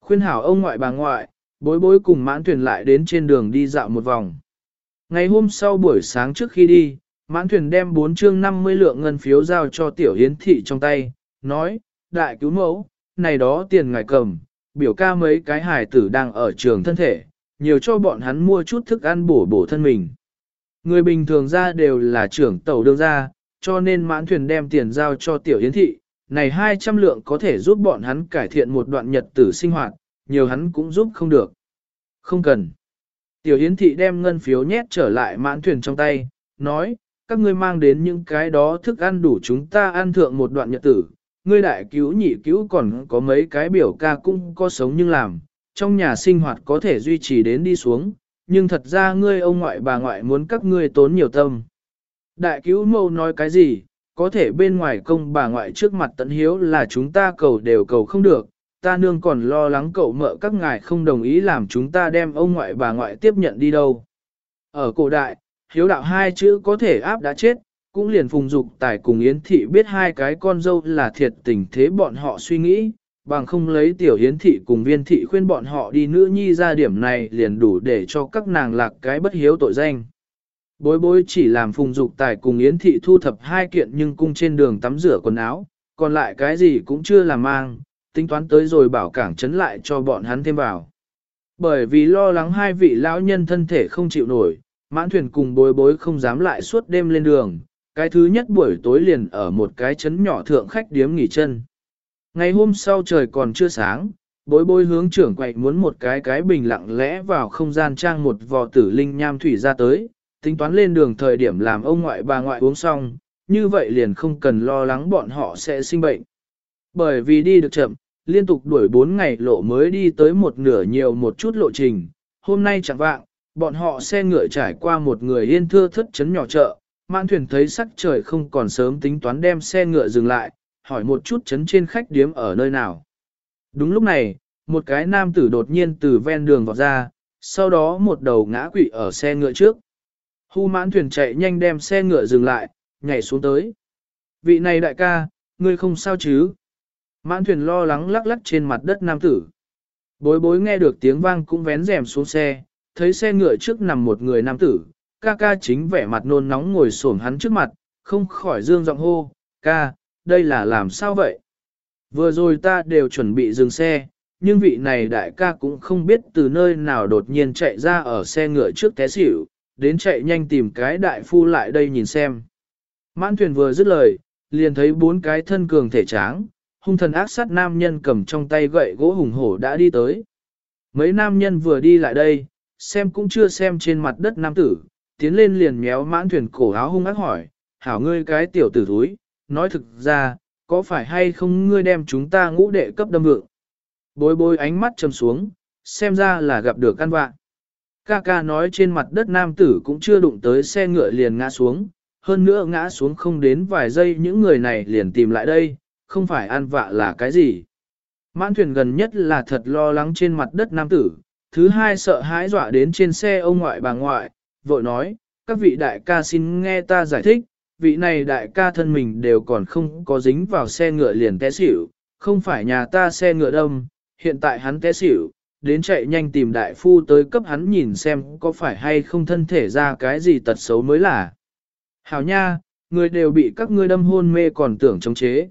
Khuyên hảo ông ngoại bà ngoại, bối bối cùng mãn thuyền lại đến trên đường đi dạo một vòng. Ngày hôm sau buổi sáng trước khi đi, mãn thuyền đem 4 chương 50 lượng ngân phiếu giao cho tiểu hiến thị trong tay, nói, đại cứu mẫu, này đó tiền ngài cầm, biểu ca mấy cái hải tử đang ở trường thân thể, nhiều cho bọn hắn mua chút thức ăn bổ bổ thân mình. Người bình thường ra đều là trưởng tàu đương ra, cho nên mãn thuyền đem tiền giao cho tiểu hiến thị, này 200 lượng có thể giúp bọn hắn cải thiện một đoạn nhật tử sinh hoạt, nhiều hắn cũng giúp không được. Không cần. Tiểu hiến thị đem ngân phiếu nhét trở lại mãn thuyền trong tay, nói, các ngươi mang đến những cái đó thức ăn đủ chúng ta ăn thượng một đoạn nhật tử. Ngươi đại cứu nhị cứu còn có mấy cái biểu ca cũng có sống nhưng làm, trong nhà sinh hoạt có thể duy trì đến đi xuống, nhưng thật ra ngươi ông ngoại bà ngoại muốn các ngươi tốn nhiều tâm. Đại cứu mâu nói cái gì, có thể bên ngoài công bà ngoại trước mặt tận hiếu là chúng ta cầu đều cầu không được, ta nương còn lo lắng cậu mợ các ngài không đồng ý làm chúng ta đem ông ngoại bà ngoại tiếp nhận đi đâu. Ở cổ đại, hiếu đạo hai chữ có thể áp đã chết, cũng liền phùng dục tài cùng Yến Thị biết hai cái con dâu là thiệt tình thế bọn họ suy nghĩ, bằng không lấy tiểu Yến Thị cùng viên thị khuyên bọn họ đi nữ nhi ra điểm này liền đủ để cho các nàng lạc cái bất hiếu tội danh. Bối bối chỉ làm phùng dục tài cùng Yến Thị thu thập hai kiện nhưng cung trên đường tắm rửa quần áo, còn lại cái gì cũng chưa làm mang, tính toán tới rồi bảo cảng chấn lại cho bọn hắn thêm vào. Bởi vì lo lắng hai vị lão nhân thân thể không chịu nổi, mãn thuyền cùng bối bối không dám lại suốt đêm lên đường, cái thứ nhất buổi tối liền ở một cái chấn nhỏ thượng khách điếm nghỉ chân. Ngày hôm sau trời còn chưa sáng, bối bối hướng trưởng quậy muốn một cái cái bình lặng lẽ vào không gian trang một vò tử linh nham thủy ra tới, tính toán lên đường thời điểm làm ông ngoại bà ngoại uống xong, như vậy liền không cần lo lắng bọn họ sẽ sinh bệnh. Bởi vì đi được chậm, liên tục đuổi 4 ngày lộ mới đi tới một nửa nhiều một chút lộ trình, hôm nay chẳng vạng, bọn họ xe ngựa trải qua một người yên thưa thất chấn nhỏ chợ, mãn thuyền thấy sắc trời không còn sớm tính toán đem xe ngựa dừng lại, hỏi một chút chấn trên khách điếm ở nơi nào. Đúng lúc này, một cái nam tử đột nhiên từ ven đường vọt ra, sau đó một đầu ngã quỵ ở xe ngựa trước. Hu mãn thuyền chạy nhanh đem xe ngựa dừng lại, nhảy xuống tới. Vị này đại ca, ngươi không sao chứ? Mãn thuyền lo lắng lắc lắc trên mặt đất nam tử. Bối bối nghe được tiếng vang cũng vén rèm xuống xe, thấy xe ngựa trước nằm một người nam tử, ca ca chính vẻ mặt nôn nóng ngồi xổm hắn trước mặt, không khỏi dương giọng hô, ca, đây là làm sao vậy? Vừa rồi ta đều chuẩn bị dừng xe, nhưng vị này đại ca cũng không biết từ nơi nào đột nhiên chạy ra ở xe ngựa trước té xỉu, đến chạy nhanh tìm cái đại phu lại đây nhìn xem. Mãn thuyền vừa dứt lời, liền thấy bốn cái thân cường thể tráng, hung thần ác sát nam nhân cầm trong tay gậy gỗ hùng hổ đã đi tới. Mấy nam nhân vừa đi lại đây, xem cũng chưa xem trên mặt đất nam tử, tiến lên liền méo mãn thuyền cổ áo hung ác hỏi, hảo ngươi cái tiểu tử thúi, nói thực ra, có phải hay không ngươi đem chúng ta ngũ đệ cấp đâm vượng? Bối bối ánh mắt trầm xuống, xem ra là gặp được căn vạn. Ca ca nói trên mặt đất nam tử cũng chưa đụng tới xe ngựa liền ngã xuống, hơn nữa ngã xuống không đến vài giây những người này liền tìm lại đây, không phải ăn vạ là cái gì. Mãn thuyền gần nhất là thật lo lắng trên mặt đất nam tử, thứ hai sợ hãi dọa đến trên xe ông ngoại bà ngoại, vội nói, các vị đại ca xin nghe ta giải thích, vị này đại ca thân mình đều còn không có dính vào xe ngựa liền té xỉu, không phải nhà ta xe ngựa đâm hiện tại hắn té xỉu, đến chạy nhanh tìm đại phu tới cấp hắn nhìn xem có phải hay không thân thể ra cái gì tật xấu mới là. Hảo nha, người đều bị các ngươi đâm hôn mê còn tưởng chống chế.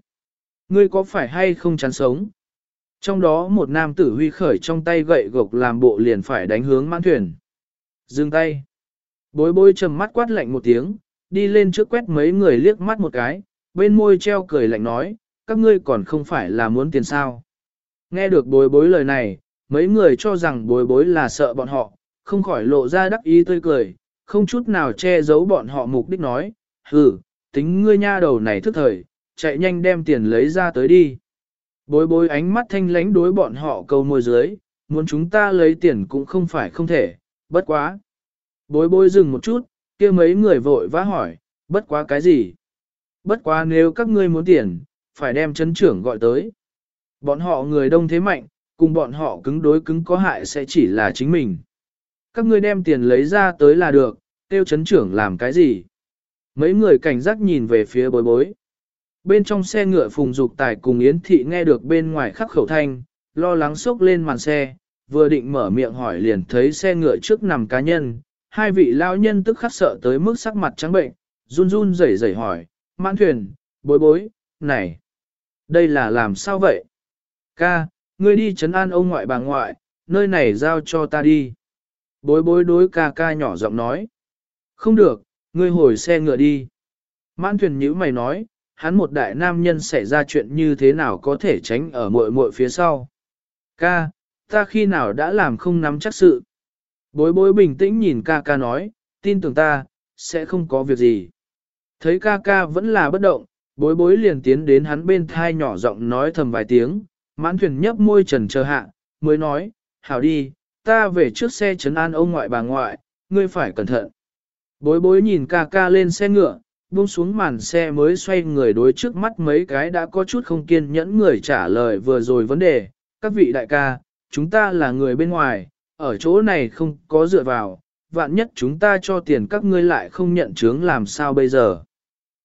Ngươi có phải hay không chán sống? Trong đó một nam tử huy khởi trong tay gậy gộc làm bộ liền phải đánh hướng mãn thuyền. Dừng tay. Bối bối trầm mắt quát lạnh một tiếng, đi lên trước quét mấy người liếc mắt một cái, bên môi treo cười lạnh nói, các ngươi còn không phải là muốn tiền sao. Nghe được bối bối lời này, mấy người cho rằng bối bối là sợ bọn họ, không khỏi lộ ra đắc ý tươi cười, không chút nào che giấu bọn họ mục đích nói, hừ, tính ngươi nha đầu này thức thời, chạy nhanh đem tiền lấy ra tới đi. Bối bối ánh mắt thanh lánh đối bọn họ câu môi dưới, muốn chúng ta lấy tiền cũng không phải không thể, bất quá. Bối bối dừng một chút, kia mấy người vội vã hỏi, bất quá cái gì? Bất quá nếu các ngươi muốn tiền, phải đem chấn trưởng gọi tới. Bọn họ người đông thế mạnh, cùng bọn họ cứng đối cứng có hại sẽ chỉ là chính mình. Các ngươi đem tiền lấy ra tới là được, tiêu chấn trưởng làm cái gì? Mấy người cảnh giác nhìn về phía bối bối. Bên trong xe ngựa phùng dục tài cùng Yến Thị nghe được bên ngoài khắc khẩu thanh, lo lắng sốc lên màn xe, vừa định mở miệng hỏi liền thấy xe ngựa trước nằm cá nhân, hai vị lao nhân tức khắc sợ tới mức sắc mặt trắng bệnh, run run rẩy rẩy hỏi, mãn thuyền, bối bối, này, đây là làm sao vậy? Ca, ngươi đi chấn an ông ngoại bà ngoại, nơi này giao cho ta đi. Bối bối đối ca ca nhỏ giọng nói. Không được, ngươi hồi xe ngựa đi. Mãn thuyền nhữ mày nói, hắn một đại nam nhân xảy ra chuyện như thế nào có thể tránh ở muội muội phía sau. Ca, ta khi nào đã làm không nắm chắc sự. Bối bối bình tĩnh nhìn ca ca nói, tin tưởng ta, sẽ không có việc gì. Thấy ca ca vẫn là bất động, bối bối liền tiến đến hắn bên thai nhỏ giọng nói thầm vài tiếng, mãn thuyền nhấp môi trần chờ hạ, mới nói, hảo đi, ta về trước xe chấn an ông ngoại bà ngoại, ngươi phải cẩn thận. Bối bối nhìn ca ca lên xe ngựa, buông xuống màn xe mới xoay người đối trước mắt mấy cái đã có chút không kiên nhẫn người trả lời vừa rồi vấn đề, các vị đại ca, chúng ta là người bên ngoài, ở chỗ này không có dựa vào, vạn nhất chúng ta cho tiền các ngươi lại không nhận chứng làm sao bây giờ.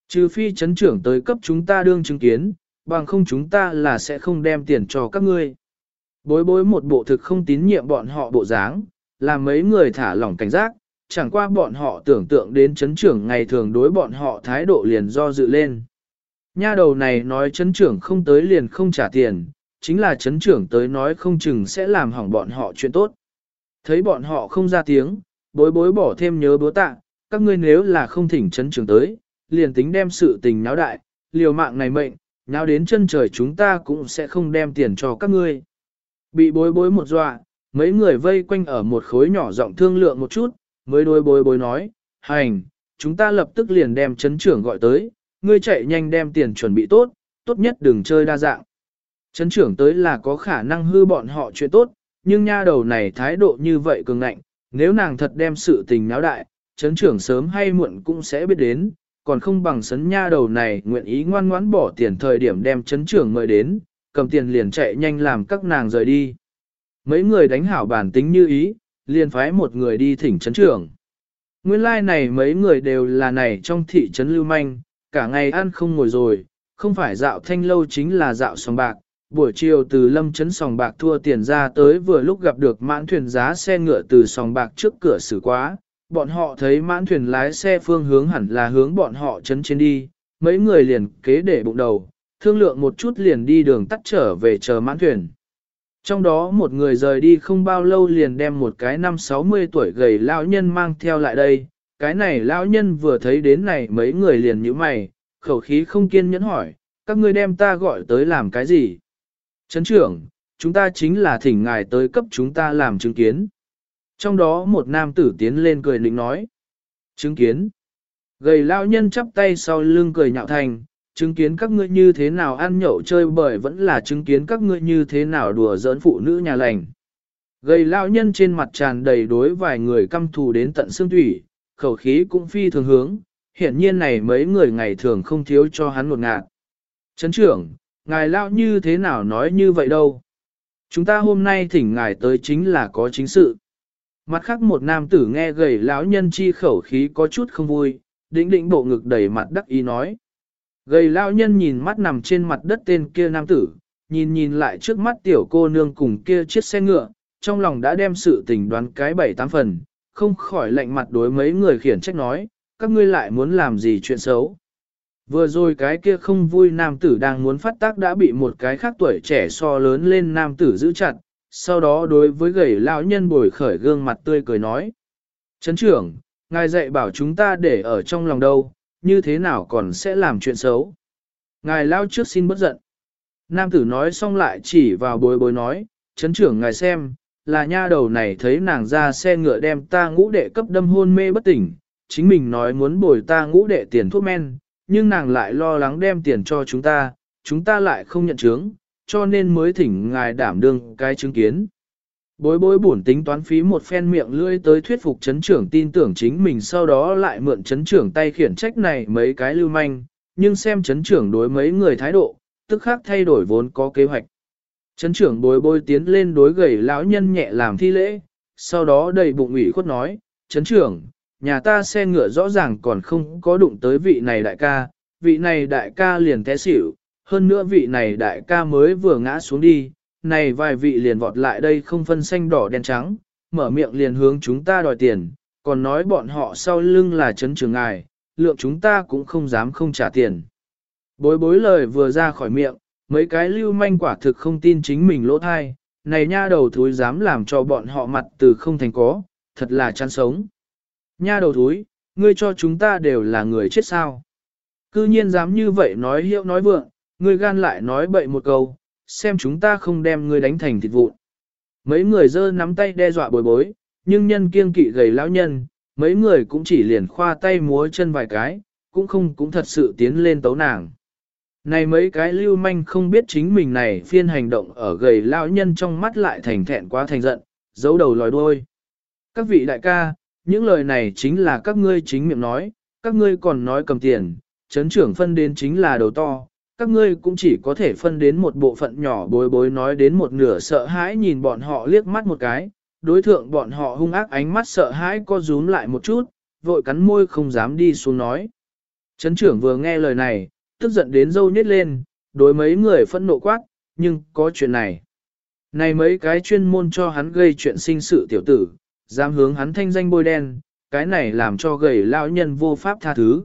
Trừ phi chấn trưởng tới cấp chúng ta đương chứng kiến, bằng không chúng ta là sẽ không đem tiền cho các ngươi. Bối bối một bộ thực không tín nhiệm bọn họ bộ dáng, làm mấy người thả lỏng cảnh giác, chẳng qua bọn họ tưởng tượng đến chấn trưởng ngày thường đối bọn họ thái độ liền do dự lên. Nha đầu này nói chấn trưởng không tới liền không trả tiền, chính là chấn trưởng tới nói không chừng sẽ làm hỏng bọn họ chuyện tốt. Thấy bọn họ không ra tiếng, bối bối bỏ thêm nhớ bố tạ, các ngươi nếu là không thỉnh chấn trưởng tới, liền tính đem sự tình náo đại, liều mạng này mệnh, náo đến chân trời chúng ta cũng sẽ không đem tiền cho các ngươi. Bị bối bối một dọa, mấy người vây quanh ở một khối nhỏ giọng thương lượng một chút, mới đối bối bối nói, hành, chúng ta lập tức liền đem chấn trưởng gọi tới, ngươi chạy nhanh đem tiền chuẩn bị tốt, tốt nhất đừng chơi đa dạng. Chấn trưởng tới là có khả năng hư bọn họ chuyện tốt, nhưng nha đầu này thái độ như vậy cường ngạnh, nếu nàng thật đem sự tình náo đại, chấn trưởng sớm hay muộn cũng sẽ biết đến, còn không bằng sấn nha đầu này nguyện ý ngoan ngoãn bỏ tiền thời điểm đem chấn trưởng mời đến, cầm tiền liền chạy nhanh làm các nàng rời đi. Mấy người đánh hảo bản tính như ý, liền phái một người đi thỉnh chấn trưởng. Nguyên lai like này mấy người đều là này trong thị trấn lưu manh, cả ngày ăn không ngồi rồi, không phải dạo thanh lâu chính là dạo sòng bạc. Buổi chiều từ lâm trấn sòng bạc thua tiền ra tới vừa lúc gặp được mãn thuyền giá xe ngựa từ sòng bạc trước cửa xử quá, bọn họ thấy mãn thuyền lái xe phương hướng hẳn là hướng bọn họ chấn trên đi, mấy người liền kế để bụng đầu, thương lượng một chút liền đi đường tắt trở về chờ mãn thuyền. Trong đó một người rời đi không bao lâu liền đem một cái năm 60 tuổi gầy lão nhân mang theo lại đây. Cái này lão nhân vừa thấy đến này mấy người liền nhíu mày, khẩu khí không kiên nhẫn hỏi, các ngươi đem ta gọi tới làm cái gì? Trấn trưởng, chúng ta chính là thỉnh ngài tới cấp chúng ta làm chứng kiến. Trong đó một nam tử tiến lên cười nịnh nói. Chứng kiến. Gầy lão nhân chắp tay sau lưng cười nhạo thành, chứng kiến các ngươi như thế nào ăn nhậu chơi bời vẫn là chứng kiến các ngươi như thế nào đùa giỡn phụ nữ nhà lành. Gầy lão nhân trên mặt tràn đầy đối vài người căm thù đến tận xương thủy, khẩu khí cũng phi thường hướng, hiển nhiên này mấy người ngày thường không thiếu cho hắn một ngạt. Chấn trưởng, ngài lão như thế nào nói như vậy đâu? Chúng ta hôm nay thỉnh ngài tới chính là có chính sự. Mặt khác một nam tử nghe gầy lão nhân chi khẩu khí có chút không vui, đĩnh đĩnh bộ ngực đầy mặt đắc ý nói. Gầy lão nhân nhìn mắt nằm trên mặt đất tên kia nam tử, nhìn nhìn lại trước mắt tiểu cô nương cùng kia chiếc xe ngựa, trong lòng đã đem sự tình đoán cái bảy tám phần, không khỏi lạnh mặt đối mấy người khiển trách nói, các ngươi lại muốn làm gì chuyện xấu. Vừa rồi cái kia không vui nam tử đang muốn phát tác đã bị một cái khác tuổi trẻ so lớn lên nam tử giữ chặt, sau đó đối với gầy lão nhân bồi khởi gương mặt tươi cười nói. Chấn trưởng, ngài dạy bảo chúng ta để ở trong lòng đâu, như thế nào còn sẽ làm chuyện xấu. Ngài lao trước xin bất giận. Nam tử nói xong lại chỉ vào bối bối nói, chấn trưởng ngài xem, là nha đầu này thấy nàng ra xe ngựa đem ta ngũ đệ cấp đâm hôn mê bất tỉnh, chính mình nói muốn bồi ta ngũ đệ tiền thuốc men, nhưng nàng lại lo lắng đem tiền cho chúng ta, chúng ta lại không nhận chứng, cho nên mới thỉnh ngài đảm đương cái chứng kiến. Bối bối bổn tính toán phí một phen miệng lưỡi tới thuyết phục chấn trưởng tin tưởng chính mình sau đó lại mượn chấn trưởng tay khiển trách này mấy cái lưu manh, nhưng xem chấn trưởng đối mấy người thái độ, tức khác thay đổi vốn có kế hoạch. Chấn trưởng bối bối tiến lên đối gầy lão nhân nhẹ làm thi lễ, sau đó đầy bụng ủy khuất nói, chấn trưởng, nhà ta xe ngựa rõ ràng còn không có đụng tới vị này đại ca, vị này đại ca liền té xỉu, hơn nữa vị này đại ca mới vừa ngã xuống đi, này vài vị liền vọt lại đây không phân xanh đỏ đen trắng, mở miệng liền hướng chúng ta đòi tiền, còn nói bọn họ sau lưng là chấn trường ngài, lượng chúng ta cũng không dám không trả tiền. Bối bối lời vừa ra khỏi miệng, mấy cái lưu manh quả thực không tin chính mình lỗ thai, này nha đầu thúi dám làm cho bọn họ mặt từ không thành có, thật là chán sống. Nha đầu thúi, ngươi cho chúng ta đều là người chết sao. Cư nhiên dám như vậy nói hiệu nói vượng, ngươi gan lại nói bậy một câu, xem chúng ta không đem ngươi đánh thành thịt vụn. Mấy người dơ nắm tay đe dọa bồi bối, nhưng nhân kiêng kỵ gầy lão nhân, mấy người cũng chỉ liền khoa tay múa chân vài cái, cũng không cũng thật sự tiến lên tấu nàng. Này mấy cái lưu manh không biết chính mình này phiên hành động ở gầy lão nhân trong mắt lại thành thẹn quá thành giận, giấu đầu lòi đuôi. Các vị đại ca, những lời này chính là các ngươi chính miệng nói, các ngươi còn nói cầm tiền, chấn trưởng phân đến chính là đầu to, các ngươi cũng chỉ có thể phân đến một bộ phận nhỏ bối bối nói đến một nửa sợ hãi nhìn bọn họ liếc mắt một cái, đối thượng bọn họ hung ác ánh mắt sợ hãi co rúm lại một chút, vội cắn môi không dám đi xuống nói. Chấn trưởng vừa nghe lời này, tức giận đến dâu nhét lên, đối mấy người phẫn nộ quát, nhưng có chuyện này. Này mấy cái chuyên môn cho hắn gây chuyện sinh sự tiểu tử, dám hướng hắn thanh danh bôi đen, cái này làm cho gầy lão nhân vô pháp tha thứ.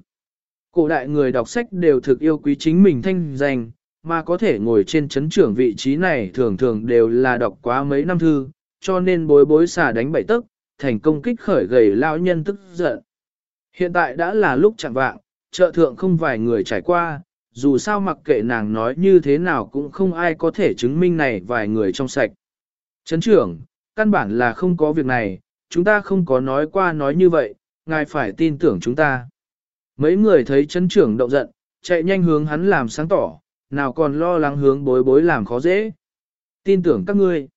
Cổ đại người đọc sách đều thực yêu quý chính mình thanh danh, mà có thể ngồi trên chấn trưởng vị trí này thường thường đều là đọc quá mấy năm thư, cho nên bối bối xả đánh bảy tức, thành công kích khởi gầy lão nhân tức giận. Hiện tại đã là lúc chẳng vạng, chợ thượng không vài người trải qua, dù sao mặc kệ nàng nói như thế nào cũng không ai có thể chứng minh này vài người trong sạch. Chấn trưởng, căn bản là không có việc này, chúng ta không có nói qua nói như vậy, ngài phải tin tưởng chúng ta. Mấy người thấy chấn trưởng động giận, chạy nhanh hướng hắn làm sáng tỏ, nào còn lo lắng hướng bối bối làm khó dễ. Tin tưởng các ngươi.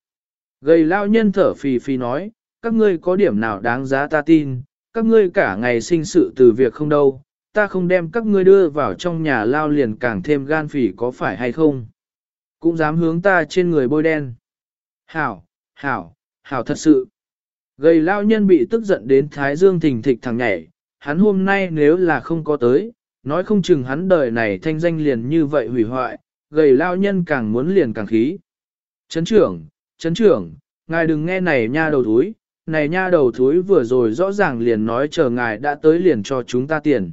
Gầy lao nhân thở phì phì nói, các ngươi có điểm nào đáng giá ta tin, các ngươi cả ngày sinh sự từ việc không đâu, ta không đem các ngươi đưa vào trong nhà lao liền càng thêm gan phỉ có phải hay không. Cũng dám hướng ta trên người bôi đen. Hảo, hảo, hảo thật sự. Gầy lao nhân bị tức giận đến thái dương thình thịch thằng nhảy, hắn hôm nay nếu là không có tới, nói không chừng hắn đời này thanh danh liền như vậy hủy hoại, gầy lao nhân càng muốn liền càng khí. Chấn trưởng, chấn trưởng, ngài đừng nghe này nha đầu thúi, này nha đầu thúi vừa rồi rõ ràng liền nói chờ ngài đã tới liền cho chúng ta tiền.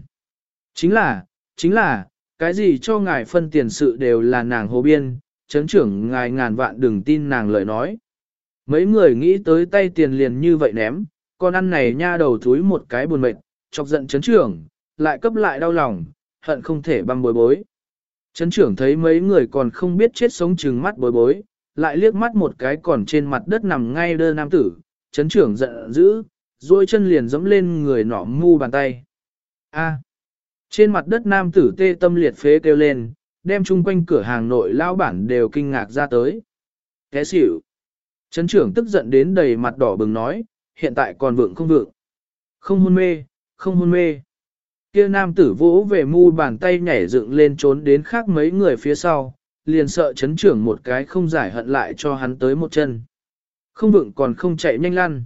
Chính là, chính là, cái gì cho ngài phân tiền sự đều là nàng hồ biên, chấn trưởng ngài ngàn vạn đừng tin nàng lời nói. Mấy người nghĩ tới tay tiền liền như vậy ném, con ăn này nha đầu thúi một cái buồn mệt, chọc giận chấn trưởng, lại cấp lại đau lòng, hận không thể băm bối bối. Chấn trưởng thấy mấy người còn không biết chết sống chừng mắt bối bối, lại liếc mắt một cái còn trên mặt đất nằm ngay đơ nam tử, chấn trưởng giận dữ, duỗi chân liền dẫm lên người nọ ngu bàn tay. A. Trên mặt đất nam tử tê tâm liệt phế kêu lên, đem chung quanh cửa hàng nội lao bản đều kinh ngạc ra tới. Thế xỉu. Chấn trưởng tức giận đến đầy mặt đỏ bừng nói, hiện tại còn vượng không vượng. Không hôn mê, không hôn mê. Kia nam tử vỗ về mu bàn tay nhảy dựng lên trốn đến khác mấy người phía sau, liền sợ chấn trưởng một cái không giải hận lại cho hắn tới một chân. Không vượng còn không chạy nhanh lăn.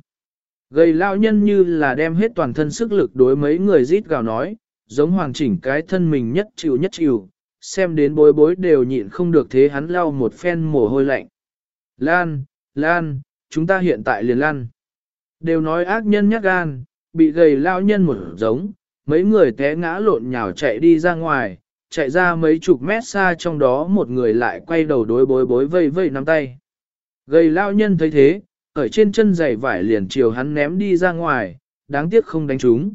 Gầy lao nhân như là đem hết toàn thân sức lực đối mấy người rít gào nói, giống hoàn chỉnh cái thân mình nhất chịu nhất chịu, xem đến bối bối đều nhịn không được thế hắn lau một phen mồ hôi lạnh. Lan, Lan, chúng ta hiện tại liền lan. Đều nói ác nhân nhát gan, bị gầy lao nhân một giống, mấy người té ngã lộn nhào chạy đi ra ngoài, chạy ra mấy chục mét xa trong đó một người lại quay đầu đối bối bối vây vây nắm tay. Gầy lao nhân thấy thế, ở trên chân giày vải liền chiều hắn ném đi ra ngoài, đáng tiếc không đánh trúng.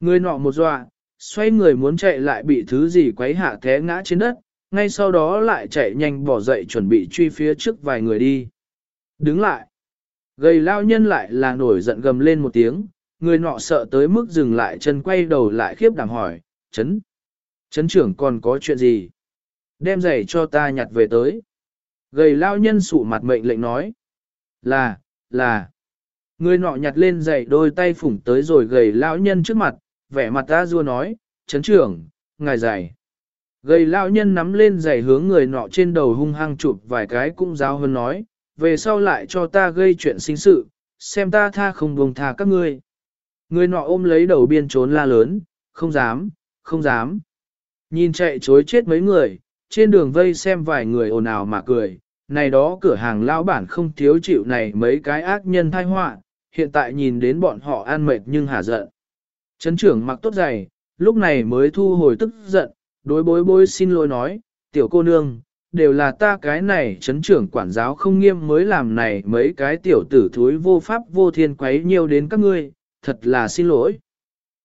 Người nọ một dọa, xoay người muốn chạy lại bị thứ gì quấy hạ té ngã trên đất, ngay sau đó lại chạy nhanh bỏ dậy chuẩn bị truy phía trước vài người đi. Đứng lại. Gầy lao nhân lại là nổi giận gầm lên một tiếng, người nọ sợ tới mức dừng lại chân quay đầu lại khiếp đảm hỏi, chấn. Chấn trưởng còn có chuyện gì? Đem giày cho ta nhặt về tới. Gầy lao nhân sụ mặt mệnh lệnh nói. Là, là. Người nọ nhặt lên giày đôi tay phủng tới rồi gầy lao nhân trước mặt, vẻ mặt ta rua nói, chấn trưởng, ngài giày. Gầy lao nhân nắm lên giày hướng người nọ trên đầu hung hăng chụp vài cái cũng giáo hơn nói, về sau lại cho ta gây chuyện sinh sự, xem ta tha không buông tha các ngươi. Người nọ ôm lấy đầu biên trốn la lớn, không dám, không dám. Nhìn chạy chối chết mấy người, trên đường vây xem vài người ồn ào mà cười, này đó cửa hàng lão bản không thiếu chịu này mấy cái ác nhân thai họa, hiện tại nhìn đến bọn họ an mệt nhưng hả giận. Trấn trưởng mặc tốt giày, lúc này mới thu hồi tức giận, đối bối bối xin lỗi nói, tiểu cô nương, đều là ta cái này chấn trưởng quản giáo không nghiêm mới làm này mấy cái tiểu tử thúi vô pháp vô thiên quấy nhiều đến các ngươi, thật là xin lỗi.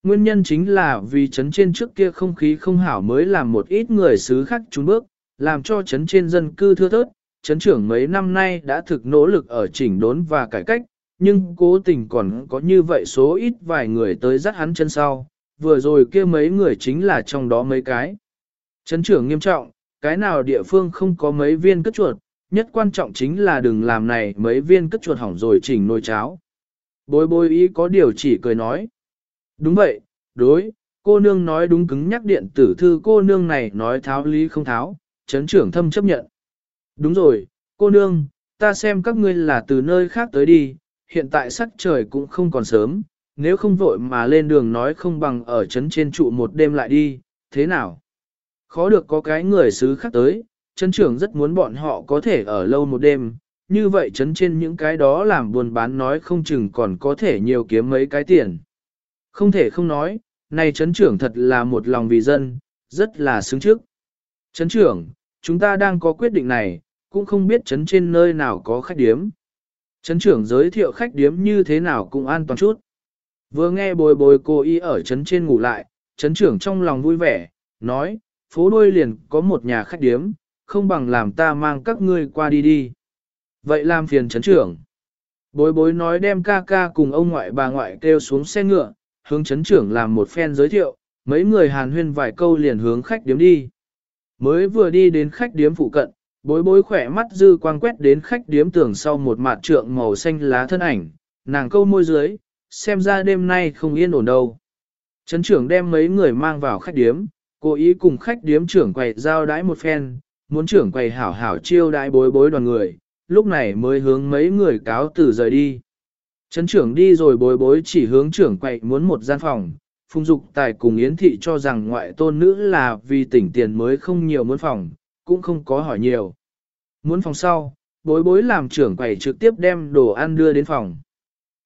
Nguyên nhân chính là vì chấn trên trước kia không khí không hảo mới làm một ít người xứ khác trốn bước, làm cho chấn trên dân cư thưa thớt, chấn trưởng mấy năm nay đã thực nỗ lực ở chỉnh đốn và cải cách, nhưng cố tình còn có như vậy số ít vài người tới dắt hắn chân sau, vừa rồi kia mấy người chính là trong đó mấy cái. Chấn trưởng nghiêm trọng, cái nào địa phương không có mấy viên cất chuột, nhất quan trọng chính là đừng làm này mấy viên cất chuột hỏng rồi chỉnh nồi cháo. Bối bối ý có điều chỉ cười nói. Đúng vậy, đối, cô nương nói đúng cứng nhắc điện tử thư cô nương này nói tháo lý không tháo, chấn trưởng thâm chấp nhận. Đúng rồi, cô nương, ta xem các ngươi là từ nơi khác tới đi, hiện tại sắc trời cũng không còn sớm, nếu không vội mà lên đường nói không bằng ở chấn trên trụ một đêm lại đi, thế nào? Khó được có cái người xứ khác tới, chấn trưởng rất muốn bọn họ có thể ở lâu một đêm, như vậy chấn trên những cái đó làm buồn bán nói không chừng còn có thể nhiều kiếm mấy cái tiền. Không thể không nói, này chấn trưởng thật là một lòng vì dân, rất là xứng trước. Chấn trưởng, chúng ta đang có quyết định này, cũng không biết chấn trên nơi nào có khách điếm. Chấn trưởng giới thiệu khách điếm như thế nào cũng an toàn chút. Vừa nghe bồi bồi cô y ở chấn trên ngủ lại, chấn trưởng trong lòng vui vẻ, nói, phố đuôi liền có một nhà khách điếm, không bằng làm ta mang các ngươi qua đi đi. Vậy làm phiền chấn trưởng. Bối bối nói đem ca ca cùng ông ngoại bà ngoại kêu xuống xe ngựa, hướng chấn trưởng làm một phen giới thiệu, mấy người hàn huyên vài câu liền hướng khách điếm đi. Mới vừa đi đến khách điếm phụ cận, bối bối khỏe mắt dư quang quét đến khách điếm tường sau một mặt trượng màu xanh lá thân ảnh, nàng câu môi dưới, xem ra đêm nay không yên ổn đâu. Trấn trưởng đem mấy người mang vào khách điếm, cố ý cùng khách điếm trưởng quầy giao đãi một phen, muốn trưởng quầy hảo hảo chiêu đãi bối bối đoàn người, lúc này mới hướng mấy người cáo từ rời đi. Trấn trưởng đi rồi bối bối chỉ hướng trưởng quậy muốn một gian phòng, phung dục tài cùng Yến Thị cho rằng ngoại tôn nữ là vì tỉnh tiền mới không nhiều muốn phòng, cũng không có hỏi nhiều. Muốn phòng sau, bối bối làm trưởng quầy trực tiếp đem đồ ăn đưa đến phòng.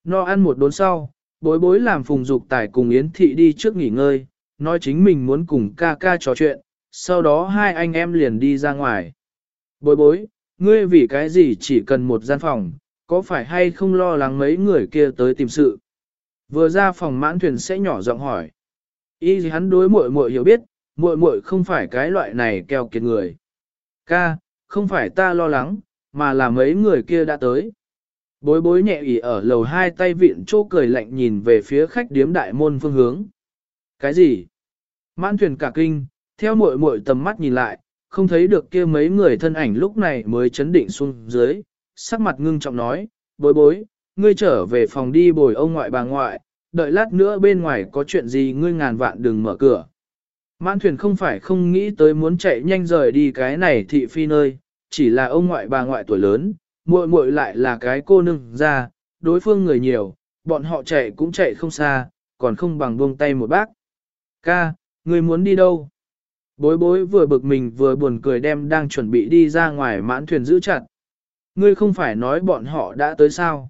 No ăn một đốn sau, bối bối làm phùng dục tài cùng Yến Thị đi trước nghỉ ngơi, nói chính mình muốn cùng ca ca trò chuyện, sau đó hai anh em liền đi ra ngoài. Bối bối, ngươi vì cái gì chỉ cần một gian phòng, có phải hay không lo lắng mấy người kia tới tìm sự? Vừa ra phòng mãn thuyền sẽ nhỏ giọng hỏi. Y gì hắn đối muội muội hiểu biết, muội muội không phải cái loại này keo kiệt người. Ca, không phải ta lo lắng, mà là mấy người kia đã tới. Bối bối nhẹ ỉ ở lầu hai tay vịn chỗ cười lạnh nhìn về phía khách điếm đại môn phương hướng. Cái gì? Mãn thuyền cả kinh, theo muội muội tầm mắt nhìn lại, không thấy được kia mấy người thân ảnh lúc này mới chấn định xuống dưới, sắc mặt ngưng trọng nói, bối bối, ngươi trở về phòng đi bồi ông ngoại bà ngoại, đợi lát nữa bên ngoài có chuyện gì ngươi ngàn vạn đừng mở cửa. Mãn thuyền không phải không nghĩ tới muốn chạy nhanh rời đi cái này thị phi nơi, chỉ là ông ngoại bà ngoại tuổi lớn, muội muội lại là cái cô nương ra, đối phương người nhiều, bọn họ chạy cũng chạy không xa, còn không bằng buông tay một bác. Ca, người muốn đi đâu? Bối bối vừa bực mình vừa buồn cười đem đang chuẩn bị đi ra ngoài mãn thuyền giữ chặt. Ngươi không phải nói bọn họ đã tới sao?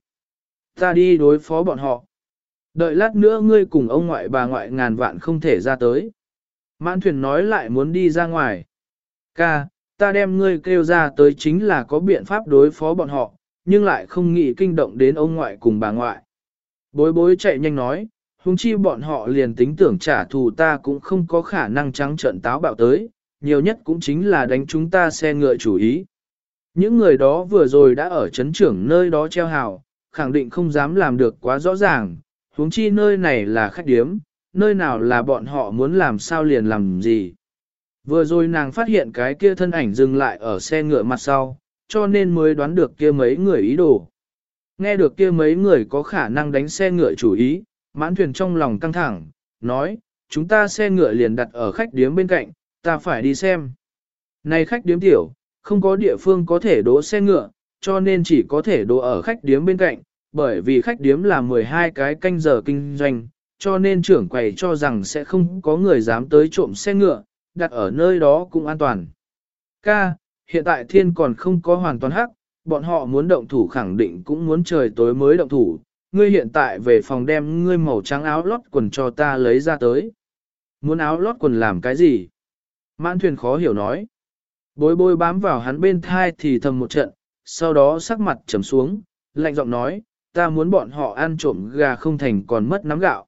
Ta đi đối phó bọn họ. Đợi lát nữa ngươi cùng ông ngoại bà ngoại ngàn vạn không thể ra tới. Mãn thuyền nói lại muốn đi ra ngoài. Ca, ta đem ngươi kêu ra tới chính là có biện pháp đối phó bọn họ, nhưng lại không nghĩ kinh động đến ông ngoại cùng bà ngoại. Bối bối chạy nhanh nói, huống chi bọn họ liền tính tưởng trả thù ta cũng không có khả năng trắng trận táo bạo tới, nhiều nhất cũng chính là đánh chúng ta xe ngựa chủ ý. Những người đó vừa rồi đã ở chấn trưởng nơi đó treo hào, khẳng định không dám làm được quá rõ ràng, huống chi nơi này là khách điếm, nơi nào là bọn họ muốn làm sao liền làm gì. Vừa rồi nàng phát hiện cái kia thân ảnh dừng lại ở xe ngựa mặt sau, cho nên mới đoán được kia mấy người ý đồ. Nghe được kia mấy người có khả năng đánh xe ngựa chủ ý, mãn thuyền trong lòng căng thẳng, nói, chúng ta xe ngựa liền đặt ở khách điếm bên cạnh, ta phải đi xem. Này khách điếm tiểu, không có địa phương có thể đỗ xe ngựa, cho nên chỉ có thể đỗ ở khách điếm bên cạnh, bởi vì khách điếm là 12 cái canh giờ kinh doanh, cho nên trưởng quầy cho rằng sẽ không có người dám tới trộm xe ngựa, đặt ở nơi đó cũng an toàn. Ca, hiện tại thiên còn không có hoàn toàn hắc, bọn họ muốn động thủ khẳng định cũng muốn trời tối mới động thủ. Ngươi hiện tại về phòng đem ngươi màu trắng áo lót quần cho ta lấy ra tới. Muốn áo lót quần làm cái gì? Mãn thuyền khó hiểu nói. Bối bối bám vào hắn bên thai thì thầm một trận, sau đó sắc mặt trầm xuống, lạnh giọng nói, ta muốn bọn họ ăn trộm gà không thành còn mất nắm gạo.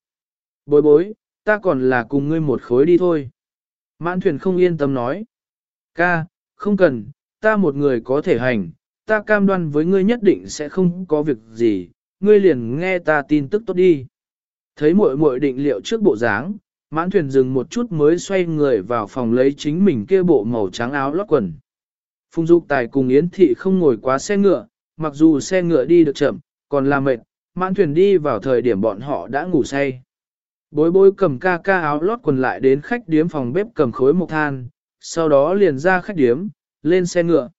Bối bối, ta còn là cùng ngươi một khối đi thôi. Mãn thuyền không yên tâm nói. Ca, không cần, ta một người có thể hành, ta cam đoan với ngươi nhất định sẽ không có việc gì, ngươi liền nghe ta tin tức tốt đi. Thấy muội muội định liệu trước bộ dáng, mãn thuyền dừng một chút mới xoay người vào phòng lấy chính mình kia bộ màu trắng áo lót quần. Phùng Dục Tài cùng Yến Thị không ngồi quá xe ngựa, mặc dù xe ngựa đi được chậm, còn là mệt, mãn thuyền đi vào thời điểm bọn họ đã ngủ say. Bối bối cầm ca ca áo lót quần lại đến khách điếm phòng bếp cầm khối mộc than, sau đó liền ra khách điếm, lên xe ngựa.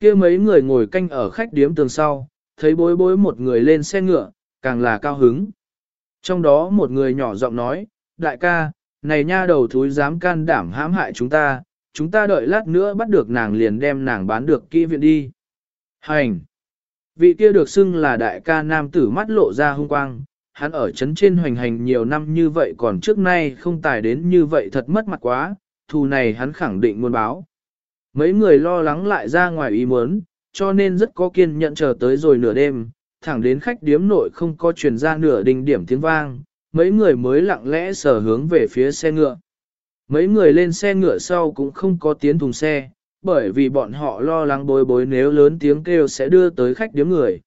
kia mấy người ngồi canh ở khách điếm tường sau, thấy bối bối một người lên xe ngựa, càng là cao hứng. Trong đó một người nhỏ giọng nói, đại ca, này nha đầu thúi dám can đảm hãm hại chúng ta, chúng ta đợi lát nữa bắt được nàng liền đem nàng bán được kỹ viện đi. Hành! Vị kia được xưng là đại ca nam tử mắt lộ ra hung quang, hắn ở chấn trên hoành hành nhiều năm như vậy còn trước nay không tài đến như vậy thật mất mặt quá, thù này hắn khẳng định muốn báo. Mấy người lo lắng lại ra ngoài ý muốn, cho nên rất có kiên nhẫn chờ tới rồi nửa đêm, thẳng đến khách điếm nội không có truyền ra nửa đình điểm tiếng vang, mấy người mới lặng lẽ sở hướng về phía xe ngựa. Mấy người lên xe ngựa sau cũng không có tiến thùng xe, bởi vì bọn họ lo lắng bối bối nếu lớn tiếng kêu sẽ đưa tới khách điếm người.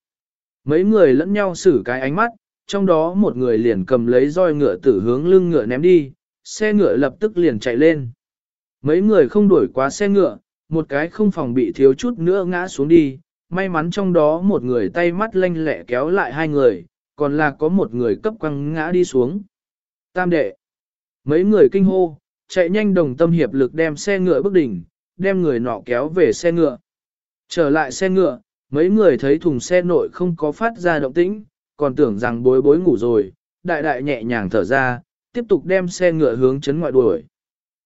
Mấy người lẫn nhau xử cái ánh mắt, trong đó một người liền cầm lấy roi ngựa tử hướng lưng ngựa ném đi, xe ngựa lập tức liền chạy lên. Mấy người không đuổi quá xe ngựa, một cái không phòng bị thiếu chút nữa ngã xuống đi, may mắn trong đó một người tay mắt lanh lẹ kéo lại hai người, còn là có một người cấp quăng ngã đi xuống. Tam đệ, mấy người kinh hô, chạy nhanh đồng tâm hiệp lực đem xe ngựa bước đỉnh, đem người nọ kéo về xe ngựa. Trở lại xe ngựa, mấy người thấy thùng xe nội không có phát ra động tĩnh, còn tưởng rằng bối bối ngủ rồi, đại đại nhẹ nhàng thở ra, tiếp tục đem xe ngựa hướng chấn ngoại đuổi.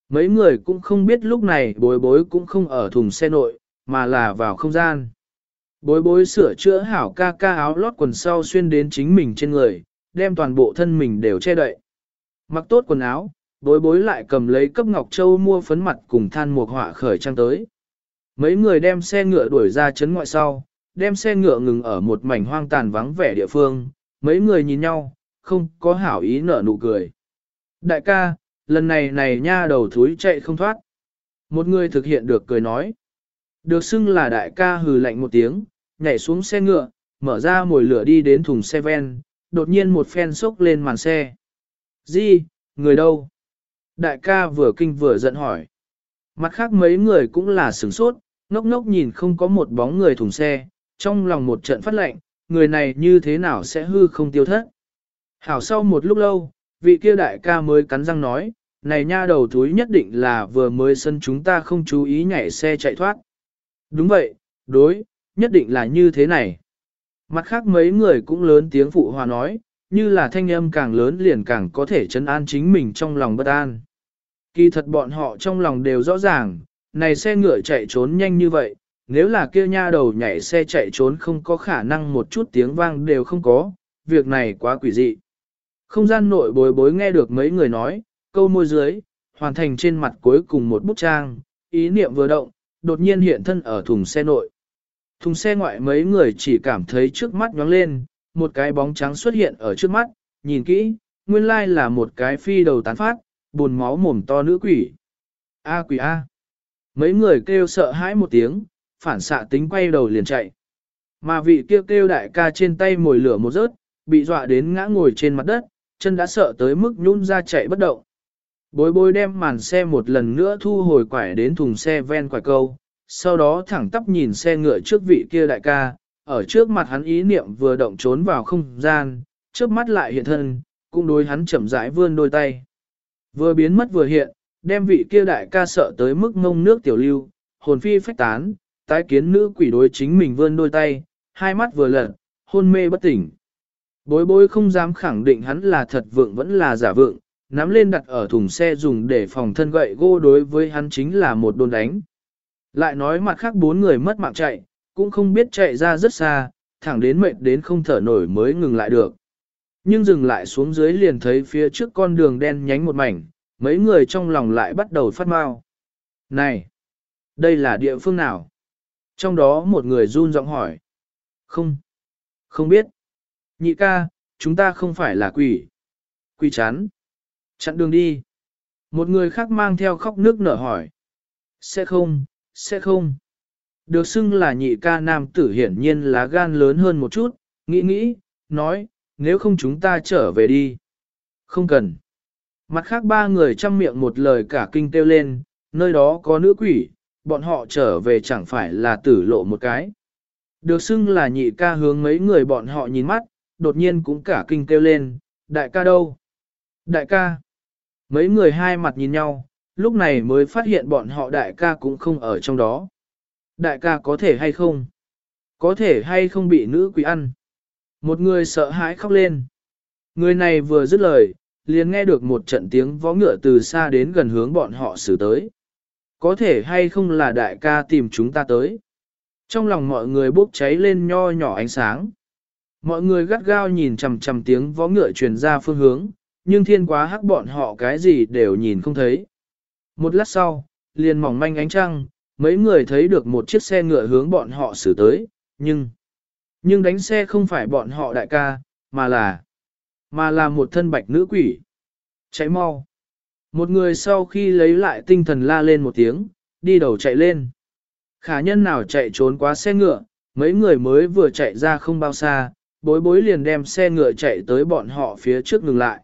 Mấy người cũng không biết lúc này bối bối cũng không ở thùng xe nội, mà là vào không gian. Bối bối sửa chữa hảo ca ca áo lót quần sau xuyên đến chính mình trên người, đem toàn bộ thân mình đều che đậy. Mặc tốt quần áo, bối bối lại cầm lấy cấp Ngọc Châu mua phấn mặt cùng than một họa khởi trang tới. Mấy người đem xe ngựa đuổi ra chấn ngoại sau, đem xe ngựa ngừng ở một mảnh hoang tàn vắng vẻ địa phương, mấy người nhìn nhau, không có hảo ý nở nụ cười. Đại ca, lần này này nha đầu thúi chạy không thoát. Một người thực hiện được cười nói. Được xưng là đại ca hừ lạnh một tiếng, nhảy xuống xe ngựa, mở ra mồi lửa đi đến thùng xe ven, đột nhiên một phen sốc lên màn xe. Di, người đâu? Đại ca vừa kinh vừa giận hỏi. Mặt khác mấy người cũng là sửng sốt, ngốc ngốc nhìn không có một bóng người thùng xe, trong lòng một trận phát lệnh, người này như thế nào sẽ hư không tiêu thất. Hảo sau một lúc lâu, vị kia đại ca mới cắn răng nói, này nha đầu thúi nhất định là vừa mới sân chúng ta không chú ý nhảy xe chạy thoát. Đúng vậy, đối, nhất định là như thế này. Mặt khác mấy người cũng lớn tiếng phụ hòa nói, như là thanh âm càng lớn liền càng có thể chấn an chính mình trong lòng bất an. Kỳ thật bọn họ trong lòng đều rõ ràng, này xe ngựa chạy trốn nhanh như vậy, nếu là kia nha đầu nhảy xe chạy trốn không có khả năng một chút tiếng vang đều không có, việc này quá quỷ dị. Không gian nội bối bối nghe được mấy người nói, câu môi dưới, hoàn thành trên mặt cuối cùng một bút trang, ý niệm vừa động, đột nhiên hiện thân ở thùng xe nội. Thùng xe ngoại mấy người chỉ cảm thấy trước mắt nhóng lên, một cái bóng trắng xuất hiện ở trước mắt, nhìn kỹ, nguyên lai là một cái phi đầu tán phát, buồn máu mồm to nữ quỷ. A quỷ A. Mấy người kêu sợ hãi một tiếng, phản xạ tính quay đầu liền chạy. Mà vị kêu kêu đại ca trên tay mồi lửa một rớt, bị dọa đến ngã ngồi trên mặt đất, chân đã sợ tới mức nhún ra chạy bất động. Bối bối đem màn xe một lần nữa thu hồi quải đến thùng xe ven quải câu, sau đó thẳng tắp nhìn xe ngựa trước vị kia đại ca, ở trước mặt hắn ý niệm vừa động trốn vào không gian, trước mắt lại hiện thân, cũng đối hắn chậm rãi vươn đôi tay. Vừa biến mất vừa hiện, đem vị kia đại ca sợ tới mức ngông nước tiểu lưu, hồn phi phách tán, tái kiến nữ quỷ đối chính mình vươn đôi tay, hai mắt vừa lật, hôn mê bất tỉnh. Bối bối không dám khẳng định hắn là thật vượng vẫn là giả vượng, nắm lên đặt ở thùng xe dùng để phòng thân gậy gô đối với hắn chính là một đồn đánh. Lại nói mặt khác bốn người mất mạng chạy, cũng không biết chạy ra rất xa, thẳng đến mệt đến không thở nổi mới ngừng lại được. Nhưng dừng lại xuống dưới liền thấy phía trước con đường đen nhánh một mảnh, mấy người trong lòng lại bắt đầu phát mau. Này! Đây là địa phương nào? Trong đó một người run giọng hỏi. Không! Không biết. Nhị ca, chúng ta không phải là quỷ. Quỷ chán. Chặn đường đi. Một người khác mang theo khóc nước nở hỏi. Sẽ không, sẽ không. Được xưng là nhị ca nam tử hiển nhiên là gan lớn hơn một chút, nghĩ nghĩ, nói, nếu không chúng ta trở về đi. Không cần. Mặt khác ba người chăm miệng một lời cả kinh kêu lên, nơi đó có nữ quỷ, bọn họ trở về chẳng phải là tử lộ một cái. Được xưng là nhị ca hướng mấy người bọn họ nhìn mắt, đột nhiên cũng cả kinh kêu lên, đại ca đâu? Đại ca! Mấy người hai mặt nhìn nhau, lúc này mới phát hiện bọn họ đại ca cũng không ở trong đó. Đại ca có thể hay không? Có thể hay không bị nữ quỷ ăn? Một người sợ hãi khóc lên. Người này vừa dứt lời, liền nghe được một trận tiếng vó ngựa từ xa đến gần hướng bọn họ xử tới. Có thể hay không là đại ca tìm chúng ta tới. Trong lòng mọi người bốc cháy lên nho nhỏ ánh sáng. Mọi người gắt gao nhìn chằm chằm tiếng vó ngựa truyền ra phương hướng, nhưng thiên quá hắc bọn họ cái gì đều nhìn không thấy. Một lát sau, liền mỏng manh ánh trăng, mấy người thấy được một chiếc xe ngựa hướng bọn họ xử tới, nhưng... Nhưng đánh xe không phải bọn họ đại ca, mà là... Mà là một thân bạch nữ quỷ. Chạy mau. Một người sau khi lấy lại tinh thần la lên một tiếng, đi đầu chạy lên. Khả nhân nào chạy trốn quá xe ngựa, mấy người mới vừa chạy ra không bao xa, bối bối liền đem xe ngựa chạy tới bọn họ phía trước ngừng lại.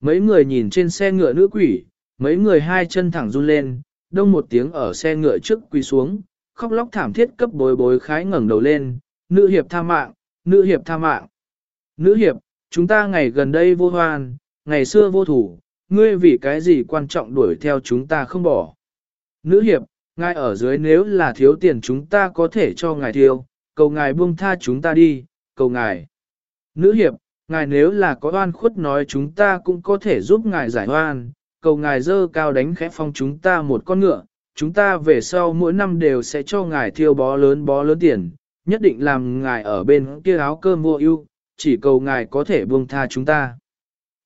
Mấy người nhìn trên xe ngựa nữ quỷ, mấy người hai chân thẳng run lên, đông một tiếng ở xe ngựa trước quỳ xuống, khóc lóc thảm thiết cấp bối bối khái ngẩng đầu lên, nữ hiệp tha mạng, nữ hiệp tha mạng. Nữ hiệp, chúng ta ngày gần đây vô hoan, ngày xưa vô thủ, ngươi vì cái gì quan trọng đuổi theo chúng ta không bỏ. Nữ hiệp, ngài ở dưới nếu là thiếu tiền chúng ta có thể cho ngài tiêu, cầu ngài buông tha chúng ta đi, cầu ngài. Nữ hiệp, ngài nếu là có oan khuất nói chúng ta cũng có thể giúp ngài giải oan, cầu ngài dơ cao đánh khẽ phong chúng ta một con ngựa, chúng ta về sau mỗi năm đều sẽ cho ngài thiêu bó lớn bó lớn tiền, nhất định làm ngài ở bên kia áo cơm mua ưu, chỉ cầu ngài có thể buông tha chúng ta.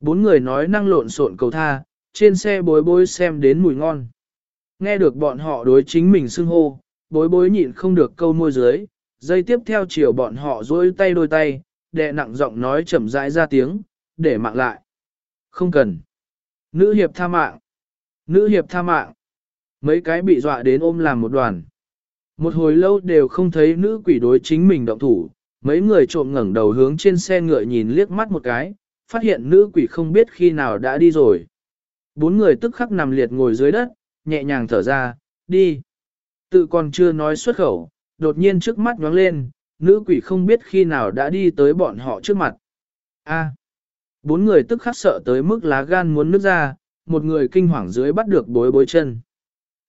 Bốn người nói năng lộn xộn cầu tha, trên xe bối bối xem đến mùi ngon. Nghe được bọn họ đối chính mình xưng hô, bối bối nhịn không được câu môi dưới, dây tiếp theo chiều bọn họ dối tay đôi tay, đệ nặng giọng nói chậm rãi ra tiếng, để mạng lại. Không cần. Nữ hiệp tha mạng. Nữ hiệp tha mạng. Mấy cái bị dọa đến ôm làm một đoàn. Một hồi lâu đều không thấy nữ quỷ đối chính mình động thủ, mấy người trộm ngẩng đầu hướng trên xe ngựa nhìn liếc mắt một cái, phát hiện nữ quỷ không biết khi nào đã đi rồi. Bốn người tức khắc nằm liệt ngồi dưới đất, nhẹ nhàng thở ra, đi. Tự còn chưa nói xuất khẩu, đột nhiên trước mắt nhóng lên, nữ quỷ không biết khi nào đã đi tới bọn họ trước mặt. A. Bốn người tức khắc sợ tới mức lá gan muốn nứt ra, một người kinh hoàng dưới bắt được bối bối chân.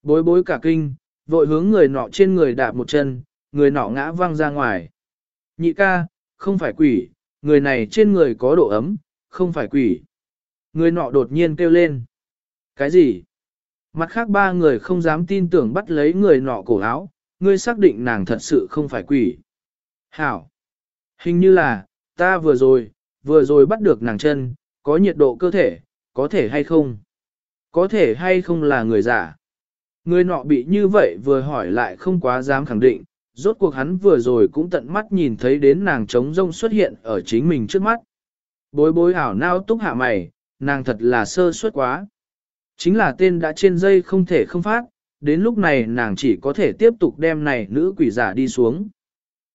Bối bối cả kinh, vội hướng người nọ trên người đạp một chân, người nọ ngã văng ra ngoài. Nhị ca, không phải quỷ, người này trên người có độ ấm, không phải quỷ. Người nọ đột nhiên kêu lên. Cái gì? Mặt khác ba người không dám tin tưởng bắt lấy người nọ cổ áo, ngươi xác định nàng thật sự không phải quỷ. Hảo! Hình như là, ta vừa rồi, vừa rồi bắt được nàng chân, có nhiệt độ cơ thể, có thể hay không? Có thể hay không là người giả? Người nọ bị như vậy vừa hỏi lại không quá dám khẳng định, rốt cuộc hắn vừa rồi cũng tận mắt nhìn thấy đến nàng trống rông xuất hiện ở chính mình trước mắt. Bối bối hảo nao túc hạ mày, nàng thật là sơ suất quá. Chính là tên đã trên dây không thể không phát, đến lúc này nàng chỉ có thể tiếp tục đem này nữ quỷ giả đi xuống.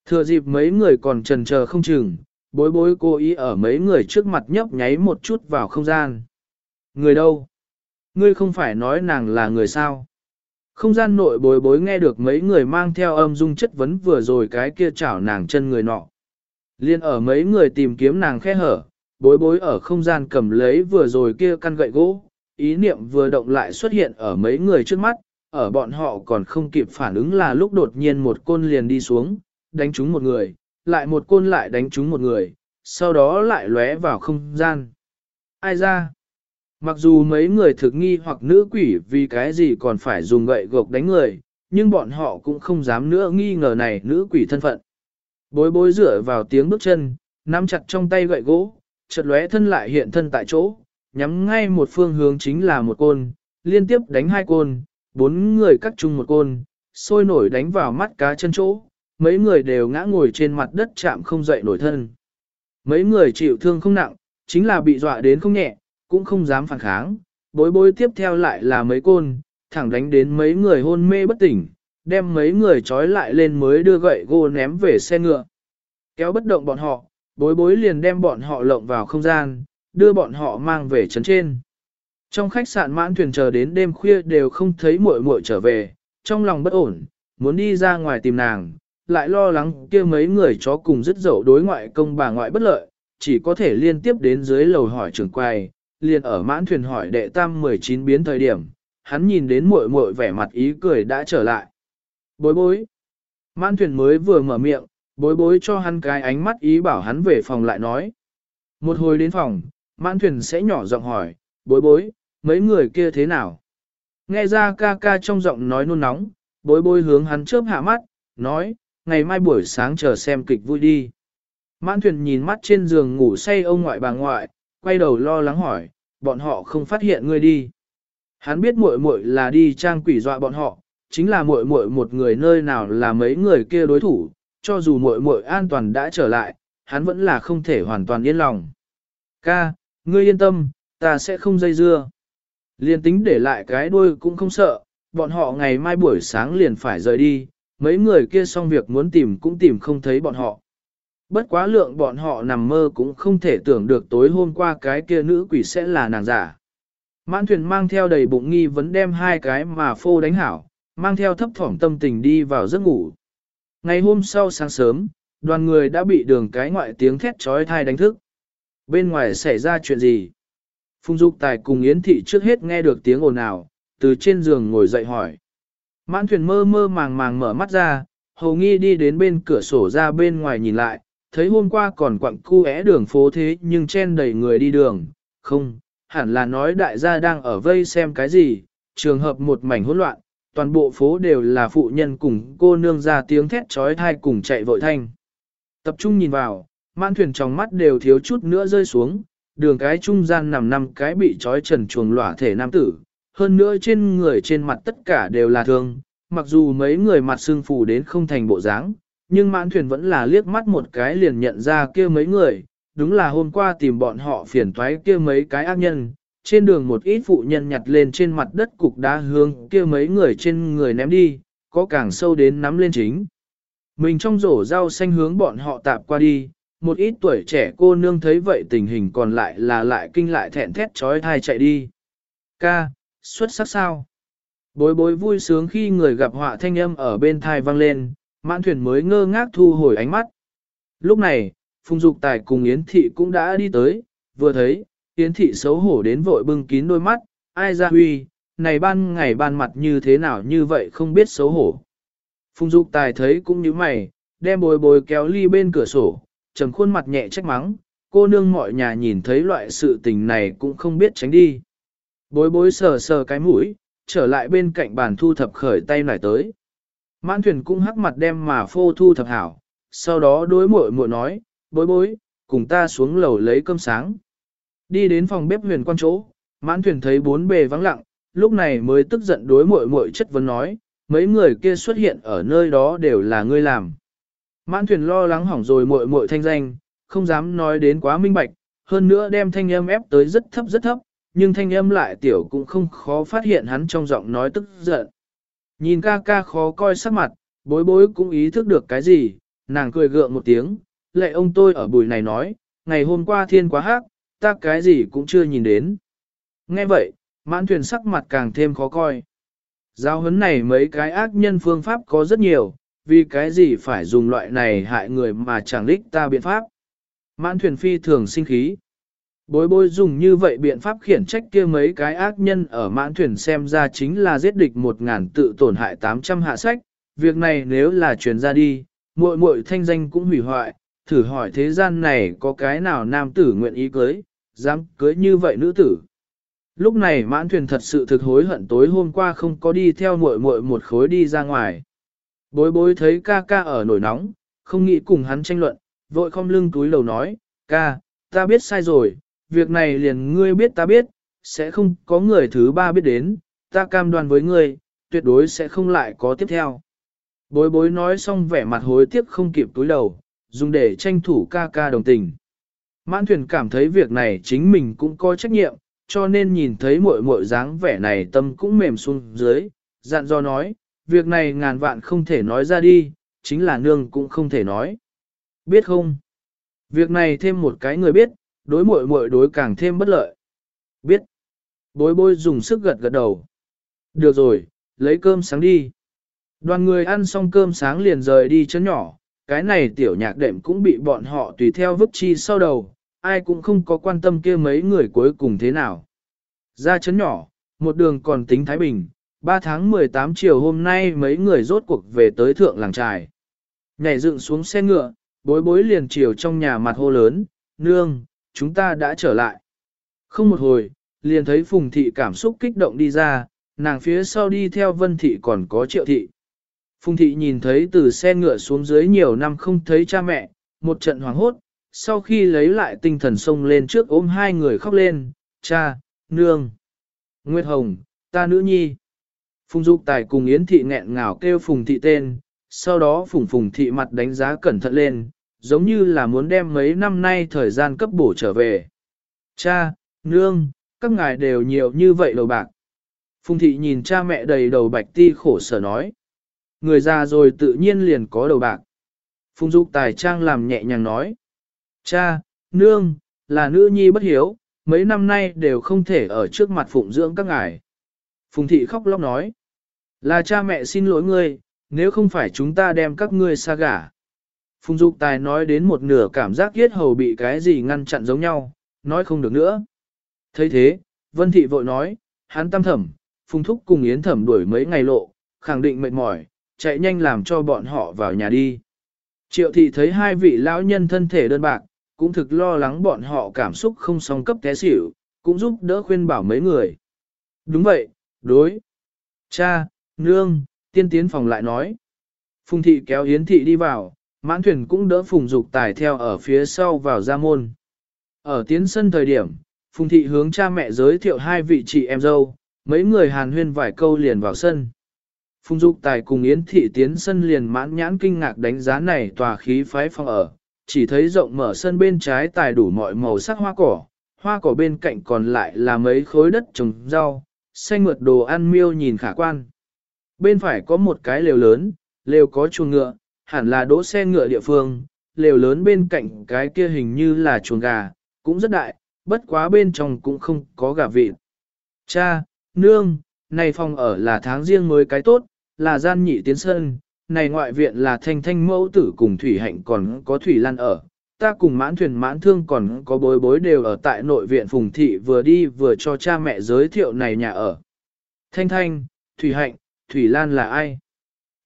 Thừa dịp mấy người còn trần chờ không chừng, bối bối cô ý ở mấy người trước mặt nhấp nháy một chút vào không gian. Người đâu? Ngươi không phải nói nàng là người sao? Không gian nội bối bối nghe được mấy người mang theo âm dung chất vấn vừa rồi cái kia chảo nàng chân người nọ. Liên ở mấy người tìm kiếm nàng khe hở, bối bối ở không gian cầm lấy vừa rồi kia căn gậy gỗ, ý niệm vừa động lại xuất hiện ở mấy người trước mắt, ở bọn họ còn không kịp phản ứng là lúc đột nhiên một côn liền đi xuống, đánh trúng một người, lại một côn lại đánh trúng một người, sau đó lại lóe vào không gian. Ai ra? Mặc dù mấy người thực nghi hoặc nữ quỷ vì cái gì còn phải dùng gậy gộc đánh người, nhưng bọn họ cũng không dám nữa nghi ngờ này nữ quỷ thân phận. Bối bối rửa vào tiếng bước chân, nắm chặt trong tay gậy gỗ, chợt lóe thân lại hiện thân tại chỗ, nhắm ngay một phương hướng chính là một côn, liên tiếp đánh hai côn, bốn người cắt chung một côn, sôi nổi đánh vào mắt cá chân chỗ, mấy người đều ngã ngồi trên mặt đất chạm không dậy nổi thân. Mấy người chịu thương không nặng, chính là bị dọa đến không nhẹ, cũng không dám phản kháng, bối bối tiếp theo lại là mấy côn, thẳng đánh đến mấy người hôn mê bất tỉnh, đem mấy người trói lại lên mới đưa gậy gô ném về xe ngựa. Kéo bất động bọn họ, bối bối liền đem bọn họ lộng vào không gian, đưa bọn họ mang về trấn trên. Trong khách sạn mãn thuyền chờ đến đêm khuya đều không thấy muội muội trở về, trong lòng bất ổn, muốn đi ra ngoài tìm nàng, lại lo lắng kia mấy người chó cùng dứt dậu đối ngoại công bà ngoại bất lợi, chỉ có thể liên tiếp đến dưới lầu hỏi trưởng quầy, liền ở mãn thuyền hỏi đệ tam 19 biến thời điểm, hắn nhìn đến muội muội vẻ mặt ý cười đã trở lại. Bối bối. Mãn thuyền mới vừa mở miệng, bối bối cho hắn cái ánh mắt ý bảo hắn về phòng lại nói. Một hồi đến phòng, mãn thuyền sẽ nhỏ giọng hỏi, bối bối, mấy người kia thế nào? Nghe ra ca ca trong giọng nói nôn nóng, bối bối hướng hắn chớp hạ mắt, nói, ngày mai buổi sáng chờ xem kịch vui đi. Mãn thuyền nhìn mắt trên giường ngủ say ông ngoại bà ngoại, quay đầu lo lắng hỏi, bọn họ không phát hiện ngươi đi. Hắn biết muội muội là đi trang quỷ dọa bọn họ, chính là muội muội một người nơi nào là mấy người kia đối thủ, cho dù muội muội an toàn đã trở lại, hắn vẫn là không thể hoàn toàn yên lòng. Ca, ngươi yên tâm, ta sẽ không dây dưa. Liên tính để lại cái đuôi cũng không sợ, bọn họ ngày mai buổi sáng liền phải rời đi, mấy người kia xong việc muốn tìm cũng tìm không thấy bọn họ. Bất quá lượng bọn họ nằm mơ cũng không thể tưởng được tối hôm qua cái kia nữ quỷ sẽ là nàng giả. Mãn thuyền mang theo đầy bụng nghi vấn đem hai cái mà phô đánh hảo, mang theo thấp thỏm tâm tình đi vào giấc ngủ. Ngày hôm sau sáng sớm, đoàn người đã bị đường cái ngoại tiếng thét trói thai đánh thức. Bên ngoài xảy ra chuyện gì? Phùng Dục Tài cùng Yến Thị trước hết nghe được tiếng ồn ào, từ trên giường ngồi dậy hỏi. Mãn thuyền mơ mơ màng màng mở mắt ra, hầu nghi đi đến bên cửa sổ ra bên ngoài nhìn lại, thấy hôm qua còn quặng cu é đường phố thế nhưng chen đầy người đi đường, không, hẳn là nói đại gia đang ở vây xem cái gì, trường hợp một mảnh hỗn loạn, toàn bộ phố đều là phụ nhân cùng cô nương ra tiếng thét trói thai cùng chạy vội thanh. Tập trung nhìn vào, mãn thuyền trong mắt đều thiếu chút nữa rơi xuống, đường cái trung gian nằm năm cái bị trói trần chuồng lỏa thể nam tử, hơn nữa trên người trên mặt tất cả đều là thương, mặc dù mấy người mặt xương phù đến không thành bộ dáng, nhưng mãn thuyền vẫn là liếc mắt một cái liền nhận ra kia mấy người, đúng là hôm qua tìm bọn họ phiền toái kia mấy cái ác nhân, trên đường một ít phụ nhân nhặt lên trên mặt đất cục đá hương kia mấy người trên người ném đi, có càng sâu đến nắm lên chính. Mình trong rổ rau xanh hướng bọn họ tạp qua đi, một ít tuổi trẻ cô nương thấy vậy tình hình còn lại là lại kinh lại thẹn thét trói thai chạy đi. Ca, xuất sắc sao? Bối bối vui sướng khi người gặp họa thanh âm ở bên thai vang lên, mãn thuyền mới ngơ ngác thu hồi ánh mắt. Lúc này, Phùng Dục Tài cùng Yến Thị cũng đã đi tới, vừa thấy, Yến Thị xấu hổ đến vội bưng kín đôi mắt, ai ra huy, này ban ngày ban mặt như thế nào như vậy không biết xấu hổ. Phùng Dục Tài thấy cũng như mày, đem bồi bồi kéo ly bên cửa sổ, trầm khuôn mặt nhẹ trách mắng, cô nương mọi nhà nhìn thấy loại sự tình này cũng không biết tránh đi. Bối bối sờ sờ cái mũi, trở lại bên cạnh bàn thu thập khởi tay lại tới. Mãn thuyền cũng hắc mặt đem mà phô thu thập hảo, sau đó đối muội muội nói, bối bối, cùng ta xuống lầu lấy cơm sáng. Đi đến phòng bếp huyền quan chỗ, mãn thuyền thấy bốn bề vắng lặng, lúc này mới tức giận đối muội muội chất vấn nói, mấy người kia xuất hiện ở nơi đó đều là ngươi làm. Mãn thuyền lo lắng hỏng rồi muội muội thanh danh, không dám nói đến quá minh bạch, hơn nữa đem thanh âm ép tới rất thấp rất thấp, nhưng thanh âm lại tiểu cũng không khó phát hiện hắn trong giọng nói tức giận. Nhìn ca ca khó coi sắc mặt, bối bối cũng ý thức được cái gì, nàng cười gượng một tiếng, lệ ông tôi ở buổi này nói, ngày hôm qua thiên quá hắc, ta cái gì cũng chưa nhìn đến. Nghe vậy, mãn thuyền sắc mặt càng thêm khó coi. Giao hấn này mấy cái ác nhân phương pháp có rất nhiều, vì cái gì phải dùng loại này hại người mà chẳng đích ta biện pháp. Mãn thuyền phi thường sinh khí. Bối bối dùng như vậy biện pháp khiển trách kia mấy cái ác nhân ở mãn thuyền xem ra chính là giết địch một ngàn tự tổn hại 800 hạ sách, việc này nếu là truyền ra đi, muội muội thanh danh cũng hủy hoại, thử hỏi thế gian này có cái nào nam tử nguyện ý cưới, dám cưới như vậy nữ tử. Lúc này mãn thuyền thật sự thực hối hận tối hôm qua không có đi theo muội muội một khối đi ra ngoài. Bối bối thấy ca ca ở nổi nóng, không nghĩ cùng hắn tranh luận, vội không lưng túi lầu nói, ca, ta biết sai rồi, việc này liền ngươi biết ta biết, sẽ không có người thứ ba biết đến, ta cam đoan với ngươi, tuyệt đối sẽ không lại có tiếp theo. Bối bối nói xong vẻ mặt hối tiếc không kịp túi đầu, dùng để tranh thủ ca ca đồng tình. Mãn thuyền cảm thấy việc này chính mình cũng có trách nhiệm, cho nên nhìn thấy muội muội dáng vẻ này tâm cũng mềm xuống dưới, dặn do nói, việc này ngàn vạn không thể nói ra đi, chính là nương cũng không thể nói. Biết không? Việc này thêm một cái người biết, đối muội muội đối càng thêm bất lợi. Biết. Bối bối dùng sức gật gật đầu. Được rồi, lấy cơm sáng đi. Đoàn người ăn xong cơm sáng liền rời đi chấn nhỏ, cái này tiểu nhạc đệm cũng bị bọn họ tùy theo vứt chi sau đầu, ai cũng không có quan tâm kia mấy người cuối cùng thế nào. Ra chấn nhỏ, một đường còn tính Thái Bình, 3 tháng 18 chiều hôm nay mấy người rốt cuộc về tới thượng làng trài. Nhảy dựng xuống xe ngựa, bối bối liền chiều trong nhà mặt hô lớn, nương, chúng ta đã trở lại. Không một hồi, liền thấy Phùng Thị cảm xúc kích động đi ra, nàng phía sau đi theo Vân Thị còn có Triệu Thị. Phùng Thị nhìn thấy từ xe ngựa xuống dưới nhiều năm không thấy cha mẹ, một trận hoảng hốt, sau khi lấy lại tinh thần xông lên trước ôm hai người khóc lên, cha, nương, Nguyệt Hồng, ta nữ nhi. Phùng Dục Tài cùng Yến Thị nghẹn ngào kêu Phùng Thị tên, sau đó Phùng Phùng Thị mặt đánh giá cẩn thận lên, giống như là muốn đem mấy năm nay thời gian cấp bổ trở về. Cha, nương, các ngài đều nhiều như vậy đầu bạc. Phùng Thị nhìn cha mẹ đầy đầu bạch ti khổ sở nói. Người già rồi tự nhiên liền có đầu bạc. Phùng Dục Tài Trang làm nhẹ nhàng nói. Cha, nương, là nữ nhi bất hiếu, mấy năm nay đều không thể ở trước mặt phụng dưỡng các ngài. Phùng thị khóc lóc nói, là cha mẹ xin lỗi ngươi, nếu không phải chúng ta đem các ngươi xa gả. Phùng Dục Tài nói đến một nửa cảm giác yết hầu bị cái gì ngăn chặn giống nhau, nói không được nữa. thấy thế, Vân Thị vội nói, hắn tam thẩm, Phùng Thúc cùng Yến thẩm đuổi mấy ngày lộ, khẳng định mệt mỏi, chạy nhanh làm cho bọn họ vào nhà đi. Triệu Thị thấy hai vị lão nhân thân thể đơn bạc, cũng thực lo lắng bọn họ cảm xúc không song cấp té xỉu, cũng giúp đỡ khuyên bảo mấy người. Đúng vậy, đối. Cha, nương, tiên tiến phòng lại nói. Phùng thị kéo Yến thị đi vào, mãn thuyền cũng đỡ phùng dục tài theo ở phía sau vào ra môn. Ở tiến sân thời điểm, phùng thị hướng cha mẹ giới thiệu hai vị chị em dâu, mấy người hàn huyên vài câu liền vào sân. Phùng dục tài cùng Yến thị tiến sân liền mãn nhãn kinh ngạc đánh giá này tòa khí phái phòng ở, chỉ thấy rộng mở sân bên trái tài đủ mọi màu sắc hoa cỏ, hoa cỏ bên cạnh còn lại là mấy khối đất trồng rau, xanh mượt đồ ăn miêu nhìn khả quan. Bên phải có một cái lều lớn, lều có chuồng ngựa, hẳn là đỗ xe ngựa địa phương, lều lớn bên cạnh cái kia hình như là chuồng gà, cũng rất đại, bất quá bên trong cũng không có gà vịt. Cha, nương, này phòng ở là tháng riêng mới cái tốt, là gian nhị tiến sân, này ngoại viện là thanh thanh mẫu tử cùng thủy hạnh còn có thủy lan ở. Ta cùng mãn thuyền mãn thương còn có bối bối đều ở tại nội viện Phùng Thị vừa đi vừa cho cha mẹ giới thiệu này nhà ở. Thanh thanh, thủy hạnh, thủy lan là ai?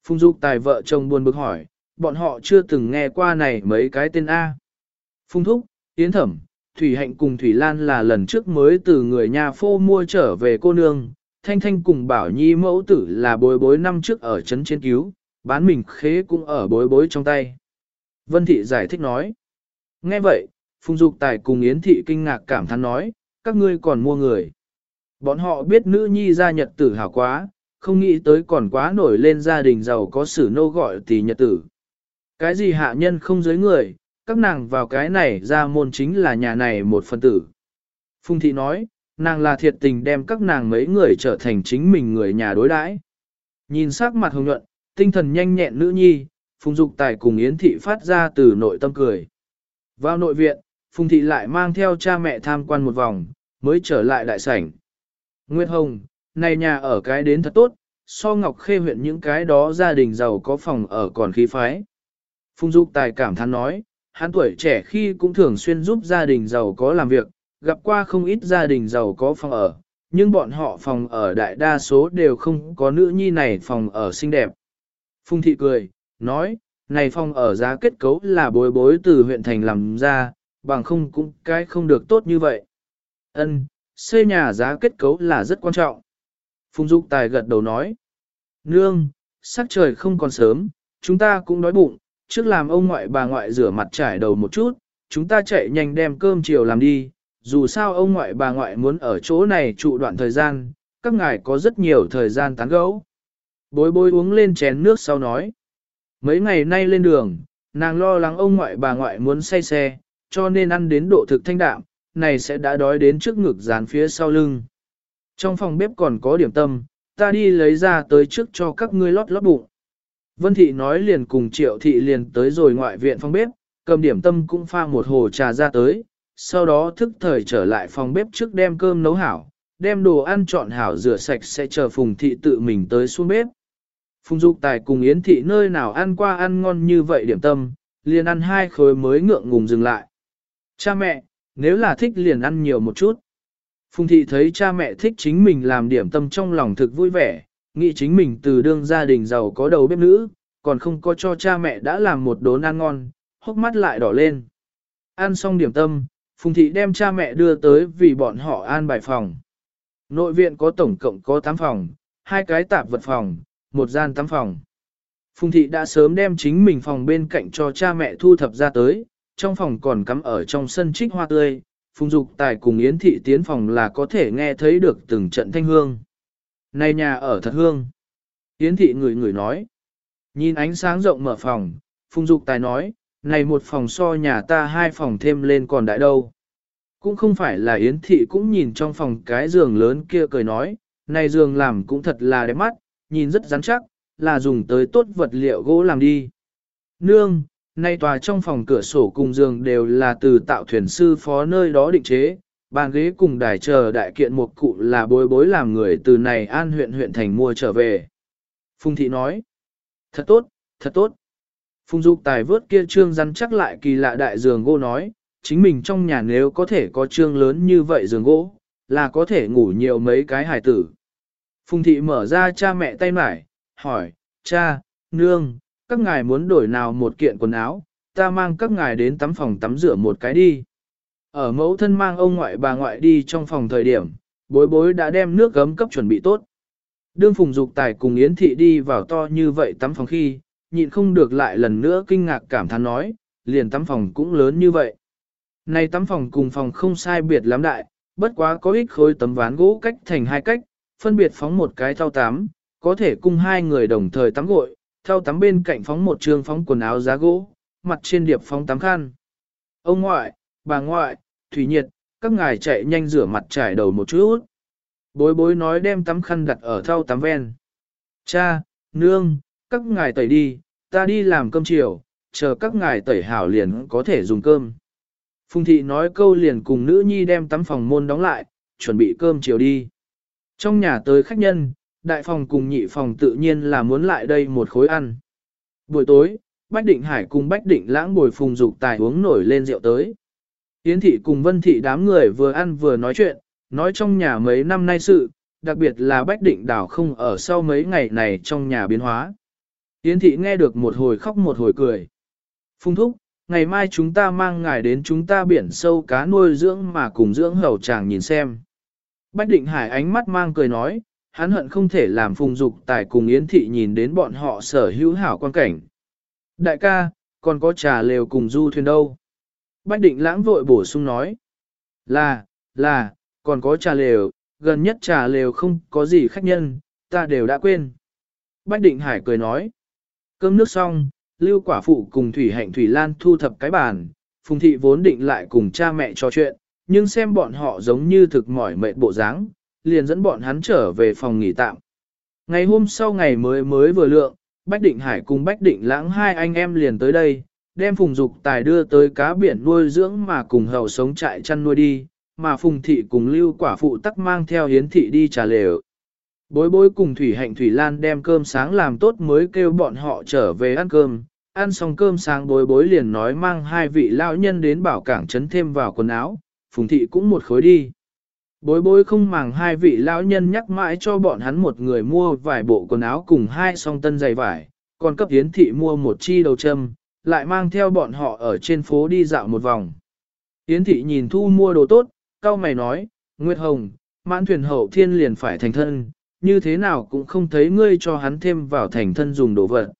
Phùng Dục tài vợ chồng buồn bực hỏi, bọn họ chưa từng nghe qua này mấy cái tên A. Phùng Thúc, Yến Thẩm, Thủy Hạnh cùng Thủy Lan là lần trước mới từ người nhà phô mua trở về cô nương, Thanh Thanh cùng Bảo Nhi mẫu tử là bối bối năm trước ở trấn chiến cứu, bán mình khế cũng ở bối bối trong tay. Vân Thị giải thích nói. Nghe vậy, Phùng Dục Tài cùng Yến Thị kinh ngạc cảm thán nói, các ngươi còn mua người. Bọn họ biết nữ nhi gia nhật tử hảo quá, không nghĩ tới còn quá nổi lên gia đình giàu có sử nô gọi tỷ nhật tử. Cái gì hạ nhân không giới người, các nàng vào cái này ra môn chính là nhà này một phần tử. Phùng Thị nói, nàng là thiệt tình đem các nàng mấy người trở thành chính mình người nhà đối đãi. Nhìn sắc mặt hồng nhuận, tinh thần nhanh nhẹn nữ nhi, Phùng Dục Tài cùng Yến Thị phát ra từ nội tâm cười. Vào nội viện, Phùng Thị lại mang theo cha mẹ tham quan một vòng, mới trở lại đại sảnh. Nguyệt Hồng, này nhà ở cái đến thật tốt, so Ngọc Khê huyện những cái đó gia đình giàu có phòng ở còn khí phái. Phùng Dục Tài cảm thán nói, hắn tuổi trẻ khi cũng thường xuyên giúp gia đình giàu có làm việc, gặp qua không ít gia đình giàu có phòng ở, nhưng bọn họ phòng ở đại đa số đều không có nữ nhi này phòng ở xinh đẹp. Phùng thị cười, nói, này phòng ở giá kết cấu là bối bối từ huyện thành làm ra, bằng không cũng cái không được tốt như vậy. Ân, xây nhà giá kết cấu là rất quan trọng. Phùng Dục Tài gật đầu nói. Nương, sắc trời không còn sớm, chúng ta cũng đói bụng, trước làm ông ngoại bà ngoại rửa mặt trải đầu một chút, chúng ta chạy nhanh đem cơm chiều làm đi, dù sao ông ngoại bà ngoại muốn ở chỗ này trụ đoạn thời gian, các ngài có rất nhiều thời gian tán gẫu. Bối bối uống lên chén nước sau nói. Mấy ngày nay lên đường, nàng lo lắng ông ngoại bà ngoại muốn say xe, cho nên ăn đến độ thực thanh đạm, này sẽ đã đói đến trước ngực dán phía sau lưng. Trong phòng bếp còn có điểm tâm, ta đi lấy ra tới trước cho các ngươi lót lót bụng. Vân thị nói liền cùng triệu thị liền tới rồi ngoại viện phòng bếp, cầm điểm tâm cũng pha một hồ trà ra tới, sau đó thức thời trở lại phòng bếp trước đem cơm nấu hảo, đem đồ ăn chọn hảo rửa sạch sẽ chờ Phùng thị tự mình tới xuống bếp. Phùng Dục Tài cùng Yến thị nơi nào ăn qua ăn ngon như vậy điểm tâm, liền ăn hai khối mới ngượng ngùng dừng lại. Cha mẹ, nếu là thích liền ăn nhiều một chút. Phùng thị thấy cha mẹ thích chính mình làm điểm tâm trong lòng thực vui vẻ, nghĩ chính mình từ đương gia đình giàu có đầu bếp nữ, còn không có cho cha mẹ đã làm một đốn ăn ngon, hốc mắt lại đỏ lên. Ăn xong điểm tâm, Phùng thị đem cha mẹ đưa tới vì bọn họ an bài phòng. Nội viện có tổng cộng có 8 phòng, hai cái tạp vật phòng, một gian tắm phòng. Phùng thị đã sớm đem chính mình phòng bên cạnh cho cha mẹ thu thập ra tới, trong phòng còn cắm ở trong sân trích hoa tươi, Phùng Dục Tài cùng Yến thị tiến phòng là có thể nghe thấy được từng trận thanh hương. Này nhà ở thật hương. Yến thị người người nói. Nhìn ánh sáng rộng mở phòng, Phùng Dục Tài nói, này một phòng so nhà ta hai phòng thêm lên còn đại đâu. Cũng không phải là Yến thị cũng nhìn trong phòng cái giường lớn kia cười nói, này giường làm cũng thật là đẹp mắt, nhìn rất rắn chắc, là dùng tới tốt vật liệu gỗ làm đi. Nương, nay tòa trong phòng cửa sổ cùng giường đều là từ tạo thuyền sư phó nơi đó định chế, bàn ghế cùng đài chờ đại kiện một cụ là bối bối làm người từ này an huyện huyện thành mua trở về. Phùng thị nói, thật tốt, thật tốt. Phùng dục tài vớt kia trương rắn chắc lại kỳ lạ đại giường gỗ nói, chính mình trong nhà nếu có thể có trương lớn như vậy giường gỗ, là có thể ngủ nhiều mấy cái hài tử. Phùng thị mở ra cha mẹ tay mải, hỏi, cha, nương, các ngài muốn đổi nào một kiện quần áo, ta mang các ngài đến tắm phòng tắm rửa một cái đi. Ở mẫu thân mang ông ngoại bà ngoại đi trong phòng thời điểm, bối bối đã đem nước gấm cấp chuẩn bị tốt. Đương Phùng Dục Tài cùng Yến Thị đi vào to như vậy tắm phòng khi, nhịn không được lại lần nữa kinh ngạc cảm thán nói, liền tắm phòng cũng lớn như vậy. Này tắm phòng cùng phòng không sai biệt lắm đại, bất quá có ít khối tấm ván gỗ cách thành hai cách, phân biệt phóng một cái thao tắm, có thể cung hai người đồng thời tắm gội, thao tắm bên cạnh phóng một trường phóng quần áo giá gỗ, mặt trên điệp phóng tắm khăn. Ông ngoại, bà ngoại, thủy nhiệt, các ngài chạy nhanh rửa mặt trải đầu một chút. Bối bối nói đem tắm khăn đặt ở thao tắm ven. Cha, nương, các ngài tẩy đi, ta đi làm cơm chiều, chờ các ngài tẩy hảo liền có thể dùng cơm. Phùng thị nói câu liền cùng nữ nhi đem tắm phòng môn đóng lại, chuẩn bị cơm chiều đi. Trong nhà tới khách nhân, đại phòng cùng nhị phòng tự nhiên là muốn lại đây một khối ăn. Buổi tối, Bách Định Hải cùng Bách Định lãng bồi phùng dục tài uống nổi lên rượu tới. Yến thị cùng Vân thị đám người vừa ăn vừa nói chuyện, nói trong nhà mấy năm nay sự, đặc biệt là Bách Định đảo không ở sau mấy ngày này trong nhà biến hóa. Yến thị nghe được một hồi khóc một hồi cười. Phùng thúc, ngày mai chúng ta mang ngài đến chúng ta biển sâu cá nuôi dưỡng mà cùng dưỡng hầu chàng nhìn xem. Bách Định Hải ánh mắt mang cười nói, hắn hận không thể làm phùng dục tài cùng Yến Thị nhìn đến bọn họ sở hữu hảo quan cảnh. Đại ca, còn có trà lều cùng du thuyền đâu? Bách Định lãng vội bổ sung nói. Là, là, còn có trà lều, gần nhất trà lều không có gì khách nhân, ta đều đã quên. Bách Định Hải cười nói. Cơm nước xong, Lưu Quả Phụ cùng Thủy Hạnh Thủy Lan thu thập cái bàn, Phùng Thị vốn định lại cùng cha mẹ trò chuyện, nhưng xem bọn họ giống như thực mỏi mệt bộ dáng, liền dẫn bọn hắn trở về phòng nghỉ tạm. Ngày hôm sau ngày mới mới vừa lượng, Bách Định Hải cùng Bách Định Lãng hai anh em liền tới đây, đem Phùng Dục Tài đưa tới cá biển nuôi dưỡng mà cùng hầu sống trại chăn nuôi đi, mà Phùng Thị cùng Lưu Quả Phụ tắc mang theo Hiến Thị đi trà lều. Bối bối cùng Thủy Hạnh Thủy Lan đem cơm sáng làm tốt mới kêu bọn họ trở về ăn cơm, ăn xong cơm sáng bối bối liền nói mang hai vị lão nhân đến bảo cảng trấn thêm vào quần áo, Phùng Thị cũng một khối đi. Bối bối không màng hai vị lão nhân nhắc mãi cho bọn hắn một người mua vài bộ quần áo cùng hai song tân giày vải, còn cấp Yến Thị mua một chi đầu châm, lại mang theo bọn họ ở trên phố đi dạo một vòng. Yến Thị nhìn thu mua đồ tốt, cao mày nói, Nguyệt Hồng, mãn thuyền hậu thiên liền phải thành thân, như thế nào cũng không thấy ngươi cho hắn thêm vào thành thân dùng đồ vật.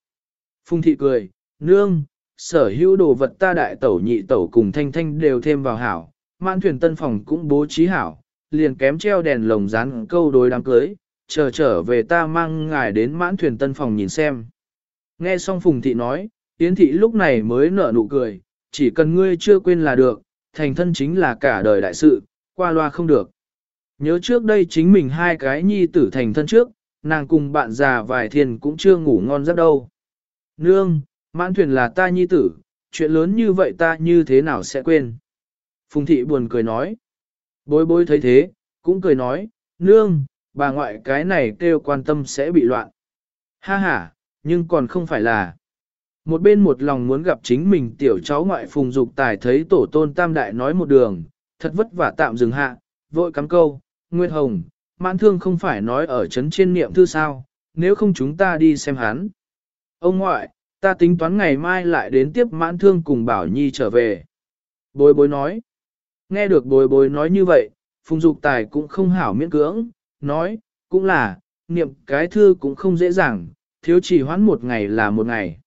phung Thị cười, nương, sở hữu đồ vật ta đại tẩu nhị tẩu cùng thanh thanh đều thêm vào hảo, mãn thuyền tân phòng cũng bố trí hảo, liền kém treo đèn lồng rán câu đối đám cưới, chờ trở về ta mang ngài đến mãn thuyền tân phòng nhìn xem. Nghe xong Phùng Thị nói, Yến Thị lúc này mới nở nụ cười, chỉ cần ngươi chưa quên là được, thành thân chính là cả đời đại sự, qua loa không được. Nhớ trước đây chính mình hai cái nhi tử thành thân trước, nàng cùng bạn già vài thiền cũng chưa ngủ ngon giấc đâu. Nương, mãn thuyền là ta nhi tử, chuyện lớn như vậy ta như thế nào sẽ quên. Phùng thị buồn cười nói. Bối bối thấy thế, cũng cười nói, nương, bà ngoại cái này kêu quan tâm sẽ bị loạn. Ha ha, nhưng còn không phải là. Một bên một lòng muốn gặp chính mình tiểu cháu ngoại phùng dục tài thấy tổ tôn tam đại nói một đường, thật vất vả tạm dừng hạ, vội cắm câu, Nguyệt Hồng, mãn thương không phải nói ở chấn trên niệm thư sao, nếu không chúng ta đi xem hắn. Ông ngoại, ta tính toán ngày mai lại đến tiếp mãn thương cùng Bảo Nhi trở về. Bối bối nói. Nghe được bồi bối nói như vậy, Phùng Dục Tài cũng không hảo miễn cưỡng, nói, cũng là, niệm cái thư cũng không dễ dàng, thiếu chỉ hoãn một ngày là một ngày.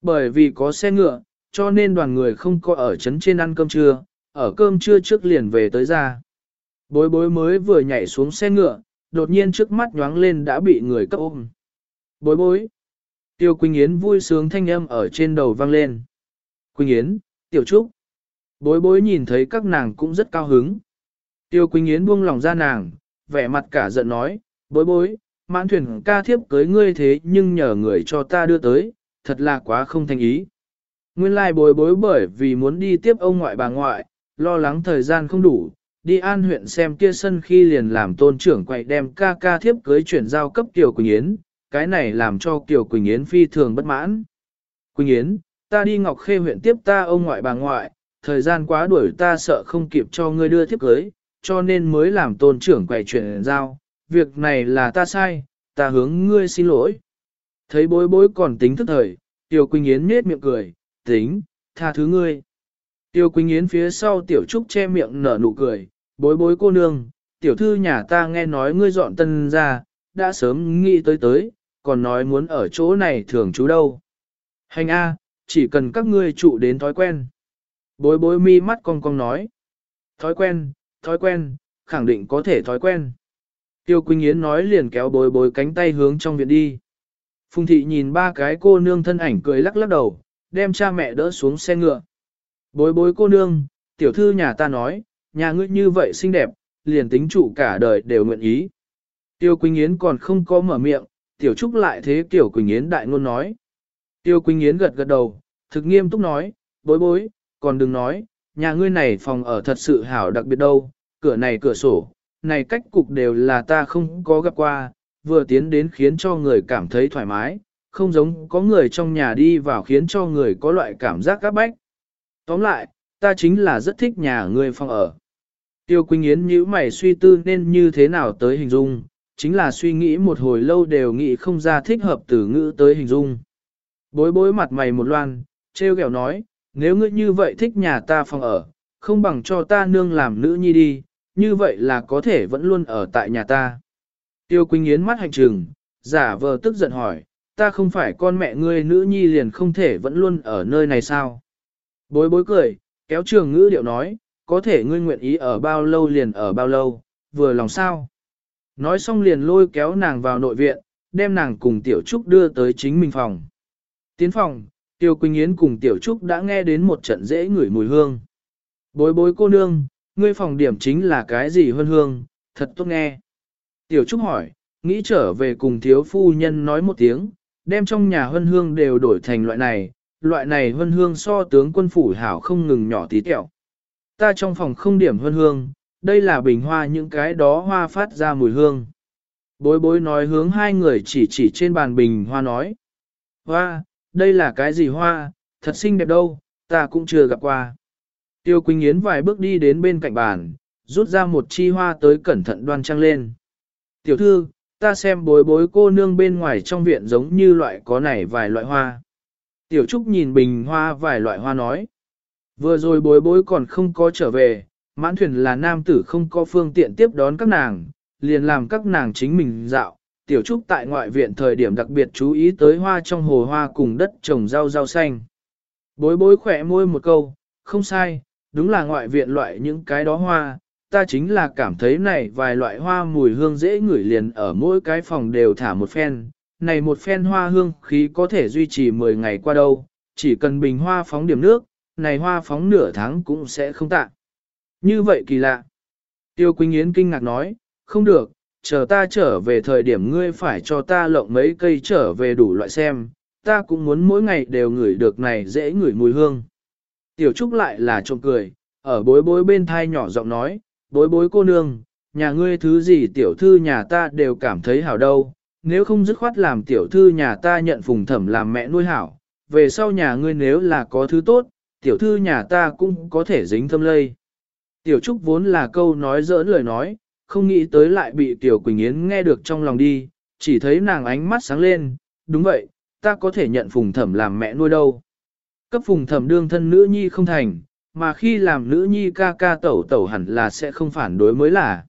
Bởi vì có xe ngựa, cho nên đoàn người không có ở trấn trên ăn cơm trưa, ở cơm trưa trước liền về tới ra. Bối bối mới vừa nhảy xuống xe ngựa, đột nhiên trước mắt nhoáng lên đã bị người cấp ôm. Bối bối. Tiêu Quỳnh Yến vui sướng thanh âm ở trên đầu vang lên. Quỳnh Yến, Tiểu Trúc. Bối bối nhìn thấy các nàng cũng rất cao hứng. Tiêu Quỳnh Yến buông lòng ra nàng, vẻ mặt cả giận nói, bối bối, mãn thuyền ca thiếp cưới ngươi thế nhưng nhờ người cho ta đưa tới, thật là quá không thành ý. Nguyên lai like bối bối bởi vì muốn đi tiếp ông ngoại bà ngoại, lo lắng thời gian không đủ, đi an huyện xem kia sân khi liền làm tôn trưởng quậy đem ca ca thiếp cưới chuyển giao cấp Kiều Quỳnh Yến, cái này làm cho Kiều Quỳnh Yến phi thường bất mãn. Quỳnh Yến, ta đi Ngọc Khê huyện tiếp ta ông ngoại bà ngoại, thời gian quá đuổi ta sợ không kịp cho ngươi đưa thiếp cưới, cho nên mới làm tôn trưởng quậy chuyển giao, việc này là ta sai, ta hướng ngươi xin lỗi. Thấy bối bối còn tính thức thời, Tiêu Quỳnh Yến nết miệng cười, tính, tha thứ ngươi. Tiêu Quỳnh Yến phía sau Tiểu Trúc che miệng nở nụ cười, bối bối cô nương, tiểu thư nhà ta nghe nói ngươi dọn tân ra, đã sớm nghĩ tới tới, còn nói muốn ở chỗ này thường trú đâu. Hành A, chỉ cần các ngươi trụ đến thói quen. Bối bối mi mắt cong cong nói. Thói quen, thói quen, khẳng định có thể thói quen. Tiêu Quỳnh Yến nói liền kéo bối bối cánh tay hướng trong viện đi. Phùng thị nhìn ba cái cô nương thân ảnh cười lắc lắc đầu, đem cha mẹ đỡ xuống xe ngựa. Bối bối cô nương, tiểu thư nhà ta nói, nhà ngươi như vậy xinh đẹp, liền tính trụ cả đời đều nguyện ý. Tiêu Quỳnh Yến còn không có mở miệng, tiểu trúc lại thế tiểu Quỳnh Yến đại ngôn nói. Tiêu Quỳnh Yến gật gật đầu, thực nghiêm túc nói, bối bối, còn đừng nói, nhà ngươi này phòng ở thật sự hảo đặc biệt đâu, cửa này cửa sổ, này cách cục đều là ta không có gặp qua, vừa tiến đến khiến cho người cảm thấy thoải mái, không giống có người trong nhà đi vào khiến cho người có loại cảm giác các bách. Tóm lại, ta chính là rất thích nhà ngươi phòng ở. Tiêu Quỳnh Yến nhíu mày suy tư nên như thế nào tới hình dung, chính là suy nghĩ một hồi lâu đều nghĩ không ra thích hợp từ ngữ tới hình dung. Bối bối mặt mày một loan, treo kẹo nói, nếu ngươi như vậy thích nhà ta phòng ở, không bằng cho ta nương làm nữ nhi đi, như vậy là có thể vẫn luôn ở tại nhà ta. Tiêu Quỳnh Yến mắt hành trừng, giả vờ tức giận hỏi, ta không phải con mẹ ngươi nữ nhi liền không thể vẫn luôn ở nơi này sao? Bối bối cười, kéo trường ngữ điệu nói, có thể ngươi nguyện ý ở bao lâu liền ở bao lâu, vừa lòng sao. Nói xong liền lôi kéo nàng vào nội viện, đem nàng cùng Tiểu Trúc đưa tới chính mình phòng. Tiến phòng, Tiêu Quỳnh Yến cùng Tiểu Trúc đã nghe đến một trận dễ ngửi mùi hương. Bối bối cô nương, ngươi phòng điểm chính là cái gì hơn hương, thật tốt nghe. Tiểu Trúc hỏi, nghĩ trở về cùng thiếu phu nhân nói một tiếng, đem trong nhà hân hương đều đổi thành loại này, loại này hân hương so tướng quân phủ hảo không ngừng nhỏ tí tẹo. Ta trong phòng không điểm hân hương, đây là bình hoa những cái đó hoa phát ra mùi hương. Bối bối nói hướng hai người chỉ chỉ trên bàn bình hoa nói. Hoa, đây là cái gì hoa, thật xinh đẹp đâu, ta cũng chưa gặp qua. Tiêu Quỳnh Yến vài bước đi đến bên cạnh bàn, rút ra một chi hoa tới cẩn thận đoan trang lên. Tiểu thư, ta xem bối bối cô nương bên ngoài trong viện giống như loại có này vài loại hoa. Tiểu Trúc nhìn bình hoa vài loại hoa nói. Vừa rồi bối bối còn không có trở về, mãn thuyền là nam tử không có phương tiện tiếp đón các nàng, liền làm các nàng chính mình dạo. Tiểu Trúc tại ngoại viện thời điểm đặc biệt chú ý tới hoa trong hồ hoa cùng đất trồng rau rau xanh. Bối bối khỏe môi một câu, không sai, đúng là ngoại viện loại những cái đó hoa, ta chính là cảm thấy này vài loại hoa mùi hương dễ ngửi liền ở mỗi cái phòng đều thả một phen, này một phen hoa hương khí có thể duy trì 10 ngày qua đâu, chỉ cần bình hoa phóng điểm nước, này hoa phóng nửa tháng cũng sẽ không tạ. Như vậy kỳ lạ. Tiêu Quỳnh Yến kinh ngạc nói, không được, chờ ta trở về thời điểm ngươi phải cho ta lộng mấy cây trở về đủ loại xem, ta cũng muốn mỗi ngày đều ngửi được này dễ ngửi mùi hương. Tiểu Trúc lại là trộm cười, ở bối bối bên thai nhỏ giọng nói, bối bối cô nương, nhà ngươi thứ gì tiểu thư nhà ta đều cảm thấy hảo đâu, nếu không dứt khoát làm tiểu thư nhà ta nhận phùng thẩm làm mẹ nuôi hảo, về sau nhà ngươi nếu là có thứ tốt, tiểu thư nhà ta cũng có thể dính thâm lây. Tiểu Trúc vốn là câu nói giỡn lời nói, không nghĩ tới lại bị Tiểu Quỳnh Yến nghe được trong lòng đi, chỉ thấy nàng ánh mắt sáng lên, đúng vậy, ta có thể nhận phùng thẩm làm mẹ nuôi đâu. Cấp phùng thẩm đương thân nữ nhi không thành, mà khi làm nữ nhi ca ca tẩu tẩu hẳn là sẽ không phản đối mới là.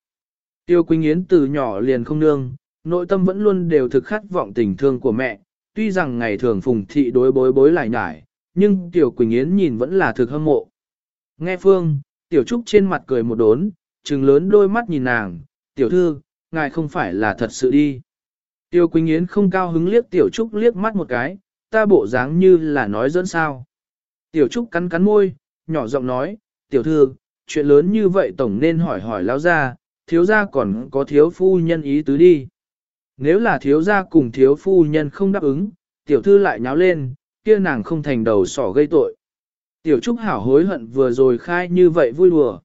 Tiêu Quỳnh Yến từ nhỏ liền không nương, nội tâm vẫn luôn đều thực khát vọng tình thương của mẹ, tuy rằng ngày thường phùng thị đối bối bối lại nhải, nhưng Tiểu Quỳnh Yến nhìn vẫn là thực hâm mộ. Nghe Phương, Tiểu Trúc trên mặt cười một đốn, trừng lớn đôi mắt nhìn nàng, Tiểu Thư, ngài không phải là thật sự đi. Tiêu Quỳnh Yến không cao hứng liếc Tiểu Trúc liếc mắt một cái, ta bộ dáng như là nói dẫn sao. Tiểu Trúc cắn cắn môi, nhỏ giọng nói, Tiểu Thư, chuyện lớn như vậy tổng nên hỏi hỏi lão ra, thiếu gia còn có thiếu phu nhân ý tứ đi. Nếu là thiếu gia cùng thiếu phu nhân không đáp ứng, tiểu thư lại nháo lên, kia nàng không thành đầu sỏ gây tội. Tiểu Trúc hảo hối hận vừa rồi khai như vậy vui đùa.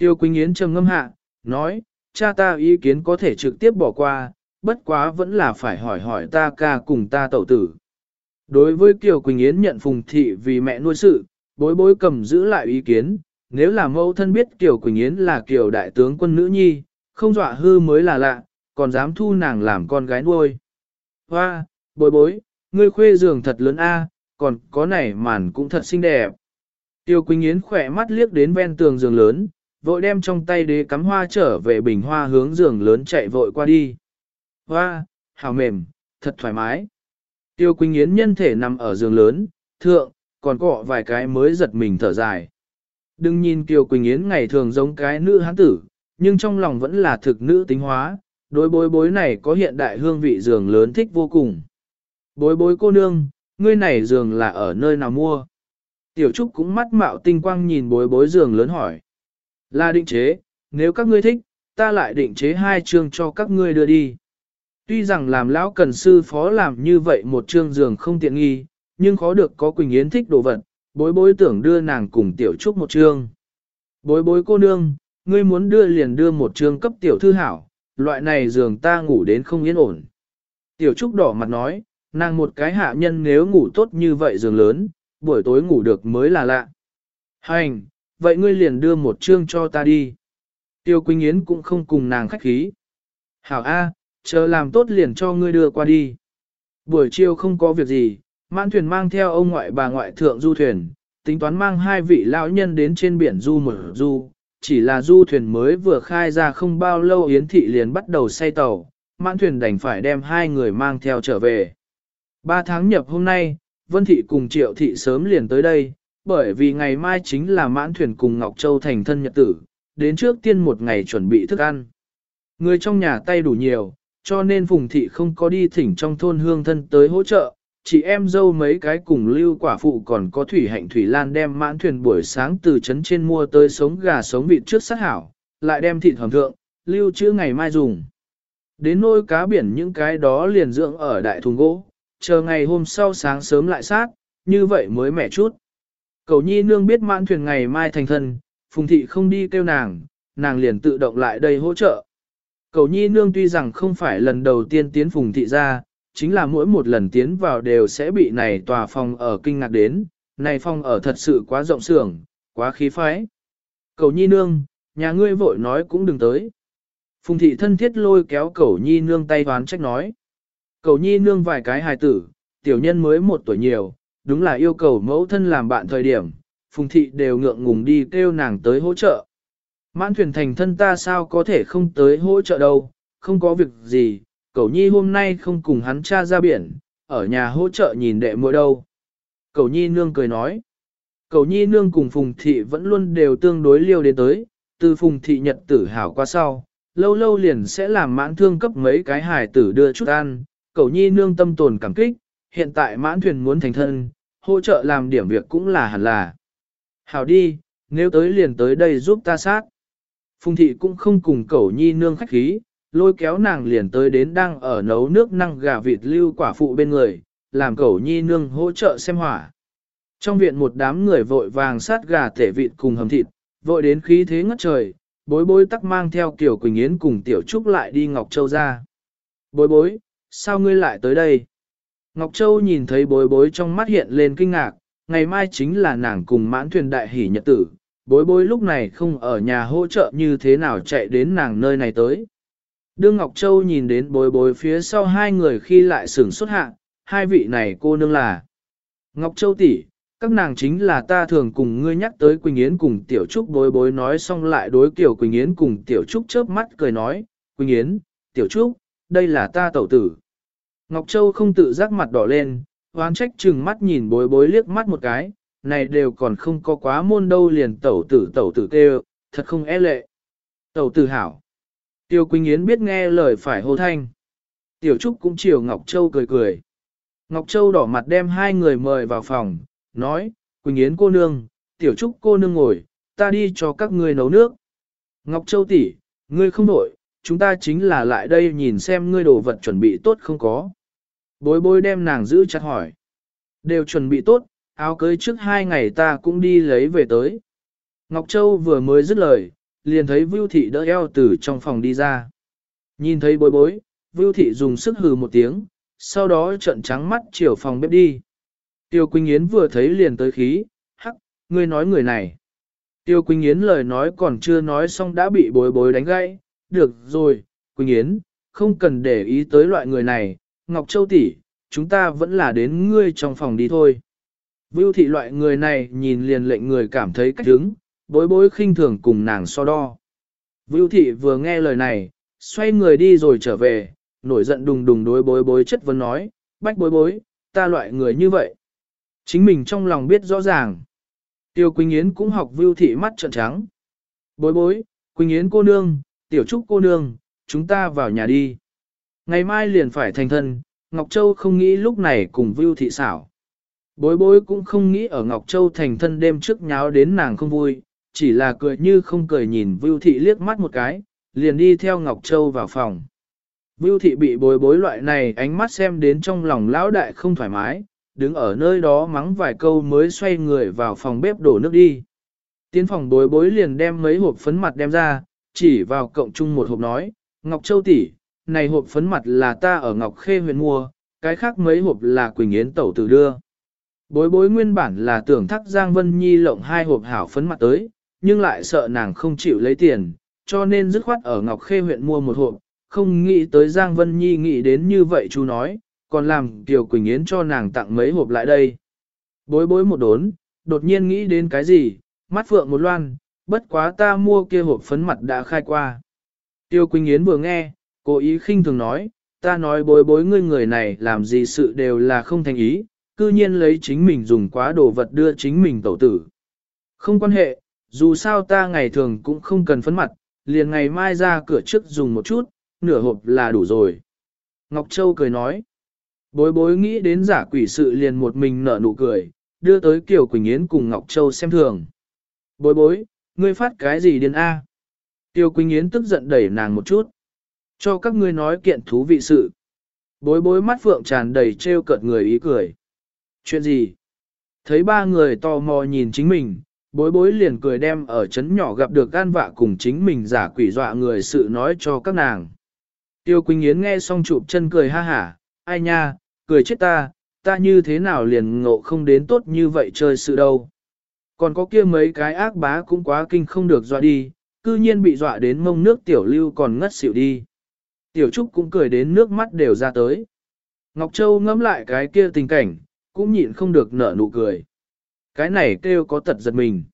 Tiêu Quỳnh Yến trầm ngâm hạ, nói, cha ta ý kiến có thể trực tiếp bỏ qua, bất quá vẫn là phải hỏi hỏi ta ca cùng ta tẩu tử. Đối với Kiều Quỳnh Yến nhận phùng thị vì mẹ nuôi sự, bối bối cầm giữ lại ý kiến, nếu là mẫu thân biết Kiều Quỳnh Yến là Kiều đại tướng quân nữ nhi, không dọa hư mới là lạ, còn dám thu nàng làm con gái nuôi. Hoa, bối bối, ngươi khuê giường thật lớn a, còn có này màn cũng thật xinh đẹp. Tiêu Quỳnh Yến khỏe mắt liếc đến ven tường giường lớn, vội đem trong tay đế cắm hoa trở về bình hoa hướng giường lớn chạy vội qua đi. Hoa, hào mềm, thật thoải mái. Tiêu Quỳnh Yến nhân thể nằm ở giường lớn, thượng, còn cọ vài cái mới giật mình thở dài. Đừng nhìn Tiêu Quỳnh Yến ngày thường giống cái nữ hán tử, nhưng trong lòng vẫn là thực nữ tính hóa, đối bối bối này có hiện đại hương vị giường lớn thích vô cùng. Bối bối cô nương, ngươi này giường là ở nơi nào mua? Tiểu Trúc cũng mắt mạo tinh quang nhìn bối bối giường lớn hỏi. Là định chế, nếu các ngươi thích, ta lại định chế hai chương cho các ngươi đưa đi. Tuy rằng làm lão cần sư phó làm như vậy một chương giường không tiện nghi, nhưng khó được có Quỳnh Yến thích đồ vật, bối bối tưởng đưa nàng cùng Tiểu Trúc một chương. Bối bối cô nương, ngươi muốn đưa liền đưa một chương cấp Tiểu Thư Hảo, loại này giường ta ngủ đến không yên ổn. Tiểu Trúc đỏ mặt nói, nàng một cái hạ nhân nếu ngủ tốt như vậy giường lớn, buổi tối ngủ được mới là lạ. Hành, vậy ngươi liền đưa một chương cho ta đi. Tiêu Quỳnh Yến cũng không cùng nàng khách khí. Hảo A, chờ làm tốt liền cho ngươi đưa qua đi. Buổi chiều không có việc gì, mãn thuyền mang theo ông ngoại bà ngoại thượng du thuyền, tính toán mang hai vị lão nhân đến trên biển du mở du. Chỉ là du thuyền mới vừa khai ra không bao lâu Yến Thị liền bắt đầu say tàu, mãn thuyền đành phải đem hai người mang theo trở về. Ba tháng nhập hôm nay, Vân Thị cùng Triệu Thị sớm liền tới đây, bởi vì ngày mai chính là mãn thuyền cùng Ngọc Châu thành thân nhật tử, đến trước tiên một ngày chuẩn bị thức ăn. Người trong nhà tay đủ nhiều, cho nên Phùng Thị không có đi thỉnh trong thôn hương thân tới hỗ trợ, chị em dâu mấy cái cùng lưu quả phụ còn có thủy hạnh thủy lan đem mãn thuyền buổi sáng từ trấn trên mua tới sống gà sống vịt trước sát hảo, lại đem thịt hầm thượng, lưu trữ ngày mai dùng. Đến nôi cá biển những cái đó liền dưỡng ở đại thùng gỗ, chờ ngày hôm sau sáng sớm lại sát, như vậy mới mẻ chút. Cầu nhi nương biết mãn thuyền ngày mai thành thân, phùng thị không đi kêu nàng, nàng liền tự động lại đây hỗ trợ. Cầu nhi nương tuy rằng không phải lần đầu tiên tiến phùng thị ra, chính là mỗi một lần tiến vào đều sẽ bị này tòa phòng ở kinh ngạc đến, này phòng ở thật sự quá rộng sưởng, quá khí phái. Cầu nhi nương, nhà ngươi vội nói cũng đừng tới. Phùng thị thân thiết lôi kéo cầu nhi nương tay đoán trách nói. cầu nhi nương vài cái hài tử, tiểu nhân mới một tuổi nhiều, đúng là yêu cầu mẫu thân làm bạn thời điểm, phùng thị đều ngượng ngùng đi kêu nàng tới hỗ trợ. Mãn thuyền thành thân ta sao có thể không tới hỗ trợ đâu, không có việc gì, cậu nhi hôm nay không cùng hắn cha ra biển, ở nhà hỗ trợ nhìn đệ muội đâu. Cậu nhi nương cười nói, cậu nhi nương cùng phùng thị vẫn luôn đều tương đối liêu đến tới, từ phùng thị nhật tử hảo qua sau, lâu lâu liền sẽ làm mãn thương cấp mấy cái hài tử đưa chút ăn, cậu nhi nương tâm tồn cảm kích, hiện tại mãn thuyền muốn thành thân, hỗ trợ làm điểm việc cũng là hẳn là. Hảo đi, nếu tới liền tới đây giúp ta sát. Phùng thị cũng không cùng cẩu nhi nương khách khí, lôi kéo nàng liền tới đến đang ở nấu nước năng gà vịt lưu quả phụ bên người, làm cẩu nhi nương hỗ trợ xem hỏa. Trong viện một đám người vội vàng sát gà tể vịt cùng hầm thịt, vội đến khí thế ngất trời, bối bối tắc mang theo Kiều Quỳnh Yến cùng Tiểu Trúc lại đi Ngọc Châu ra. Bối bối, sao ngươi lại tới đây? Ngọc Châu nhìn thấy bối bối trong mắt hiện lên kinh ngạc, ngày mai chính là nàng cùng mãn thuyền đại hỷ nhật tử, bối bối lúc này không ở nhà hỗ trợ như thế nào chạy đến nàng nơi này tới. Đương Ngọc Châu nhìn đến bối bối phía sau hai người khi lại sửng xuất hạ, hai vị này cô nương là. Ngọc Châu tỷ, các nàng chính là ta thường cùng ngươi nhắc tới Quỳnh Yến cùng Tiểu Trúc bối bối nói xong lại đối kiểu Quỳnh Yến cùng Tiểu Trúc chớp mắt cười nói, Quỳnh Yến, Tiểu Trúc, đây là ta tẩu tử. Ngọc Châu không tự giác mặt đỏ lên, hoán trách chừng mắt nhìn bối bối liếc mắt một cái, này đều còn không có quá môn đâu liền tẩu tử tẩu tử kêu, thật không e lệ. Tẩu tử hảo. Tiêu Quỳnh Yến biết nghe lời phải hô thanh. Tiểu Trúc cũng chiều Ngọc Châu cười cười. Ngọc Châu đỏ mặt đem hai người mời vào phòng, nói, Quỳnh Yến cô nương, Tiểu Trúc cô nương ngồi, ta đi cho các ngươi nấu nước. Ngọc Châu tỷ, ngươi không đổi, chúng ta chính là lại đây nhìn xem ngươi đồ vật chuẩn bị tốt không có. Bối bối đem nàng giữ chặt hỏi. Đều chuẩn bị tốt, áo cưới trước hai ngày ta cũng đi lấy về tới. Ngọc Châu vừa mới dứt lời, liền thấy Vưu Thị đỡ eo từ trong phòng đi ra. Nhìn thấy bối bối, Vưu Thị dùng sức hừ một tiếng, sau đó trận trắng mắt chiều phòng bếp đi. Tiêu Quỳnh Yến vừa thấy liền tới khí, hắc, ngươi nói người này. Tiêu Quỳnh Yến lời nói còn chưa nói xong đã bị bối bối đánh gãy, được rồi, Quỳnh Yến, không cần để ý tới loại người này, Ngọc Châu tỷ, chúng ta vẫn là đến ngươi trong phòng đi thôi. Vưu thị loại người này nhìn liền lệnh người cảm thấy cách hứng, bối bối khinh thường cùng nàng so đo. Vưu thị vừa nghe lời này, xoay người đi rồi trở về, nổi giận đùng đùng đối bối bối chất vấn nói, bách bối bối, ta loại người như vậy. Chính mình trong lòng biết rõ ràng. Tiêu Quỳnh Yến cũng học Vưu thị mắt trợn trắng. Bối bối, Quỳnh Yến cô nương, Tiểu Trúc cô nương, chúng ta vào nhà đi. Ngày mai liền phải thành thân, Ngọc Châu không nghĩ lúc này cùng Vưu Thị xảo. Bối bối cũng không nghĩ ở Ngọc Châu thành thân đêm trước nháo đến nàng không vui, chỉ là cười như không cười nhìn Vưu Thị liếc mắt một cái, liền đi theo Ngọc Châu vào phòng. Vưu Thị bị bối bối loại này ánh mắt xem đến trong lòng lão đại không thoải mái, đứng ở nơi đó mắng vài câu mới xoay người vào phòng bếp đổ nước đi. Tiến phòng bối bối liền đem mấy hộp phấn mặt đem ra, chỉ vào cộng chung một hộp nói, Ngọc Châu tỷ, này hộp phấn mặt là ta ở Ngọc Khê huyện mua, cái khác mấy hộp là Quỳnh Yến tẩu tử đưa. Bối bối nguyên bản là tưởng thắc Giang Vân Nhi lộng hai hộp hảo phấn mặt tới, nhưng lại sợ nàng không chịu lấy tiền, cho nên dứt khoát ở Ngọc Khê huyện mua một hộp, không nghĩ tới Giang Vân Nhi nghĩ đến như vậy chú nói, còn làm Tiểu Quỳnh Yến cho nàng tặng mấy hộp lại đây. Bối bối một đốn, đột nhiên nghĩ đến cái gì, mắt phượng một loan, bất quá ta mua kia hộp phấn mặt đã khai qua. Tiêu Quỳnh Yến vừa nghe, Cố ý khinh thường nói, ta nói bối bối ngươi người này làm gì sự đều là không thành ý, cư nhiên lấy chính mình dùng quá đồ vật đưa chính mình tẩu tử. Không quan hệ, dù sao ta ngày thường cũng không cần phấn mặt, liền ngày mai ra cửa trước dùng một chút, nửa hộp là đủ rồi. Ngọc Châu cười nói, bối bối nghĩ đến giả quỷ sự liền một mình nở nụ cười, đưa tới Kiều Quỳnh Yến cùng Ngọc Châu xem thường. Bối bối, ngươi phát cái gì điên A? Tiêu Quỳnh Yến tức giận đẩy nàng một chút. Cho các ngươi nói kiện thú vị sự. Bối bối mắt phượng tràn đầy trêu cợt người ý cười. Chuyện gì? Thấy ba người tò mò nhìn chính mình, bối bối liền cười đem ở chấn nhỏ gặp được gan vạ cùng chính mình giả quỷ dọa người sự nói cho các nàng. Tiêu Quỳnh Yến nghe xong chụp chân cười ha hả, ai nha, cười chết ta, ta như thế nào liền ngộ không đến tốt như vậy chơi sự đâu. Còn có kia mấy cái ác bá cũng quá kinh không được dọa đi, cư nhiên bị dọa đến mông nước tiểu lưu còn ngất xỉu đi. Tiểu Trúc cũng cười đến nước mắt đều ra tới. Ngọc Châu ngẫm lại cái kia tình cảnh, cũng nhịn không được nở nụ cười. Cái này kêu có tật giật mình.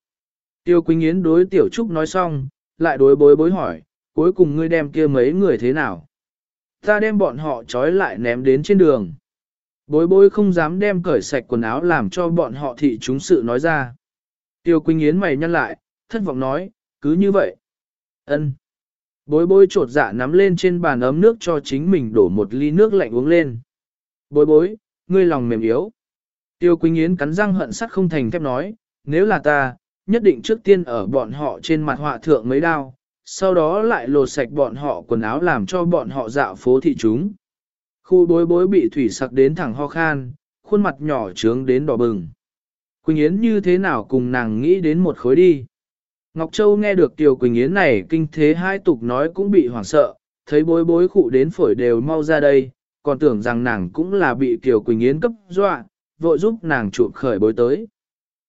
Tiêu Quỳnh Yến đối Tiểu Trúc nói xong, lại đối bối bối hỏi, cuối cùng ngươi đem kia mấy người thế nào? Ta đem bọn họ trói lại ném đến trên đường. Bối bối không dám đem cởi sạch quần áo làm cho bọn họ thị chúng sự nói ra. Tiêu Quỳnh Yến mày nhăn lại, thất vọng nói, cứ như vậy. ân Bối bối trột dạ nắm lên trên bàn ấm nước cho chính mình đổ một ly nước lạnh uống lên. Bối bối, ngươi lòng mềm yếu. Tiêu Quỳnh Yến cắn răng hận sắt không thành thép nói, nếu là ta, nhất định trước tiên ở bọn họ trên mặt họa thượng mấy đao, sau đó lại lột sạch bọn họ quần áo làm cho bọn họ dạo phố thị chúng. Khu bối bối bị thủy sặc đến thẳng ho khan, khuôn mặt nhỏ trướng đến đỏ bừng. Quỳnh Yến như thế nào cùng nàng nghĩ đến một khối đi. Ngọc Châu nghe được Tiểu Quỳnh Yến này kinh thế hai tục nói cũng bị hoảng sợ, thấy bối bối khụ đến phổi đều mau ra đây, còn tưởng rằng nàng cũng là bị Tiểu Quỳnh Yến cấp dọa, vội giúp nàng chuộm khởi bối tới.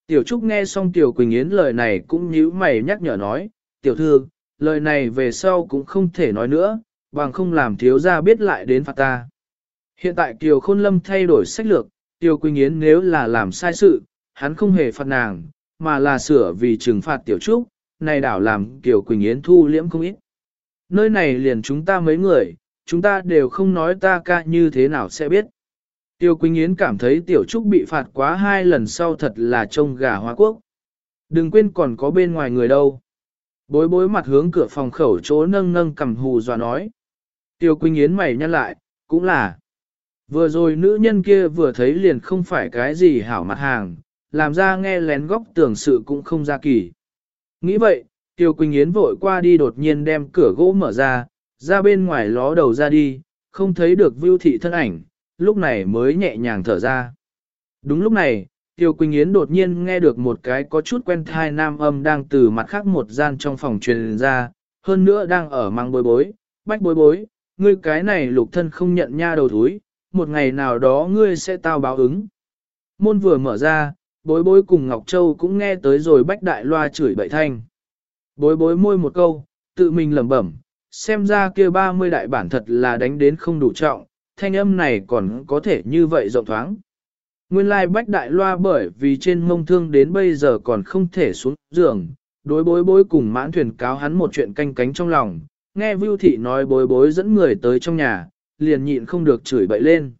Tiểu Trúc nghe xong Tiểu Quỳnh Yến lời này cũng nhíu mày nhắc nhở nói, Tiểu Thư, lời này về sau cũng không thể nói nữa, bằng không làm thiếu gia biết lại đến phạt ta. Hiện tại Kiều Khôn Lâm thay đổi sách lược, Tiểu Quỳnh Yến nếu là làm sai sự, hắn không hề phạt nàng, mà là sửa vì trừng phạt Tiểu Trúc, này đảo làm Kiều Quỳnh Yến thu liễm không ít. Nơi này liền chúng ta mấy người, chúng ta đều không nói ta ca như thế nào sẽ biết. Tiêu Quỳnh Yến cảm thấy Tiểu Trúc bị phạt quá hai lần sau thật là trông gà hoa quốc. Đừng quên còn có bên ngoài người đâu. Bối bối mặt hướng cửa phòng khẩu chỗ nâng nâng cầm hù dọa nói. Tiêu Quỳnh Yến mày nhăn lại, cũng là. Vừa rồi nữ nhân kia vừa thấy liền không phải cái gì hảo mặt hàng, làm ra nghe lén góc tưởng sự cũng không ra kỳ. Nghĩ vậy, Tiêu Quỳnh Yến vội qua đi đột nhiên đem cửa gỗ mở ra, ra bên ngoài ló đầu ra đi, không thấy được vưu thị thân ảnh, lúc này mới nhẹ nhàng thở ra. Đúng lúc này, Tiêu Quỳnh Yến đột nhiên nghe được một cái có chút quen thai nam âm đang từ mặt khác một gian trong phòng truyền ra, hơn nữa đang ở mang bối bối, bách bối bối, ngươi cái này lục thân không nhận nha đầu thúi, một ngày nào đó ngươi sẽ tao báo ứng. Môn vừa mở ra, bối bối cùng Ngọc Châu cũng nghe tới rồi bách đại loa chửi bậy thanh. Bối bối môi một câu, tự mình lẩm bẩm, xem ra kia 30 đại bản thật là đánh đến không đủ trọng, thanh âm này còn có thể như vậy rộng thoáng. Nguyên lai bách đại loa bởi vì trên mông thương đến bây giờ còn không thể xuống giường, đối bối bối cùng mãn thuyền cáo hắn một chuyện canh cánh trong lòng, nghe Vưu Thị nói bối bối dẫn người tới trong nhà, liền nhịn không được chửi bậy lên.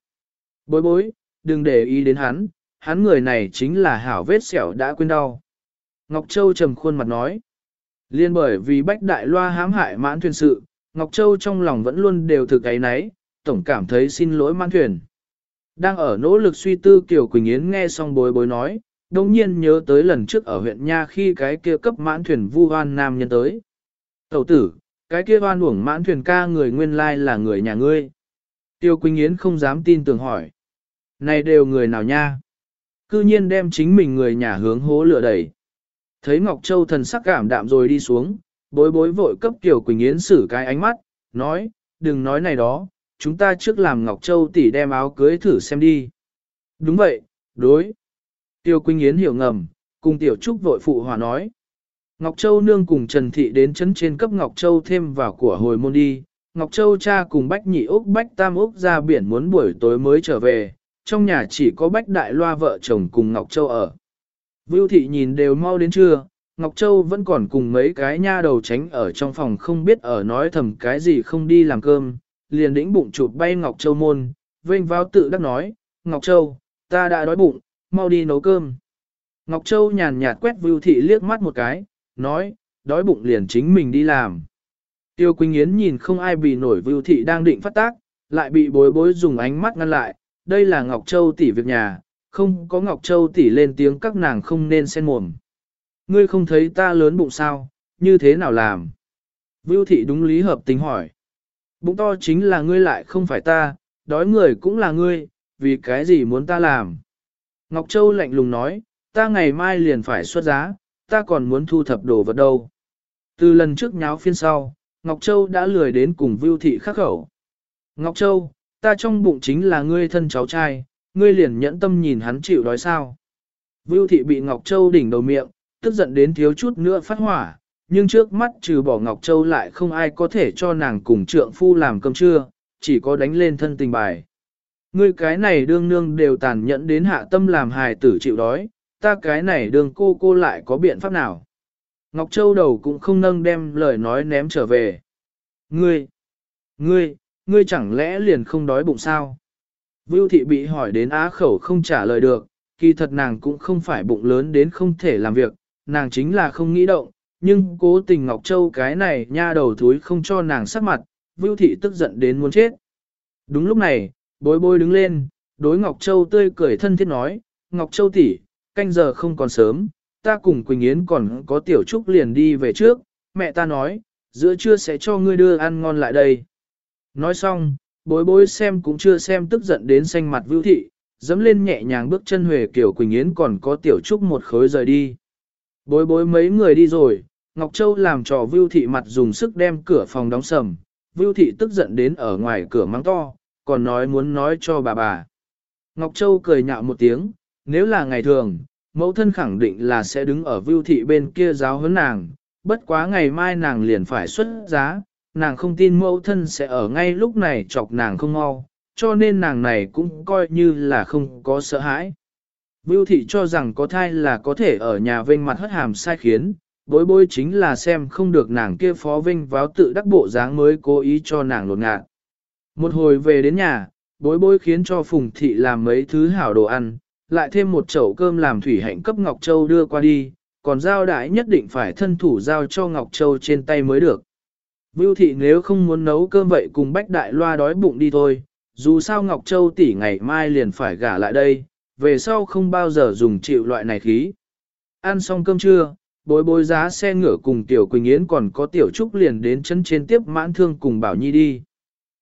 Bối bối, đừng để ý đến hắn, hắn người này chính là hảo vết sẹo đã quên đau. Ngọc Châu trầm khuôn mặt nói, liên bởi vì bách đại loa hãm hại mãn thuyền sự, Ngọc Châu trong lòng vẫn luôn đều thực ấy nấy, tổng cảm thấy xin lỗi mãn thuyền. Đang ở nỗ lực suy tư Kiều Quỳnh Yến nghe xong bối bối nói, đồng nhiên nhớ tới lần trước ở huyện Nha khi cái kia cấp mãn thuyền vu hoan nam nhân tới. Tẩu tử, cái kia hoan uổng mãn thuyền ca người nguyên lai là người nhà ngươi. Tiêu Quỳnh Yến không dám tin tưởng hỏi. Này đều người nào nha? Cư nhiên đem chính mình người nhà hướng hố lửa đẩy. Thấy Ngọc Châu thần sắc cảm đạm rồi đi xuống, bối bối vội cấp Kiều Quỳnh Yến xử cái ánh mắt, nói, đừng nói này đó, chúng ta trước làm Ngọc Châu tỷ đem áo cưới thử xem đi. Đúng vậy, đối. Tiêu Quỳnh Yến hiểu ngầm, cùng Tiểu Trúc vội phụ hòa nói. Ngọc Châu nương cùng Trần Thị đến chấn trên cấp Ngọc Châu thêm vào của hồi môn đi. Ngọc Châu cha cùng Bách Nhị Úc Bách Tam Úc ra biển muốn buổi tối mới trở về, trong nhà chỉ có Bách Đại Loa vợ chồng cùng Ngọc Châu ở. Vưu Thị nhìn đều mau đến trưa, Ngọc Châu vẫn còn cùng mấy cái nha đầu tránh ở trong phòng không biết ở nói thầm cái gì không đi làm cơm, liền đĩnh bụng chụp bay Ngọc Châu môn, vênh vào tự đắc nói, Ngọc Châu, ta đã đói bụng, mau đi nấu cơm. Ngọc Châu nhàn nhạt quét Vưu Thị liếc mắt một cái, nói, đói bụng liền chính mình đi làm. Tiêu Quỳnh Yến nhìn không ai bị nổi Vưu Thị đang định phát tác, lại bị bối bối dùng ánh mắt ngăn lại, đây là Ngọc Châu tỷ việc nhà, không có Ngọc Châu tỷ lên tiếng các nàng không nên xen mồm. Ngươi không thấy ta lớn bụng sao, như thế nào làm? Vưu Thị đúng lý hợp tình hỏi. Bụng to chính là ngươi lại không phải ta, đói người cũng là ngươi, vì cái gì muốn ta làm? Ngọc Châu lạnh lùng nói, ta ngày mai liền phải xuất giá, ta còn muốn thu thập đồ vật đâu. Từ lần trước nháo phiên sau, Ngọc Châu đã lười đến cùng Vưu Thị khắc khẩu. Ngọc Châu, ta trong bụng chính là ngươi thân cháu trai, ngươi liền nhẫn tâm nhìn hắn chịu đói sao. Vưu Thị bị Ngọc Châu đỉnh đầu miệng, tức giận đến thiếu chút nữa phát hỏa, nhưng trước mắt trừ bỏ Ngọc Châu lại không ai có thể cho nàng cùng trượng phu làm cơm trưa, chỉ có đánh lên thân tình bài. Ngươi cái này đương nương đều tàn nhẫn đến hạ tâm làm hài tử chịu đói, ta cái này đương cô cô lại có biện pháp nào. Ngọc Châu đầu cũng không nâng đem lời nói ném trở về. Ngươi, ngươi, ngươi chẳng lẽ liền không đói bụng sao? Vưu thị bị hỏi đến á khẩu không trả lời được, kỳ thật nàng cũng không phải bụng lớn đến không thể làm việc, nàng chính là không nghĩ động, nhưng cố tình Ngọc Châu cái này nha đầu thúi không cho nàng sắc mặt, Vưu thị tức giận đến muốn chết. Đúng lúc này, bối bối đứng lên, đối Ngọc Châu tươi cười thân thiết nói, Ngọc Châu tỷ, canh giờ không còn sớm, ta cùng Quỳnh Yến còn có tiểu trúc liền đi về trước, mẹ ta nói, giữa trưa sẽ cho ngươi đưa ăn ngon lại đây. Nói xong, bối bối xem cũng chưa xem tức giận đến xanh mặt Vưu thị, dẫm lên nhẹ nhàng bước chân Huệ kiểu Quỳnh Yến còn có tiểu trúc một khối rời đi. Bối bối mấy người đi rồi, Ngọc Châu làm trò Vưu Thị mặt dùng sức đem cửa phòng đóng sầm, Vưu Thị tức giận đến ở ngoài cửa mắng to, còn nói muốn nói cho bà bà. Ngọc Châu cười nhạo một tiếng, nếu là ngày thường, mẫu thân khẳng định là sẽ đứng ở Vưu Thị bên kia giáo huấn nàng, bất quá ngày mai nàng liền phải xuất giá, nàng không tin mẫu thân sẽ ở ngay lúc này chọc nàng không mau, cho nên nàng này cũng coi như là không có sợ hãi. Vưu thị cho rằng có thai là có thể ở nhà vinh mặt hất hàm sai khiến, bối bối chính là xem không được nàng kia phó vinh váo tự đắc bộ dáng mới cố ý cho nàng lột ngạn. Một hồi về đến nhà, bối bối khiến cho Phùng thị làm mấy thứ hảo đồ ăn, lại thêm một chậu cơm làm thủy hạnh cấp Ngọc Châu đưa qua đi, còn giao đại nhất định phải thân thủ giao cho Ngọc Châu trên tay mới được. Vưu thị nếu không muốn nấu cơm vậy cùng bách đại loa đói bụng đi thôi, dù sao Ngọc Châu tỷ ngày mai liền phải gả lại đây, về sau không bao giờ dùng chịu loại này khí. Ăn xong cơm trưa, bối bối giá xe ngựa cùng Tiểu Quỳnh Yến còn có Tiểu Trúc liền đến chân trên tiếp mãn thương cùng Bảo Nhi đi.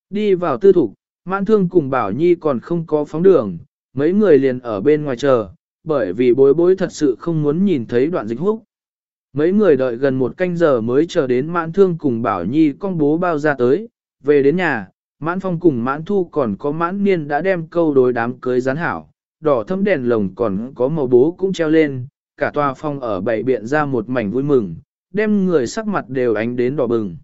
Đi vào tư thục, mãn thương cùng Bảo Nhi còn không có phóng đường, mấy người liền ở bên ngoài chờ, bởi vì bối bối thật sự không muốn nhìn thấy đoạn dịch húc. Mấy người đợi gần một canh giờ mới chờ đến mãn thương cùng Bảo Nhi con bố bao ra tới, về đến nhà, mãn phong cùng mãn thu còn có mãn niên đã đem câu đối đám cưới gián hảo, đỏ thấm đèn lồng còn có màu bố cũng treo lên, cả tòa phong ở bảy biện ra một mảnh vui mừng, đem người sắc mặt đều ánh đến đỏ bừng.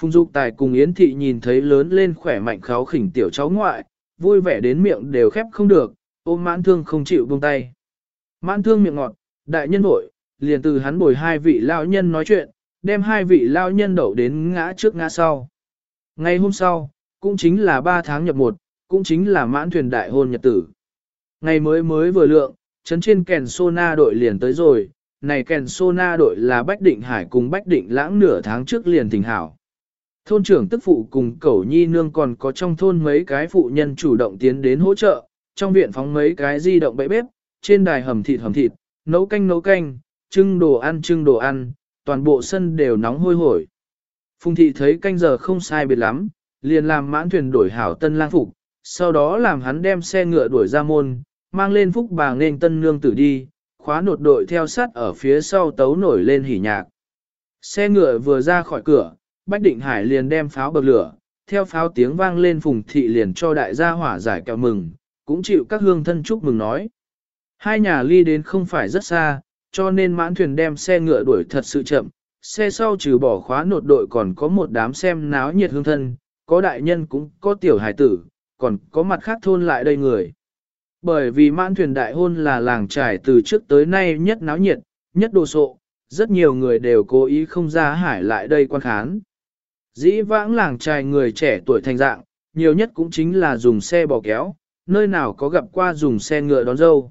Phùng Dục Tài cùng Yến Thị nhìn thấy lớn lên khỏe mạnh kháo khỉnh tiểu cháu ngoại, vui vẻ đến miệng đều khép không được, ôm mãn thương không chịu buông tay. Mãn thương miệng ngọt, đại nhân vội, liền từ hắn bồi hai vị lao nhân nói chuyện, đem hai vị lao nhân đậu đến ngã trước ngã sau. Ngày hôm sau, cũng chính là ba tháng nhập một, cũng chính là mãn thuyền đại hôn nhật tử. Ngày mới mới vừa lượng, chấn trên kèn Sona đội liền tới rồi, này kèn Sona đội là Bách Định Hải cùng Bách Định Lãng nửa tháng trước liền thỉnh hảo. Thôn trưởng tức phụ cùng cẩu nhi nương còn có trong thôn mấy cái phụ nhân chủ động tiến đến hỗ trợ, trong viện phóng mấy cái di động bẫy bếp, trên đài hầm thịt hầm thịt, nấu canh nấu canh, trưng đồ ăn trưng đồ ăn, toàn bộ sân đều nóng hôi hổi. Phùng thị thấy canh giờ không sai biệt lắm, liền làm mãn thuyền đổi hảo tân lang phục, sau đó làm hắn đem xe ngựa đuổi ra môn, mang lên phúc bà nên tân nương tử đi, khóa nột đội theo sát ở phía sau tấu nổi lên hỉ nhạc. Xe ngựa vừa ra khỏi cửa, Bách Định Hải liền đem pháo bật lửa, theo pháo tiếng vang lên phùng thị liền cho đại gia hỏa giải kẹo mừng, cũng chịu các hương thân chúc mừng nói. Hai nhà ly đến không phải rất xa, cho nên mãn thuyền đem xe ngựa đuổi thật sự chậm, xe sau trừ bỏ khóa nột đội còn có một đám xem náo nhiệt hương thân, có đại nhân cũng có tiểu hải tử, còn có mặt khác thôn lại đây người. Bởi vì mãn thuyền đại hôn là làng trải từ trước tới nay nhất náo nhiệt, nhất đồ sộ, rất nhiều người đều cố ý không ra hải lại đây quan khán. Dĩ vãng làng trài người trẻ tuổi thành dạng, nhiều nhất cũng chính là dùng xe bò kéo, nơi nào có gặp qua dùng xe ngựa đón dâu.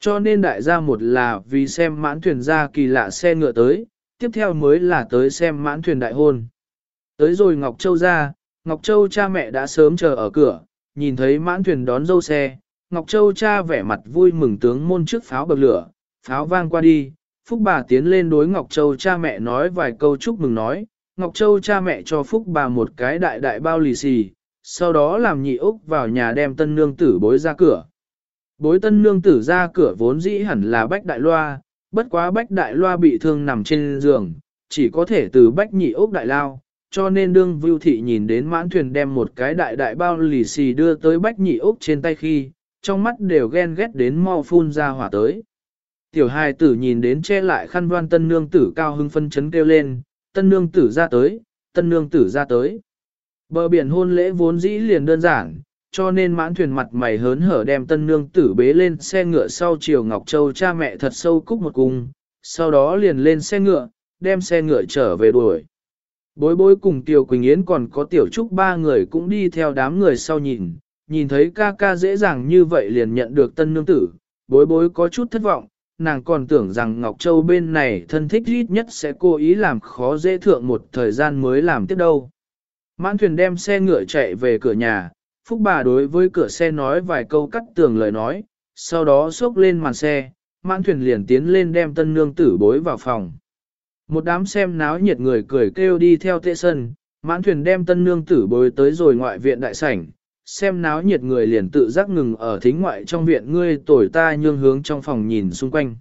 Cho nên đại gia một là vì xem mãn thuyền ra kỳ lạ xe ngựa tới, tiếp theo mới là tới xem mãn thuyền đại hôn. Tới rồi Ngọc Châu ra, Ngọc Châu cha mẹ đã sớm chờ ở cửa, nhìn thấy mãn thuyền đón dâu xe, Ngọc Châu cha vẻ mặt vui mừng tướng môn trước pháo bậc lửa, pháo vang qua đi, Phúc bà tiến lên đối Ngọc Châu cha mẹ nói vài câu chúc mừng nói, Ngọc Châu cha mẹ cho Phúc bà một cái đại đại bao lì xì, sau đó làm nhị Úc vào nhà đem tân nương tử bối ra cửa. Bối tân nương tử ra cửa vốn dĩ hẳn là bách đại loa, bất quá bách đại loa bị thương nằm trên giường, chỉ có thể từ bách nhị ốc đại lao, cho nên đương vưu thị nhìn đến mãn thuyền đem một cái đại đại bao lì xì đưa tới bách nhị ốc trên tay khi, trong mắt đều ghen ghét đến mau phun ra hỏa tới. Tiểu hài tử nhìn đến che lại khăn đoan tân nương tử cao hưng phân chấn kêu lên, tân nương tử ra tới, tân nương tử ra tới. Bờ biển hôn lễ vốn dĩ liền đơn giản, cho nên mãn thuyền mặt mày hớn hở đem tân nương tử bế lên xe ngựa sau chiều Ngọc Châu cha mẹ thật sâu cúc một cung, sau đó liền lên xe ngựa, đem xe ngựa trở về đuổi. Bối bối cùng Tiểu Quỳnh Yến còn có Tiểu Trúc ba người cũng đi theo đám người sau nhìn, nhìn thấy ca ca dễ dàng như vậy liền nhận được tân nương tử, bối bối có chút thất vọng, nàng còn tưởng rằng Ngọc Châu bên này thân thích ít nhất sẽ cố ý làm khó dễ thượng một thời gian mới làm tiếp đâu. Mãn thuyền đem xe ngựa chạy về cửa nhà, Phúc bà đối với cửa xe nói vài câu cắt tường lời nói, sau đó xốc lên màn xe, mãn thuyền liền tiến lên đem tân nương tử bối vào phòng. Một đám xem náo nhiệt người cười kêu đi theo tệ sân, mãn thuyền đem tân nương tử bối tới rồi ngoại viện đại sảnh, xem náo nhiệt người liền tự giác ngừng ở thính ngoại trong viện ngươi tuổi ta nhương hướng trong phòng nhìn xung quanh.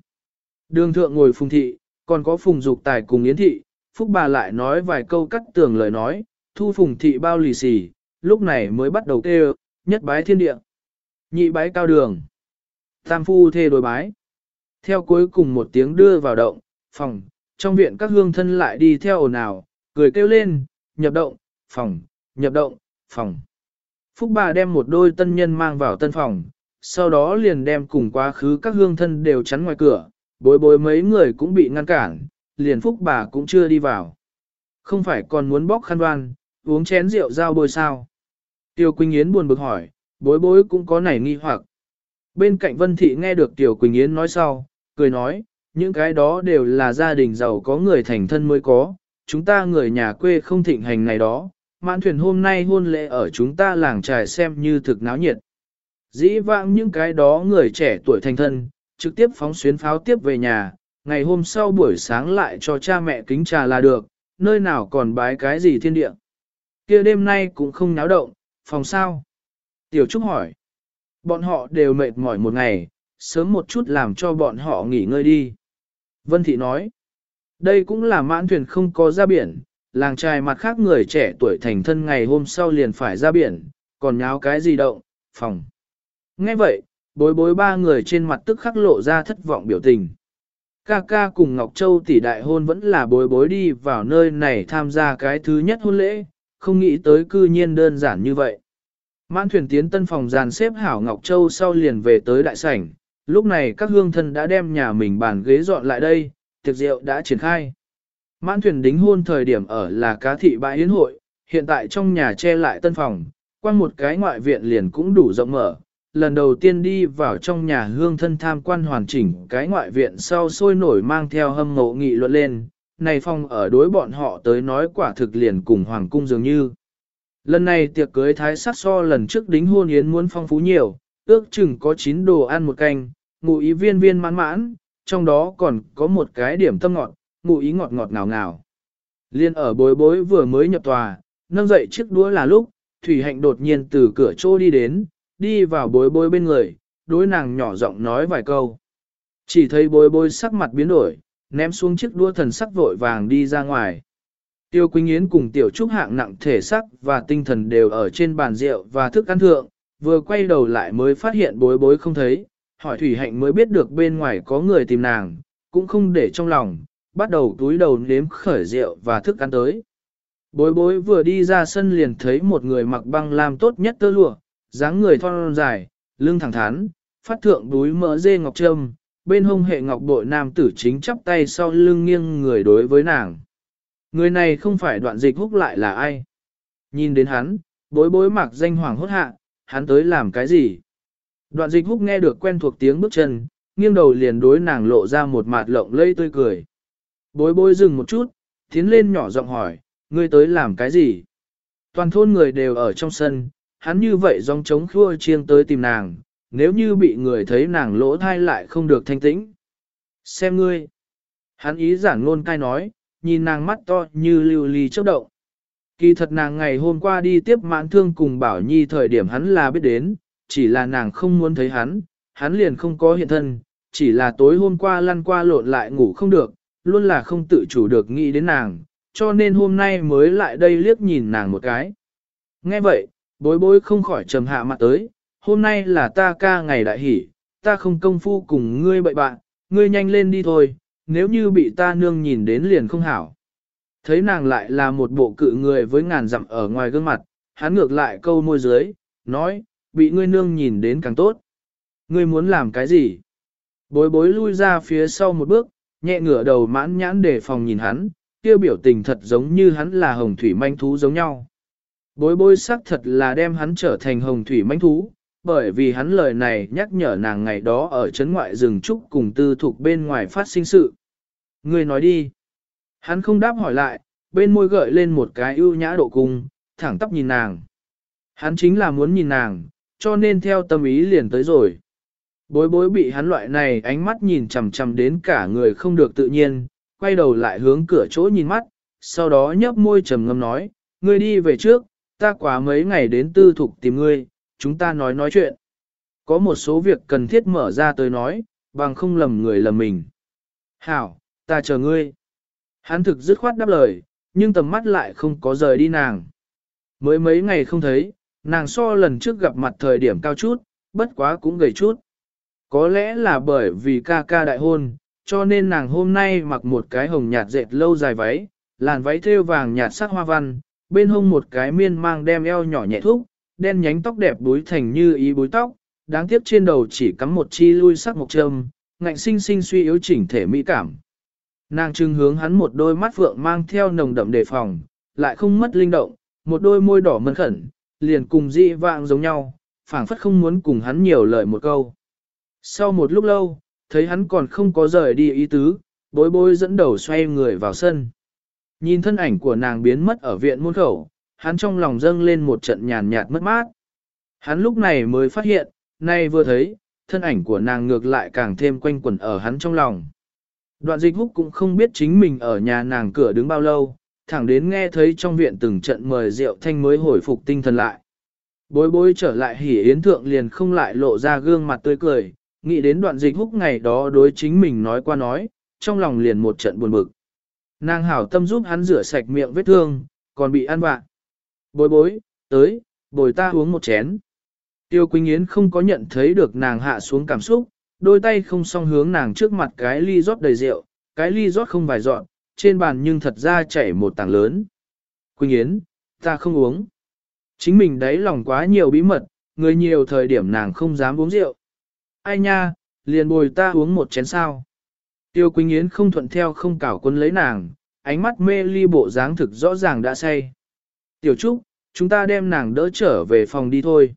Đường thượng ngồi phùng thị, còn có phùng dục tài cùng yến thị, phúc bà lại nói vài câu cắt tường lời nói, thu phùng thị bao lì xì, lúc này mới bắt đầu kêu, nhất bái thiên địa, nhị bái cao đường, tam phu thê đối bái. Theo cuối cùng một tiếng đưa vào động, phòng, trong viện các hương thân lại đi theo ồn ào, cười kêu lên, nhập động, phòng, nhập động, phòng. Phúc bà đem một đôi tân nhân mang vào tân phòng, sau đó liền đem cùng quá khứ các hương thân đều chắn ngoài cửa, bối bối mấy người cũng bị ngăn cản, liền Phúc bà cũng chưa đi vào. Không phải còn muốn bóc khăn đoan, uống chén rượu giao bôi sao. Tiêu Quỳnh Yến buồn bực hỏi, bối bối cũng có nảy nghi hoặc. Bên cạnh Vân Thị nghe được Tiểu Quỳnh Yến nói sau, cười nói, những cái đó đều là gia đình giàu có người thành thân mới có, chúng ta người nhà quê không thịnh hành này đó, mãn thuyền hôm nay hôn lễ ở chúng ta làng trài xem như thực náo nhiệt. Dĩ vãng những cái đó người trẻ tuổi thành thân, trực tiếp phóng xuyến pháo tiếp về nhà, ngày hôm sau buổi sáng lại cho cha mẹ kính trà là được, nơi nào còn bái cái gì thiên địa kia đêm nay cũng không náo động, phòng sao? Tiểu Trúc hỏi. Bọn họ đều mệt mỏi một ngày, sớm một chút làm cho bọn họ nghỉ ngơi đi. Vân Thị nói. Đây cũng là mãn thuyền không có ra biển, làng trai mặt khác người trẻ tuổi thành thân ngày hôm sau liền phải ra biển, còn nháo cái gì động, phòng. Nghe vậy, bối bối ba người trên mặt tức khắc lộ ra thất vọng biểu tình. Ca ca cùng Ngọc Châu tỷ đại hôn vẫn là bối bối đi vào nơi này tham gia cái thứ nhất hôn lễ, không nghĩ tới cư nhiên đơn giản như vậy. Mãn thuyền tiến tân phòng dàn xếp hảo Ngọc Châu sau liền về tới đại sảnh, lúc này các hương thân đã đem nhà mình bàn ghế dọn lại đây, tiệc rượu đã triển khai. Mãn thuyền đính hôn thời điểm ở là cá thị bãi yến hội, hiện tại trong nhà che lại tân phòng, quan một cái ngoại viện liền cũng đủ rộng mở. Lần đầu tiên đi vào trong nhà hương thân tham quan hoàn chỉnh cái ngoại viện sau sôi nổi mang theo hâm mộ nghị luận lên, này phòng ở đối bọn họ tới nói quả thực liền cùng hoàng cung dường như. Lần này tiệc cưới thái sát so lần trước đính hôn yến muốn phong phú nhiều, ước chừng có 9 đồ ăn một canh, ngụ ý viên viên mãn mãn, trong đó còn có một cái điểm tâm ngọt, ngụ ý ngọt ngọt ngào ngào. Liên ở bối bối vừa mới nhập tòa, nâng dậy chiếc đũa là lúc, Thủy Hạnh đột nhiên từ cửa chỗ đi đến, đi vào bối bối bên người, đối nàng nhỏ giọng nói vài câu. Chỉ thấy bối bối sắc mặt biến đổi, ném xuống chiếc đua thần sắc vội vàng đi ra ngoài. Tiêu Quỳnh Yến cùng Tiểu Trúc hạng nặng thể sắc và tinh thần đều ở trên bàn rượu và thức ăn thượng, vừa quay đầu lại mới phát hiện bối bối không thấy, hỏi Thủy Hạnh mới biết được bên ngoài có người tìm nàng, cũng không để trong lòng, bắt đầu túi đầu nếm khởi rượu và thức ăn tới. Bối bối vừa đi ra sân liền thấy một người mặc băng làm tốt nhất tơ lụa, dáng người thon dài, lưng thẳng thắn, phát thượng đuối mỡ dê ngọc trâm, bên hông hệ ngọc bội nam tử chính chắp tay sau lưng nghiêng người đối với nàng. Người này không phải đoạn dịch húc lại là ai. Nhìn đến hắn, bối bối mặc danh hoàng hốt hạ, hắn tới làm cái gì? Đoạn dịch húc nghe được quen thuộc tiếng bước chân, nghiêng đầu liền đối nàng lộ ra một mặt lộng lây tươi cười. Bối bối dừng một chút, tiến lên nhỏ giọng hỏi, ngươi tới làm cái gì? Toàn thôn người đều ở trong sân, hắn như vậy dòng trống khua chiêng tới tìm nàng, nếu như bị người thấy nàng lỗ thai lại không được thanh tĩnh. Xem ngươi. Hắn ý giản ngôn cai nói, nhìn nàng mắt to như lưu ly chớp động. Kỳ thật nàng ngày hôm qua đi tiếp mãn thương cùng Bảo Nhi thời điểm hắn là biết đến, chỉ là nàng không muốn thấy hắn, hắn liền không có hiện thân, chỉ là tối hôm qua lăn qua lộn lại ngủ không được, luôn là không tự chủ được nghĩ đến nàng, cho nên hôm nay mới lại đây liếc nhìn nàng một cái. Nghe vậy, bối bối không khỏi trầm hạ mặt tới, hôm nay là ta ca ngày đại hỷ, ta không công phu cùng ngươi bậy bạn, ngươi nhanh lên đi thôi, nếu như bị ta nương nhìn đến liền không hảo. Thấy nàng lại là một bộ cự người với ngàn dặm ở ngoài gương mặt, hắn ngược lại câu môi dưới, nói, bị ngươi nương nhìn đến càng tốt. Ngươi muốn làm cái gì? Bối bối lui ra phía sau một bước, nhẹ ngửa đầu mãn nhãn để phòng nhìn hắn, kia biểu tình thật giống như hắn là hồng thủy manh thú giống nhau. Bối bối sắc thật là đem hắn trở thành hồng thủy manh thú, bởi vì hắn lời này nhắc nhở nàng ngày đó ở trấn ngoại rừng trúc cùng tư thuộc bên ngoài phát sinh sự. Người nói đi. Hắn không đáp hỏi lại, bên môi gợi lên một cái ưu nhã độ cung, thẳng tắp nhìn nàng. Hắn chính là muốn nhìn nàng, cho nên theo tâm ý liền tới rồi. Bối bối bị hắn loại này ánh mắt nhìn chằm chằm đến cả người không được tự nhiên, quay đầu lại hướng cửa chỗ nhìn mắt, sau đó nhấp môi trầm ngâm nói, ngươi đi về trước, ta quá mấy ngày đến tư thục tìm ngươi, chúng ta nói nói chuyện. Có một số việc cần thiết mở ra tới nói, bằng không lầm người lầm mình. Hảo, ta chờ ngươi. Hắn thực dứt khoát đáp lời, nhưng tầm mắt lại không có rời đi nàng. Mới mấy ngày không thấy, nàng so lần trước gặp mặt thời điểm cao chút, bất quá cũng gầy chút. Có lẽ là bởi vì ca ca đại hôn, cho nên nàng hôm nay mặc một cái hồng nhạt dệt lâu dài váy, làn váy thêu vàng nhạt sắc hoa văn, bên hông một cái miên mang đem eo nhỏ nhẹ thúc, đen nhánh tóc đẹp búi thành như ý búi tóc, đáng tiếc trên đầu chỉ cắm một chi lui sắc mộc trâm, ngạnh sinh sinh suy yếu chỉnh thể mỹ cảm. Nàng trưng hướng hắn một đôi mắt vượng mang theo nồng đậm đề phòng, lại không mất linh động, một đôi môi đỏ mân khẩn, liền cùng dị vạng giống nhau, phảng phất không muốn cùng hắn nhiều lời một câu. Sau một lúc lâu, thấy hắn còn không có rời đi ý tứ, bối bối dẫn đầu xoay người vào sân. Nhìn thân ảnh của nàng biến mất ở viện môn khẩu, hắn trong lòng dâng lên một trận nhàn nhạt mất mát. Hắn lúc này mới phát hiện, nay vừa thấy, thân ảnh của nàng ngược lại càng thêm quanh quẩn ở hắn trong lòng. Đoạn dịch húc cũng không biết chính mình ở nhà nàng cửa đứng bao lâu, thẳng đến nghe thấy trong viện từng trận mời rượu thanh mới hồi phục tinh thần lại. Bối bối trở lại hỉ yến thượng liền không lại lộ ra gương mặt tươi cười, nghĩ đến đoạn dịch húc ngày đó đối chính mình nói qua nói, trong lòng liền một trận buồn bực. Nàng hảo tâm giúp hắn rửa sạch miệng vết thương, còn bị ăn vạ. Bối bối, tới, bồi ta uống một chén. Tiêu Quỳnh Yến không có nhận thấy được nàng hạ xuống cảm xúc, đôi tay không song hướng nàng trước mặt cái ly rót đầy rượu, cái ly rót không vài dọn, trên bàn nhưng thật ra chảy một tảng lớn. Quỳnh Yến, ta không uống. Chính mình đấy lòng quá nhiều bí mật, người nhiều thời điểm nàng không dám uống rượu. Ai nha, liền bồi ta uống một chén sao. Tiêu Quỳnh Yến không thuận theo không cảo quân lấy nàng, ánh mắt mê ly bộ dáng thực rõ ràng đã say. Tiểu Trúc, chúng ta đem nàng đỡ trở về phòng đi thôi.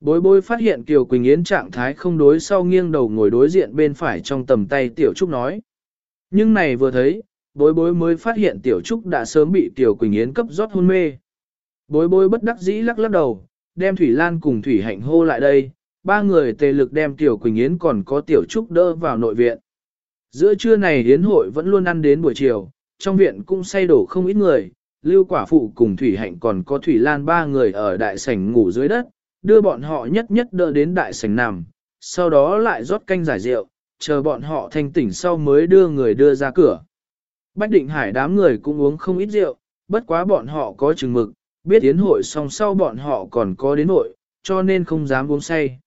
Bối bối phát hiện Kiều Quỳnh Yến trạng thái không đối sau nghiêng đầu ngồi đối diện bên phải trong tầm tay Tiểu Trúc nói. Nhưng này vừa thấy, bối bối mới phát hiện Tiểu Trúc đã sớm bị Tiểu Quỳnh Yến cấp rót hôn mê. Bối bối bất đắc dĩ lắc lắc đầu, đem Thủy Lan cùng Thủy Hạnh hô lại đây, ba người tề lực đem Tiểu Quỳnh Yến còn có Tiểu Trúc đỡ vào nội viện. Giữa trưa này Yến hội vẫn luôn ăn đến buổi chiều, trong viện cũng say đổ không ít người, Lưu Quả Phụ cùng Thủy Hạnh còn có Thủy Lan ba người ở đại sảnh ngủ dưới đất, đưa bọn họ nhất nhất đỡ đến đại sảnh nằm, sau đó lại rót canh giải rượu, chờ bọn họ thanh tỉnh sau mới đưa người đưa ra cửa. Bách định hải đám người cũng uống không ít rượu, bất quá bọn họ có chừng mực, biết tiến hội xong sau bọn họ còn có đến hội, cho nên không dám uống say.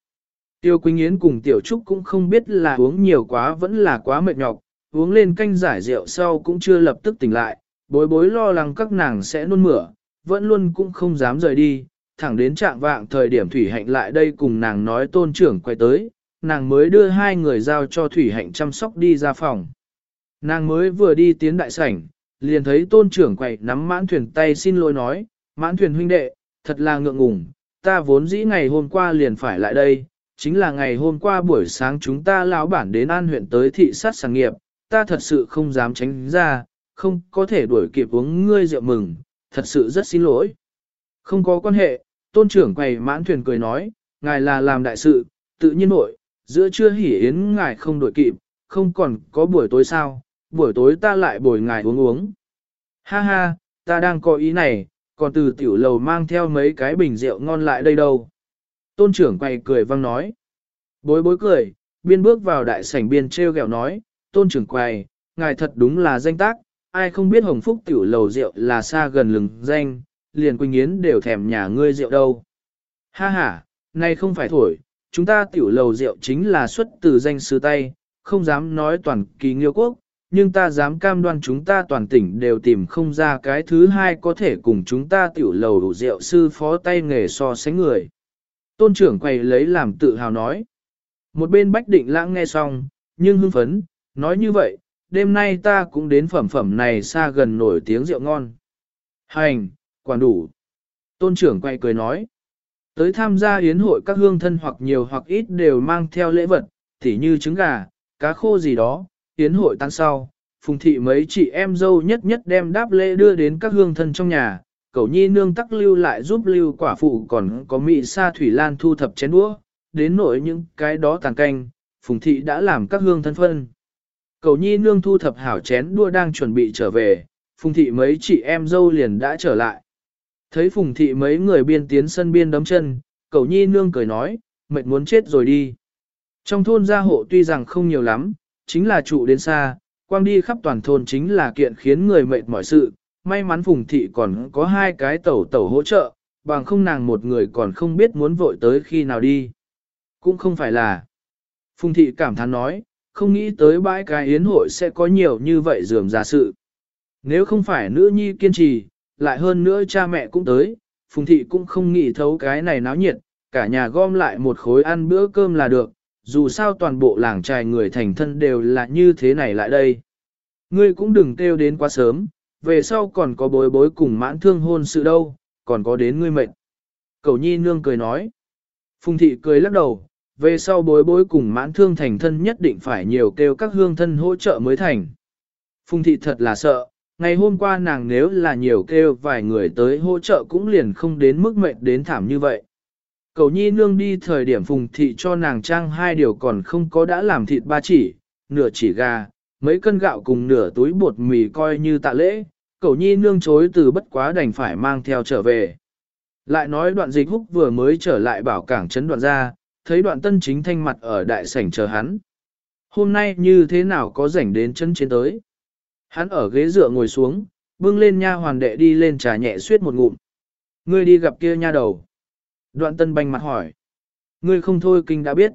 Tiêu Quỳnh Yến cùng Tiểu Trúc cũng không biết là uống nhiều quá vẫn là quá mệt nhọc, uống lên canh giải rượu sau cũng chưa lập tức tỉnh lại, bối bối lo lắng các nàng sẽ nôn mửa, vẫn luôn cũng không dám rời đi, thẳng đến trạng vạng thời điểm Thủy Hạnh lại đây cùng nàng nói tôn trưởng quay tới, nàng mới đưa hai người giao cho Thủy Hạnh chăm sóc đi ra phòng. Nàng mới vừa đi tiến đại sảnh, liền thấy tôn trưởng quay nắm mãn thuyền tay xin lỗi nói, mãn thuyền huynh đệ, thật là ngượng ngùng, ta vốn dĩ ngày hôm qua liền phải lại đây, chính là ngày hôm qua buổi sáng chúng ta lão bản đến an huyện tới thị sát sản nghiệp, ta thật sự không dám tránh ra, không có thể đuổi kịp uống ngươi rượu mừng, thật sự rất xin lỗi. Không có quan hệ, tôn trưởng quầy mãn thuyền cười nói, ngài là làm đại sự, tự nhiên nội, giữa trưa hỉ yến ngài không đuổi kịp, không còn có buổi tối sao, buổi tối ta lại bồi ngài uống uống. Ha ha, ta đang có ý này, còn từ tiểu lầu mang theo mấy cái bình rượu ngon lại đây đâu. Tôn trưởng quầy cười văng nói. Bối bối cười, biên bước vào đại sảnh biên treo gẹo nói, tôn trưởng quầy, ngài thật đúng là danh tác, ai không biết hồng phúc tiểu lầu rượu là xa gần lừng danh, liền Quỳnh Yến đều thèm nhà ngươi rượu đâu. Ha ha, nay không phải thổi, chúng ta tiểu lầu rượu chính là xuất từ danh sư tay, không dám nói toàn kỳ nghiêu quốc, nhưng ta dám cam đoan chúng ta toàn tỉnh đều tìm không ra cái thứ hai có thể cùng chúng ta tiểu lầu đủ rượu sư phó tay nghề so sánh người. Tôn trưởng quay lấy làm tự hào nói. Một bên bách định lãng nghe xong, nhưng hưng phấn, nói như vậy, đêm nay ta cũng đến phẩm phẩm này xa gần nổi tiếng rượu ngon. Hành, quản đủ. Tôn trưởng quay cười nói. Tới tham gia yến hội các hương thân hoặc nhiều hoặc ít đều mang theo lễ vật, tỉ như trứng gà, cá khô gì đó, yến hội tan sau. Phùng thị mấy chị em dâu nhất nhất đem đáp lễ đưa đến các hương thân trong nhà, cậu nhi nương tắc lưu lại giúp lưu quả phụ còn có mị sa thủy lan thu thập chén đũa, đến nỗi những cái đó tàn canh, phùng thị đã làm các hương thân phân. Cầu nhi nương thu thập hảo chén đua đang chuẩn bị trở về, phùng thị mấy chị em dâu liền đã trở lại. Thấy phùng thị mấy người biên tiến sân biên đấm chân, Cầu nhi nương cười nói, mệt muốn chết rồi đi. Trong thôn gia hộ tuy rằng không nhiều lắm, chính là trụ đến xa, quang đi khắp toàn thôn chính là kiện khiến người mệt mỏi sự, may mắn phùng thị còn có hai cái tẩu tẩu hỗ trợ, bằng không nàng một người còn không biết muốn vội tới khi nào đi. Cũng không phải là. Phùng thị cảm thán nói, không nghĩ tới bãi cái yến hội sẽ có nhiều như vậy dường ra sự. Nếu không phải nữ nhi kiên trì, lại hơn nữa cha mẹ cũng tới, phùng thị cũng không nghĩ thấu cái này náo nhiệt, cả nhà gom lại một khối ăn bữa cơm là được, dù sao toàn bộ làng trài người thành thân đều là như thế này lại đây. Ngươi cũng đừng kêu đến quá sớm, về sau còn có bối bối cùng mãn thương hôn sự đâu, còn có đến ngươi mệnh. Cầu nhi nương cười nói. Phùng thị cười lắc đầu, về sau bối bối cùng mãn thương thành thân nhất định phải nhiều kêu các hương thân hỗ trợ mới thành. Phùng thị thật là sợ, ngày hôm qua nàng nếu là nhiều kêu vài người tới hỗ trợ cũng liền không đến mức mệnh đến thảm như vậy. Cầu nhi nương đi thời điểm phùng thị cho nàng trang hai điều còn không có đã làm thịt ba chỉ, nửa chỉ gà, mấy cân gạo cùng nửa túi bột mì coi như tạ lễ, cầu nhi nương chối từ bất quá đành phải mang theo trở về. Lại nói đoạn dịch húc vừa mới trở lại bảo cảng trấn đoạn ra, thấy đoạn tân chính thanh mặt ở đại sảnh chờ hắn. Hôm nay như thế nào có rảnh đến chân trên tới. Hắn ở ghế dựa ngồi xuống, bưng lên nha hoàn đệ đi lên trà nhẹ suyết một ngụm. Ngươi đi gặp kia nha đầu. Đoạn tân banh mặt hỏi. Ngươi không thôi kinh đã biết.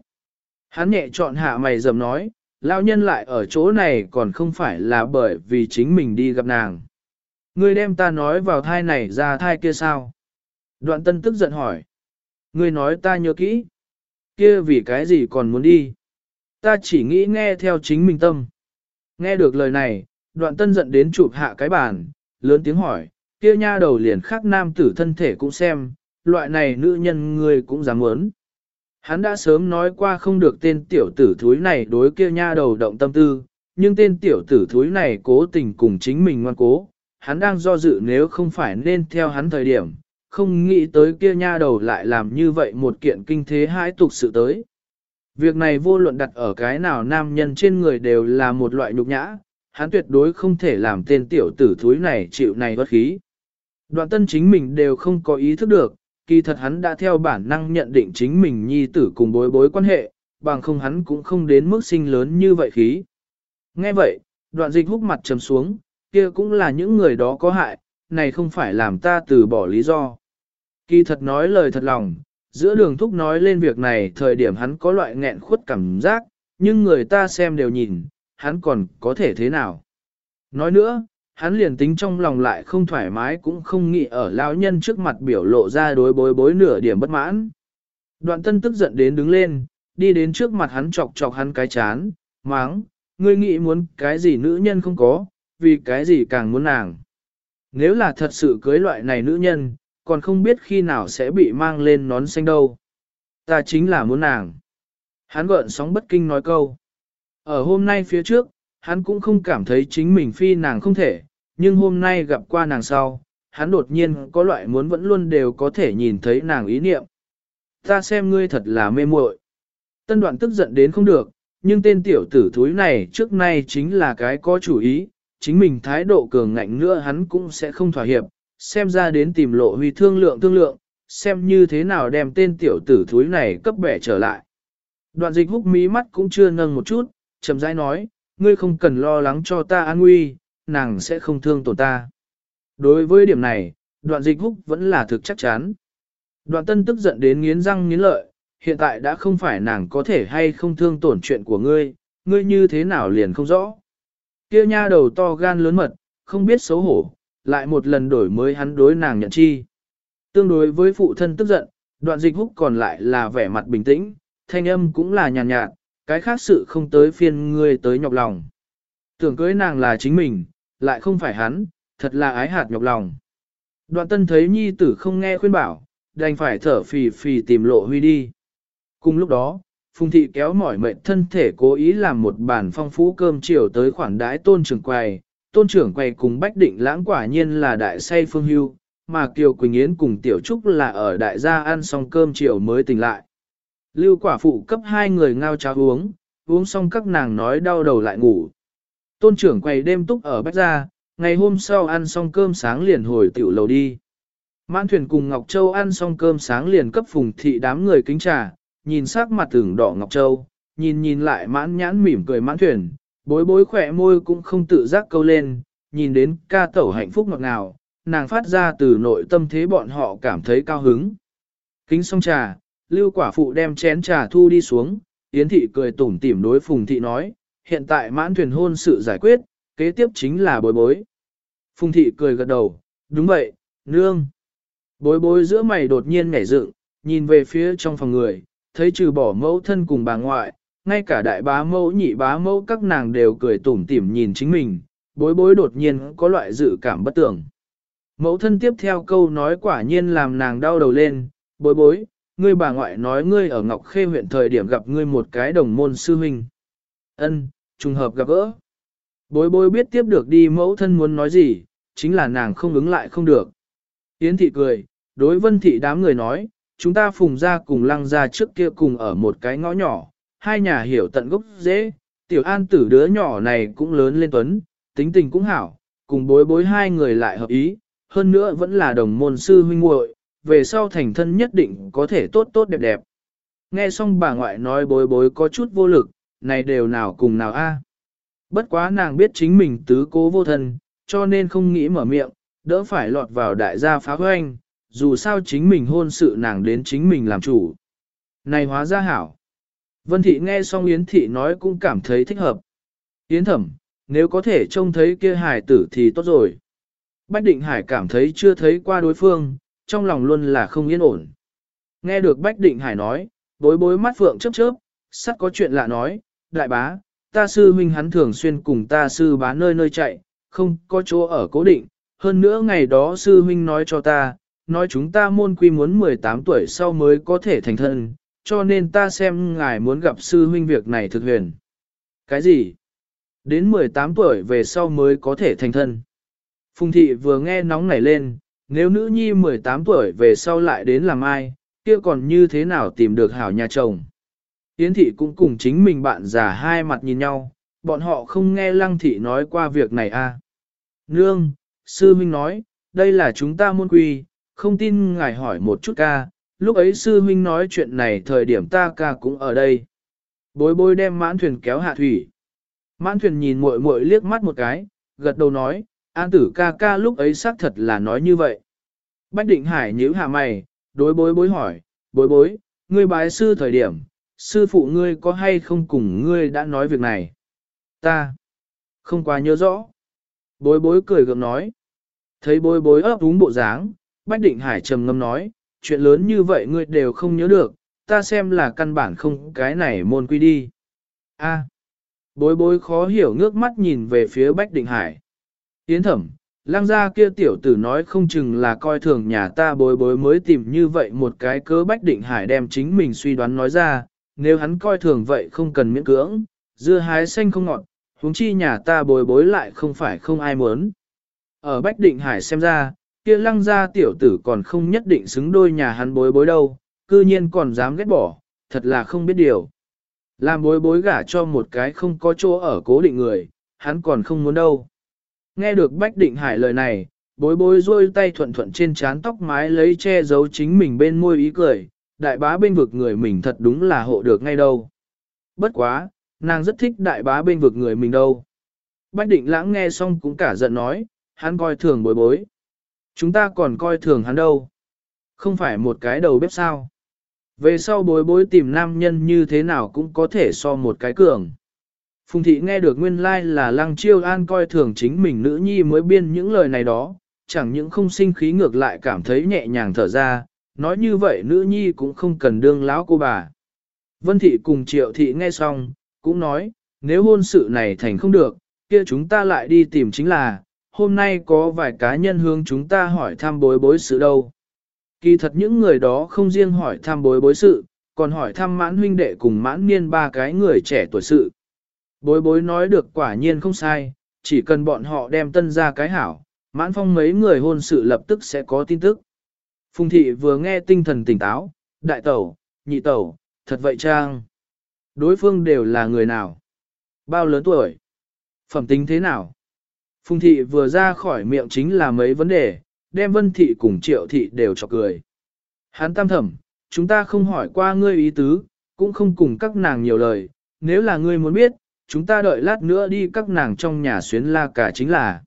Hắn nhẹ chọn hạ mày dầm nói, lao nhân lại ở chỗ này còn không phải là bởi vì chính mình đi gặp nàng. Ngươi đem ta nói vào thai này ra thai kia sao? Đoạn tân tức giận hỏi. Ngươi nói ta nhớ kỹ. Kia vì cái gì còn muốn đi? Ta chỉ nghĩ nghe theo chính mình tâm. Nghe được lời này, đoạn tân giận đến chụp hạ cái bàn, lớn tiếng hỏi, kia nha đầu liền khác nam tử thân thể cũng xem, loại này nữ nhân người cũng dám muốn. Hắn đã sớm nói qua không được tên tiểu tử thúi này đối kia nha đầu động tâm tư, nhưng tên tiểu tử thúi này cố tình cùng chính mình ngoan cố, hắn đang do dự nếu không phải nên theo hắn thời điểm, không nghĩ tới kia nha đầu lại làm như vậy một kiện kinh thế hãi tục sự tới. Việc này vô luận đặt ở cái nào nam nhân trên người đều là một loại nhục nhã, hắn tuyệt đối không thể làm tên tiểu tử thúi này chịu này bất khí. Đoạn tân chính mình đều không có ý thức được, kỳ thật hắn đã theo bản năng nhận định chính mình nhi tử cùng bối bối quan hệ, bằng không hắn cũng không đến mức sinh lớn như vậy khí. Nghe vậy, đoạn dịch hút mặt trầm xuống, kia cũng là những người đó có hại, này không phải làm ta từ bỏ lý do. Kỳ thật nói lời thật lòng, giữa đường thúc nói lên việc này thời điểm hắn có loại nghẹn khuất cảm giác, nhưng người ta xem đều nhìn, hắn còn có thể thế nào. Nói nữa, hắn liền tính trong lòng lại không thoải mái cũng không nghĩ ở lão nhân trước mặt biểu lộ ra đối bối bối nửa điểm bất mãn. Đoạn tân tức giận đến đứng lên, đi đến trước mặt hắn chọc chọc hắn cái chán, máng, ngươi nghĩ muốn cái gì nữ nhân không có, vì cái gì càng muốn nàng. Nếu là thật sự cưới loại này nữ nhân, còn không biết khi nào sẽ bị mang lên nón xanh đâu. Ta chính là muốn nàng. Hắn gợn sóng bất kinh nói câu. Ở hôm nay phía trước, hắn cũng không cảm thấy chính mình phi nàng không thể, nhưng hôm nay gặp qua nàng sau, hắn đột nhiên có loại muốn vẫn luôn đều có thể nhìn thấy nàng ý niệm. Ta xem ngươi thật là mê muội. Tân đoạn tức giận đến không được, nhưng tên tiểu tử thúi này trước nay chính là cái có chủ ý, chính mình thái độ cường ngạnh nữa hắn cũng sẽ không thỏa hiệp, xem ra đến tìm lộ huy thương lượng thương lượng, xem như thế nào đem tên tiểu tử thúi này cấp bẻ trở lại. Đoạn dịch húc mí mắt cũng chưa nâng một chút, chậm rãi nói, ngươi không cần lo lắng cho ta an nguy, nàng sẽ không thương tổn ta. Đối với điểm này, đoạn dịch húc vẫn là thực chắc chắn. Đoạn tân tức giận đến nghiến răng nghiến lợi, hiện tại đã không phải nàng có thể hay không thương tổn chuyện của ngươi, ngươi như thế nào liền không rõ. Kia nha đầu to gan lớn mật, không biết xấu hổ, lại một lần đổi mới hắn đối nàng nhận chi. Tương đối với phụ thân tức giận, đoạn dịch húc còn lại là vẻ mặt bình tĩnh, thanh âm cũng là nhàn nhạt, nhạt, cái khác sự không tới phiên ngươi tới nhọc lòng. Tưởng cưới nàng là chính mình, lại không phải hắn, thật là ái hạt nhọc lòng. Đoạn tân thấy nhi tử không nghe khuyên bảo, đành phải thở phì phì tìm lộ huy đi. Cùng lúc đó, Phùng thị kéo mỏi mệt thân thể cố ý làm một bàn phong phú cơm chiều tới khoản đái tôn trường quầy, tôn trưởng quầy cùng Bách Định lãng quả nhiên là đại say phương hưu, mà Kiều Quỳnh Yến cùng Tiểu Trúc là ở đại gia ăn xong cơm chiều mới tỉnh lại. Lưu quả phụ cấp hai người ngao cháo uống, uống xong các nàng nói đau đầu lại ngủ. Tôn trưởng quầy đêm túc ở Bách Gia, ngày hôm sau ăn xong cơm sáng liền hồi tiểu lầu đi. Mãn thuyền cùng Ngọc Châu ăn xong cơm sáng liền cấp phùng thị đám người kính trà, nhìn sắc mặt tưởng đỏ Ngọc Châu, nhìn nhìn lại mãn nhãn mỉm cười mãn thuyền, bối bối khỏe môi cũng không tự giác câu lên, nhìn đến ca tẩu hạnh phúc ngọt ngào, nàng phát ra từ nội tâm thế bọn họ cảm thấy cao hứng. Kính xong trà, lưu quả phụ đem chén trà thu đi xuống, Yến thị cười tủm tỉm đối phùng thị nói, hiện tại mãn thuyền hôn sự giải quyết, kế tiếp chính là bối bối. Phùng thị cười gật đầu, đúng vậy, nương. Bối bối giữa mày đột nhiên nhảy dựng, nhìn về phía trong phòng người, thấy trừ bỏ mẫu thân cùng bà ngoại, ngay cả đại bá mẫu nhị bá mẫu các nàng đều cười tủm tỉm nhìn chính mình, bối bối đột nhiên có loại dự cảm bất tưởng. Mẫu thân tiếp theo câu nói quả nhiên làm nàng đau đầu lên, bối bối, ngươi bà ngoại nói ngươi ở Ngọc Khê huyện thời điểm gặp ngươi một cái đồng môn sư huynh. Ân, trùng hợp gặp gỡ. Bối bối biết tiếp được đi mẫu thân muốn nói gì, chính là nàng không ứng lại không được. Yến thị cười, đối vân thị đám người nói, chúng ta phùng ra cùng lăng ra trước kia cùng ở một cái ngõ nhỏ, hai nhà hiểu tận gốc dễ, tiểu an tử đứa nhỏ này cũng lớn lên tuấn, tính tình cũng hảo, cùng bối bối hai người lại hợp ý, hơn nữa vẫn là đồng môn sư huynh muội, về sau thành thân nhất định có thể tốt tốt đẹp đẹp. Nghe xong bà ngoại nói bối bối có chút vô lực, này đều nào cùng nào a. Bất quá nàng biết chính mình tứ cố vô thân, cho nên không nghĩ mở miệng, đỡ phải lọt vào đại gia phá hoanh, dù sao chính mình hôn sự nàng đến chính mình làm chủ. Này hóa ra hảo. Vân Thị nghe xong Yến Thị nói cũng cảm thấy thích hợp. Yến thẩm, nếu có thể trông thấy kia hải tử thì tốt rồi. Bách Định Hải cảm thấy chưa thấy qua đối phương, trong lòng luôn là không yên ổn. Nghe được Bách Định Hải nói, bối bối mắt phượng chớp chớp, sắt có chuyện lạ nói, đại bá, ta sư huynh hắn thường xuyên cùng ta sư bá nơi nơi chạy, không có chỗ ở cố định, hơn nữa ngày đó sư huynh nói cho ta, nói chúng ta môn quy muốn 18 tuổi sau mới có thể thành thân, cho nên ta xem ngài muốn gặp sư huynh việc này thực huyền. Cái gì? Đến 18 tuổi về sau mới có thể thành thân. Phùng thị vừa nghe nóng nảy lên, nếu nữ nhi 18 tuổi về sau lại đến làm ai, kia còn như thế nào tìm được hảo nhà chồng. Yến thị cũng cùng chính mình bạn già hai mặt nhìn nhau, bọn họ không nghe lăng thị nói qua việc này à. Nương, sư huynh nói, đây là chúng ta môn quy, không tin ngài hỏi một chút ca, lúc ấy sư huynh nói chuyện này thời điểm ta ca cũng ở đây. Bối bối đem mãn thuyền kéo hạ thủy. Mãn thuyền nhìn muội muội liếc mắt một cái, gật đầu nói, an tử ca ca lúc ấy xác thật là nói như vậy. Bách định hải nhíu hạ mày, đối bối bối hỏi, bối bối, ngươi bái sư thời điểm, sư phụ ngươi có hay không cùng ngươi đã nói việc này? Ta không quá nhớ rõ. Bối bối cười gượng nói. Thấy bối bối ấp úng bộ dáng, Bách Định Hải trầm ngâm nói, chuyện lớn như vậy ngươi đều không nhớ được, ta xem là căn bản không cái này môn quy đi. A. Bối bối khó hiểu ngước mắt nhìn về phía Bách Định Hải. Yến thẩm, lang gia kia tiểu tử nói không chừng là coi thường nhà ta bối bối mới tìm như vậy một cái cớ Bách Định Hải đem chính mình suy đoán nói ra, nếu hắn coi thường vậy không cần miễn cưỡng, dưa hái xanh không ngọt, huống chi nhà ta bối bối lại không phải không ai muốn. Ở Bách Định Hải xem ra, kia lăng gia tiểu tử còn không nhất định xứng đôi nhà hắn bối bối đâu, cư nhiên còn dám ghét bỏ, thật là không biết điều. Làm bối bối gả cho một cái không có chỗ ở cố định người, hắn còn không muốn đâu. Nghe được Bách Định Hải lời này, bối bối rôi tay thuận thuận trên trán tóc mái lấy che giấu chính mình bên môi ý cười, đại bá bên vực người mình thật đúng là hộ được ngay đâu. Bất quá, nàng rất thích đại bá bên vực người mình đâu. Bách Định Lãng nghe xong cũng cả giận nói, hắn coi thường bối bối. Chúng ta còn coi thường hắn đâu. Không phải một cái đầu bếp sao. Về sau bối bối tìm nam nhân như thế nào cũng có thể so một cái cường. Phùng thị nghe được nguyên lai like là lăng chiêu an coi thường chính mình nữ nhi mới biên những lời này đó, chẳng những không sinh khí ngược lại cảm thấy nhẹ nhàng thở ra, nói như vậy nữ nhi cũng không cần đương lão cô bà. Vân thị cùng triệu thị nghe xong, cũng nói, nếu hôn sự này thành không được, kia chúng ta lại đi tìm chính là, hôm nay có vài cá nhân hướng chúng ta hỏi thăm bối bối sự đâu. Kỳ thật những người đó không riêng hỏi thăm bối bối sự, còn hỏi thăm mãn huynh đệ cùng mãn niên ba cái người trẻ tuổi sự. Bối bối nói được quả nhiên không sai, chỉ cần bọn họ đem tân ra cái hảo, mãn phong mấy người hôn sự lập tức sẽ có tin tức. Phùng thị vừa nghe tinh thần tỉnh táo, đại tẩu, nhị tẩu, thật vậy trang. Đối phương đều là người nào? Bao lớn tuổi? Phẩm tính thế nào? Phùng thị vừa ra khỏi miệng chính là mấy vấn đề, đem vân thị cùng triệu thị đều cho cười. Hán tam thẩm, chúng ta không hỏi qua ngươi ý tứ, cũng không cùng các nàng nhiều lời, nếu là ngươi muốn biết, chúng ta đợi lát nữa đi các nàng trong nhà xuyến la cả chính là.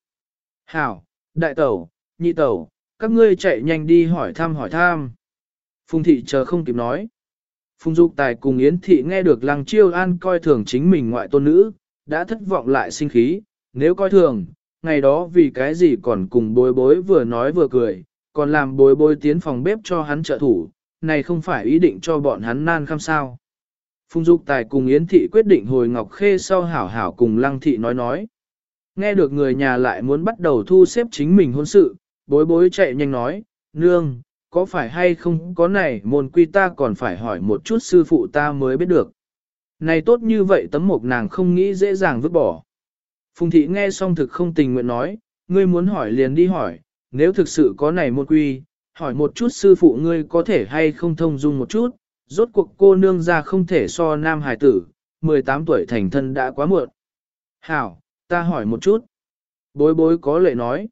Hảo, đại tẩu, nhị tẩu, các ngươi chạy nhanh đi hỏi thăm hỏi thăm. Phùng thị chờ không kịp nói. Phùng Dục Tài cùng Yến Thị nghe được Lăng Chiêu An coi thường chính mình ngoại tôn nữ, đã thất vọng lại sinh khí, nếu coi thường, ngày đó vì cái gì còn cùng bối bối vừa nói vừa cười, còn làm bối bối tiến phòng bếp cho hắn trợ thủ, này không phải ý định cho bọn hắn nan khăm sao. Phùng Dục Tài cùng Yến Thị quyết định hồi Ngọc Khê sau hảo hảo cùng Lăng Thị nói nói. Nghe được người nhà lại muốn bắt đầu thu xếp chính mình hôn sự, bối bối chạy nhanh nói, nương, có phải hay không có này môn quy ta còn phải hỏi một chút sư phụ ta mới biết được. Này tốt như vậy tấm mộc nàng không nghĩ dễ dàng vứt bỏ. Phùng thị nghe xong thực không tình nguyện nói, ngươi muốn hỏi liền đi hỏi, nếu thực sự có này một quy, hỏi một chút sư phụ ngươi có thể hay không thông dung một chút, rốt cuộc cô nương ra không thể so nam hài tử, 18 tuổi thành thân đã quá muộn. Hảo, ta hỏi một chút. Bối bối có lệ nói.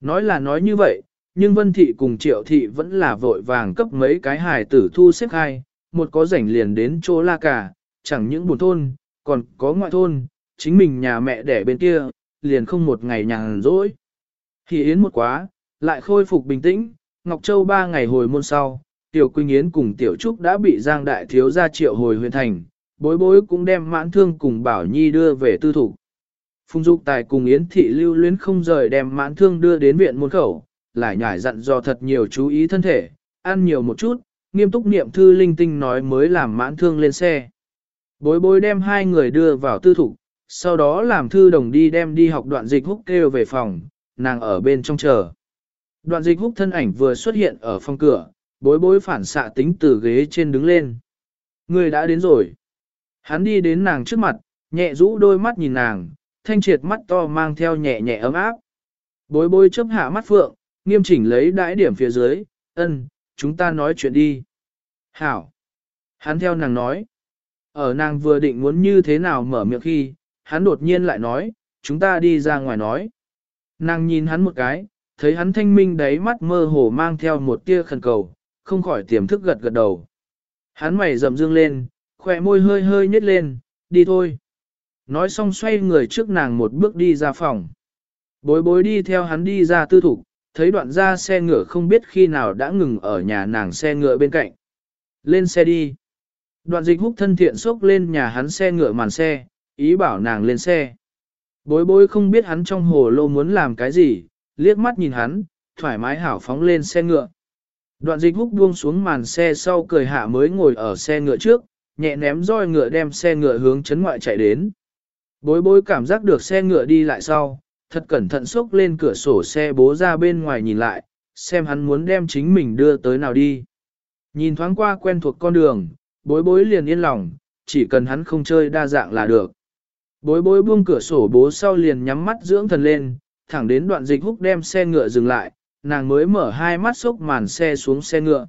Nói là nói như vậy, nhưng Vân Thị cùng Triệu Thị vẫn là vội vàng cấp mấy cái hài tử thu xếp hai, một có rảnh liền đến chỗ la cả, chẳng những buồn thôn, còn có ngoại thôn, chính mình nhà mẹ đẻ bên kia, liền không một ngày nhàn rỗi. Thì Yến một quá, lại khôi phục bình tĩnh, Ngọc Châu ba ngày hồi môn sau, Tiểu Quỳnh Yến cùng Tiểu Trúc đã bị Giang Đại Thiếu gia triệu hồi huyện thành, bối bối cũng đem mãn thương cùng Bảo Nhi đưa về tư thủ. Phùng Dục Tài cùng Yến Thị lưu luyến không rời đem mãn thương đưa đến viện môn khẩu, lại nhải dặn do thật nhiều chú ý thân thể, ăn nhiều một chút, nghiêm túc niệm thư linh tinh nói mới làm mãn thương lên xe. Bối bối đem hai người đưa vào tư thủ, sau đó làm thư đồng đi đem đi học đoạn dịch húc kêu về phòng, nàng ở bên trong chờ. Đoạn dịch húc thân ảnh vừa xuất hiện ở phòng cửa, bối bối phản xạ tính từ ghế trên đứng lên. Người đã đến rồi. Hắn đi đến nàng trước mặt, nhẹ rũ đôi mắt nhìn nàng, thanh triệt mắt to mang theo nhẹ nhẹ ấm áp. Bối bối chấp hạ mắt phượng, nghiêm chỉnh lấy đãi điểm phía dưới, ân, chúng ta nói chuyện đi. Hảo. Hắn theo nàng nói. Ở nàng vừa định muốn như thế nào mở miệng khi, hắn đột nhiên lại nói, chúng ta đi ra ngoài nói. Nàng nhìn hắn một cái, thấy hắn thanh minh đáy mắt mơ hồ mang theo một tia khẩn cầu, không khỏi tiềm thức gật gật đầu. Hắn mày rậm dương lên, khỏe môi hơi hơi nhếch lên, đi thôi. Nói xong xoay người trước nàng một bước đi ra phòng. Bối bối đi theo hắn đi ra tư thủ, thấy đoạn ra xe ngựa không biết khi nào đã ngừng ở nhà nàng xe ngựa bên cạnh. Lên xe đi. Đoạn dịch húc thân thiện xốc lên nhà hắn xe ngựa màn xe, ý bảo nàng lên xe. Bối bối không biết hắn trong hồ lô muốn làm cái gì, liếc mắt nhìn hắn, thoải mái hảo phóng lên xe ngựa. Đoạn dịch húc buông xuống màn xe sau cười hạ mới ngồi ở xe ngựa trước, nhẹ ném roi ngựa đem xe ngựa hướng chấn ngoại chạy đến. Bối bối cảm giác được xe ngựa đi lại sau, thật cẩn thận xốc lên cửa sổ xe bố ra bên ngoài nhìn lại, xem hắn muốn đem chính mình đưa tới nào đi. Nhìn thoáng qua quen thuộc con đường, bối bối liền yên lòng, chỉ cần hắn không chơi đa dạng là được. Bối bối buông cửa sổ bố sau liền nhắm mắt dưỡng thần lên, thẳng đến đoạn dịch húc đem xe ngựa dừng lại, nàng mới mở hai mắt sốc màn xe xuống xe ngựa.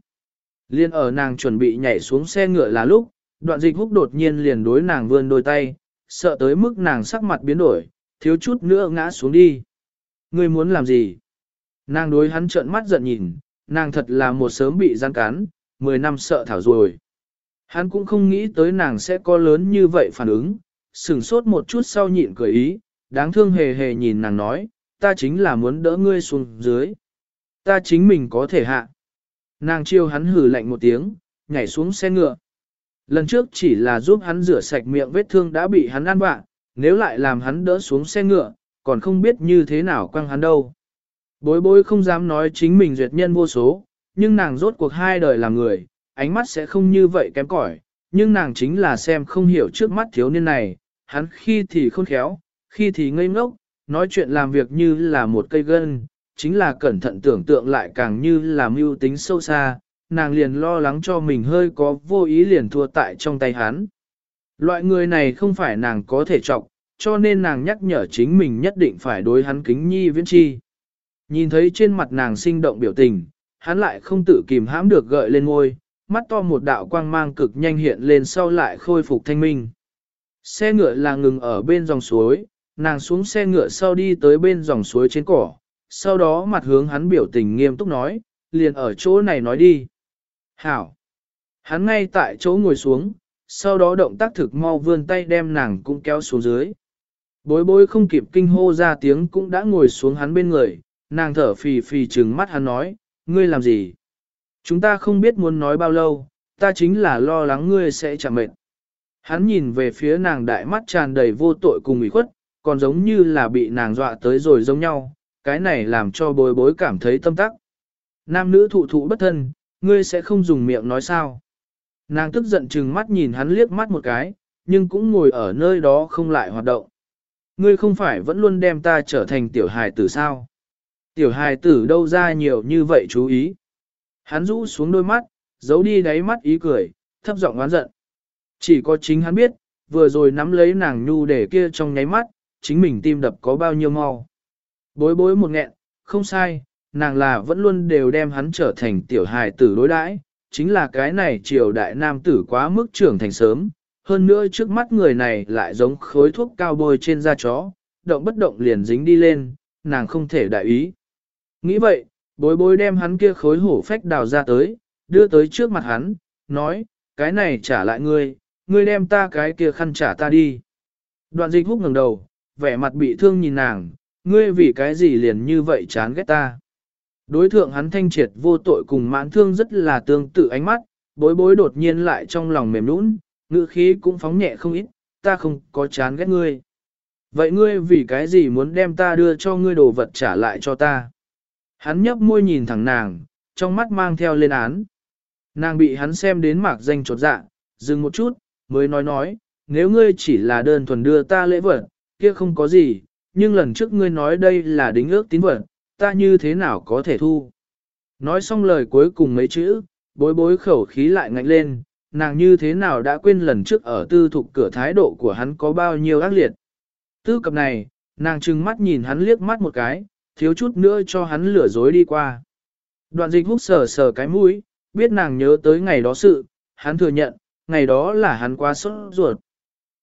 Liên ở nàng chuẩn bị nhảy xuống xe ngựa là lúc, đoạn dịch húc đột nhiên liền đối nàng vươn đôi tay, sợ tới mức nàng sắc mặt biến đổi, thiếu chút nữa ngã xuống đi. Ngươi muốn làm gì? Nàng đối hắn trợn mắt giận nhìn, nàng thật là một sớm bị gian cán 10 năm sợ thảo rồi. Hắn cũng không nghĩ tới nàng sẽ có lớn như vậy phản ứng, sửng sốt một chút sau nhịn cười ý, đáng thương hề hề nhìn nàng nói, ta chính là muốn đỡ ngươi xuống dưới. Ta chính mình có thể hạ. Nàng chiêu hắn hử lạnh một tiếng, nhảy xuống xe ngựa. Lần trước chỉ là giúp hắn rửa sạch miệng vết thương đã bị hắn ăn vạ, nếu lại làm hắn đỡ xuống xe ngựa, còn không biết như thế nào quăng hắn đâu. Bối bối không dám nói chính mình duyệt nhân vô số, nhưng nàng rốt cuộc hai đời làm người, ánh mắt sẽ không như vậy kém cỏi, nhưng nàng chính là xem không hiểu trước mắt thiếu niên này, hắn khi thì khôn khéo, khi thì ngây ngốc, nói chuyện làm việc như là một cây gân, chính là cẩn thận tưởng tượng lại càng như là mưu tính sâu xa, nàng liền lo lắng cho mình hơi có vô ý liền thua tại trong tay hắn. Loại người này không phải nàng có thể trọng, cho nên nàng nhắc nhở chính mình nhất định phải đối hắn kính nhi viễn chi. Nhìn thấy trên mặt nàng sinh động biểu tình, hắn lại không tự kìm hãm được gợi lên ngôi, mắt to một đạo quang mang cực nhanh hiện lên sau lại khôi phục thanh minh. Xe ngựa là ngừng ở bên dòng suối, nàng xuống xe ngựa sau đi tới bên dòng suối trên cỏ, sau đó mặt hướng hắn biểu tình nghiêm túc nói, liền ở chỗ này nói đi. Hảo! Hắn ngay tại chỗ ngồi xuống, sau đó động tác thực mau vươn tay đem nàng cũng kéo xuống dưới. Bối bối không kịp kinh hô ra tiếng cũng đã ngồi xuống hắn bên người, nàng thở phì phì trừng mắt hắn nói, ngươi làm gì? Chúng ta không biết muốn nói bao lâu, ta chính là lo lắng ngươi sẽ chạm mệt. Hắn nhìn về phía nàng đại mắt tràn đầy vô tội cùng ủy khuất, còn giống như là bị nàng dọa tới rồi giống nhau, cái này làm cho bối bối cảm thấy tâm tắc. Nam nữ thụ thụ bất thân, ngươi sẽ không dùng miệng nói sao. Nàng tức giận chừng mắt nhìn hắn liếc mắt một cái, nhưng cũng ngồi ở nơi đó không lại hoạt động. Ngươi không phải vẫn luôn đem ta trở thành tiểu hài tử sao? Tiểu hài tử đâu ra nhiều như vậy chú ý. Hắn rũ xuống đôi mắt, giấu đi đáy mắt ý cười, thấp giọng oán giận. Chỉ có chính hắn biết, vừa rồi nắm lấy nàng nhu để kia trong nháy mắt, chính mình tim đập có bao nhiêu mau. Bối bối một nghẹn, không sai, nàng là vẫn luôn đều đem hắn trở thành tiểu hài tử đối đãi, chính là cái này triều đại nam tử quá mức trưởng thành sớm, hơn nữa trước mắt người này lại giống khối thuốc cao bôi trên da chó, động bất động liền dính đi lên, nàng không thể đại ý. Nghĩ vậy, bối bối đem hắn kia khối hổ phách đào ra tới, đưa tới trước mặt hắn, nói, cái này trả lại ngươi, ngươi đem ta cái kia khăn trả ta đi. Đoạn dịch húc ngẩng đầu, vẻ mặt bị thương nhìn nàng, ngươi vì cái gì liền như vậy chán ghét ta. Đối thượng hắn thanh triệt vô tội cùng mãn thương rất là tương tự ánh mắt, bối bối đột nhiên lại trong lòng mềm nũng, ngữ khí cũng phóng nhẹ không ít, ta không có chán ghét ngươi. Vậy ngươi vì cái gì muốn đem ta đưa cho ngươi đồ vật trả lại cho ta? Hắn nhấp môi nhìn thẳng nàng, trong mắt mang theo lên án. Nàng bị hắn xem đến mạc danh trột dạ, dừng một chút, mới nói nói, nếu ngươi chỉ là đơn thuần đưa ta lễ vật, kia không có gì, nhưng lần trước ngươi nói đây là đính ước tín vật, ta như thế nào có thể thu. Nói xong lời cuối cùng mấy chữ, bối bối khẩu khí lại ngạnh lên, nàng như thế nào đã quên lần trước ở tư thục cửa thái độ của hắn có bao nhiêu ác liệt. Tư cập này, nàng trừng mắt nhìn hắn liếc mắt một cái, thiếu chút nữa cho hắn lửa dối đi qua. Đoạn dịch hút sờ sờ cái mũi, biết nàng nhớ tới ngày đó sự, hắn thừa nhận, ngày đó là hắn quá sốt ruột.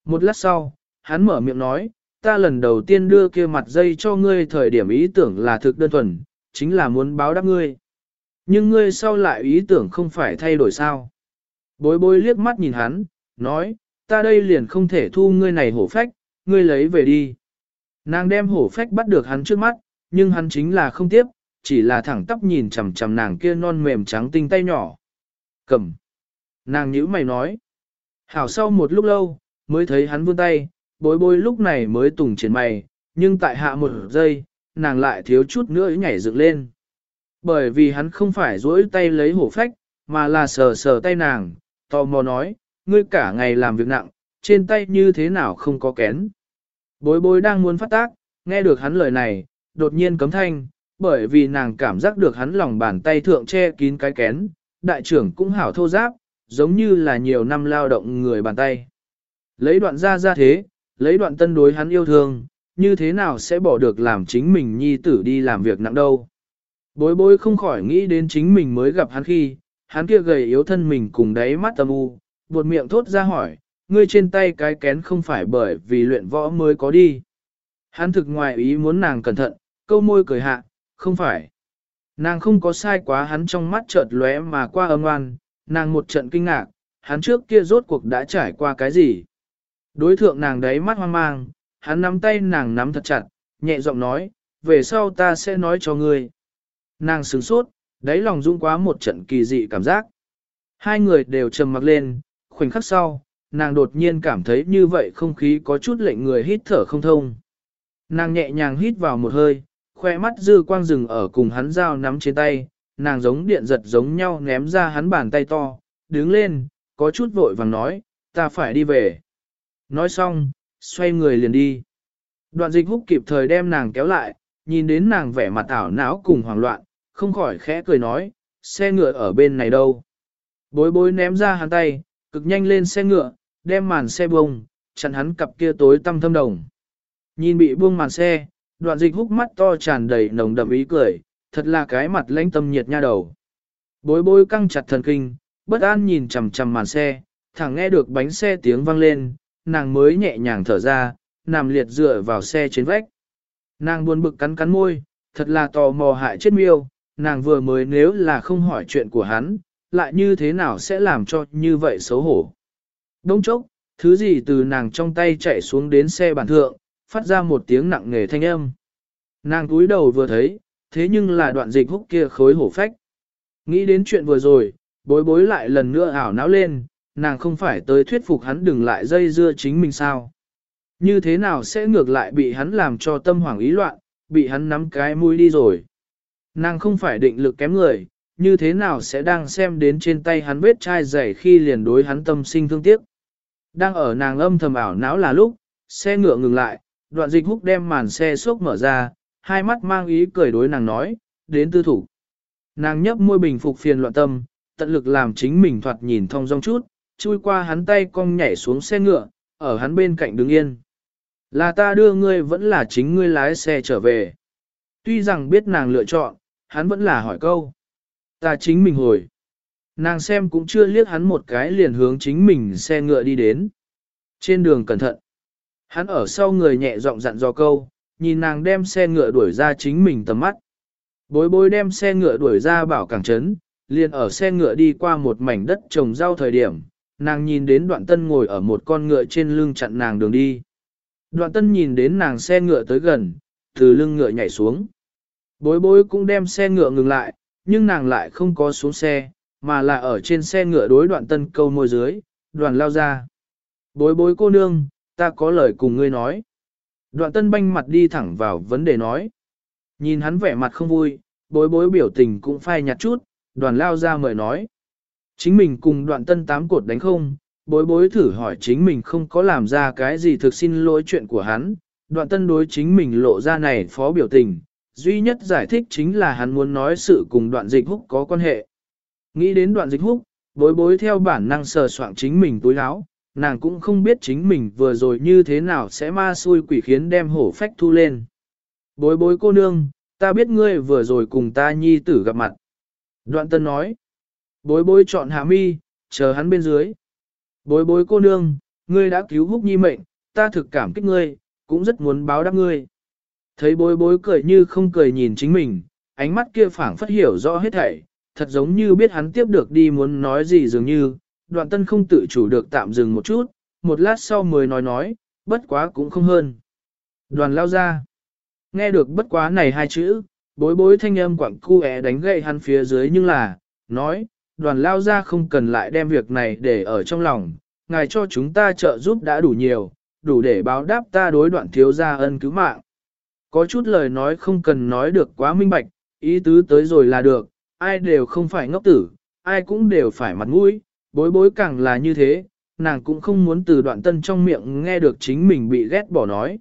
Một lát sau, hắn mở miệng nói, ta lần đầu tiên đưa kia mặt dây cho ngươi thời điểm ý tưởng là thực đơn thuần, chính là muốn báo đáp ngươi. Nhưng ngươi sau lại ý tưởng không phải thay đổi sao. Bối bối liếc mắt nhìn hắn, nói, ta đây liền không thể thu ngươi này hổ phách, ngươi lấy về đi. Nàng đem hổ phách bắt được hắn trước mắt, nhưng hắn chính là không tiếp, chỉ là thẳng tóc nhìn chằm chằm nàng kia non mềm trắng tinh tay nhỏ. Cầm. Nàng nhữ mày nói. Hảo sau một lúc lâu, mới thấy hắn vươn tay, bối bối lúc này mới tùng triển mày, nhưng tại hạ một giây, nàng lại thiếu chút nữa nhảy dựng lên. Bởi vì hắn không phải duỗi tay lấy hổ phách, mà là sờ sờ tay nàng, tò mò nói, ngươi cả ngày làm việc nặng, trên tay như thế nào không có kén. Bối bối đang muốn phát tác, nghe được hắn lời này, đột nhiên cấm thanh, bởi vì nàng cảm giác được hắn lòng bàn tay thượng che kín cái kén, đại trưởng cũng hảo thô giáp, giống như là nhiều năm lao động người bàn tay. Lấy đoạn ra ra thế, lấy đoạn tân đối hắn yêu thương, như thế nào sẽ bỏ được làm chính mình nhi tử đi làm việc nặng đâu. Bối bối không khỏi nghĩ đến chính mình mới gặp hắn khi, hắn kia gầy yếu thân mình cùng đáy mắt tâm u, buột miệng thốt ra hỏi, ngươi trên tay cái kén không phải bởi vì luyện võ mới có đi. Hắn thực ngoài ý muốn nàng cẩn thận, câu môi cười hạ, không phải. Nàng không có sai quá hắn trong mắt chợt lóe mà qua âm oan, nàng một trận kinh ngạc, hắn trước kia rốt cuộc đã trải qua cái gì. Đối thượng nàng đấy mắt hoang mang, hắn nắm tay nàng nắm thật chặt, nhẹ giọng nói, về sau ta sẽ nói cho ngươi. Nàng sửng sốt, đáy lòng rung quá một trận kỳ dị cảm giác. Hai người đều trầm mặc lên, khoảnh khắc sau, nàng đột nhiên cảm thấy như vậy không khí có chút lệnh người hít thở không thông. Nàng nhẹ nhàng hít vào một hơi, khoe mắt dư quang rừng ở cùng hắn dao nắm trên tay, nàng giống điện giật giống nhau ném ra hắn bàn tay to, đứng lên, có chút vội vàng nói, ta phải đi về. Nói xong, xoay người liền đi. Đoạn dịch húc kịp thời đem nàng kéo lại, nhìn đến nàng vẻ mặt ảo não cùng hoảng loạn, không khỏi khẽ cười nói, xe ngựa ở bên này đâu. Bối bối ném ra hắn tay, cực nhanh lên xe ngựa, đem màn xe bông, chặn hắn cặp kia tối tăm thâm đồng. Nhìn bị buông màn xe, đoạn dịch húc mắt to tràn đầy nồng đậm ý cười, thật là cái mặt lãnh tâm nhiệt nha đầu. Bối bối căng chặt thần kinh, bất an nhìn chằm chằm màn xe, thẳng nghe được bánh xe tiếng vang lên, nàng mới nhẹ nhàng thở ra, nằm liệt dựa vào xe trên vách. Nàng buồn bực cắn cắn môi, thật là tò mò hại chết miêu, nàng vừa mới nếu là không hỏi chuyện của hắn, lại như thế nào sẽ làm cho như vậy xấu hổ. Đông chốc, thứ gì từ nàng trong tay chạy xuống đến xe bản thượng, phát ra một tiếng nặng nề thanh âm. Nàng túi đầu vừa thấy, thế nhưng là đoạn dịch húc kia khối hổ phách. Nghĩ đến chuyện vừa rồi, bối bối lại lần nữa ảo não lên, nàng không phải tới thuyết phục hắn đừng lại dây dưa chính mình sao. Như thế nào sẽ ngược lại bị hắn làm cho tâm hoảng ý loạn, bị hắn nắm cái mũi đi rồi. Nàng không phải định lực kém người, như thế nào sẽ đang xem đến trên tay hắn vết chai dày khi liền đối hắn tâm sinh thương tiếc. Đang ở nàng âm thầm ảo não là lúc, xe ngựa ngừng lại, đoạn dịch húc đem màn xe xốc mở ra, hai mắt mang ý cười đối nàng nói, đến tư thủ. Nàng nhấp môi bình phục phiền loạn tâm, tận lực làm chính mình thoạt nhìn thông dong chút, chui qua hắn tay cong nhảy xuống xe ngựa, ở hắn bên cạnh đứng yên. Là ta đưa ngươi vẫn là chính ngươi lái xe trở về. Tuy rằng biết nàng lựa chọn, hắn vẫn là hỏi câu. Ta chính mình hồi. Nàng xem cũng chưa liếc hắn một cái liền hướng chính mình xe ngựa đi đến. Trên đường cẩn thận. Hắn ở sau người nhẹ giọng dặn dò câu, nhìn nàng đem xe ngựa đuổi ra chính mình tầm mắt. Bối bối đem xe ngựa đuổi ra bảo cảng trấn, liền ở xe ngựa đi qua một mảnh đất trồng rau thời điểm, nàng nhìn đến đoạn tân ngồi ở một con ngựa trên lưng chặn nàng đường đi. Đoạn tân nhìn đến nàng xe ngựa tới gần, từ lưng ngựa nhảy xuống. Bối bối cũng đem xe ngựa ngừng lại, nhưng nàng lại không có xuống xe, mà là ở trên xe ngựa đối đoạn tân câu môi dưới, đoàn lao ra. Bối bối cô nương, ta có lời cùng ngươi nói. Đoạn tân banh mặt đi thẳng vào vấn đề nói. Nhìn hắn vẻ mặt không vui, bối bối biểu tình cũng phai nhạt chút, đoàn lao ra mời nói. Chính mình cùng đoạn tân tám cột đánh không, bối bối thử hỏi chính mình không có làm ra cái gì thực xin lỗi chuyện của hắn, đoạn tân đối chính mình lộ ra này phó biểu tình, duy nhất giải thích chính là hắn muốn nói sự cùng đoạn dịch húc có quan hệ. Nghĩ đến đoạn dịch húc, bối bối theo bản năng sờ soạn chính mình túi áo, nàng cũng không biết chính mình vừa rồi như thế nào sẽ ma xui quỷ khiến đem hổ phách thu lên. Bối bối cô nương, ta biết ngươi vừa rồi cùng ta nhi tử gặp mặt. Đoạn tân nói, bối bối chọn hạ mi, chờ hắn bên dưới. Bối bối cô nương, ngươi đã cứu húc nhi mệnh, ta thực cảm kích ngươi, cũng rất muốn báo đáp ngươi. Thấy bối bối cười như không cười nhìn chính mình, ánh mắt kia phảng phất hiểu rõ hết thảy, thật giống như biết hắn tiếp được đi muốn nói gì dường như, đoạn tân không tự chủ được tạm dừng một chút, một lát sau mới nói nói, bất quá cũng không hơn. Đoàn lao ra, nghe được bất quá này hai chữ, bối bối thanh âm quảng cu é đánh gậy hắn phía dưới nhưng là, nói, đoàn lao ra không cần lại đem việc này để ở trong lòng, ngài cho chúng ta trợ giúp đã đủ nhiều, đủ để báo đáp ta đối đoạn thiếu gia ân cứu mạng. Có chút lời nói không cần nói được quá minh bạch, ý tứ tới rồi là được, ai đều không phải ngốc tử, ai cũng đều phải mặt mũi, bối bối càng là như thế, nàng cũng không muốn từ đoạn tân trong miệng nghe được chính mình bị ghét bỏ nói.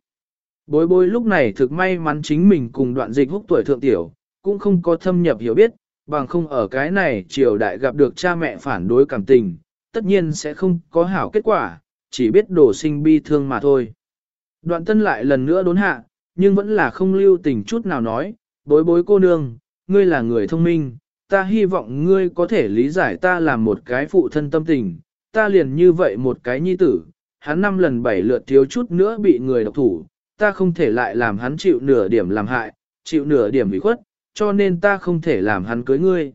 Bối bối lúc này thực may mắn chính mình cùng đoạn dịch húc tuổi thượng tiểu, cũng không có thâm nhập hiểu biết, bằng không ở cái này triều đại gặp được cha mẹ phản đối cảm tình, tất nhiên sẽ không có hảo kết quả, chỉ biết đổ sinh bi thương mà thôi. Đoạn tân lại lần nữa đốn hạ, nhưng vẫn là không lưu tình chút nào nói, bối bối cô nương, ngươi là người thông minh, ta hy vọng ngươi có thể lý giải ta làm một cái phụ thân tâm tình, ta liền như vậy một cái nhi tử, hắn năm lần bảy lượt thiếu chút nữa bị người độc thủ, ta không thể lại làm hắn chịu nửa điểm làm hại, chịu nửa điểm bị khuất, cho nên ta không thể làm hắn cưới ngươi.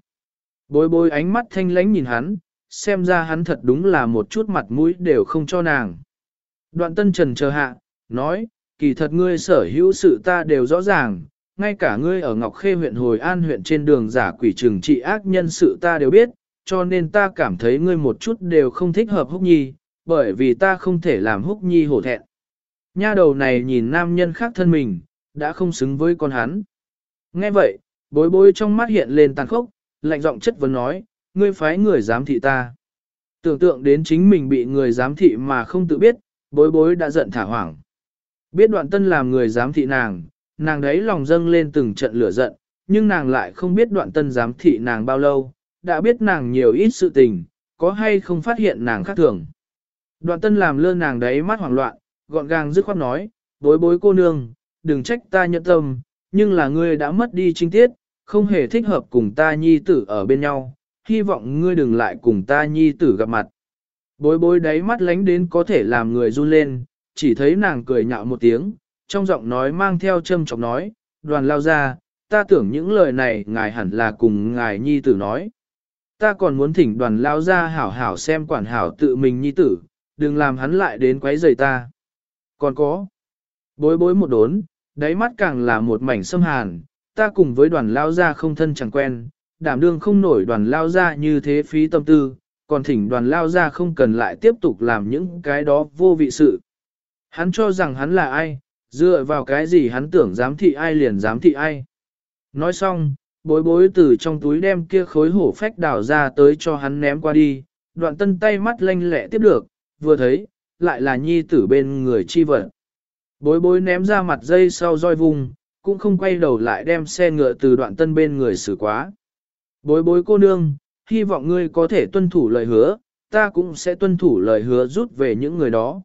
Bối bối ánh mắt thanh lánh nhìn hắn, xem ra hắn thật đúng là một chút mặt mũi đều không cho nàng. Đoạn tân trần chờ hạ, nói, kỳ thật ngươi sở hữu sự ta đều rõ ràng, ngay cả ngươi ở Ngọc Khê huyện Hồi An huyện trên đường giả quỷ trừng trị ác nhân sự ta đều biết, cho nên ta cảm thấy ngươi một chút đều không thích hợp húc nhi, bởi vì ta không thể làm húc nhi hổ thẹn. Nha đầu này nhìn nam nhân khác thân mình, đã không xứng với con hắn. Nghe vậy, bối bối trong mắt hiện lên tàn khốc, lạnh giọng chất vấn nói, ngươi phái người giám thị ta. Tưởng tượng đến chính mình bị người giám thị mà không tự biết, bối bối đã giận thả hoảng. Biết đoạn tân làm người giám thị nàng, nàng đấy lòng dâng lên từng trận lửa giận, nhưng nàng lại không biết đoạn tân giám thị nàng bao lâu, đã biết nàng nhiều ít sự tình, có hay không phát hiện nàng khác thường. Đoạn tân làm lơ nàng đấy mắt hoảng loạn, gọn gàng dứt khoát nói, bối bối cô nương, đừng trách ta nhận tâm, nhưng là ngươi đã mất đi trinh tiết, không hề thích hợp cùng ta nhi tử ở bên nhau, hy vọng ngươi đừng lại cùng ta nhi tử gặp mặt. Bối bối đáy mắt lánh đến có thể làm người run lên, chỉ thấy nàng cười nhạo một tiếng, trong giọng nói mang theo châm trọng nói, đoàn lao ra, ta tưởng những lời này ngài hẳn là cùng ngài nhi tử nói. Ta còn muốn thỉnh đoàn lao ra hảo hảo xem quản hảo tự mình nhi tử, đừng làm hắn lại đến quấy rầy ta. Còn có, bối bối một đốn, đáy mắt càng là một mảnh xâm hàn, ta cùng với đoàn lao ra không thân chẳng quen, đảm đương không nổi đoàn lao ra như thế phí tâm tư, còn thỉnh đoàn lao ra không cần lại tiếp tục làm những cái đó vô vị sự. Hắn cho rằng hắn là ai, dựa vào cái gì hắn tưởng giám thị ai liền giám thị ai. Nói xong, bối bối từ trong túi đem kia khối hổ phách đảo ra tới cho hắn ném qua đi, đoạn tân tay mắt lanh lẹ tiếp được, vừa thấy, lại là nhi tử bên người chi vật. Bối bối ném ra mặt dây sau roi vùng, cũng không quay đầu lại đem xe ngựa từ đoạn tân bên người xử quá. Bối bối cô nương, hy vọng ngươi có thể tuân thủ lời hứa, ta cũng sẽ tuân thủ lời hứa rút về những người đó.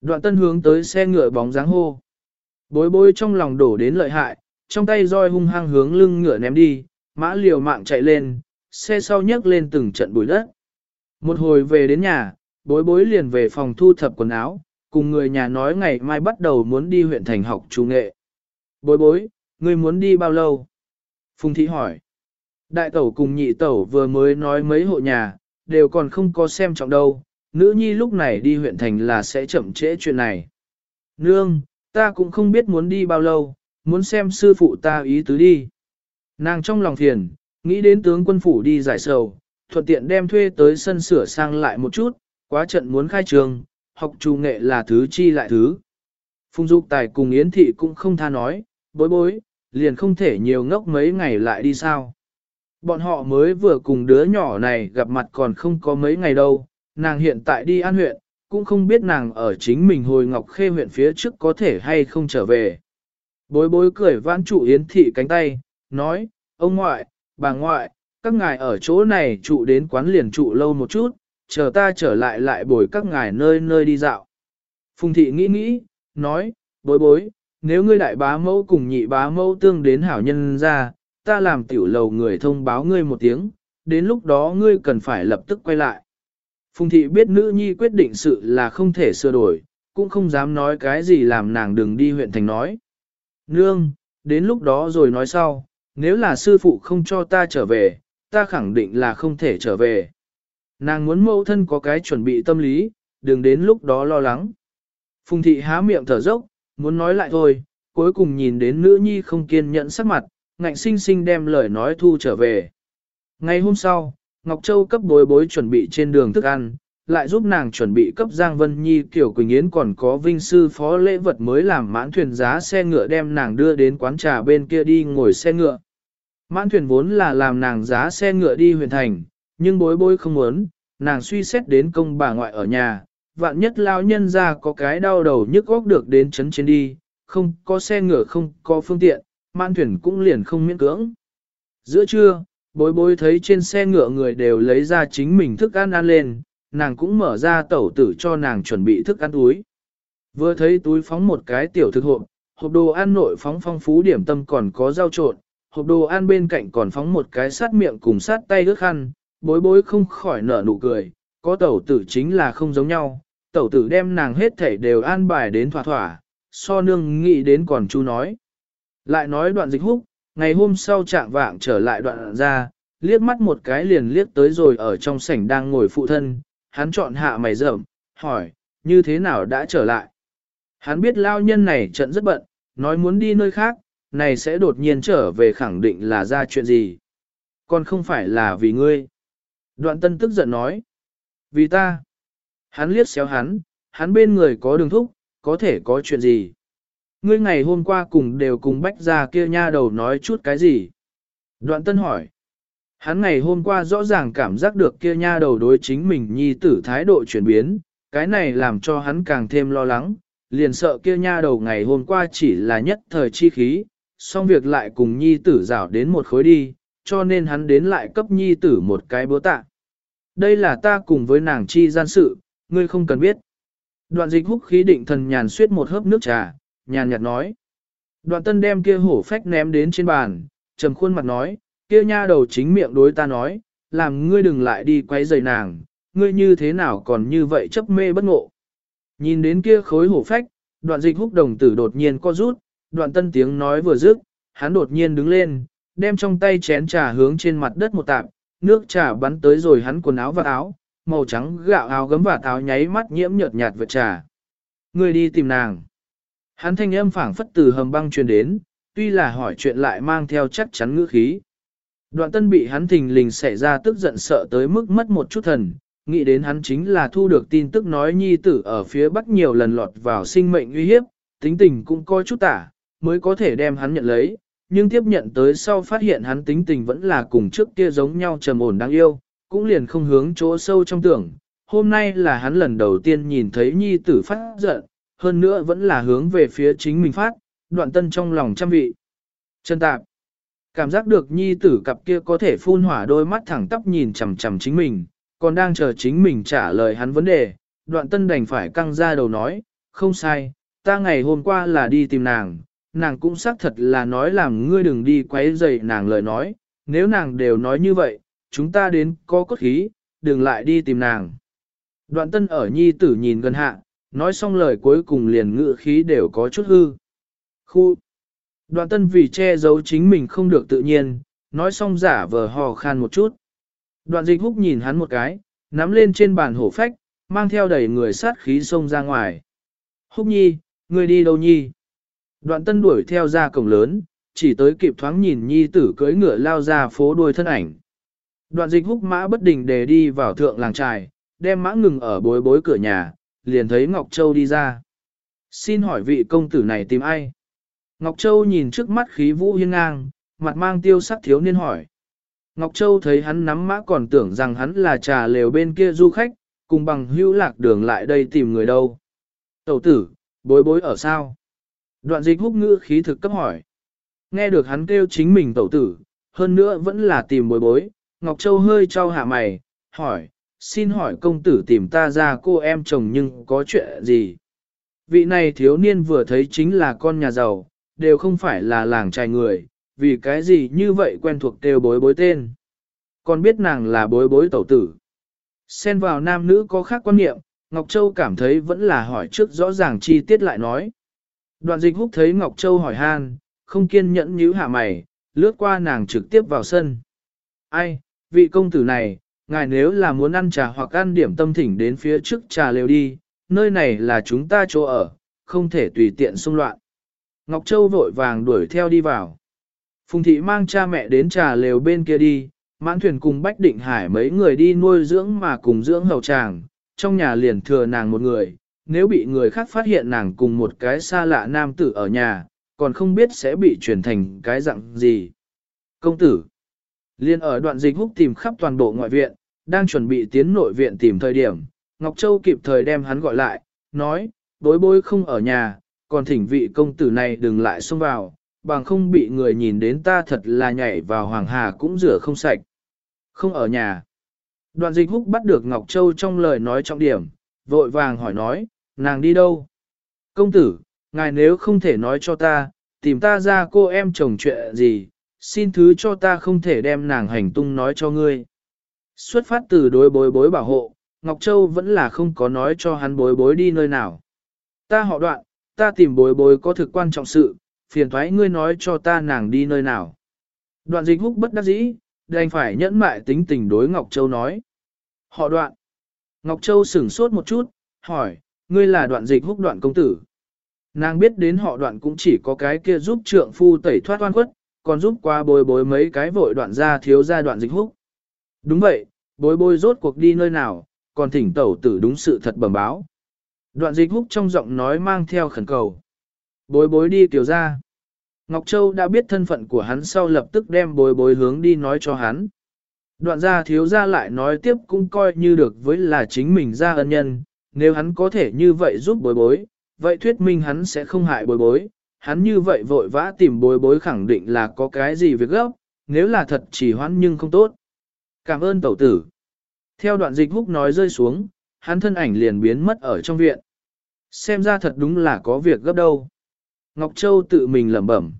Đoạn tân hướng tới xe ngựa bóng dáng hô. Bối bối trong lòng đổ đến lợi hại, trong tay roi hung hăng hướng lưng ngựa ném đi, mã liều mạng chạy lên, xe sau nhấc lên từng trận bụi đất. Một hồi về đến nhà, bối bối liền về phòng thu thập quần áo, cùng người nhà nói ngày mai bắt đầu muốn đi huyện thành học trung nghệ. Bối bối, ngươi muốn đi bao lâu? Phùng thị hỏi. Đại tẩu cùng nhị tẩu vừa mới nói mấy hộ nhà, đều còn không có xem trọng đâu, nữ nhi lúc này đi huyện thành là sẽ chậm trễ chuyện này. Nương, ta cũng không biết muốn đi bao lâu, muốn xem sư phụ ta ý tứ đi. Nàng trong lòng thiền, nghĩ đến tướng quân phủ đi giải sầu, thuận tiện đem thuê tới sân sửa sang lại một chút, quá trận muốn khai trường, học trù nghệ là thứ chi lại thứ. Phùng Dục Tài cùng Yến Thị cũng không tha nói, bối bối, liền không thể nhiều ngốc mấy ngày lại đi sao. Bọn họ mới vừa cùng đứa nhỏ này gặp mặt còn không có mấy ngày đâu, nàng hiện tại đi an huyện, cũng không biết nàng ở chính mình hồi ngọc khê huyện phía trước có thể hay không trở về. Bối bối cười vãn trụ Yến Thị cánh tay, nói, ông ngoại, bà ngoại, các ngài ở chỗ này trụ đến quán liền trụ lâu một chút, chờ ta trở lại lại bồi các ngài nơi nơi đi dạo. Phùng Thị nghĩ nghĩ, nói, bối bối, nếu ngươi đại bá mẫu cùng nhị bá mẫu tương đến hảo nhân ra, ta làm tiểu lầu người thông báo ngươi một tiếng, đến lúc đó ngươi cần phải lập tức quay lại. Phùng thị biết nữ nhi quyết định sự là không thể sửa đổi, cũng không dám nói cái gì làm nàng đừng đi huyện thành nói. Nương, đến lúc đó rồi nói sau, nếu là sư phụ không cho ta trở về, ta khẳng định là không thể trở về. Nàng muốn mẫu thân có cái chuẩn bị tâm lý, đừng đến lúc đó lo lắng. Phùng thị há miệng thở dốc, muốn nói lại thôi, cuối cùng nhìn đến nữ nhi không kiên nhẫn sắc mặt, ngạnh sinh sinh đem lời nói thu trở về. Ngày hôm sau, Ngọc Châu cấp bối bối chuẩn bị trên đường thức ăn, lại giúp nàng chuẩn bị cấp Giang Vân Nhi kiểu Quỳnh Yến còn có vinh sư phó lễ vật mới làm mãn thuyền giá xe ngựa đem nàng đưa đến quán trà bên kia đi ngồi xe ngựa. Mãn thuyền vốn là làm nàng giá xe ngựa đi huyền thành, nhưng bối bối không muốn, nàng suy xét đến công bà ngoại ở nhà, vạn nhất lao nhân ra có cái đau đầu nhức góc được đến chấn trên đi, không có xe ngựa không có phương tiện, mãn thuyền cũng liền không miễn cưỡng. Giữa trưa, bối bối thấy trên xe ngựa người đều lấy ra chính mình thức ăn ăn lên, nàng cũng mở ra tẩu tử cho nàng chuẩn bị thức ăn túi. Vừa thấy túi phóng một cái tiểu thực hộp, hộp đồ ăn nội phóng phong phú điểm tâm còn có rau trộn, hộp đồ ăn bên cạnh còn phóng một cái sát miệng cùng sát tay ước khăn, bối bối không khỏi nở nụ cười, có tẩu tử chính là không giống nhau, tẩu tử đem nàng hết thảy đều an bài đến thỏa thỏa, so nương nghĩ đến còn chú nói. Lại nói đoạn dịch húc, ngày hôm sau trạng vạng trở lại đoạn ra, liếc mắt một cái liền liếc tới rồi ở trong sảnh đang ngồi phụ thân, hắn chọn hạ mày rậm, hỏi, như thế nào đã trở lại? Hắn biết lao nhân này trận rất bận, nói muốn đi nơi khác, này sẽ đột nhiên trở về khẳng định là ra chuyện gì. Còn không phải là vì ngươi. Đoạn tân tức giận nói. Vì ta. Hắn liếc xéo hắn, hắn bên người có đường thúc, có thể có chuyện gì. Ngươi ngày hôm qua cùng đều cùng bách ra kia nha đầu nói chút cái gì. Đoạn tân hỏi. Hắn ngày hôm qua rõ ràng cảm giác được kia nha đầu đối chính mình nhi tử thái độ chuyển biến, cái này làm cho hắn càng thêm lo lắng, liền sợ kia nha đầu ngày hôm qua chỉ là nhất thời chi khí, xong việc lại cùng nhi tử rảo đến một khối đi, cho nên hắn đến lại cấp nhi tử một cái bố tạ. Đây là ta cùng với nàng chi gian sự, ngươi không cần biết. Đoạn dịch húc khí định thần nhàn suyết một hớp nước trà, nhàn nhạt nói. Đoạn tân đem kia hổ phách ném đến trên bàn, trầm khuôn mặt nói, kia nha đầu chính miệng đối ta nói, làm ngươi đừng lại đi quấy rầy nàng, ngươi như thế nào còn như vậy chấp mê bất ngộ. Nhìn đến kia khối hổ phách, đoạn dịch húc đồng tử đột nhiên co rút, đoạn tân tiếng nói vừa dứt, hắn đột nhiên đứng lên, đem trong tay chén trà hướng trên mặt đất một tạp, nước trà bắn tới rồi hắn quần áo và áo, màu trắng gạo áo gấm và áo nháy mắt nhiễm nhợt nhạt vệt trà. Ngươi đi tìm nàng. Hắn thanh âm phảng phất từ hầm băng truyền đến, tuy là hỏi chuyện lại mang theo chắc chắn ngữ khí. Đoạn tân bị hắn thình lình xảy ra tức giận sợ tới mức mất một chút thần, nghĩ đến hắn chính là thu được tin tức nói nhi tử ở phía bắc nhiều lần lọt vào sinh mệnh uy hiếp, tính tình cũng coi chút tả, mới có thể đem hắn nhận lấy, nhưng tiếp nhận tới sau phát hiện hắn tính tình vẫn là cùng trước kia giống nhau trầm ổn đáng yêu, cũng liền không hướng chỗ sâu trong tưởng. Hôm nay là hắn lần đầu tiên nhìn thấy nhi tử phát giận, hơn nữa vẫn là hướng về phía chính mình phát, đoạn tân trong lòng trăm vị. Chân tạp, cảm giác được nhi tử cặp kia có thể phun hỏa đôi mắt thẳng tắp nhìn chằm chằm chính mình, còn đang chờ chính mình trả lời hắn vấn đề, đoạn tân đành phải căng ra đầu nói, không sai, ta ngày hôm qua là đi tìm nàng, nàng cũng xác thật là nói làm ngươi đừng đi quấy rầy nàng lời nói, nếu nàng đều nói như vậy, chúng ta đến có cốt khí, đừng lại đi tìm nàng. Đoạn tân ở nhi tử nhìn gần hạ, nói xong lời cuối cùng liền ngự khí đều có chút hư. Khu! Đoạn tân vì che giấu chính mình không được tự nhiên, nói xong giả vờ hò khan một chút. Đoạn dịch húc nhìn hắn một cái, nắm lên trên bàn hổ phách, mang theo đầy người sát khí xông ra ngoài. Húc nhi, ngươi đi đâu nhi? Đoạn tân đuổi theo ra cổng lớn, chỉ tới kịp thoáng nhìn nhi tử cưỡi ngựa lao ra phố đuôi thân ảnh. Đoạn dịch húc mã bất đình để đi vào thượng làng trài, đem mã ngừng ở bối bối cửa nhà, liền thấy Ngọc Châu đi ra. Xin hỏi vị công tử này tìm ai? Ngọc Châu nhìn trước mắt khí vũ hiên ngang, mặt mang tiêu sắc thiếu niên hỏi. Ngọc Châu thấy hắn nắm mã còn tưởng rằng hắn là trà lều bên kia du khách, cùng bằng hữu lạc đường lại đây tìm người đâu. Tẩu tử, bối bối ở sao? Đoạn dịch húc ngữ khí thực cấp hỏi. Nghe được hắn kêu chính mình tẩu tử, hơn nữa vẫn là tìm bối bối, Ngọc Châu hơi trao hạ mày, hỏi, xin hỏi công tử tìm ta ra cô em chồng nhưng có chuyện gì? Vị này thiếu niên vừa thấy chính là con nhà giàu, đều không phải là làng trai người, vì cái gì như vậy quen thuộc kêu bối bối tên. Còn biết nàng là bối bối tẩu tử. Xen vào nam nữ có khác quan niệm, Ngọc Châu cảm thấy vẫn là hỏi trước rõ ràng chi tiết lại nói. Đoạn dịch húc thấy Ngọc Châu hỏi han, không kiên nhẫn nhíu hạ mày, lướt qua nàng trực tiếp vào sân. Ai, vị công tử này, ngài nếu là muốn ăn trà hoặc ăn điểm tâm thỉnh đến phía trước trà lều đi, nơi này là chúng ta chỗ ở, không thể tùy tiện xung loạn. Ngọc Châu vội vàng đuổi theo đi vào. Phùng thị mang cha mẹ đến trà lều bên kia đi, mãn thuyền cùng Bách Định Hải mấy người đi nuôi dưỡng mà cùng dưỡng hầu tràng, trong nhà liền thừa nàng một người, nếu bị người khác phát hiện nàng cùng một cái xa lạ nam tử ở nhà, còn không biết sẽ bị chuyển thành cái dạng gì. Công tử, liên ở đoạn dịch húc tìm khắp toàn bộ ngoại viện, đang chuẩn bị tiến nội viện tìm thời điểm, Ngọc Châu kịp thời đem hắn gọi lại, nói, bối bối không ở nhà, còn thỉnh vị công tử này đừng lại xông vào, bằng không bị người nhìn đến ta thật là nhảy vào hoàng hà cũng rửa không sạch. Không ở nhà. Đoạn dịch húc bắt được Ngọc Châu trong lời nói trọng điểm, vội vàng hỏi nói, nàng đi đâu? Công tử, ngài nếu không thể nói cho ta, tìm ta ra cô em chồng chuyện gì, xin thứ cho ta không thể đem nàng hành tung nói cho ngươi. Xuất phát từ đối bối bối bảo hộ, Ngọc Châu vẫn là không có nói cho hắn bối bối đi nơi nào. Ta họ đoạn, ta tìm bối bối có thực quan trọng sự, phiền thoái ngươi nói cho ta nàng đi nơi nào. Đoạn dịch húc bất đắc dĩ, đành phải nhẫn mại tính tình đối Ngọc Châu nói. Họ đoạn. Ngọc Châu sửng sốt một chút, hỏi, ngươi là đoạn dịch húc đoạn công tử. Nàng biết đến họ đoạn cũng chỉ có cái kia giúp trượng phu tẩy thoát oan khuất, còn giúp qua bối bối mấy cái vội đoạn ra thiếu ra đoạn dịch húc. Đúng vậy, bối bối rốt cuộc đi nơi nào, còn thỉnh tẩu tử đúng sự thật bẩm báo. Đoạn dịch húc trong giọng nói mang theo khẩn cầu. Bối bối đi tiểu ra. Ngọc Châu đã biết thân phận của hắn sau lập tức đem bối bối hướng đi nói cho hắn. Đoạn gia thiếu gia lại nói tiếp cũng coi như được với là chính mình ra ân nhân, nếu hắn có thể như vậy giúp bối bối, vậy thuyết minh hắn sẽ không hại bối bối, hắn như vậy vội vã tìm bối bối khẳng định là có cái gì việc gấp, nếu là thật chỉ hoãn nhưng không tốt. Cảm ơn tẩu tử. Theo đoạn dịch húc nói rơi xuống, hắn thân ảnh liền biến mất ở trong viện. Xem ra thật đúng là có việc gấp đâu. Ngọc Châu tự mình lẩm bẩm.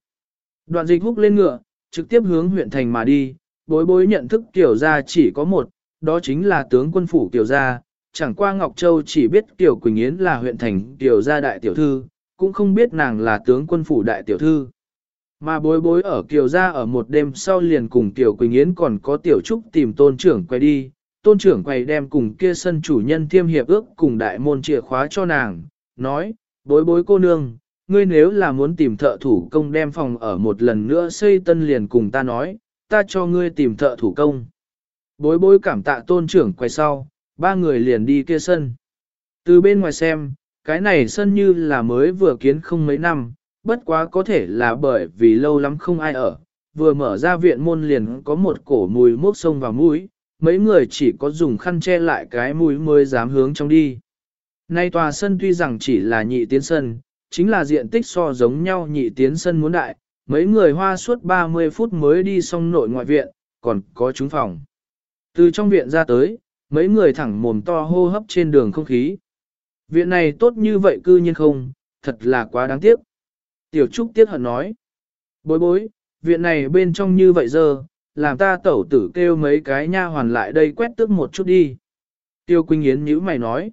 Đoạn dịch húc lên ngựa, trực tiếp hướng huyện thành mà đi, bối bối nhận thức tiểu gia chỉ có một, đó chính là tướng quân phủ tiểu gia. Chẳng qua Ngọc Châu chỉ biết Tiểu Quỳnh Yến là huyện thành tiểu gia đại tiểu thư, cũng không biết nàng là tướng quân phủ đại tiểu thư. Mà bối bối ở Kiều gia ở một đêm sau liền cùng Tiểu Quỳnh Yến còn có Tiểu Trúc tìm tôn trưởng quay đi, tôn trưởng quay đem cùng kia sân chủ nhân thiêm hiệp ước cùng đại môn chìa khóa cho nàng, nói, bối bối cô nương, ngươi nếu là muốn tìm thợ thủ công đem phòng ở một lần nữa xây tân liền cùng ta nói, ta cho ngươi tìm thợ thủ công. Bối bối cảm tạ tôn trưởng quay sau, ba người liền đi kia sân. Từ bên ngoài xem, cái này sân như là mới vừa kiến không mấy năm, bất quá có thể là bởi vì lâu lắm không ai ở, vừa mở ra viện môn liền có một cổ mùi mốc sông vào mũi, mấy người chỉ có dùng khăn che lại cái mũi mới dám hướng trong đi. Nay tòa sân tuy rằng chỉ là nhị tiến sân, chính là diện tích so giống nhau nhị tiến sân muốn đại, mấy người hoa suốt 30 phút mới đi xong nội ngoại viện, còn có trúng phòng. Từ trong viện ra tới, mấy người thẳng mồm to hô hấp trên đường không khí. Viện này tốt như vậy cư nhiên không, thật là quá đáng tiếc. Tiểu Trúc tiếc hận nói. Bối bối, viện này bên trong như vậy giờ, làm ta tẩu tử kêu mấy cái nha hoàn lại đây quét tước một chút đi. Tiêu Quỳnh Yến nhíu mày nói.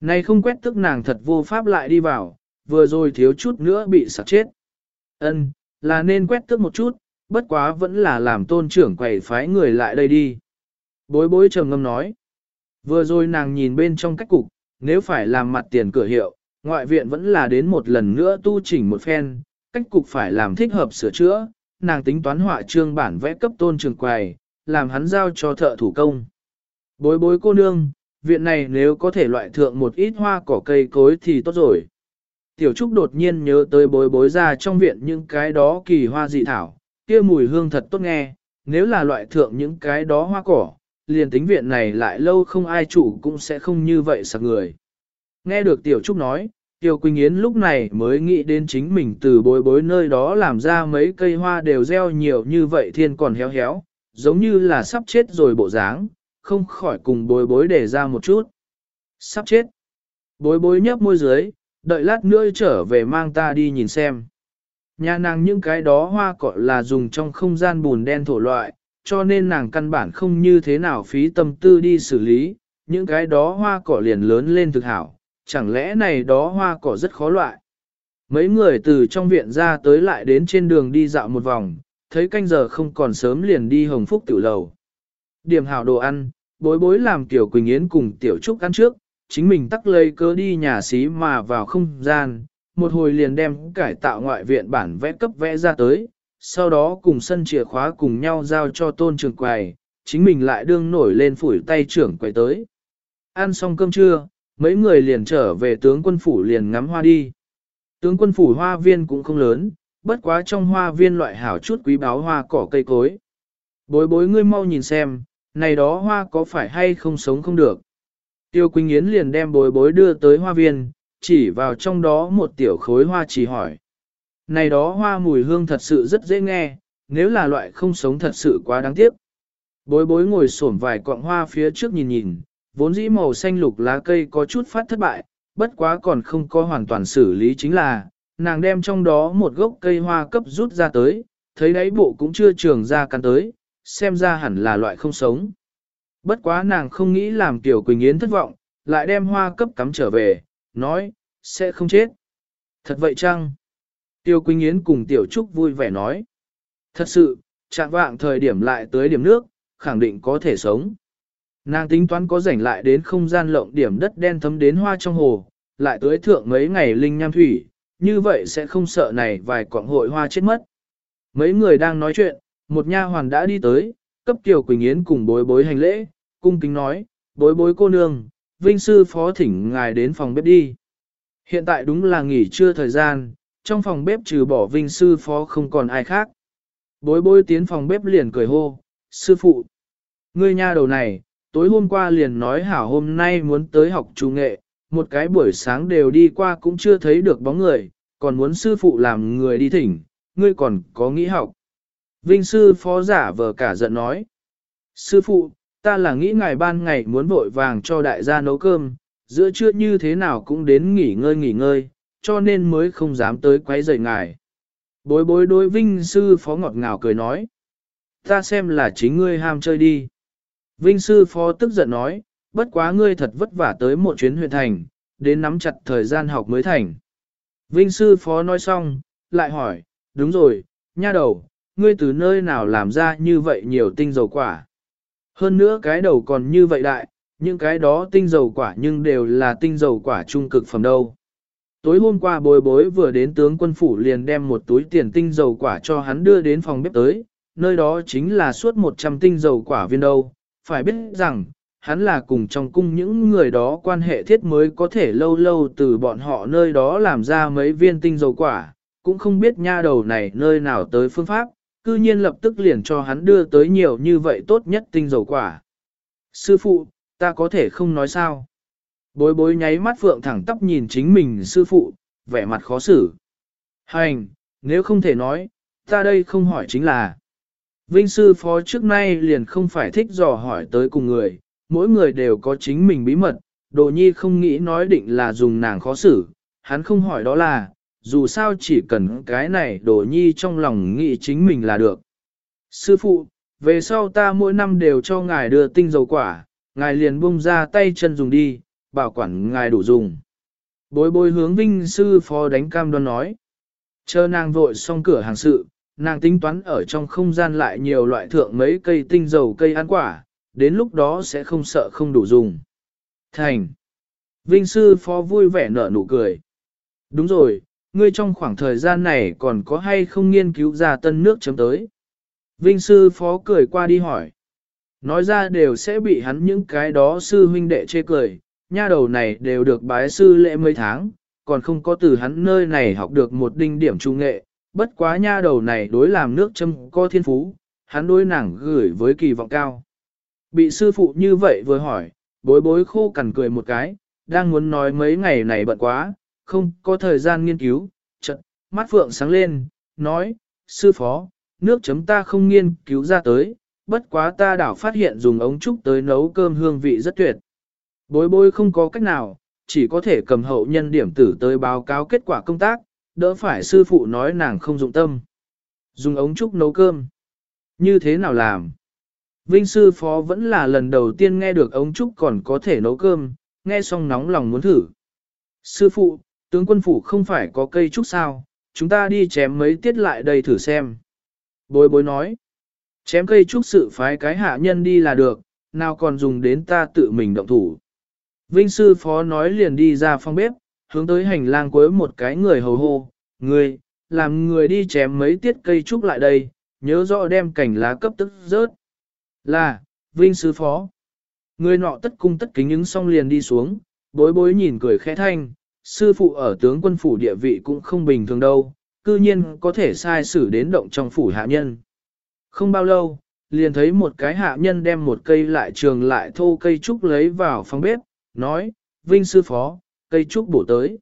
Này không quét tước nàng thật vô pháp lại đi vào, vừa rồi thiếu chút nữa bị sạc chết. Ân, là nên quét tước một chút, bất quá vẫn là làm tôn trưởng quầy phái người lại đây đi. Bối bối trầm ngâm nói. Vừa rồi nàng nhìn bên trong cách cục, nếu phải làm mặt tiền cửa hiệu, ngoại viện vẫn là đến một lần nữa tu chỉnh một phen, cách cục phải làm thích hợp sửa chữa, nàng tính toán họa trương bản vẽ cấp tôn trường quầy, làm hắn giao cho thợ thủ công. Bối bối cô nương, viện này nếu có thể loại thượng một ít hoa cỏ cây cối thì tốt rồi. Tiểu Trúc đột nhiên nhớ tới bối bối ra trong viện những cái đó kỳ hoa dị thảo, kia mùi hương thật tốt nghe, nếu là loại thượng những cái đó hoa cỏ, liền tính viện này lại lâu không ai chủ cũng sẽ không như vậy sạc người. Nghe được Tiểu Trúc nói, Tiểu Quỳnh Yến lúc này mới nghĩ đến chính mình từ bối bối nơi đó làm ra mấy cây hoa đều gieo nhiều như vậy thiên còn héo héo, giống như là sắp chết rồi bộ dáng, không khỏi cùng bối bối để ra một chút. Sắp chết. Bối bối nhấp môi dưới, đợi lát nữa trở về mang ta đi nhìn xem. Nhà nàng những cái đó hoa cọ là dùng trong không gian bùn đen thổ loại, cho nên nàng căn bản không như thế nào phí tâm tư đi xử lý, những cái đó hoa cỏ liền lớn lên thực hảo, chẳng lẽ này đó hoa cỏ rất khó loại. Mấy người từ trong viện ra tới lại đến trên đường đi dạo một vòng, thấy canh giờ không còn sớm liền đi hồng phúc tiểu lầu. Điểm hảo đồ ăn, bối bối làm tiểu Quỳnh Yến cùng tiểu Trúc ăn trước, chính mình tắc lây cớ đi nhà xí mà vào không gian, một hồi liền đem cải tạo ngoại viện bản vẽ cấp vẽ ra tới, sau đó cùng sân chìa khóa cùng nhau giao cho tôn trường quầy, chính mình lại đương nổi lên phủi tay trưởng quầy tới. Ăn xong cơm trưa, mấy người liền trở về tướng quân phủ liền ngắm hoa đi. Tướng quân phủ hoa viên cũng không lớn, bất quá trong hoa viên loại hảo chút quý báo hoa cỏ cây cối. Bối bối ngươi mau nhìn xem, này đó hoa có phải hay không sống không được. Tiêu Quỳnh Yến liền đem bối bối đưa tới hoa viên, chỉ vào trong đó một tiểu khối hoa chỉ hỏi. Này đó hoa mùi hương thật sự rất dễ nghe, nếu là loại không sống thật sự quá đáng tiếc. Bối bối ngồi xổm vài cọng hoa phía trước nhìn nhìn, vốn dĩ màu xanh lục lá cây có chút phát thất bại, bất quá còn không có hoàn toàn xử lý chính là, nàng đem trong đó một gốc cây hoa cấp rút ra tới, thấy đáy bộ cũng chưa trường ra cắn tới, xem ra hẳn là loại không sống. Bất quá nàng không nghĩ làm Tiểu Quỳnh Yến thất vọng, lại đem hoa cấp cắm trở về, nói, sẽ không chết. Thật vậy chăng? Tiêu Quỳnh Yến cùng Tiểu Trúc vui vẻ nói. Thật sự, chạm vạng thời điểm lại tới điểm nước, khẳng định có thể sống. Nàng tính toán có rảnh lại đến không gian lộng điểm đất đen thấm đến hoa trong hồ, lại tới thượng mấy ngày linh nham thủy, như vậy sẽ không sợ này vài quạng hội hoa chết mất. Mấy người đang nói chuyện, một nha hoàn đã đi tới, cấp Tiểu Quỳnh Yến cùng bối bối hành lễ, cung kính nói, bối bối cô nương, vinh sư phó thỉnh ngài đến phòng bếp đi. Hiện tại đúng là nghỉ trưa thời gian, trong phòng bếp trừ bỏ vinh sư phó không còn ai khác. Bối bối tiến phòng bếp liền cười hô, sư phụ. Ngươi nha đầu này, tối hôm qua liền nói hảo hôm nay muốn tới học trung nghệ, một cái buổi sáng đều đi qua cũng chưa thấy được bóng người, còn muốn sư phụ làm người đi thỉnh, ngươi còn có nghĩ học. Vinh sư phó giả vờ cả giận nói. Sư phụ, ta là nghĩ ngài ban ngày muốn vội vàng cho đại gia nấu cơm, giữa trưa như thế nào cũng đến nghỉ ngơi nghỉ ngơi, cho nên mới không dám tới quấy rầy ngài. Bối bối đối Vinh sư phó ngọt ngào cười nói. Ta xem là chính ngươi ham chơi đi. Vinh sư phó tức giận nói, bất quá ngươi thật vất vả tới một chuyến huyện thành, đến nắm chặt thời gian học mới thành. Vinh sư phó nói xong, lại hỏi, đúng rồi, nha đầu, ngươi từ nơi nào làm ra như vậy nhiều tinh dầu quả. Hơn nữa cái đầu còn như vậy đại, những cái đó tinh dầu quả nhưng đều là tinh dầu quả trung cực phẩm đâu. Tối hôm qua bối bối vừa đến tướng quân phủ liền đem một túi tiền tinh dầu quả cho hắn đưa đến phòng bếp tới, nơi đó chính là suốt 100 tinh dầu quả viên đâu. Phải biết rằng, hắn là cùng trong cung những người đó quan hệ thiết mới có thể lâu lâu từ bọn họ nơi đó làm ra mấy viên tinh dầu quả, cũng không biết nha đầu này nơi nào tới phương pháp, cư nhiên lập tức liền cho hắn đưa tới nhiều như vậy tốt nhất tinh dầu quả. Sư phụ, ta có thể không nói sao. Bối bối nháy mắt phượng thẳng tóc nhìn chính mình sư phụ, vẻ mặt khó xử. Hành, nếu không thể nói, ta đây không hỏi chính là. Vinh sư phó trước nay liền không phải thích dò hỏi tới cùng người, mỗi người đều có chính mình bí mật, đồ nhi không nghĩ nói định là dùng nàng khó xử, hắn không hỏi đó là, dù sao chỉ cần cái này đồ nhi trong lòng nghĩ chính mình là được. Sư phụ, về sau ta mỗi năm đều cho ngài đưa tinh dầu quả, ngài liền buông ra tay chân dùng đi, bảo quản ngài đủ dùng. Bối bối hướng vinh sư phó đánh cam đoan nói. Chờ nàng vội xong cửa hàng sự, nàng tính toán ở trong không gian lại nhiều loại thượng mấy cây tinh dầu cây ăn quả, đến lúc đó sẽ không sợ không đủ dùng. Thành. Vinh sư phó vui vẻ nở nụ cười. Đúng rồi, ngươi trong khoảng thời gian này còn có hay không nghiên cứu ra tân nước chấm tới. Vinh sư phó cười qua đi hỏi. Nói ra đều sẽ bị hắn những cái đó sư huynh đệ chê cười, nha đầu này đều được bái sư lễ mấy tháng, còn không có từ hắn nơi này học được một đinh điểm trung nghệ, bất quá nha đầu này đối làm nước châm có thiên phú, hắn đối nàng gửi với kỳ vọng cao. Bị sư phụ như vậy vừa hỏi, bối bối khô cằn cười một cái, đang muốn nói mấy ngày này bận quá, không có thời gian nghiên cứu, chật, mắt phượng sáng lên, nói, sư phó, nước chấm ta không nghiên cứu ra tới, bất quá ta đảo phát hiện dùng ống trúc tới nấu cơm hương vị rất tuyệt. Bối bối không có cách nào, chỉ có thể cầm hậu nhân điểm tử tới báo cáo kết quả công tác, đỡ phải sư phụ nói nàng không dụng tâm. Dùng ống trúc nấu cơm. Như thế nào làm? Vinh sư phó vẫn là lần đầu tiên nghe được ống trúc còn có thể nấu cơm, nghe xong nóng lòng muốn thử. Sư phụ, tướng quân phủ không phải có cây trúc sao, chúng ta đi chém mấy tiết lại đây thử xem. Bối bối nói, chém cây trúc sự phái cái hạ nhân đi là được, nào còn dùng đến ta tự mình động thủ. Vinh sư phó nói liền đi ra phòng bếp, hướng tới hành lang cuối một cái người hầu hô, người, làm người đi chém mấy tiết cây trúc lại đây, nhớ rõ đem cảnh lá cấp tức rớt. Là, Vinh sư phó. Người nọ tất cung tất kính ứng xong liền đi xuống, bối bối nhìn cười khẽ thanh, sư phụ ở tướng quân phủ địa vị cũng không bình thường đâu, cư nhiên có thể sai xử đến động trong phủ hạ nhân. Không bao lâu, liền thấy một cái hạ nhân đem một cây lại trường lại thô cây trúc lấy vào phòng bếp, nói, Vinh sư phó, cây trúc bổ tới.